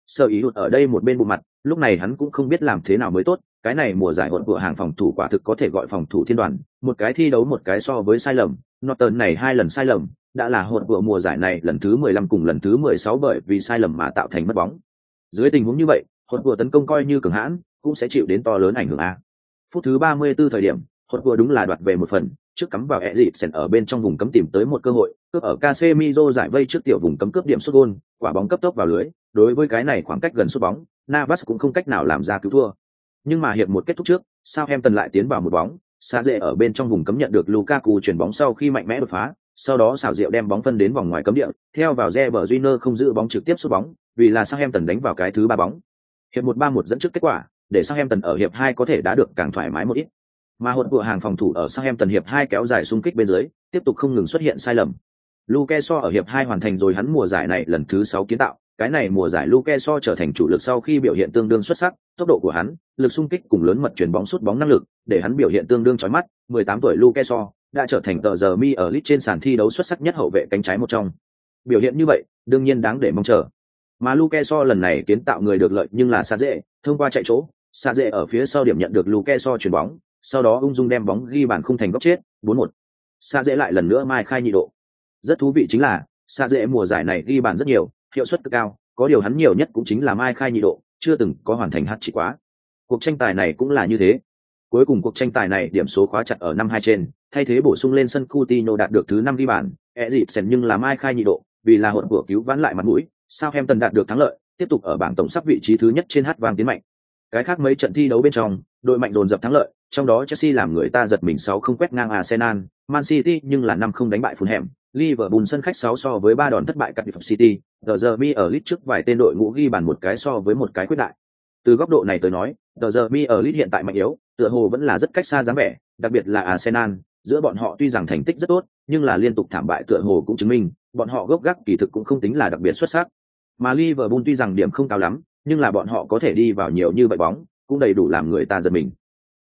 Sơ ý hụt ở đây một bên bù mặt, lúc này hắn cũng không biết làm thế nào mới tốt, cái này mùa giải hỗn của hàng phòng thủ quả thực có thể gọi phòng thủ thiên đoàn, một cái thi đấu một cái so với sai lầm, Norton này hai lần sai lầm, đã là hỗn của mùa giải này lần thứ 15 cùng lần thứ 16 bởi vì sai lầm mà tạo thành mất bóng. Dưới tình huống như vậy, hỗn của tấn công coi như cường hãn, cũng sẽ chịu đến to lớn ảnh hưởng a. Phút thứ 34 thời điểm, hỗn của đúng là đoạt về một phần, trước cắm vào ẹ Sen ở bên trong vùng cấm tìm tới một cơ hội, cướp ở Casemiro giải vây trước tiểu vùng cấm cướp điểm sút gol, quả bóng cấp tốc vào lưới, đối với cái này khoảng cách gần sút bóng, Navas cũng không cách nào làm ra cứu thua. Nhưng mà hiệp một kết thúc trước, Southampton lại tiến vào một bóng, xa dễ ở bên trong vùng cấm nhận được Lukaku chuyển bóng sau khi mạnh mẽ đột phá, sau đó xảo diệu đem bóng phân đến vòng ngoài cấm địa, theo vào Reber Júnior không giữ bóng trực tiếp sút bóng, vì là Southampton đánh vào cái thứ ba bóng. Hiệp một ba một dẫn trước kết quả, để Southampton ở hiệp hai có thể đã được càng thoải mái một ít. Mà hỗn của hàng phòng thủ ở Southampton hiệp hai kéo dài xung kích bên dưới, tiếp tục không ngừng xuất hiện sai lầm. Luke So ở hiệp hai hoàn thành rồi hắn mùa giải này lần thứ sáu kiến tạo, cái này mùa giải Luke So trở thành chủ lực sau khi biểu hiện tương đương xuất sắc, tốc độ của hắn, lực xung kích cùng lớn mật chuyển bóng sút bóng năng lực, để hắn biểu hiện tương đương chói mắt, 18 tuổi Luke So đã trở thành tờ giờ mi ở lit trên sàn thi đấu xuất sắc nhất hậu vệ cánh trái một trong. Biểu hiện như vậy, đương nhiên đáng để mong chờ. Mà Luke So lần này kiến tạo người được lợi nhưng là xa dễ, thông qua chạy chỗ, xa dễ ở phía sau điểm nhận được Luke So chuyển bóng, sau đó ung dung đem bóng ghi bàn không thành góc chết, 4-1. Xa dễ lại lần nữa mai khai nhị độ. Rất thú vị chính là, xa dễ mùa giải này ghi bàn rất nhiều, hiệu suất cực cao, có điều hắn nhiều nhất cũng chính là mai khai nhị độ, chưa từng có hoàn thành hát chỉ quá. Cuộc tranh tài này cũng là như thế. Cuối cùng cuộc tranh tài này điểm số khóa chặt ở năm hai trên, thay thế bổ sung lên sân Coutinho đạt được thứ năm ghi bàn, e dịp sen nhưng là mai khai nhị độ, vì là hỗn của cứu vãn lại mặt mũi, Sao em tần đạt được thắng lợi, tiếp tục ở bảng tổng sắp vị trí thứ nhất trên hát vang tiến mạnh. Cái khác mấy trận thi đấu bên trong, đội mạnh dồn dập thắng lợi, trong đó Chelsea làm người ta giật mình sáu không quét ngang Arsenal, Man City nhưng là năm không đánh bại phun hẻm. Liverpool sân khách 6 so với 3 đòn thất bại Cardiff City, The Derby ở lít trước vài tên đội ngũ ghi bàn một cái so với một cái quyết đại. Từ góc độ này tới nói, The Derby ở lít hiện tại mạnh yếu, tựa hồ vẫn là rất cách xa dáng vẻ, đặc biệt là Arsenal, giữa bọn họ tuy rằng thành tích rất tốt, nhưng là liên tục thảm bại tựa hồ cũng chứng minh, bọn họ gốc gác kỳ thực cũng không tính là đặc biệt xuất sắc. Mà Liverpool tuy rằng điểm không cao lắm, nhưng là bọn họ có thể đi vào nhiều như vậy bóng, cũng đầy đủ làm người ta giật mình.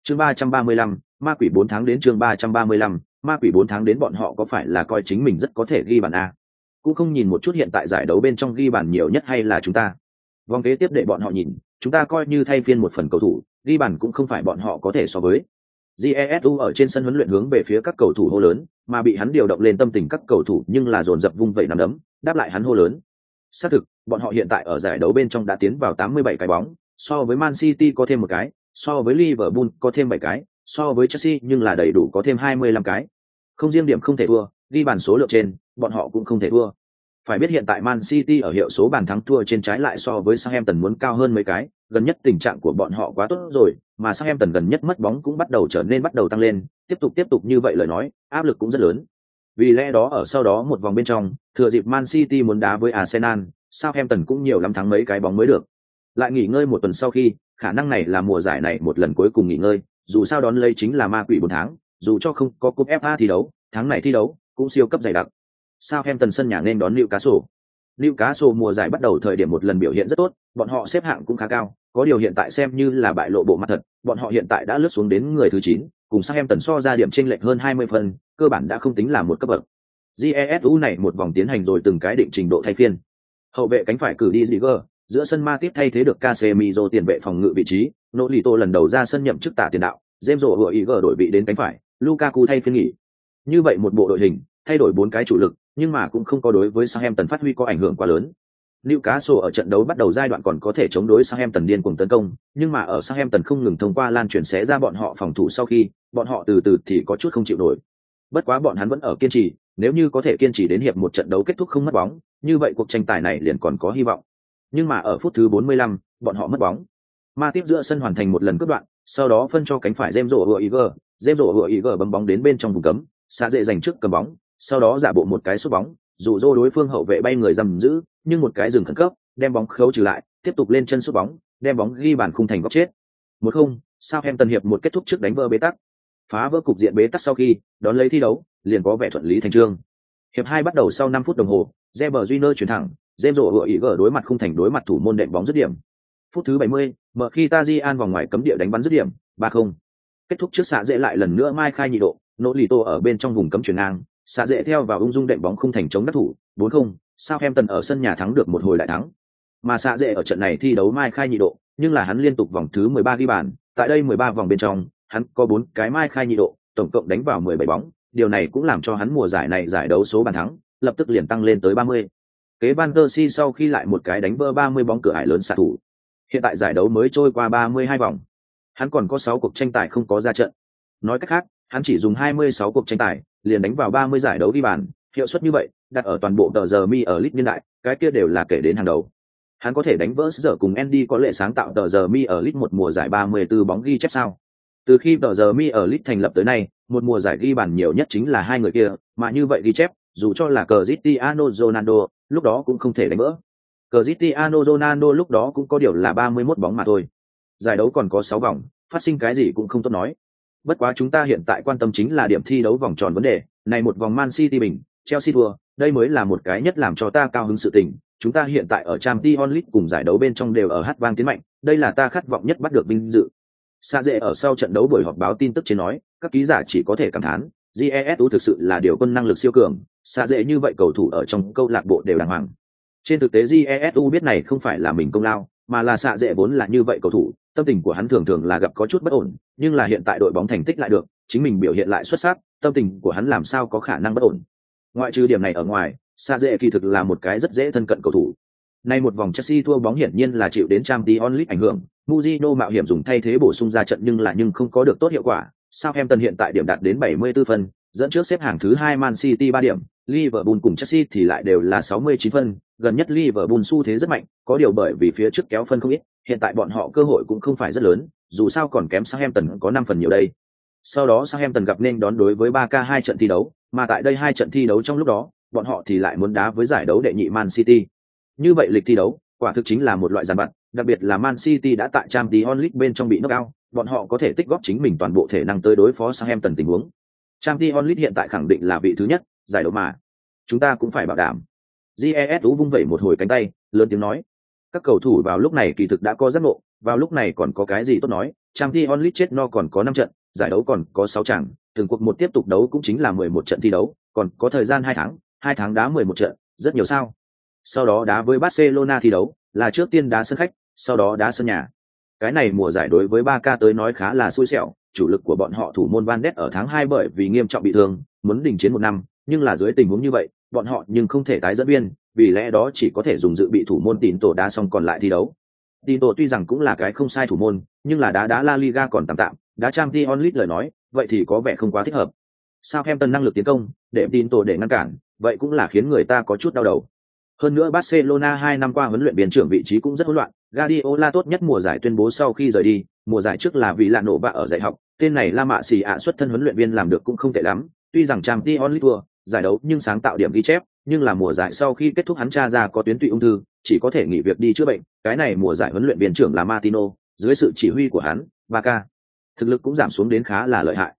Chương 335, ma quỷ 4 tháng đến chương 335, ma quỷ 4 tháng đến bọn họ có phải là coi chính mình rất có thể ghi bàn a? Cũng không nhìn một chút hiện tại giải đấu bên trong ghi bàn nhiều nhất hay là chúng ta. Vòng kế tiếp để bọn họ nhìn, chúng ta coi như thay phiên một phần cầu thủ, ghi bàn cũng không phải bọn họ có thể so với. Jesu ở trên sân huấn luyện hướng về phía các cầu thủ hô lớn, mà bị hắn điều động lên tâm tình các cầu thủ nhưng là dồn dập vung vẩy nắm đấm, đáp lại hắn hô lớn. Xác thực, bọn họ hiện tại ở giải đấu bên trong đã tiến vào 87 cái bóng, so với Man City có thêm một cái, so với Liverpool có thêm 7 cái, so với Chelsea nhưng là đầy đủ có thêm 25 cái. Không riêng điểm không thể thua, ghi bàn số lượng trên, bọn họ cũng không thể thua. Phải biết hiện tại Man City ở hiệu số bàn thắng thua trên trái lại so với Southampton muốn cao hơn mấy cái, gần nhất tình trạng của bọn họ quá tốt rồi, mà Southampton gần nhất mất bóng cũng bắt đầu trở nên bắt đầu tăng lên, tiếp tục tiếp tục như vậy lời nói, áp lực cũng rất lớn. Vì lẽ đó ở sau đó một vòng bên trong, thừa dịp Man City muốn đá với Arsenal, Southampton cũng nhiều lắm thắng mấy cái bóng mới được. Lại nghỉ ngơi một tuần sau khi, khả năng này là mùa giải này một lần cuối cùng nghỉ ngơi, dù sao đón lấy chính là ma quỷ bốn tháng, dù cho không có cúp FA thi đấu, tháng này thi đấu cũng siêu cấp dày đặc. Southampton sân nhà nên đón Newcastle. Newcastle mùa giải bắt đầu thời điểm một lần biểu hiện rất tốt, bọn họ xếp hạng cũng khá cao, có điều hiện tại xem như là bại lộ bộ mặt thật, bọn họ hiện tại đã lướt xuống đến người thứ 9, cùng Southampton so ra điểm chênh lệch hơn 20 phần, cơ bản đã không tính là một cấp bậc. GESU này một vòng tiến hành rồi từng cái định trình độ thay phiên. Hậu vệ cánh phải cử đi Ziger, giữa sân ma tiếp thay thế được Casemiro tiền vệ phòng ngự vị trí, Nolito lần đầu ra sân nhậm chức tả tiền đạo, James rổ vừa ý gờ đổi vị đến cánh phải, Lukaku thay phiên nghỉ. Như vậy một bộ đội hình, thay đổi bốn cái chủ lực, nhưng mà cũng không có đối với Southampton phát huy có ảnh hưởng quá lớn. Newcastle ở trận đấu bắt đầu giai đoạn còn có thể chống đối Southampton điên cuồng tấn công, nhưng mà ở Southampton không ngừng thông qua lan truyền xé ra bọn họ phòng thủ sau khi, bọn họ từ từ thì có chút không chịu nổi. Bất quá bọn hắn vẫn ở kiên trì, nếu như có thể kiên trì đến hiệp một trận đấu kết thúc không mất bóng, như vậy cuộc tranh tài này liền còn có hy vọng. Nhưng mà ở phút thứ 45, bọn họ mất bóng. Ma tiếp giữa sân hoàn thành một lần cướp đoạn, sau đó phân cho cánh phải James Rowe Iger, James Rowe Iger bấm bóng đến bên trong vùng cấm, xa dễ giành trước cầm bóng, sau đó giả bộ một cái sút bóng, dù dô đối phương hậu vệ bay người giầm giữ, nhưng một cái dừng khẩn cấp, đem bóng khấu trừ lại, tiếp tục lên chân sút bóng, đem bóng ghi bàn khung thành góc chết. Một không, sao em tân hiệp một kết thúc trước đánh vỡ bế tắc. Phá vỡ cục diện bế tắc sau khi, đón lấy thi đấu, liền có vẻ thuận lý thành trương. Hiệp hai bắt đầu sau 5 phút đồng hồ, Reber Júnior chuyển thẳng, James ý Iger đối mặt không thành đối mặt thủ môn đệm bóng dứt điểm, phút thứ 70, mở khi Tajian vòng ngoài cấm địa đánh bắn dứt điểm, 3-0. Kết thúc trước xạ dễ lại lần nữa mai khai nhị độ, nỗ lì tô ở bên trong vùng cấm chuyển ngang, xạ dễ theo vào ung dung đệm bóng không thành chống đắc thủ, 4-0, Southampton ở sân nhà thắng được một hồi đại thắng. Mà xạ dễ ở trận này thi đấu mai khai nhị độ, nhưng là hắn liên tục vòng thứ 13 ghi bàn, tại đây 13 vòng bên trong, hắn có 4 cái mai khai nhị độ, tổng cộng đánh vào 17 bóng, điều này cũng làm cho hắn mùa giải này giải đấu số bàn thắng, lập tức liền tăng lên tới 30. Kế Van der Si sau khi lại một cái đánh vỡ 30 bóng cửa ải lớn xạ thủ, Hiện tại giải đấu mới trôi qua 32 vòng. Hắn còn có 6 cuộc tranh tài không có ra trận. Nói cách khác, hắn chỉ dùng 26 cuộc tranh tài, liền đánh vào 30 giải đấu ghi bàn, hiệu suất như vậy, đặt ở toàn bộ tờ giờ mi ở lit niên đại, cái kia đều là kể đến hàng đầu. Hắn có thể đánh vỡ giờ cùng Andy có lệ sáng tạo tờ giờ mi ở lit một mùa giải 34 bóng ghi chép sao? Từ khi tờ giờ mi ở lit thành lập tới nay, một mùa giải ghi bàn nhiều nhất chính là hai người kia, mà như vậy ghi chép, dù cho là Cristiano Ronaldo, lúc đó cũng không thể đánh vỡ. Cristiano Ronaldo lúc đó cũng có điều là 31 bóng mà thôi. Giải đấu còn có 6 vòng, phát sinh cái gì cũng không tốt nói. Bất quá chúng ta hiện tại quan tâm chính là điểm thi đấu vòng tròn vấn đề, này một vòng Man City bình, Chelsea thua, đây mới là một cái nhất làm cho ta cao hứng sự tình. Chúng ta hiện tại ở Champions League cùng giải đấu bên trong đều ở hát vang tiến mạnh, đây là ta khát vọng nhất bắt được vinh dự. Sa dễ ở sau trận đấu buổi họp báo tin tức trên nói, các ký giả chỉ có thể cảm thán, GESU thực sự là điều quân năng lực siêu cường, xa dễ như vậy cầu thủ ở trong câu lạc bộ đều đàng hoàng trên thực tế jesu biết này không phải là mình công lao mà là xạ dễ vốn là như vậy cầu thủ tâm tình của hắn thường thường là gặp có chút bất ổn nhưng là hiện tại đội bóng thành tích lại được chính mình biểu hiện lại xuất sắc tâm tình của hắn làm sao có khả năng bất ổn ngoại trừ điểm này ở ngoài xạ dễ kỳ thực là một cái rất dễ thân cận cầu thủ Nay một vòng Chelsea thua bóng hiển nhiên là chịu đến Champions League ảnh hưởng, Mujino mạo hiểm dùng thay thế bổ sung ra trận nhưng là nhưng không có được tốt hiệu quả. Southampton hiện tại điểm đạt đến 74 phân, dẫn trước xếp hạng thứ hai Man City 3 điểm, Liverpool cùng Chelsea thì lại đều là 69 phân, gần nhất Liverpool xu thế rất mạnh, có điều bởi vì phía trước kéo phân không ít, hiện tại bọn họ cơ hội cũng không phải rất lớn, dù sao còn kém Southampton có 5 phần nhiều đây. Sau đó Southampton gặp nên đón đối với 3K hai trận thi đấu, mà tại đây hai trận thi đấu trong lúc đó, bọn họ thì lại muốn đá với giải đấu đệ nhị Man City. Như vậy lịch thi đấu, quả thực chính là một loại giàn vặt, đặc biệt là Man City đã tại Champions League bên trong bị knock out, bọn họ có thể tích góp chính mình toàn bộ thể năng tới đối phó Southampton tình huống. Champions League hiện tại khẳng định là vị thứ nhất, giải đấu mà. Chúng ta cũng phải bảo đảm. GESU vung vẩy một hồi cánh tay, lớn tiếng nói. Các cầu thủ vào lúc này kỳ thực đã có rất ngộ, vào lúc này còn có cái gì tốt nói, Champions League chết no còn có năm trận, giải đấu còn có sáu trận, từng cuộc một tiếp tục đấu cũng chính là mười một trận thi đấu, còn có thời gian hai tháng, hai tháng đá mười một trận, rất nhiều sao. Sau đó đá với Barcelona thi đấu, là trước tiên đá sân khách, sau đó đá sân nhà. Cái này mùa giải đối với Barca tới nói khá là xui xẻo, chủ lực của bọn họ thủ môn Van Ness ở tháng hai bởi vì nghiêm trọng bị thương, muốn đình chiến một năm, nhưng là dưới tình huống như vậy, bọn họ nhưng không thể tái dẫn viên, vì lẽ đó chỉ có thể dùng dự bị thủ môn tín tổ đá xong còn lại thi đấu. Tín tổ tuy rằng cũng là cái không sai thủ môn, nhưng là đá đá La Liga còn tạm tạm, đá Champions League lời nói, vậy thì có vẻ không quá thích hợp. Sao em tần năng lực tiến công, để tín tổ để ngăn cản, vậy cũng là khiến người ta có chút đau đầu. Hơn nữa Barcelona hai năm qua huấn luyện viên trưởng vị trí cũng rất hỗn loạn, Guardiola tốt nhất mùa giải tuyên bố sau khi rời đi, mùa giải trước là vì là nổ bạ ở dạy học, tên này La Mạ Xì ạ xuất thân huấn luyện viên làm được cũng không tệ lắm, tuy rằng trang Champions League tour giải đấu nhưng sáng tạo điểm ghi chép, nhưng là mùa giải sau khi kết thúc hắn tra ra có tuyến tụy ung thư, chỉ có thể nghỉ việc đi chữa bệnh, cái này mùa giải huấn luyện viên trưởng là Martino, dưới sự chỉ huy của hắn, Barca. Thực lực cũng giảm xuống đến khá là lợi hại.